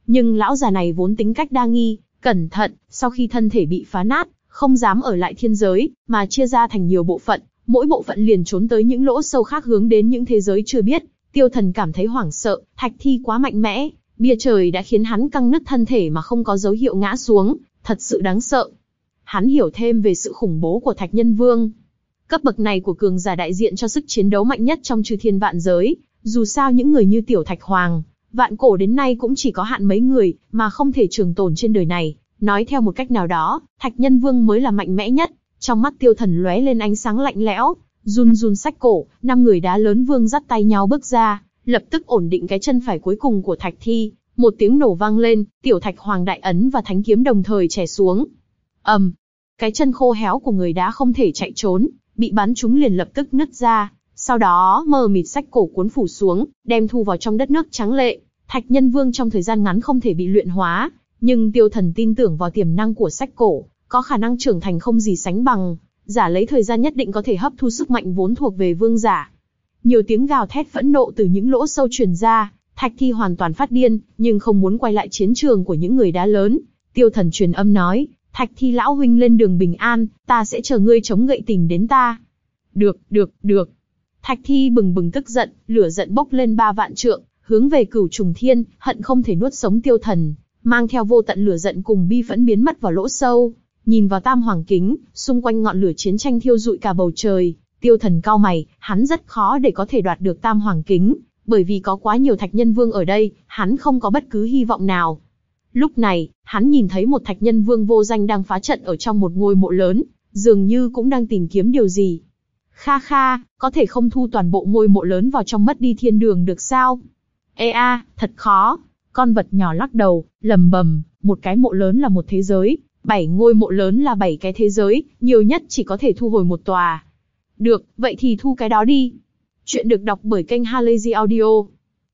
Nhưng lão già này vốn tính cách đa nghi, cẩn thận, sau khi thân thể bị phá nát, không dám ở lại thiên giới, mà chia ra thành nhiều bộ phận, mỗi bộ phận liền trốn tới những lỗ sâu khác hướng đến những thế giới chưa biết. Tiêu thần cảm thấy hoảng sợ, thạch thi quá mạnh mẽ, bia trời đã khiến hắn căng nứt thân thể mà không có dấu hiệu ngã xuống, thật sự đáng sợ. Hắn hiểu thêm về sự khủng bố của thạch nhân vương, Cấp bậc này của cường giả đại diện cho sức chiến đấu mạnh nhất trong chư thiên vạn giới, dù sao những người như Tiểu Thạch Hoàng, vạn cổ đến nay cũng chỉ có hạn mấy người, mà không thể trường tồn trên đời này. Nói theo một cách nào đó, Thạch Nhân Vương mới là mạnh mẽ nhất. Trong mắt tiêu thần lóe lên ánh sáng lạnh lẽo, run run sách cổ, năm người đá lớn vương dắt tay nhau bước ra, lập tức ổn định cái chân phải cuối cùng của Thạch Thi. Một tiếng nổ vang lên, Tiểu Thạch Hoàng đại ấn và thánh kiếm đồng thời chẻ xuống. ầm, um, cái chân khô héo của người đá không thể chạy trốn, bị bắn chúng liền lập tức nứt ra, sau đó mờ mịt sách cổ cuốn phủ xuống, đem thu vào trong đất nước trắng lệ. Thạch Nhân Vương trong thời gian ngắn không thể bị luyện hóa, nhưng Tiêu Thần tin tưởng vào tiềm năng của sách cổ, có khả năng trưởng thành không gì sánh bằng, giả lấy thời gian nhất định có thể hấp thu sức mạnh vốn thuộc về vương giả. Nhiều tiếng gào thét phẫn nộ từ những lỗ sâu truyền ra, Thạch Thi hoàn toàn phát điên, nhưng không muốn quay lại chiến trường của những người đá lớn. Tiêu thần truyền âm nói, Thạch Thi lão huynh lên đường bình an, ta sẽ chờ ngươi chống gậy tình đến ta. Được, được, được. Thạch Thi bừng bừng tức giận, lửa giận bốc lên ba vạn trượng, hướng về cửu trùng thiên, hận không thể nuốt sống tiêu thần, mang theo vô tận lửa giận cùng bi phẫn biến mất vào lỗ sâu. Nhìn vào tam hoàng kính, xung quanh ngọn lửa chiến tranh thiêu rụi cả bầu trời, tiêu thần cao mày, hắn rất khó để có thể đoạt được tam hoàng kính, bởi vì có quá nhiều thạch nhân vương ở đây, hắn không có bất cứ hy vọng nào. Lúc này, hắn nhìn thấy một thạch nhân vương vô danh đang phá trận ở trong một ngôi mộ lớn, dường như cũng đang tìm kiếm điều gì. Kha kha, có thể không thu toàn bộ ngôi mộ lớn vào trong mất đi thiên đường được sao? Ê a, thật khó. Con vật nhỏ lắc đầu, lầm bầm, một cái mộ lớn là một thế giới, bảy ngôi mộ lớn là bảy cái thế giới, nhiều nhất chỉ có thể thu hồi một tòa. Được, vậy thì thu cái đó đi. Chuyện được đọc bởi kênh Halazy Audio.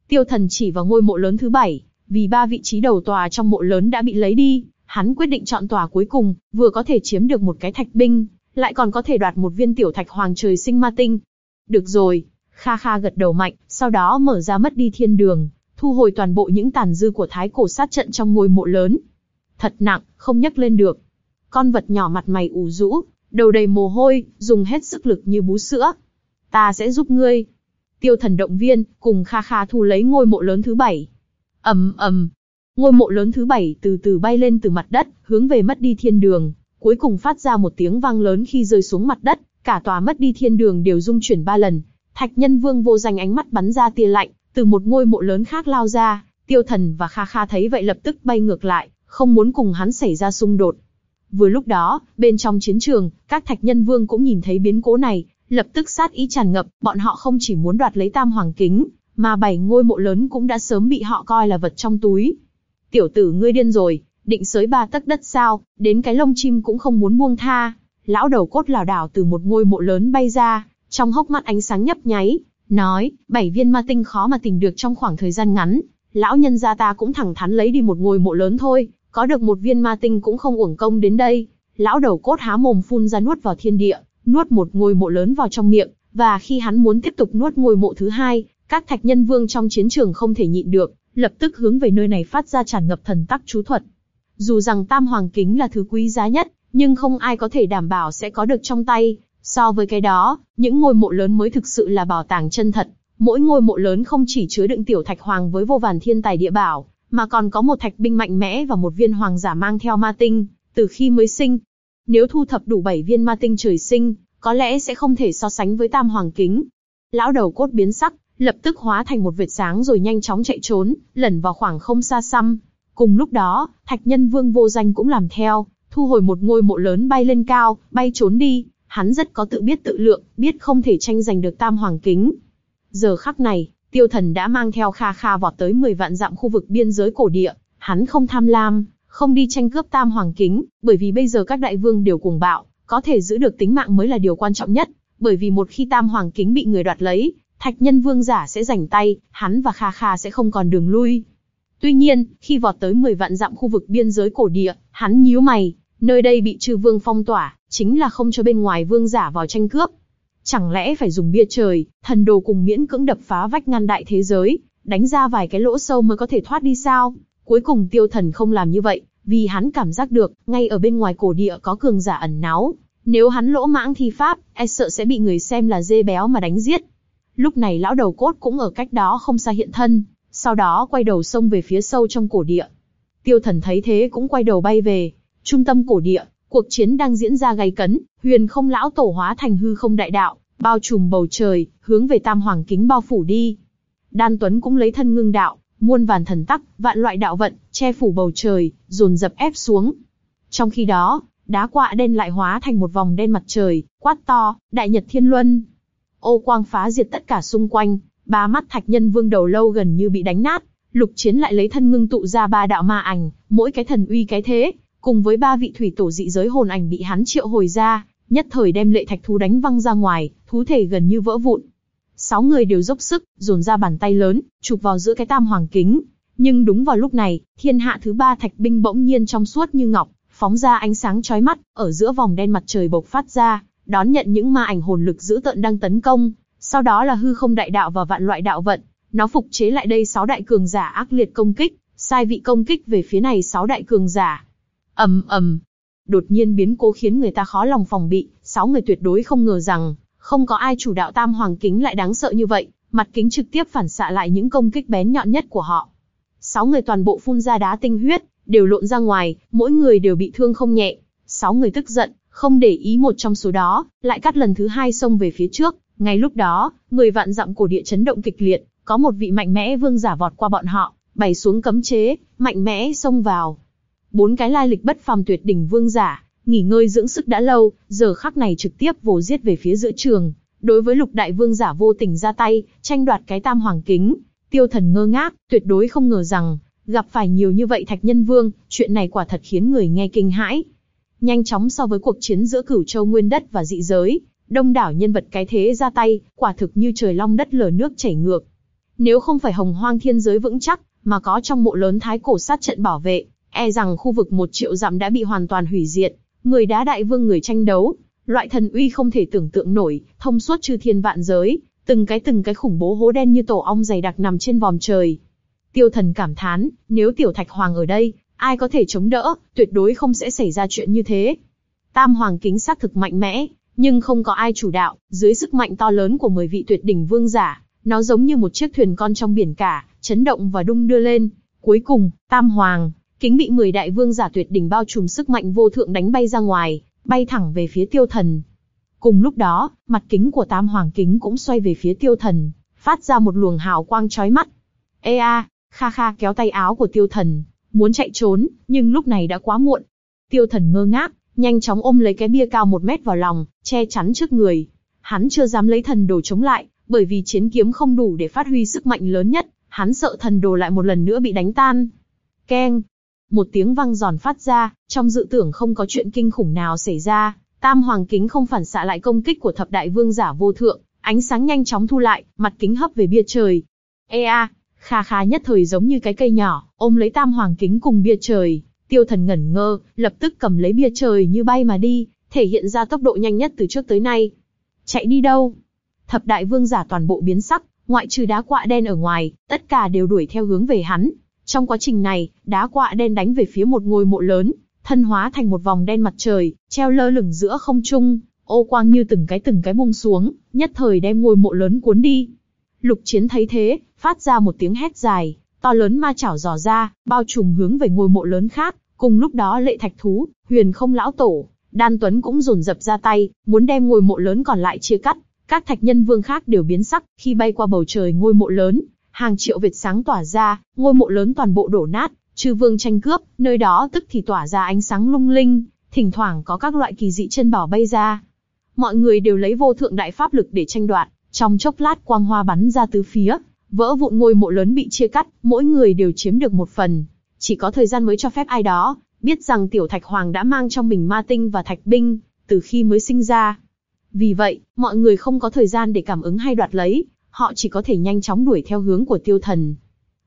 Tiêu thần chỉ vào ngôi mộ lớn thứ bảy, vì ba vị trí đầu tòa trong mộ lớn đã bị lấy đi, hắn quyết định chọn tòa cuối cùng, vừa có thể chiếm được một cái thạch binh, lại còn có thể đoạt một viên tiểu thạch hoàng trời sinh ma tinh. Được rồi, Kha Kha gật đầu mạnh, sau đó mở ra mất đi thiên đường, thu hồi toàn bộ những tàn dư của thái cổ sát trận trong ngôi mộ lớn. Thật nặng, không nhấc lên được. Con vật nhỏ mặt mày ủ rũ, đầu đầy mồ hôi, dùng hết sức lực như bú sữa. Ta sẽ giúp ngươi. Tiêu thần động viên, cùng Kha Kha thu lấy ngôi mộ lớn thứ bảy. ầm ầm, ngôi mộ lớn thứ bảy từ từ bay lên từ mặt đất, hướng về mất đi thiên đường, cuối cùng phát ra một tiếng vang lớn khi rơi xuống mặt đất, cả tòa mất đi thiên đường đều rung chuyển ba lần. Thạch Nhân Vương vô danh ánh mắt bắn ra tia lạnh, từ một ngôi mộ lớn khác lao ra, Tiêu Thần và Kha Kha thấy vậy lập tức bay ngược lại, không muốn cùng hắn xảy ra xung đột. Vừa lúc đó, bên trong chiến trường, các Thạch Nhân Vương cũng nhìn thấy biến cố này, lập tức sát ý tràn ngập, bọn họ không chỉ muốn đoạt lấy Tam Hoàng Kính, mà bảy ngôi mộ lớn cũng đã sớm bị họ coi là vật trong túi. Tiểu tử ngươi điên rồi, định sới ba tấc đất sao, đến cái lông chim cũng không muốn buông tha. Lão đầu cốt lảo đảo từ một ngôi mộ lớn bay ra, trong hốc mắt ánh sáng nhấp nháy, nói, bảy viên ma tinh khó mà tìm được trong khoảng thời gian ngắn, lão nhân gia ta cũng thẳng thắn lấy đi một ngôi mộ lớn thôi, có được một viên ma tinh cũng không uổng công đến đây. Lão đầu cốt há mồm phun ra nuốt vào thiên địa, nuốt một ngôi mộ lớn vào trong miệng, và khi hắn muốn tiếp tục nuốt ngôi mộ thứ hai, các thạch nhân vương trong chiến trường không thể nhịn được, lập tức hướng về nơi này phát ra tràn ngập thần tắc chú thuật. Dù rằng tam hoàng kính là thứ quý giá nhất, nhưng không ai có thể đảm bảo sẽ có được trong tay. So với cái đó, những ngôi mộ lớn mới thực sự là bảo tàng chân thật. Mỗi ngôi mộ lớn không chỉ chứa đựng tiểu thạch hoàng với vô vàn thiên tài địa bảo, mà còn có một thạch binh mạnh mẽ và một viên hoàng giả mang theo ma tinh, từ khi mới sinh. Nếu thu thập đủ 7 viên ma tinh trời sinh, có lẽ sẽ không thể so sánh với tam hoàng kính. Lão đầu cốt biến sắc, lập tức hóa thành một vệt sáng rồi nhanh chóng chạy trốn, lẩn vào khoảng không xa xăm. Cùng lúc đó, Thạch Nhân Vương vô danh cũng làm theo, thu hồi một ngôi mộ lớn bay lên cao, bay trốn đi. Hắn rất có tự biết tự lượng, biết không thể tranh giành được Tam Hoàng Kính. Giờ khắc này, Tiêu Thần đã mang theo Kha Kha vọt tới 10 vạn dặm khu vực biên giới cổ địa. Hắn không tham lam, không đi tranh cướp Tam Hoàng Kính, bởi vì bây giờ các đại vương đều cuồng bạo, có thể giữ được tính mạng mới là điều quan trọng nhất. Bởi vì một khi Tam Hoàng Kính bị người đoạt lấy, Thạch Nhân Vương giả sẽ giành tay, hắn và Kha Kha sẽ không còn đường lui. Tuy nhiên, khi vọt tới 10 vạn dặm khu vực biên giới cổ địa, hắn nhíu mày, nơi đây bị trừ vương phong tỏa, chính là không cho bên ngoài vương giả vào tranh cướp. Chẳng lẽ phải dùng bia trời, thần đồ cùng miễn cưỡng đập phá vách ngăn đại thế giới, đánh ra vài cái lỗ sâu mới có thể thoát đi sao? Cuối cùng tiêu thần không làm như vậy, vì hắn cảm giác được, ngay ở bên ngoài cổ địa có cường giả ẩn náu. Nếu hắn lỗ mãng thi pháp, e sợ sẽ bị người xem là dê béo mà đánh giết. Lúc này lão đầu cốt cũng ở cách đó không xa hiện thân, sau đó quay đầu xông về phía sâu trong cổ địa. Tiêu thần thấy thế cũng quay đầu bay về. Trung tâm cổ địa, cuộc chiến đang diễn ra gay cấn, huyền không lão tổ hóa thành hư không đại đạo, bao trùm bầu trời, hướng về tam hoàng kính bao phủ đi. Đan Tuấn cũng lấy thân ngưng đạo, muôn vàn thần tắc, vạn loại đạo vận, che phủ bầu trời, dồn dập ép xuống. Trong khi đó, đá quạ đen lại hóa thành một vòng đen mặt trời, quát to, đại nhật thiên luân. Ô quang phá diệt tất cả xung quanh, ba mắt thạch nhân vương đầu lâu gần như bị đánh nát, lục chiến lại lấy thân ngưng tụ ra ba đạo ma ảnh, mỗi cái thần uy cái thế, cùng với ba vị thủy tổ dị giới hồn ảnh bị hắn triệu hồi ra, nhất thời đem lệ thạch thú đánh văng ra ngoài, thú thể gần như vỡ vụn. Sáu người đều dốc sức, dồn ra bàn tay lớn, chụp vào giữa cái tam hoàng kính. Nhưng đúng vào lúc này, thiên hạ thứ ba thạch binh bỗng nhiên trong suốt như ngọc, phóng ra ánh sáng chói mắt, ở giữa vòng đen mặt trời bộc phát ra, đón nhận những ma ảnh hồn lực dữ tợn đang tấn công, sau đó là hư không đại đạo và vạn loại đạo vận, nó phục chế lại đây sáu đại cường giả ác liệt công kích, sai vị công kích về phía này sáu đại cường giả. ầm ầm, đột nhiên biến cố khiến người ta khó lòng phòng bị, sáu người tuyệt đối không ngờ rằng, không có ai chủ đạo tam hoàng kính lại đáng sợ như vậy, mặt kính trực tiếp phản xạ lại những công kích bén nhọn nhất của họ. Sáu người toàn bộ phun ra đá tinh huyết, đều lộn ra ngoài, mỗi người đều bị thương không nhẹ. Sáu người tức giận, không để ý một trong số đó, lại cắt lần thứ hai xông về phía trước. Ngay lúc đó, người vạn dặm cổ địa chấn động kịch liệt, có một vị mạnh mẽ vương giả vọt qua bọn họ, bày xuống cấm chế, mạnh mẽ xông vào. Bốn cái lai lịch bất phàm tuyệt đỉnh vương giả, nghỉ ngơi dưỡng sức đã lâu, giờ khắc này trực tiếp vồ giết về phía giữa trường. Đối với lục đại vương giả vô tình ra tay, tranh đoạt cái tam hoàng kính, tiêu thần ngơ ngác, tuyệt đối không ngờ rằng, gặp phải nhiều như vậy thạch nhân vương, chuyện này quả thật khiến người nghe kinh hãi. Nhanh chóng so với cuộc chiến giữa cửu châu nguyên đất và dị giới, đông đảo nhân vật cái thế ra tay, quả thực như trời long đất lở nước chảy ngược. Nếu không phải hồng hoang thiên giới vững chắc, mà có trong mộ lớn thái cổ sát trận bảo vệ, e rằng khu vực một triệu dặm đã bị hoàn toàn hủy diệt, người đá đại vương người tranh đấu, loại thần uy không thể tưởng tượng nổi, thông suốt chư thiên vạn giới, từng cái từng cái khủng bố hố đen như tổ ong dày đặc nằm trên vòm trời. Tiêu thần cảm thán, nếu tiểu thạch hoàng ở đây, ai có thể chống đỡ, tuyệt đối không sẽ xảy ra chuyện như thế. Tam hoàng kính xác thực mạnh mẽ, nhưng không có ai chủ đạo, dưới sức mạnh to lớn của 10 vị tuyệt đỉnh vương giả, nó giống như một chiếc thuyền con trong biển cả, chấn động và đung đưa lên. Cuối cùng, Tam Hoàng, kính bị 10 đại vương giả tuyệt đỉnh bao trùm sức mạnh vô thượng đánh bay ra ngoài, bay thẳng về phía tiêu thần. Cùng lúc đó, mặt kính của Tam Hoàng kính cũng xoay về phía tiêu thần, phát ra một luồng hào quang chói mắt. Ê a, Kha Kha kéo tay áo của tiêu thần, muốn chạy trốn, nhưng lúc này đã quá muộn. Tiêu thần ngơ ngác, nhanh chóng ôm lấy cái bia cao một mét vào lòng, che chắn trước người. Hắn chưa dám lấy thần đồ chống lại, bởi vì chiến kiếm không đủ để phát huy sức mạnh lớn nhất, hắn sợ thần đồ lại một lần nữa bị đánh tan. Keng! Một tiếng vang giòn phát ra, trong dự tưởng không có chuyện kinh khủng nào xảy ra, tam hoàng kính không phản xạ lại công kích của thập đại vương giả vô thượng, ánh sáng nhanh chóng thu lại, mặt kính hấp về bia trời. Ê a, kha kha nhất thời giống như cái cây nhỏ, ôm lấy tam hoàng kính cùng bia trời, tiêu thần ngẩn ngơ, lập tức cầm lấy bia trời như bay mà đi, thể hiện ra tốc độ nhanh nhất từ trước tới nay. Chạy đi đâu? Thập đại vương giả toàn bộ biến sắc, ngoại trừ đá quạ đen ở ngoài, tất cả đều đuổi theo hướng về hắn. Trong quá trình này, đá quạ đen đánh về phía một ngôi mộ lớn, thân hóa thành một vòng đen mặt trời, treo lơ lửng giữa không trung, ô quang như từng cái từng cái buông xuống, nhất thời đem ngôi mộ lớn cuốn đi. Lục chiến thấy thế, phát ra một tiếng hét dài, to lớn ma chảo dò ra, bao trùm hướng về ngôi mộ lớn khác. Cùng lúc đó lệ thạch thú, huyền không lão tổ, đan tuấn cũng rồn dập ra tay, muốn đem ngôi mộ lớn còn lại chia cắt. Các thạch nhân vương khác đều biến sắc, khi bay qua bầu trời ngôi mộ lớn, hàng triệu vệt sáng tỏa ra, ngôi mộ lớn toàn bộ đổ nát, chư vương tranh cướp, nơi đó tức thì tỏa ra ánh sáng lung linh, thỉnh thoảng có các loại kỳ dị chân bảo bay ra. Mọi người đều lấy vô thượng đại pháp lực để tranh đoạt, trong chốc lát quang hoa bắn ra tứ phía, vỡ vụn ngôi mộ lớn bị chia cắt, mỗi người đều chiếm được một phần. Chỉ có thời gian mới cho phép ai đó, biết rằng tiểu thạch hoàng đã mang trong mình ma tinh và thạch binh, từ khi mới sinh ra. Vì vậy, mọi người không có thời gian để cảm ứng hay đoạt lấy, họ chỉ có thể nhanh chóng đuổi theo hướng của tiêu thần.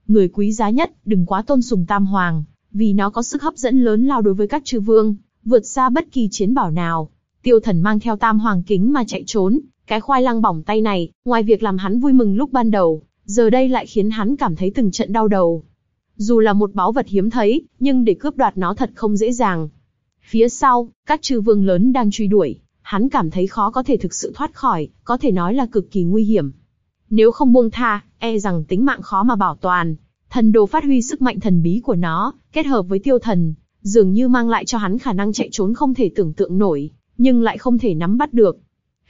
Người quý giá nhất, đừng quá tôn sùng tam hoàng, vì nó có sức hấp dẫn lớn lao đối với các chư vương, vượt xa bất kỳ chiến bảo nào. Tiêu thần mang theo tam hoàng kính mà chạy trốn, cái khoai lang bỏng tay này, ngoài việc làm hắn vui mừng lúc ban đầu, giờ đây lại khiến hắn cảm thấy từng trận đau đầu. Dù là một báu vật hiếm thấy, nhưng để cướp đoạt nó thật không dễ dàng. Phía sau, các chư vương lớn đang truy đuổi, hắn cảm thấy khó có thể thực sự thoát khỏi, có thể nói là cực kỳ nguy hiểm. Nếu không buông tha, e rằng tính mạng khó mà bảo toàn. Thần đồ phát huy sức mạnh thần bí của nó, kết hợp với tiêu thần, dường như mang lại cho hắn khả năng chạy trốn không thể tưởng tượng nổi, nhưng lại không thể nắm bắt được.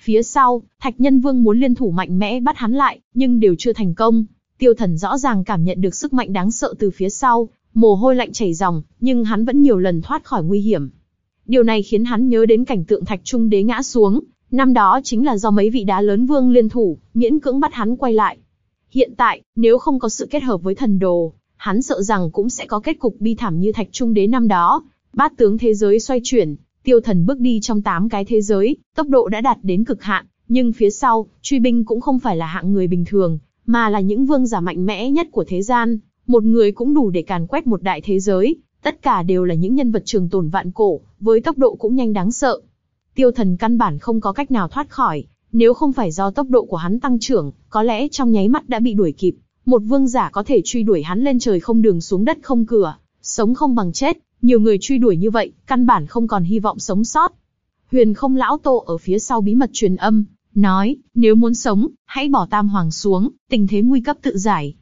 Phía sau, Thạch Nhân Vương muốn liên thủ mạnh mẽ bắt hắn lại, nhưng đều chưa thành công. Tiêu thần rõ ràng cảm nhận được sức mạnh đáng sợ từ phía sau, mồ hôi lạnh chảy ròng, nhưng hắn vẫn nhiều lần thoát khỏi nguy hiểm. Điều này khiến hắn nhớ đến cảnh tượng Thạch Trung Đế ngã xuống, năm đó chính là do mấy vị đá lớn vương liên thủ, miễn cưỡng bắt hắn quay lại. Hiện tại, nếu không có sự kết hợp với thần đồ, hắn sợ rằng cũng sẽ có kết cục bi thảm như Thạch Trung Đế năm đó. Bát tướng thế giới xoay chuyển, tiêu thần bước đi trong tám cái thế giới, tốc độ đã đạt đến cực hạn, nhưng phía sau, truy binh cũng không phải là hạng người bình thường, mà là những vương giả mạnh mẽ nhất của thế gian, một người cũng đủ để càn quét một đại thế giới, tất cả đều là những nhân vật trường tồn vạn cổ, với tốc độ cũng nhanh đáng sợ. Tiêu thần căn bản không có cách nào thoát khỏi, Nếu không phải do tốc độ của hắn tăng trưởng, có lẽ trong nháy mắt đã bị đuổi kịp. Một vương giả có thể truy đuổi hắn lên trời không đường xuống đất không cửa, sống không bằng chết, nhiều người truy đuổi như vậy, căn bản không còn hy vọng sống sót. Huyền không lão tổ ở phía sau bí mật truyền âm, nói, nếu muốn sống, hãy bỏ tam hoàng xuống, tình thế nguy cấp tự giải.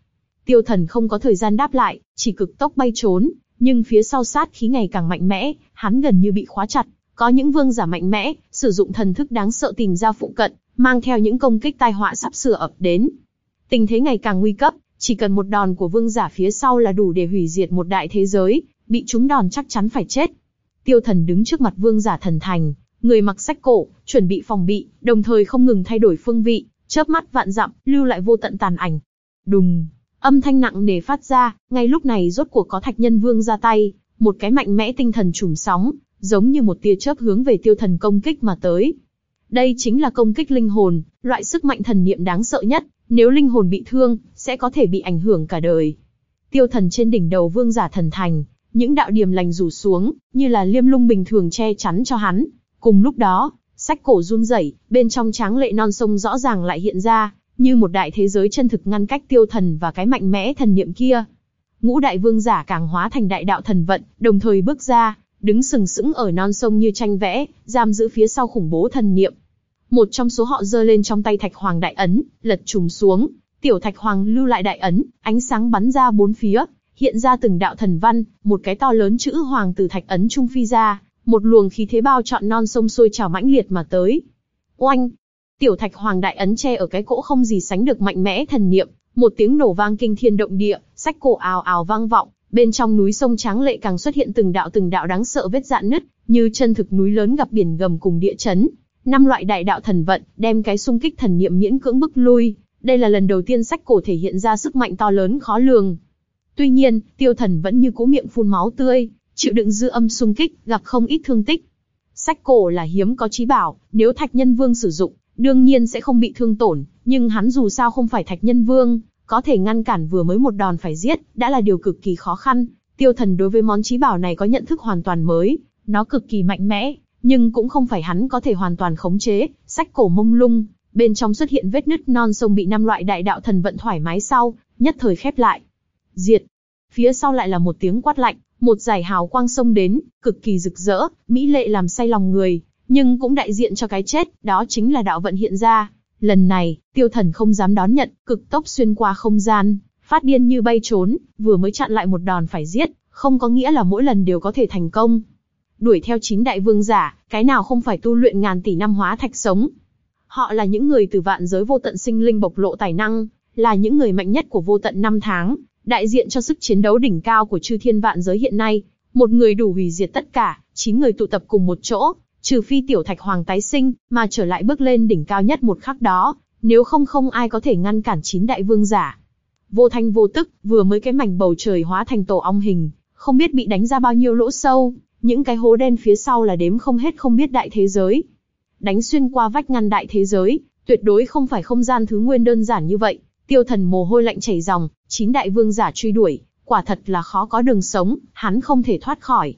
Tiêu thần không có thời gian đáp lại, chỉ cực tốc bay trốn, nhưng phía sau sát khí ngày càng mạnh mẽ, hắn gần như bị khóa chặt. Có những vương giả mạnh mẽ, sử dụng thần thức đáng sợ tìm ra phụ cận, mang theo những công kích tai họa sắp sửa ập đến. Tình thế ngày càng nguy cấp, chỉ cần một đòn của vương giả phía sau là đủ để hủy diệt một đại thế giới, bị chúng đòn chắc chắn phải chết. Tiêu thần đứng trước mặt vương giả thần thành, người mặc sách cổ, chuẩn bị phòng bị, đồng thời không ngừng thay đổi phương vị, chớp mắt vạn dặm, lưu lại vô tận tàn ảnh. Đùng, âm thanh nặng nề phát ra, ngay lúc này rốt cuộc có thạch nhân vương ra tay, một cái mạnh mẽ tinh thần trùm sóng, giống như một tia chớp hướng về tiêu thần công kích mà tới. Đây chính là công kích linh hồn, loại sức mạnh thần niệm đáng sợ nhất, nếu linh hồn bị thương, sẽ có thể bị ảnh hưởng cả đời. Tiêu thần trên đỉnh đầu vương giả thần thành, những đạo điểm lành rủ xuống, như là liêm lung bình thường che chắn cho hắn. Cùng lúc đó, sách cổ run rẩy, bên trong tráng lệ non sông rõ ràng lại hiện ra, như một đại thế giới chân thực ngăn cách tiêu thần và cái mạnh mẽ thần niệm kia. Ngũ đại vương giả càng hóa thành đại đạo thần vận, đồng thời bước ra, đứng sừng sững ở non sông như tranh vẽ, giam giữ phía sau khủng bố thần niệm. Một trong số họ giơ lên trong tay thạch hoàng đại ấn, lật trùng xuống, tiểu thạch hoàng lưu lại đại ấn, ánh sáng bắn ra bốn phía, hiện ra từng đạo thần văn, một cái to lớn chữ hoàng từ thạch ấn trung phi ra, một luồng khí thế bao trọn non sông sôi trào mãnh liệt mà tới. Oanh! Tiểu thạch hoàng đại ấn che ở cái cỗ không gì sánh được mạnh mẽ thần niệm, một tiếng nổ vang kinh thiên động địa, sách cổ ào ào vang vọng, bên trong núi sông tráng lệ càng xuất hiện từng đạo từng đạo đáng sợ vết dạn nứt, như chân thực núi lớn gặp biển gầm cùng địa chấn. Năm loại đại đạo thần vận, đem cái xung kích thần niệm miễn cưỡng bức lui, đây là lần đầu tiên sách cổ thể hiện ra sức mạnh to lớn khó lường. Tuy nhiên, tiêu thần vẫn như cố miệng phun máu tươi, chịu đựng dư âm xung kích, gặp không ít thương tích. Sách cổ là hiếm có trí bảo, nếu thạch nhân vương sử dụng, đương nhiên sẽ không bị thương tổn, nhưng hắn dù sao không phải thạch nhân vương, có thể ngăn cản vừa mới một đòn phải giết, đã là điều cực kỳ khó khăn. Tiêu thần đối với món trí bảo này có nhận thức hoàn toàn mới, nó cực kỳ mạnh mẽ, nhưng cũng không phải hắn có thể hoàn toàn khống chế, sách cổ mông lung, bên trong xuất hiện vết nứt non sông bị năm loại đại đạo thần vận thoải mái sau, nhất thời khép lại. Diệt. Phía sau lại là một tiếng quát lạnh, một giải hào quang sông đến, cực kỳ rực rỡ, mỹ lệ làm say lòng người, nhưng cũng đại diện cho cái chết, đó chính là đạo vận hiện ra. Lần này, tiêu thần không dám đón nhận, cực tốc xuyên qua không gian, phát điên như bay trốn, vừa mới chặn lại một đòn phải giết, không có nghĩa là mỗi lần đều có thể thành công. Đuổi theo chín đại vương giả, cái nào không phải tu luyện ngàn tỷ năm hóa thạch sống. Họ là những người từ vạn giới vô tận sinh linh bộc lộ tài năng, là những người mạnh nhất của vô tận năm tháng, đại diện cho sức chiến đấu đỉnh cao của chư thiên vạn giới hiện nay. Một người đủ hủy diệt tất cả, chín người tụ tập cùng một chỗ, trừ phi tiểu thạch hoàng tái sinh, mà trở lại bước lên đỉnh cao nhất một khắc đó, nếu không không ai có thể ngăn cản chín đại vương giả. Vô thanh vô tức, vừa mới cái mảnh bầu trời hóa thành tổ ong hình, không biết bị đánh ra bao nhiêu lỗ sâu, những cái hố đen phía sau là đếm không hết không biết đại thế giới. Đánh xuyên qua vách ngăn đại thế giới, tuyệt đối không phải không gian thứ nguyên đơn giản như vậy. Tiêu thần mồ hôi lạnh chảy ròng, chín đại vương giả truy đuổi, quả thật là khó có đường sống, hắn không thể thoát khỏi.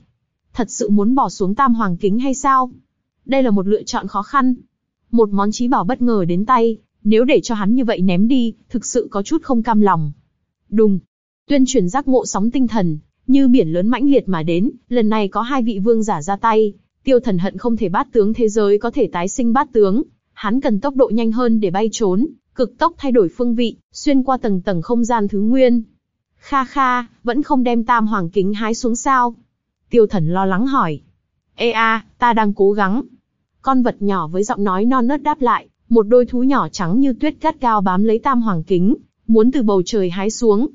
Thật sự muốn bỏ xuống tam hoàng kính hay sao? Đây là một lựa chọn khó khăn. Một món trí bảo bất ngờ đến tay, nếu để cho hắn như vậy ném đi, thực sự có chút không cam lòng. Đùng. Tuyên truyền giác ngộ sóng tinh thần, như biển lớn mãnh liệt mà đến, lần này có hai vị vương giả ra tay, tiêu thần hận không thể bát tướng thế giới có thể tái sinh bát tướng, hắn cần tốc độ nhanh hơn để bay trốn, cực tốc thay đổi phương vị, xuyên qua tầng tầng không gian thứ nguyên. Kha kha, vẫn không đem tam hoàng kính hái xuống sao? Tiêu thần lo lắng hỏi. Ê a, ta đang cố gắng. Con vật nhỏ với giọng nói non nớt đáp lại, một đôi thú nhỏ trắng như tuyết gắt cao bám lấy tam hoàng kính, muốn từ bầu trời hái xuống.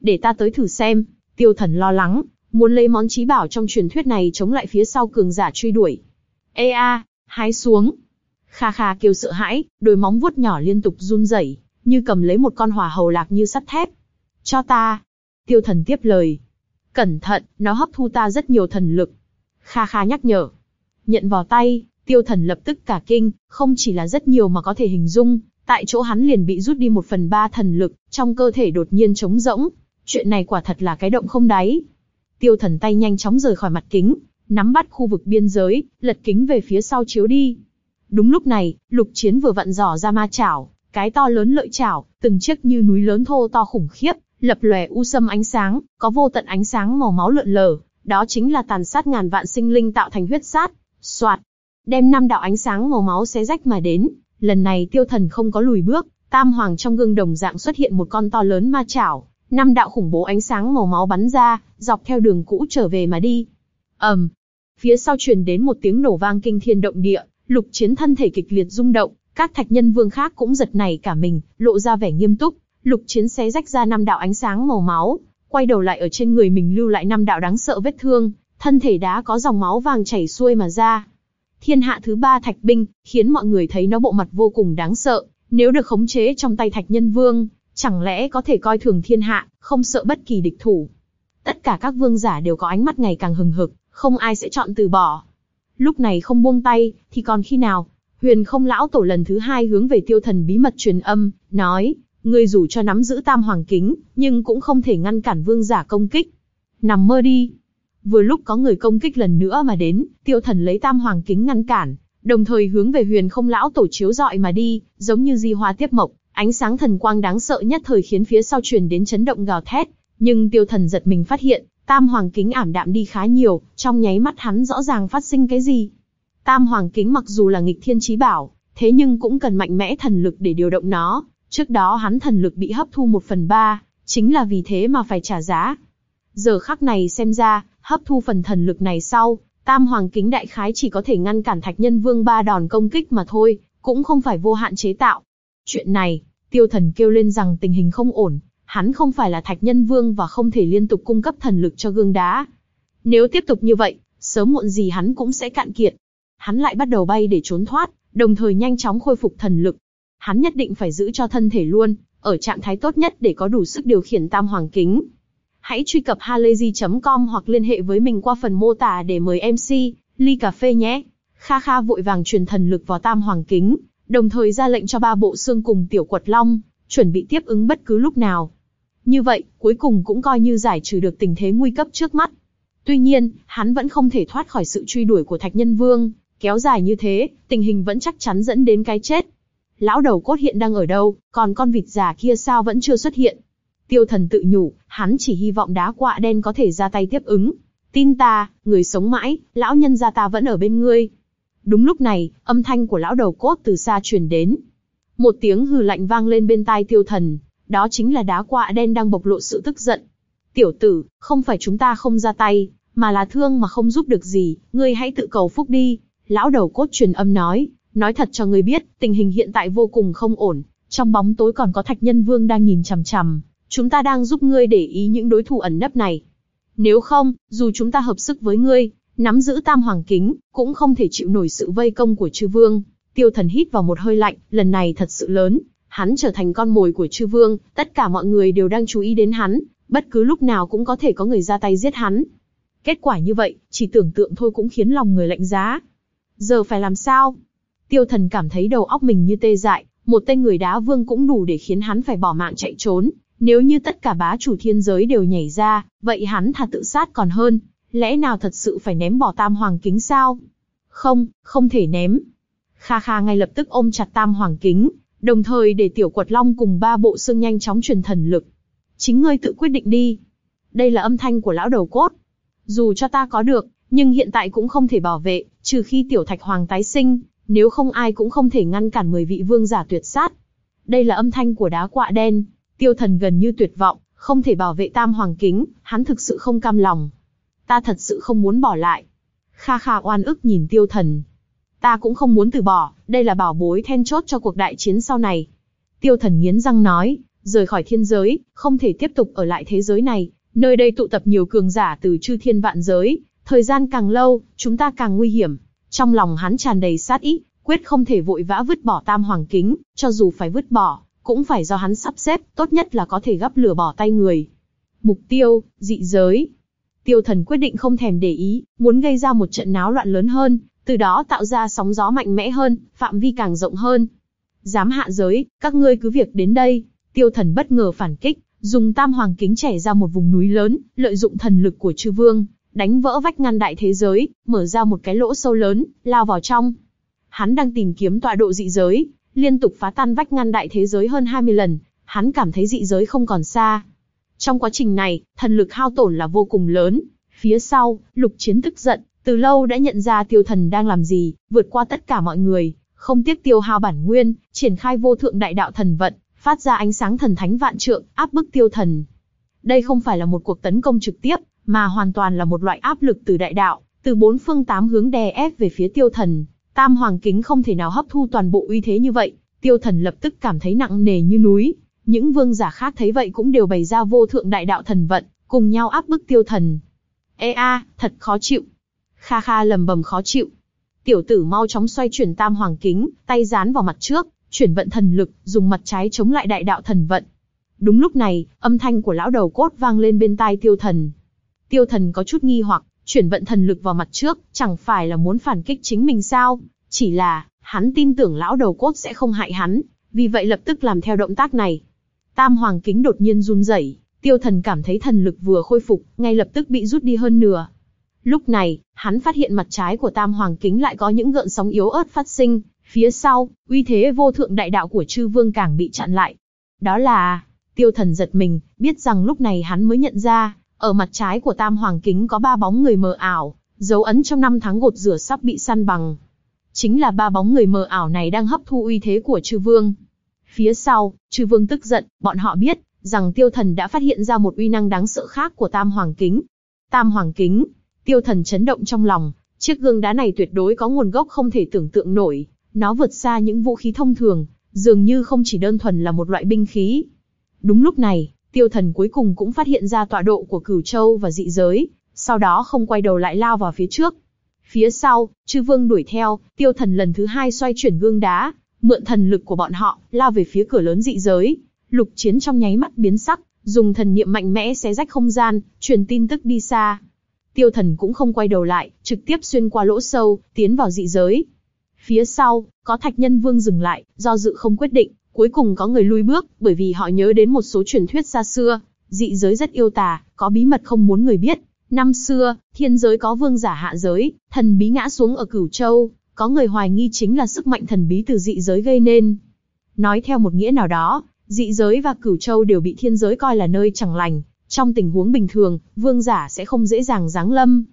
Để ta tới thử xem, tiêu thần lo lắng, muốn lấy món trí bảo trong truyền thuyết này chống lại phía sau cường giả truy đuổi. Ê a, hái xuống. Kha kha kêu sợ hãi, đôi móng vuốt nhỏ liên tục run rẩy, như cầm lấy một con hỏa hầu lạc như sắt thép. Cho ta. Tiêu thần tiếp lời. Cẩn thận, nó hấp thu ta rất nhiều thần lực. Kha kha nhắc nhở. Nhận vào tay, tiêu thần lập tức cả kinh, không chỉ là rất nhiều mà có thể hình dung, tại chỗ hắn liền bị rút đi một phần ba thần lực, trong cơ thể đột nhiên trống rỗng. Chuyện này quả thật là cái động không đáy. Tiêu thần tay nhanh chóng rời khỏi mặt kính, nắm bắt khu vực biên giới, lật kính về phía sau chiếu đi. Đúng lúc này, lục chiến vừa vặn dò ra ma chảo, cái to lớn lợi chảo, từng chiếc như núi lớn thô to khủng khiếp, lập lòe u sâm ánh sáng, có vô tận ánh sáng màu máu lượn lờ, đó chính là tàn sát ngàn vạn sinh linh tạo thành huyết sát. Soạt, đem năm đạo ánh sáng màu máu xé rách mà đến, lần này tiêu thần không có lùi bước, tam hoàng trong gương đồng dạng xuất hiện một con to lớn ma chảo, năm đạo khủng bố ánh sáng màu máu bắn ra, dọc theo đường cũ trở về mà đi. ầm, um, phía sau truyền đến một tiếng nổ vang kinh thiên động địa, lục chiến thân thể kịch liệt rung động, các thạch nhân vương khác cũng giật nảy cả mình, lộ ra vẻ nghiêm túc, lục chiến xé rách ra năm đạo ánh sáng màu máu, quay đầu lại ở trên người mình lưu lại năm đạo đáng sợ vết thương, thân thể đá có dòng máu vàng chảy xuôi mà ra. Thiên hạ thứ ba thạch binh, khiến mọi người thấy nó bộ mặt vô cùng đáng sợ, nếu được khống chế trong tay thạch nhân vương, chẳng lẽ có thể coi thường thiên hạ, không sợ bất kỳ địch thủ. Tất cả các vương giả đều có ánh mắt ngày càng hừng hực, không ai sẽ chọn từ bỏ. Lúc này không buông tay, thì còn khi nào? Huyền không lão tổ lần thứ hai hướng về tiêu thần bí mật truyền âm, nói, ngươi dù cho nắm giữ tam hoàng kính, nhưng cũng không thể ngăn cản vương giả công kích. Nằm mơ đi. Vừa lúc có người công kích lần nữa mà đến, tiêu thần lấy tam hoàng kính ngăn cản, đồng thời hướng về huyền không lão tổ chiếu dọi mà đi, giống như di hoa tiếp mộc, ánh sáng thần quang đáng sợ nhất thời khiến phía sau truyền đến chấn động gào thét. Nhưng tiêu thần giật mình phát hiện, tam hoàng kính ảm đạm đi khá nhiều, trong nháy mắt hắn rõ ràng phát sinh cái gì. Tam hoàng kính mặc dù là nghịch thiên chí bảo, thế nhưng cũng cần mạnh mẽ thần lực để điều động nó, Trước đó hắn thần lực bị hấp thu một phần ba, chính là vì thế mà phải trả giá. Giờ khắc này xem ra, hấp thu phần thần lực này sau, Tam Hoàng Kính Đại Khái chỉ có thể ngăn cản Thạch Nhân Vương ba đòn công kích mà thôi, cũng không phải vô hạn chế tạo. Chuyện này, Tiêu Thần kêu lên rằng tình hình không ổn, hắn không phải là Thạch Nhân Vương và không thể liên tục cung cấp thần lực cho gương đá. Nếu tiếp tục như vậy, sớm muộn gì hắn cũng sẽ cạn kiệt. Hắn lại bắt đầu bay để trốn thoát, đồng thời nhanh chóng khôi phục thần lực, hắn nhất định phải giữ cho thân thể luôn, ở trạng thái tốt nhất để có đủ sức điều khiển tam hoàng kính. Hãy truy cập halayzi.com hoặc liên hệ với mình qua phần mô tả để mời MC, ly cà phê nhé. Kha Kha vội vàng truyền thần lực vào tam hoàng kính, đồng thời ra lệnh cho ba bộ xương cùng tiểu quật long, chuẩn bị tiếp ứng bất cứ lúc nào. Như vậy, cuối cùng cũng coi như giải trừ được tình thế nguy cấp trước mắt. Tuy nhiên, hắn vẫn không thể thoát khỏi sự truy đuổi của Thạch Nhân Vương, kéo dài như thế, tình hình vẫn chắc chắn dẫn đến cái chết lão đầu cốt hiện đang ở đâu, còn con vịt già kia sao vẫn chưa xuất hiện. Tiêu thần tự nhủ, hắn chỉ hy vọng đá quạ đen có thể ra tay tiếp ứng. Tin ta, người sống mãi, lão nhân gia ta vẫn ở bên ngươi. Đúng lúc này, âm thanh của lão đầu cốt từ xa truyền đến. Một tiếng hừ lạnh vang lên bên tai tiêu thần, đó chính là đá quạ đen đang bộc lộ sự tức giận. Tiểu tử, không phải chúng ta không ra tay, mà là thương mà không giúp được gì, ngươi hãy tự cầu phúc đi. Lão đầu cốt truyền âm nói, Nói thật cho ngươi biết, tình hình hiện tại vô cùng không ổn, trong bóng tối còn có Thạch Nhân Vương đang nhìn chằm chằm, chúng ta đang giúp ngươi để ý những đối thủ ẩn nấp này. Nếu không, dù chúng ta hợp sức với ngươi, nắm giữ Tam Hoàng Kính, cũng không thể chịu nổi sự vây công của Chư Vương. Tiêu Thần hít vào một hơi lạnh, lần này thật sự lớn, hắn trở thành con mồi của Chư Vương, tất cả mọi người đều đang chú ý đến hắn, bất cứ lúc nào cũng có thể có người ra tay giết hắn. Kết quả như vậy, chỉ tưởng tượng thôi cũng khiến lòng người lạnh giá. Giờ phải làm sao? Tiêu thần cảm thấy đầu óc mình như tê dại, một tên người đá vương cũng đủ để khiến hắn phải bỏ mạng chạy trốn. Nếu như tất cả bá chủ thiên giới đều nhảy ra, vậy hắn thà tự sát còn hơn. Lẽ nào thật sự phải ném bỏ tam hoàng kính sao? Không, không thể ném. Kha Kha ngay lập tức ôm chặt tam hoàng kính, đồng thời để tiểu quật long cùng ba bộ xương nhanh chóng truyền thần lực. Chính ngươi tự quyết định đi. Đây là âm thanh của lão đầu cốt. Dù cho ta có được, nhưng hiện tại cũng không thể bảo vệ, trừ khi tiểu thạch hoàng tái sinh, nếu không ai cũng không thể ngăn cản 10 vị vương giả tuyệt sát. Đây là âm thanh của đá quạ đen, tiêu thần gần như tuyệt vọng, không thể bảo vệ tam hoàng kính, hắn thực sự không cam lòng. Ta thật sự không muốn bỏ lại. Kha kha oan ức nhìn tiêu thần. Ta cũng không muốn từ bỏ, đây là bảo bối then chốt cho cuộc đại chiến sau này. Tiêu thần nghiến răng nói, rời khỏi thiên giới, không thể tiếp tục ở lại thế giới này, nơi đây tụ tập nhiều cường giả từ chư thiên vạn giới, thời gian càng lâu, chúng ta càng nguy hiểm. Trong lòng hắn tràn đầy sát ý, quyết không thể vội vã vứt bỏ tam hoàng kính, cho dù phải vứt bỏ, cũng phải do hắn sắp xếp, tốt nhất là có thể gấp lửa bỏ tay người. Mục tiêu, dị giới. Tiêu thần quyết định không thèm để ý, muốn gây ra một trận náo loạn lớn hơn, từ đó tạo ra sóng gió mạnh mẽ hơn, phạm vi càng rộng hơn. Dám hạ giới, các ngươi cứ việc đến đây. Tiêu thần bất ngờ phản kích, dùng tam hoàng kính trẻ ra một vùng núi lớn, lợi dụng thần lực của chư vương, đánh vỡ vách ngăn đại thế giới, mở ra một cái lỗ sâu lớn, lao vào trong. Hắn đang tìm kiếm tọa độ dị giới, liên tục phá tan vách ngăn đại thế giới hơn 20 lần, hắn cảm thấy dị giới không còn xa. Trong quá trình này, thần lực hao tổn là vô cùng lớn. Phía sau, lục chiến tức giận, từ lâu đã nhận ra tiêu thần đang làm gì, vượt qua tất cả mọi người, không tiếc tiêu hao bản nguyên, triển khai vô thượng đại đạo thần vận, phát ra ánh sáng thần thánh vạn trượng, áp bức tiêu thần. Đây không phải là một cuộc tấn công trực tiếp, mà hoàn toàn là một loại áp lực từ đại đạo, từ bốn phương tám hướng đè ép về phía tiêu thần. Tam hoàng kính không thể nào hấp thu toàn bộ uy thế như vậy, tiêu thần lập tức cảm thấy nặng nề như núi. Những vương giả khác thấy vậy cũng đều bày ra vô thượng đại đạo thần vận, cùng nhau áp bức tiêu thần. Ê a, thật khó chịu. Kha kha lầm bầm khó chịu. Tiểu tử mau chóng xoay chuyển tam hoàng kính, tay dán vào mặt trước, chuyển vận thần lực, dùng mặt trái chống lại đại đạo thần vận. Đúng lúc này, âm thanh của lão đầu cốt vang lên bên tai tiêu thần. Tiêu thần có chút nghi hoặc, chuyển vận thần lực vào mặt trước, chẳng phải là muốn phản kích chính mình sao? Chỉ là, hắn tin tưởng lão đầu cốt sẽ không hại hắn, vì vậy lập tức làm theo động tác này. Tam hoàng kính đột nhiên run rẩy, tiêu thần cảm thấy thần lực vừa khôi phục, ngay lập tức bị rút đi hơn nửa. Lúc này, hắn phát hiện mặt trái của tam hoàng kính lại có những gợn sóng yếu ớt phát sinh, phía sau, uy thế vô thượng đại đạo của chư vương càng bị chặn lại. Đó là, tiêu thần giật mình, biết rằng lúc này hắn mới nhận ra, ở mặt trái của tam hoàng kính có ba bóng người mờ ảo, dấu ấn trong năm tháng gột rửa sắp bị săn bằng. Chính là ba bóng người mờ ảo này đang hấp thu uy thế của chư vương. Phía sau, chư vương tức giận, bọn họ biết, rằng tiêu thần đã phát hiện ra một uy năng đáng sợ khác của tam hoàng kính. Tam hoàng kính, tiêu thần chấn động trong lòng, chiếc gương đá này tuyệt đối có nguồn gốc không thể tưởng tượng nổi, nó vượt xa những vũ khí thông thường, dường như không chỉ đơn thuần là một loại binh khí. Đúng lúc này, tiêu thần cuối cùng cũng phát hiện ra tọa độ của cửu châu và dị giới, sau đó không quay đầu lại lao vào phía trước. Phía sau, chư vương đuổi theo, tiêu thần lần thứ hai xoay chuyển gương đá, mượn thần lực của bọn họ, lao về phía cửa lớn dị giới. Lục chiến trong nháy mắt biến sắc, dùng thần niệm mạnh mẽ xé rách không gian, truyền tin tức đi xa. Tiêu thần cũng không quay đầu lại, trực tiếp xuyên qua lỗ sâu, tiến vào dị giới. Phía sau, có thạch nhân vương dừng lại, do dự không quyết định, cuối cùng có người lui bước, bởi vì họ nhớ đến một số truyền thuyết xa xưa, dị giới rất yêu tà, có bí mật không muốn người biết. Năm xưa, thiên giới có vương giả hạ giới, thần bí ngã xuống ở cửu châu, có người hoài nghi chính là sức mạnh thần bí từ dị giới gây nên. Nói theo một nghĩa nào đó, dị giới và cửu châu đều bị thiên giới coi là nơi chẳng lành, trong tình huống bình thường, vương giả sẽ không dễ dàng giáng lâm.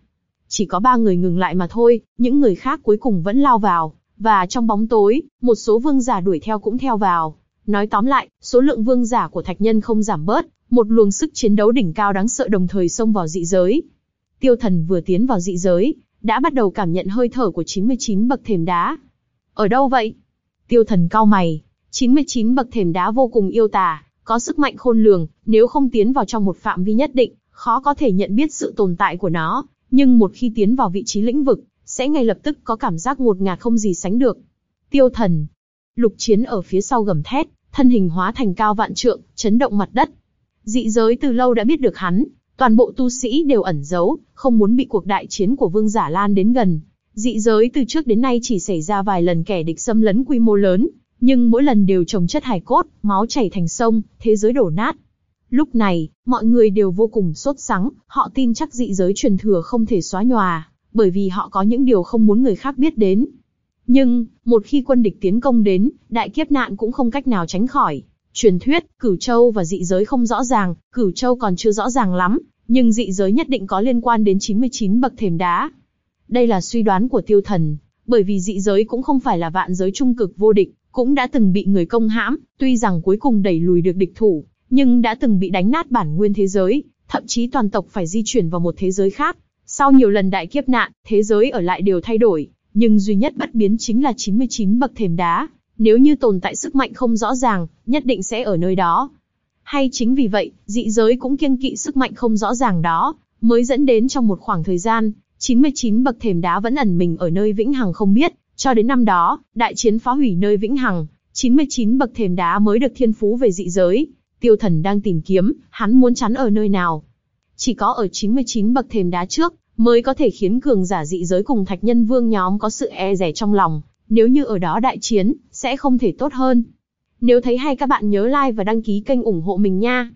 Chỉ có ba người ngừng lại mà thôi, những người khác cuối cùng vẫn lao vào, và trong bóng tối, một số vương giả đuổi theo cũng theo vào. Nói tóm lại, số lượng vương giả của thạch nhân không giảm bớt, một luồng sức chiến đấu đỉnh cao đáng sợ đồng thời xông vào dị giới. Tiêu thần vừa tiến vào dị giới, đã bắt đầu cảm nhận hơi thở của 99 bậc thềm đá. Ở đâu vậy? Tiêu thần cao mày, 99 bậc thềm đá vô cùng yêu tà, có sức mạnh khôn lường, nếu không tiến vào trong một phạm vi nhất định, khó có thể nhận biết sự tồn tại của nó, nhưng một khi tiến vào vị trí lĩnh vực, sẽ ngay lập tức có cảm giác ngột ngạt không gì sánh được. Tiêu thần. Lục chiến ở phía sau gầm thét, thân hình hóa thành cao vạn trượng, chấn động mặt đất. Dị giới từ lâu đã biết được hắn, toàn bộ tu sĩ đều ẩn giấu, không muốn bị cuộc đại chiến của vương giả lan đến gần. Dị giới từ trước đến nay chỉ xảy ra vài lần kẻ địch xâm lấn quy mô lớn, nhưng mỗi lần đều trồng chất hài cốt, máu chảy thành sông, thế giới đổ nát. Lúc này, mọi người đều vô cùng sốt sắng, họ tin chắc dị giới truyền thừa không thể xóa nhòa, bởi vì họ có những điều không muốn người khác biết đến. Nhưng, một khi quân địch tiến công đến, đại kiếp nạn cũng không cách nào tránh khỏi. Truyền thuyết, cửu châu và dị giới không rõ ràng, cửu châu còn chưa rõ ràng lắm, nhưng dị giới nhất định có liên quan đến 99 bậc thềm đá. Đây là suy đoán của tiêu thần, bởi vì dị giới cũng không phải là vạn giới trung cực vô địch, cũng đã từng bị người công hãm, tuy rằng cuối cùng đẩy lùi được địch thủ, nhưng đã từng bị đánh nát bản nguyên thế giới, thậm chí toàn tộc phải di chuyển vào một thế giới khác. Sau nhiều lần đại kiếp nạn, thế giới ở lại đều thay đổi, nhưng duy nhất bất biến chính là 99 bậc thềm đá. Nếu như tồn tại sức mạnh không rõ ràng, nhất định sẽ ở nơi đó. Hay chính vì vậy, dị giới cũng kiêng kỵ sức mạnh không rõ ràng đó, mới dẫn đến trong một khoảng thời gian, 99 bậc thềm đá vẫn ẩn mình ở nơi vĩnh hằng không biết, cho đến năm đó, đại chiến phá hủy nơi vĩnh hằng, 99 bậc thềm đá mới được thiên phú về dị giới. Tiêu thần đang tìm kiếm, hắn muốn chắn ở nơi nào. Chỉ có ở 99 bậc thềm đá trước, mới có thể khiến cường giả dị giới cùng thạch nhân vương nhóm có sự e rẻ trong lòng. Nếu như ở đó đại chiến, sẽ không thể tốt hơn. Nếu thấy hay các bạn nhớ like và đăng ký kênh ủng hộ mình nha.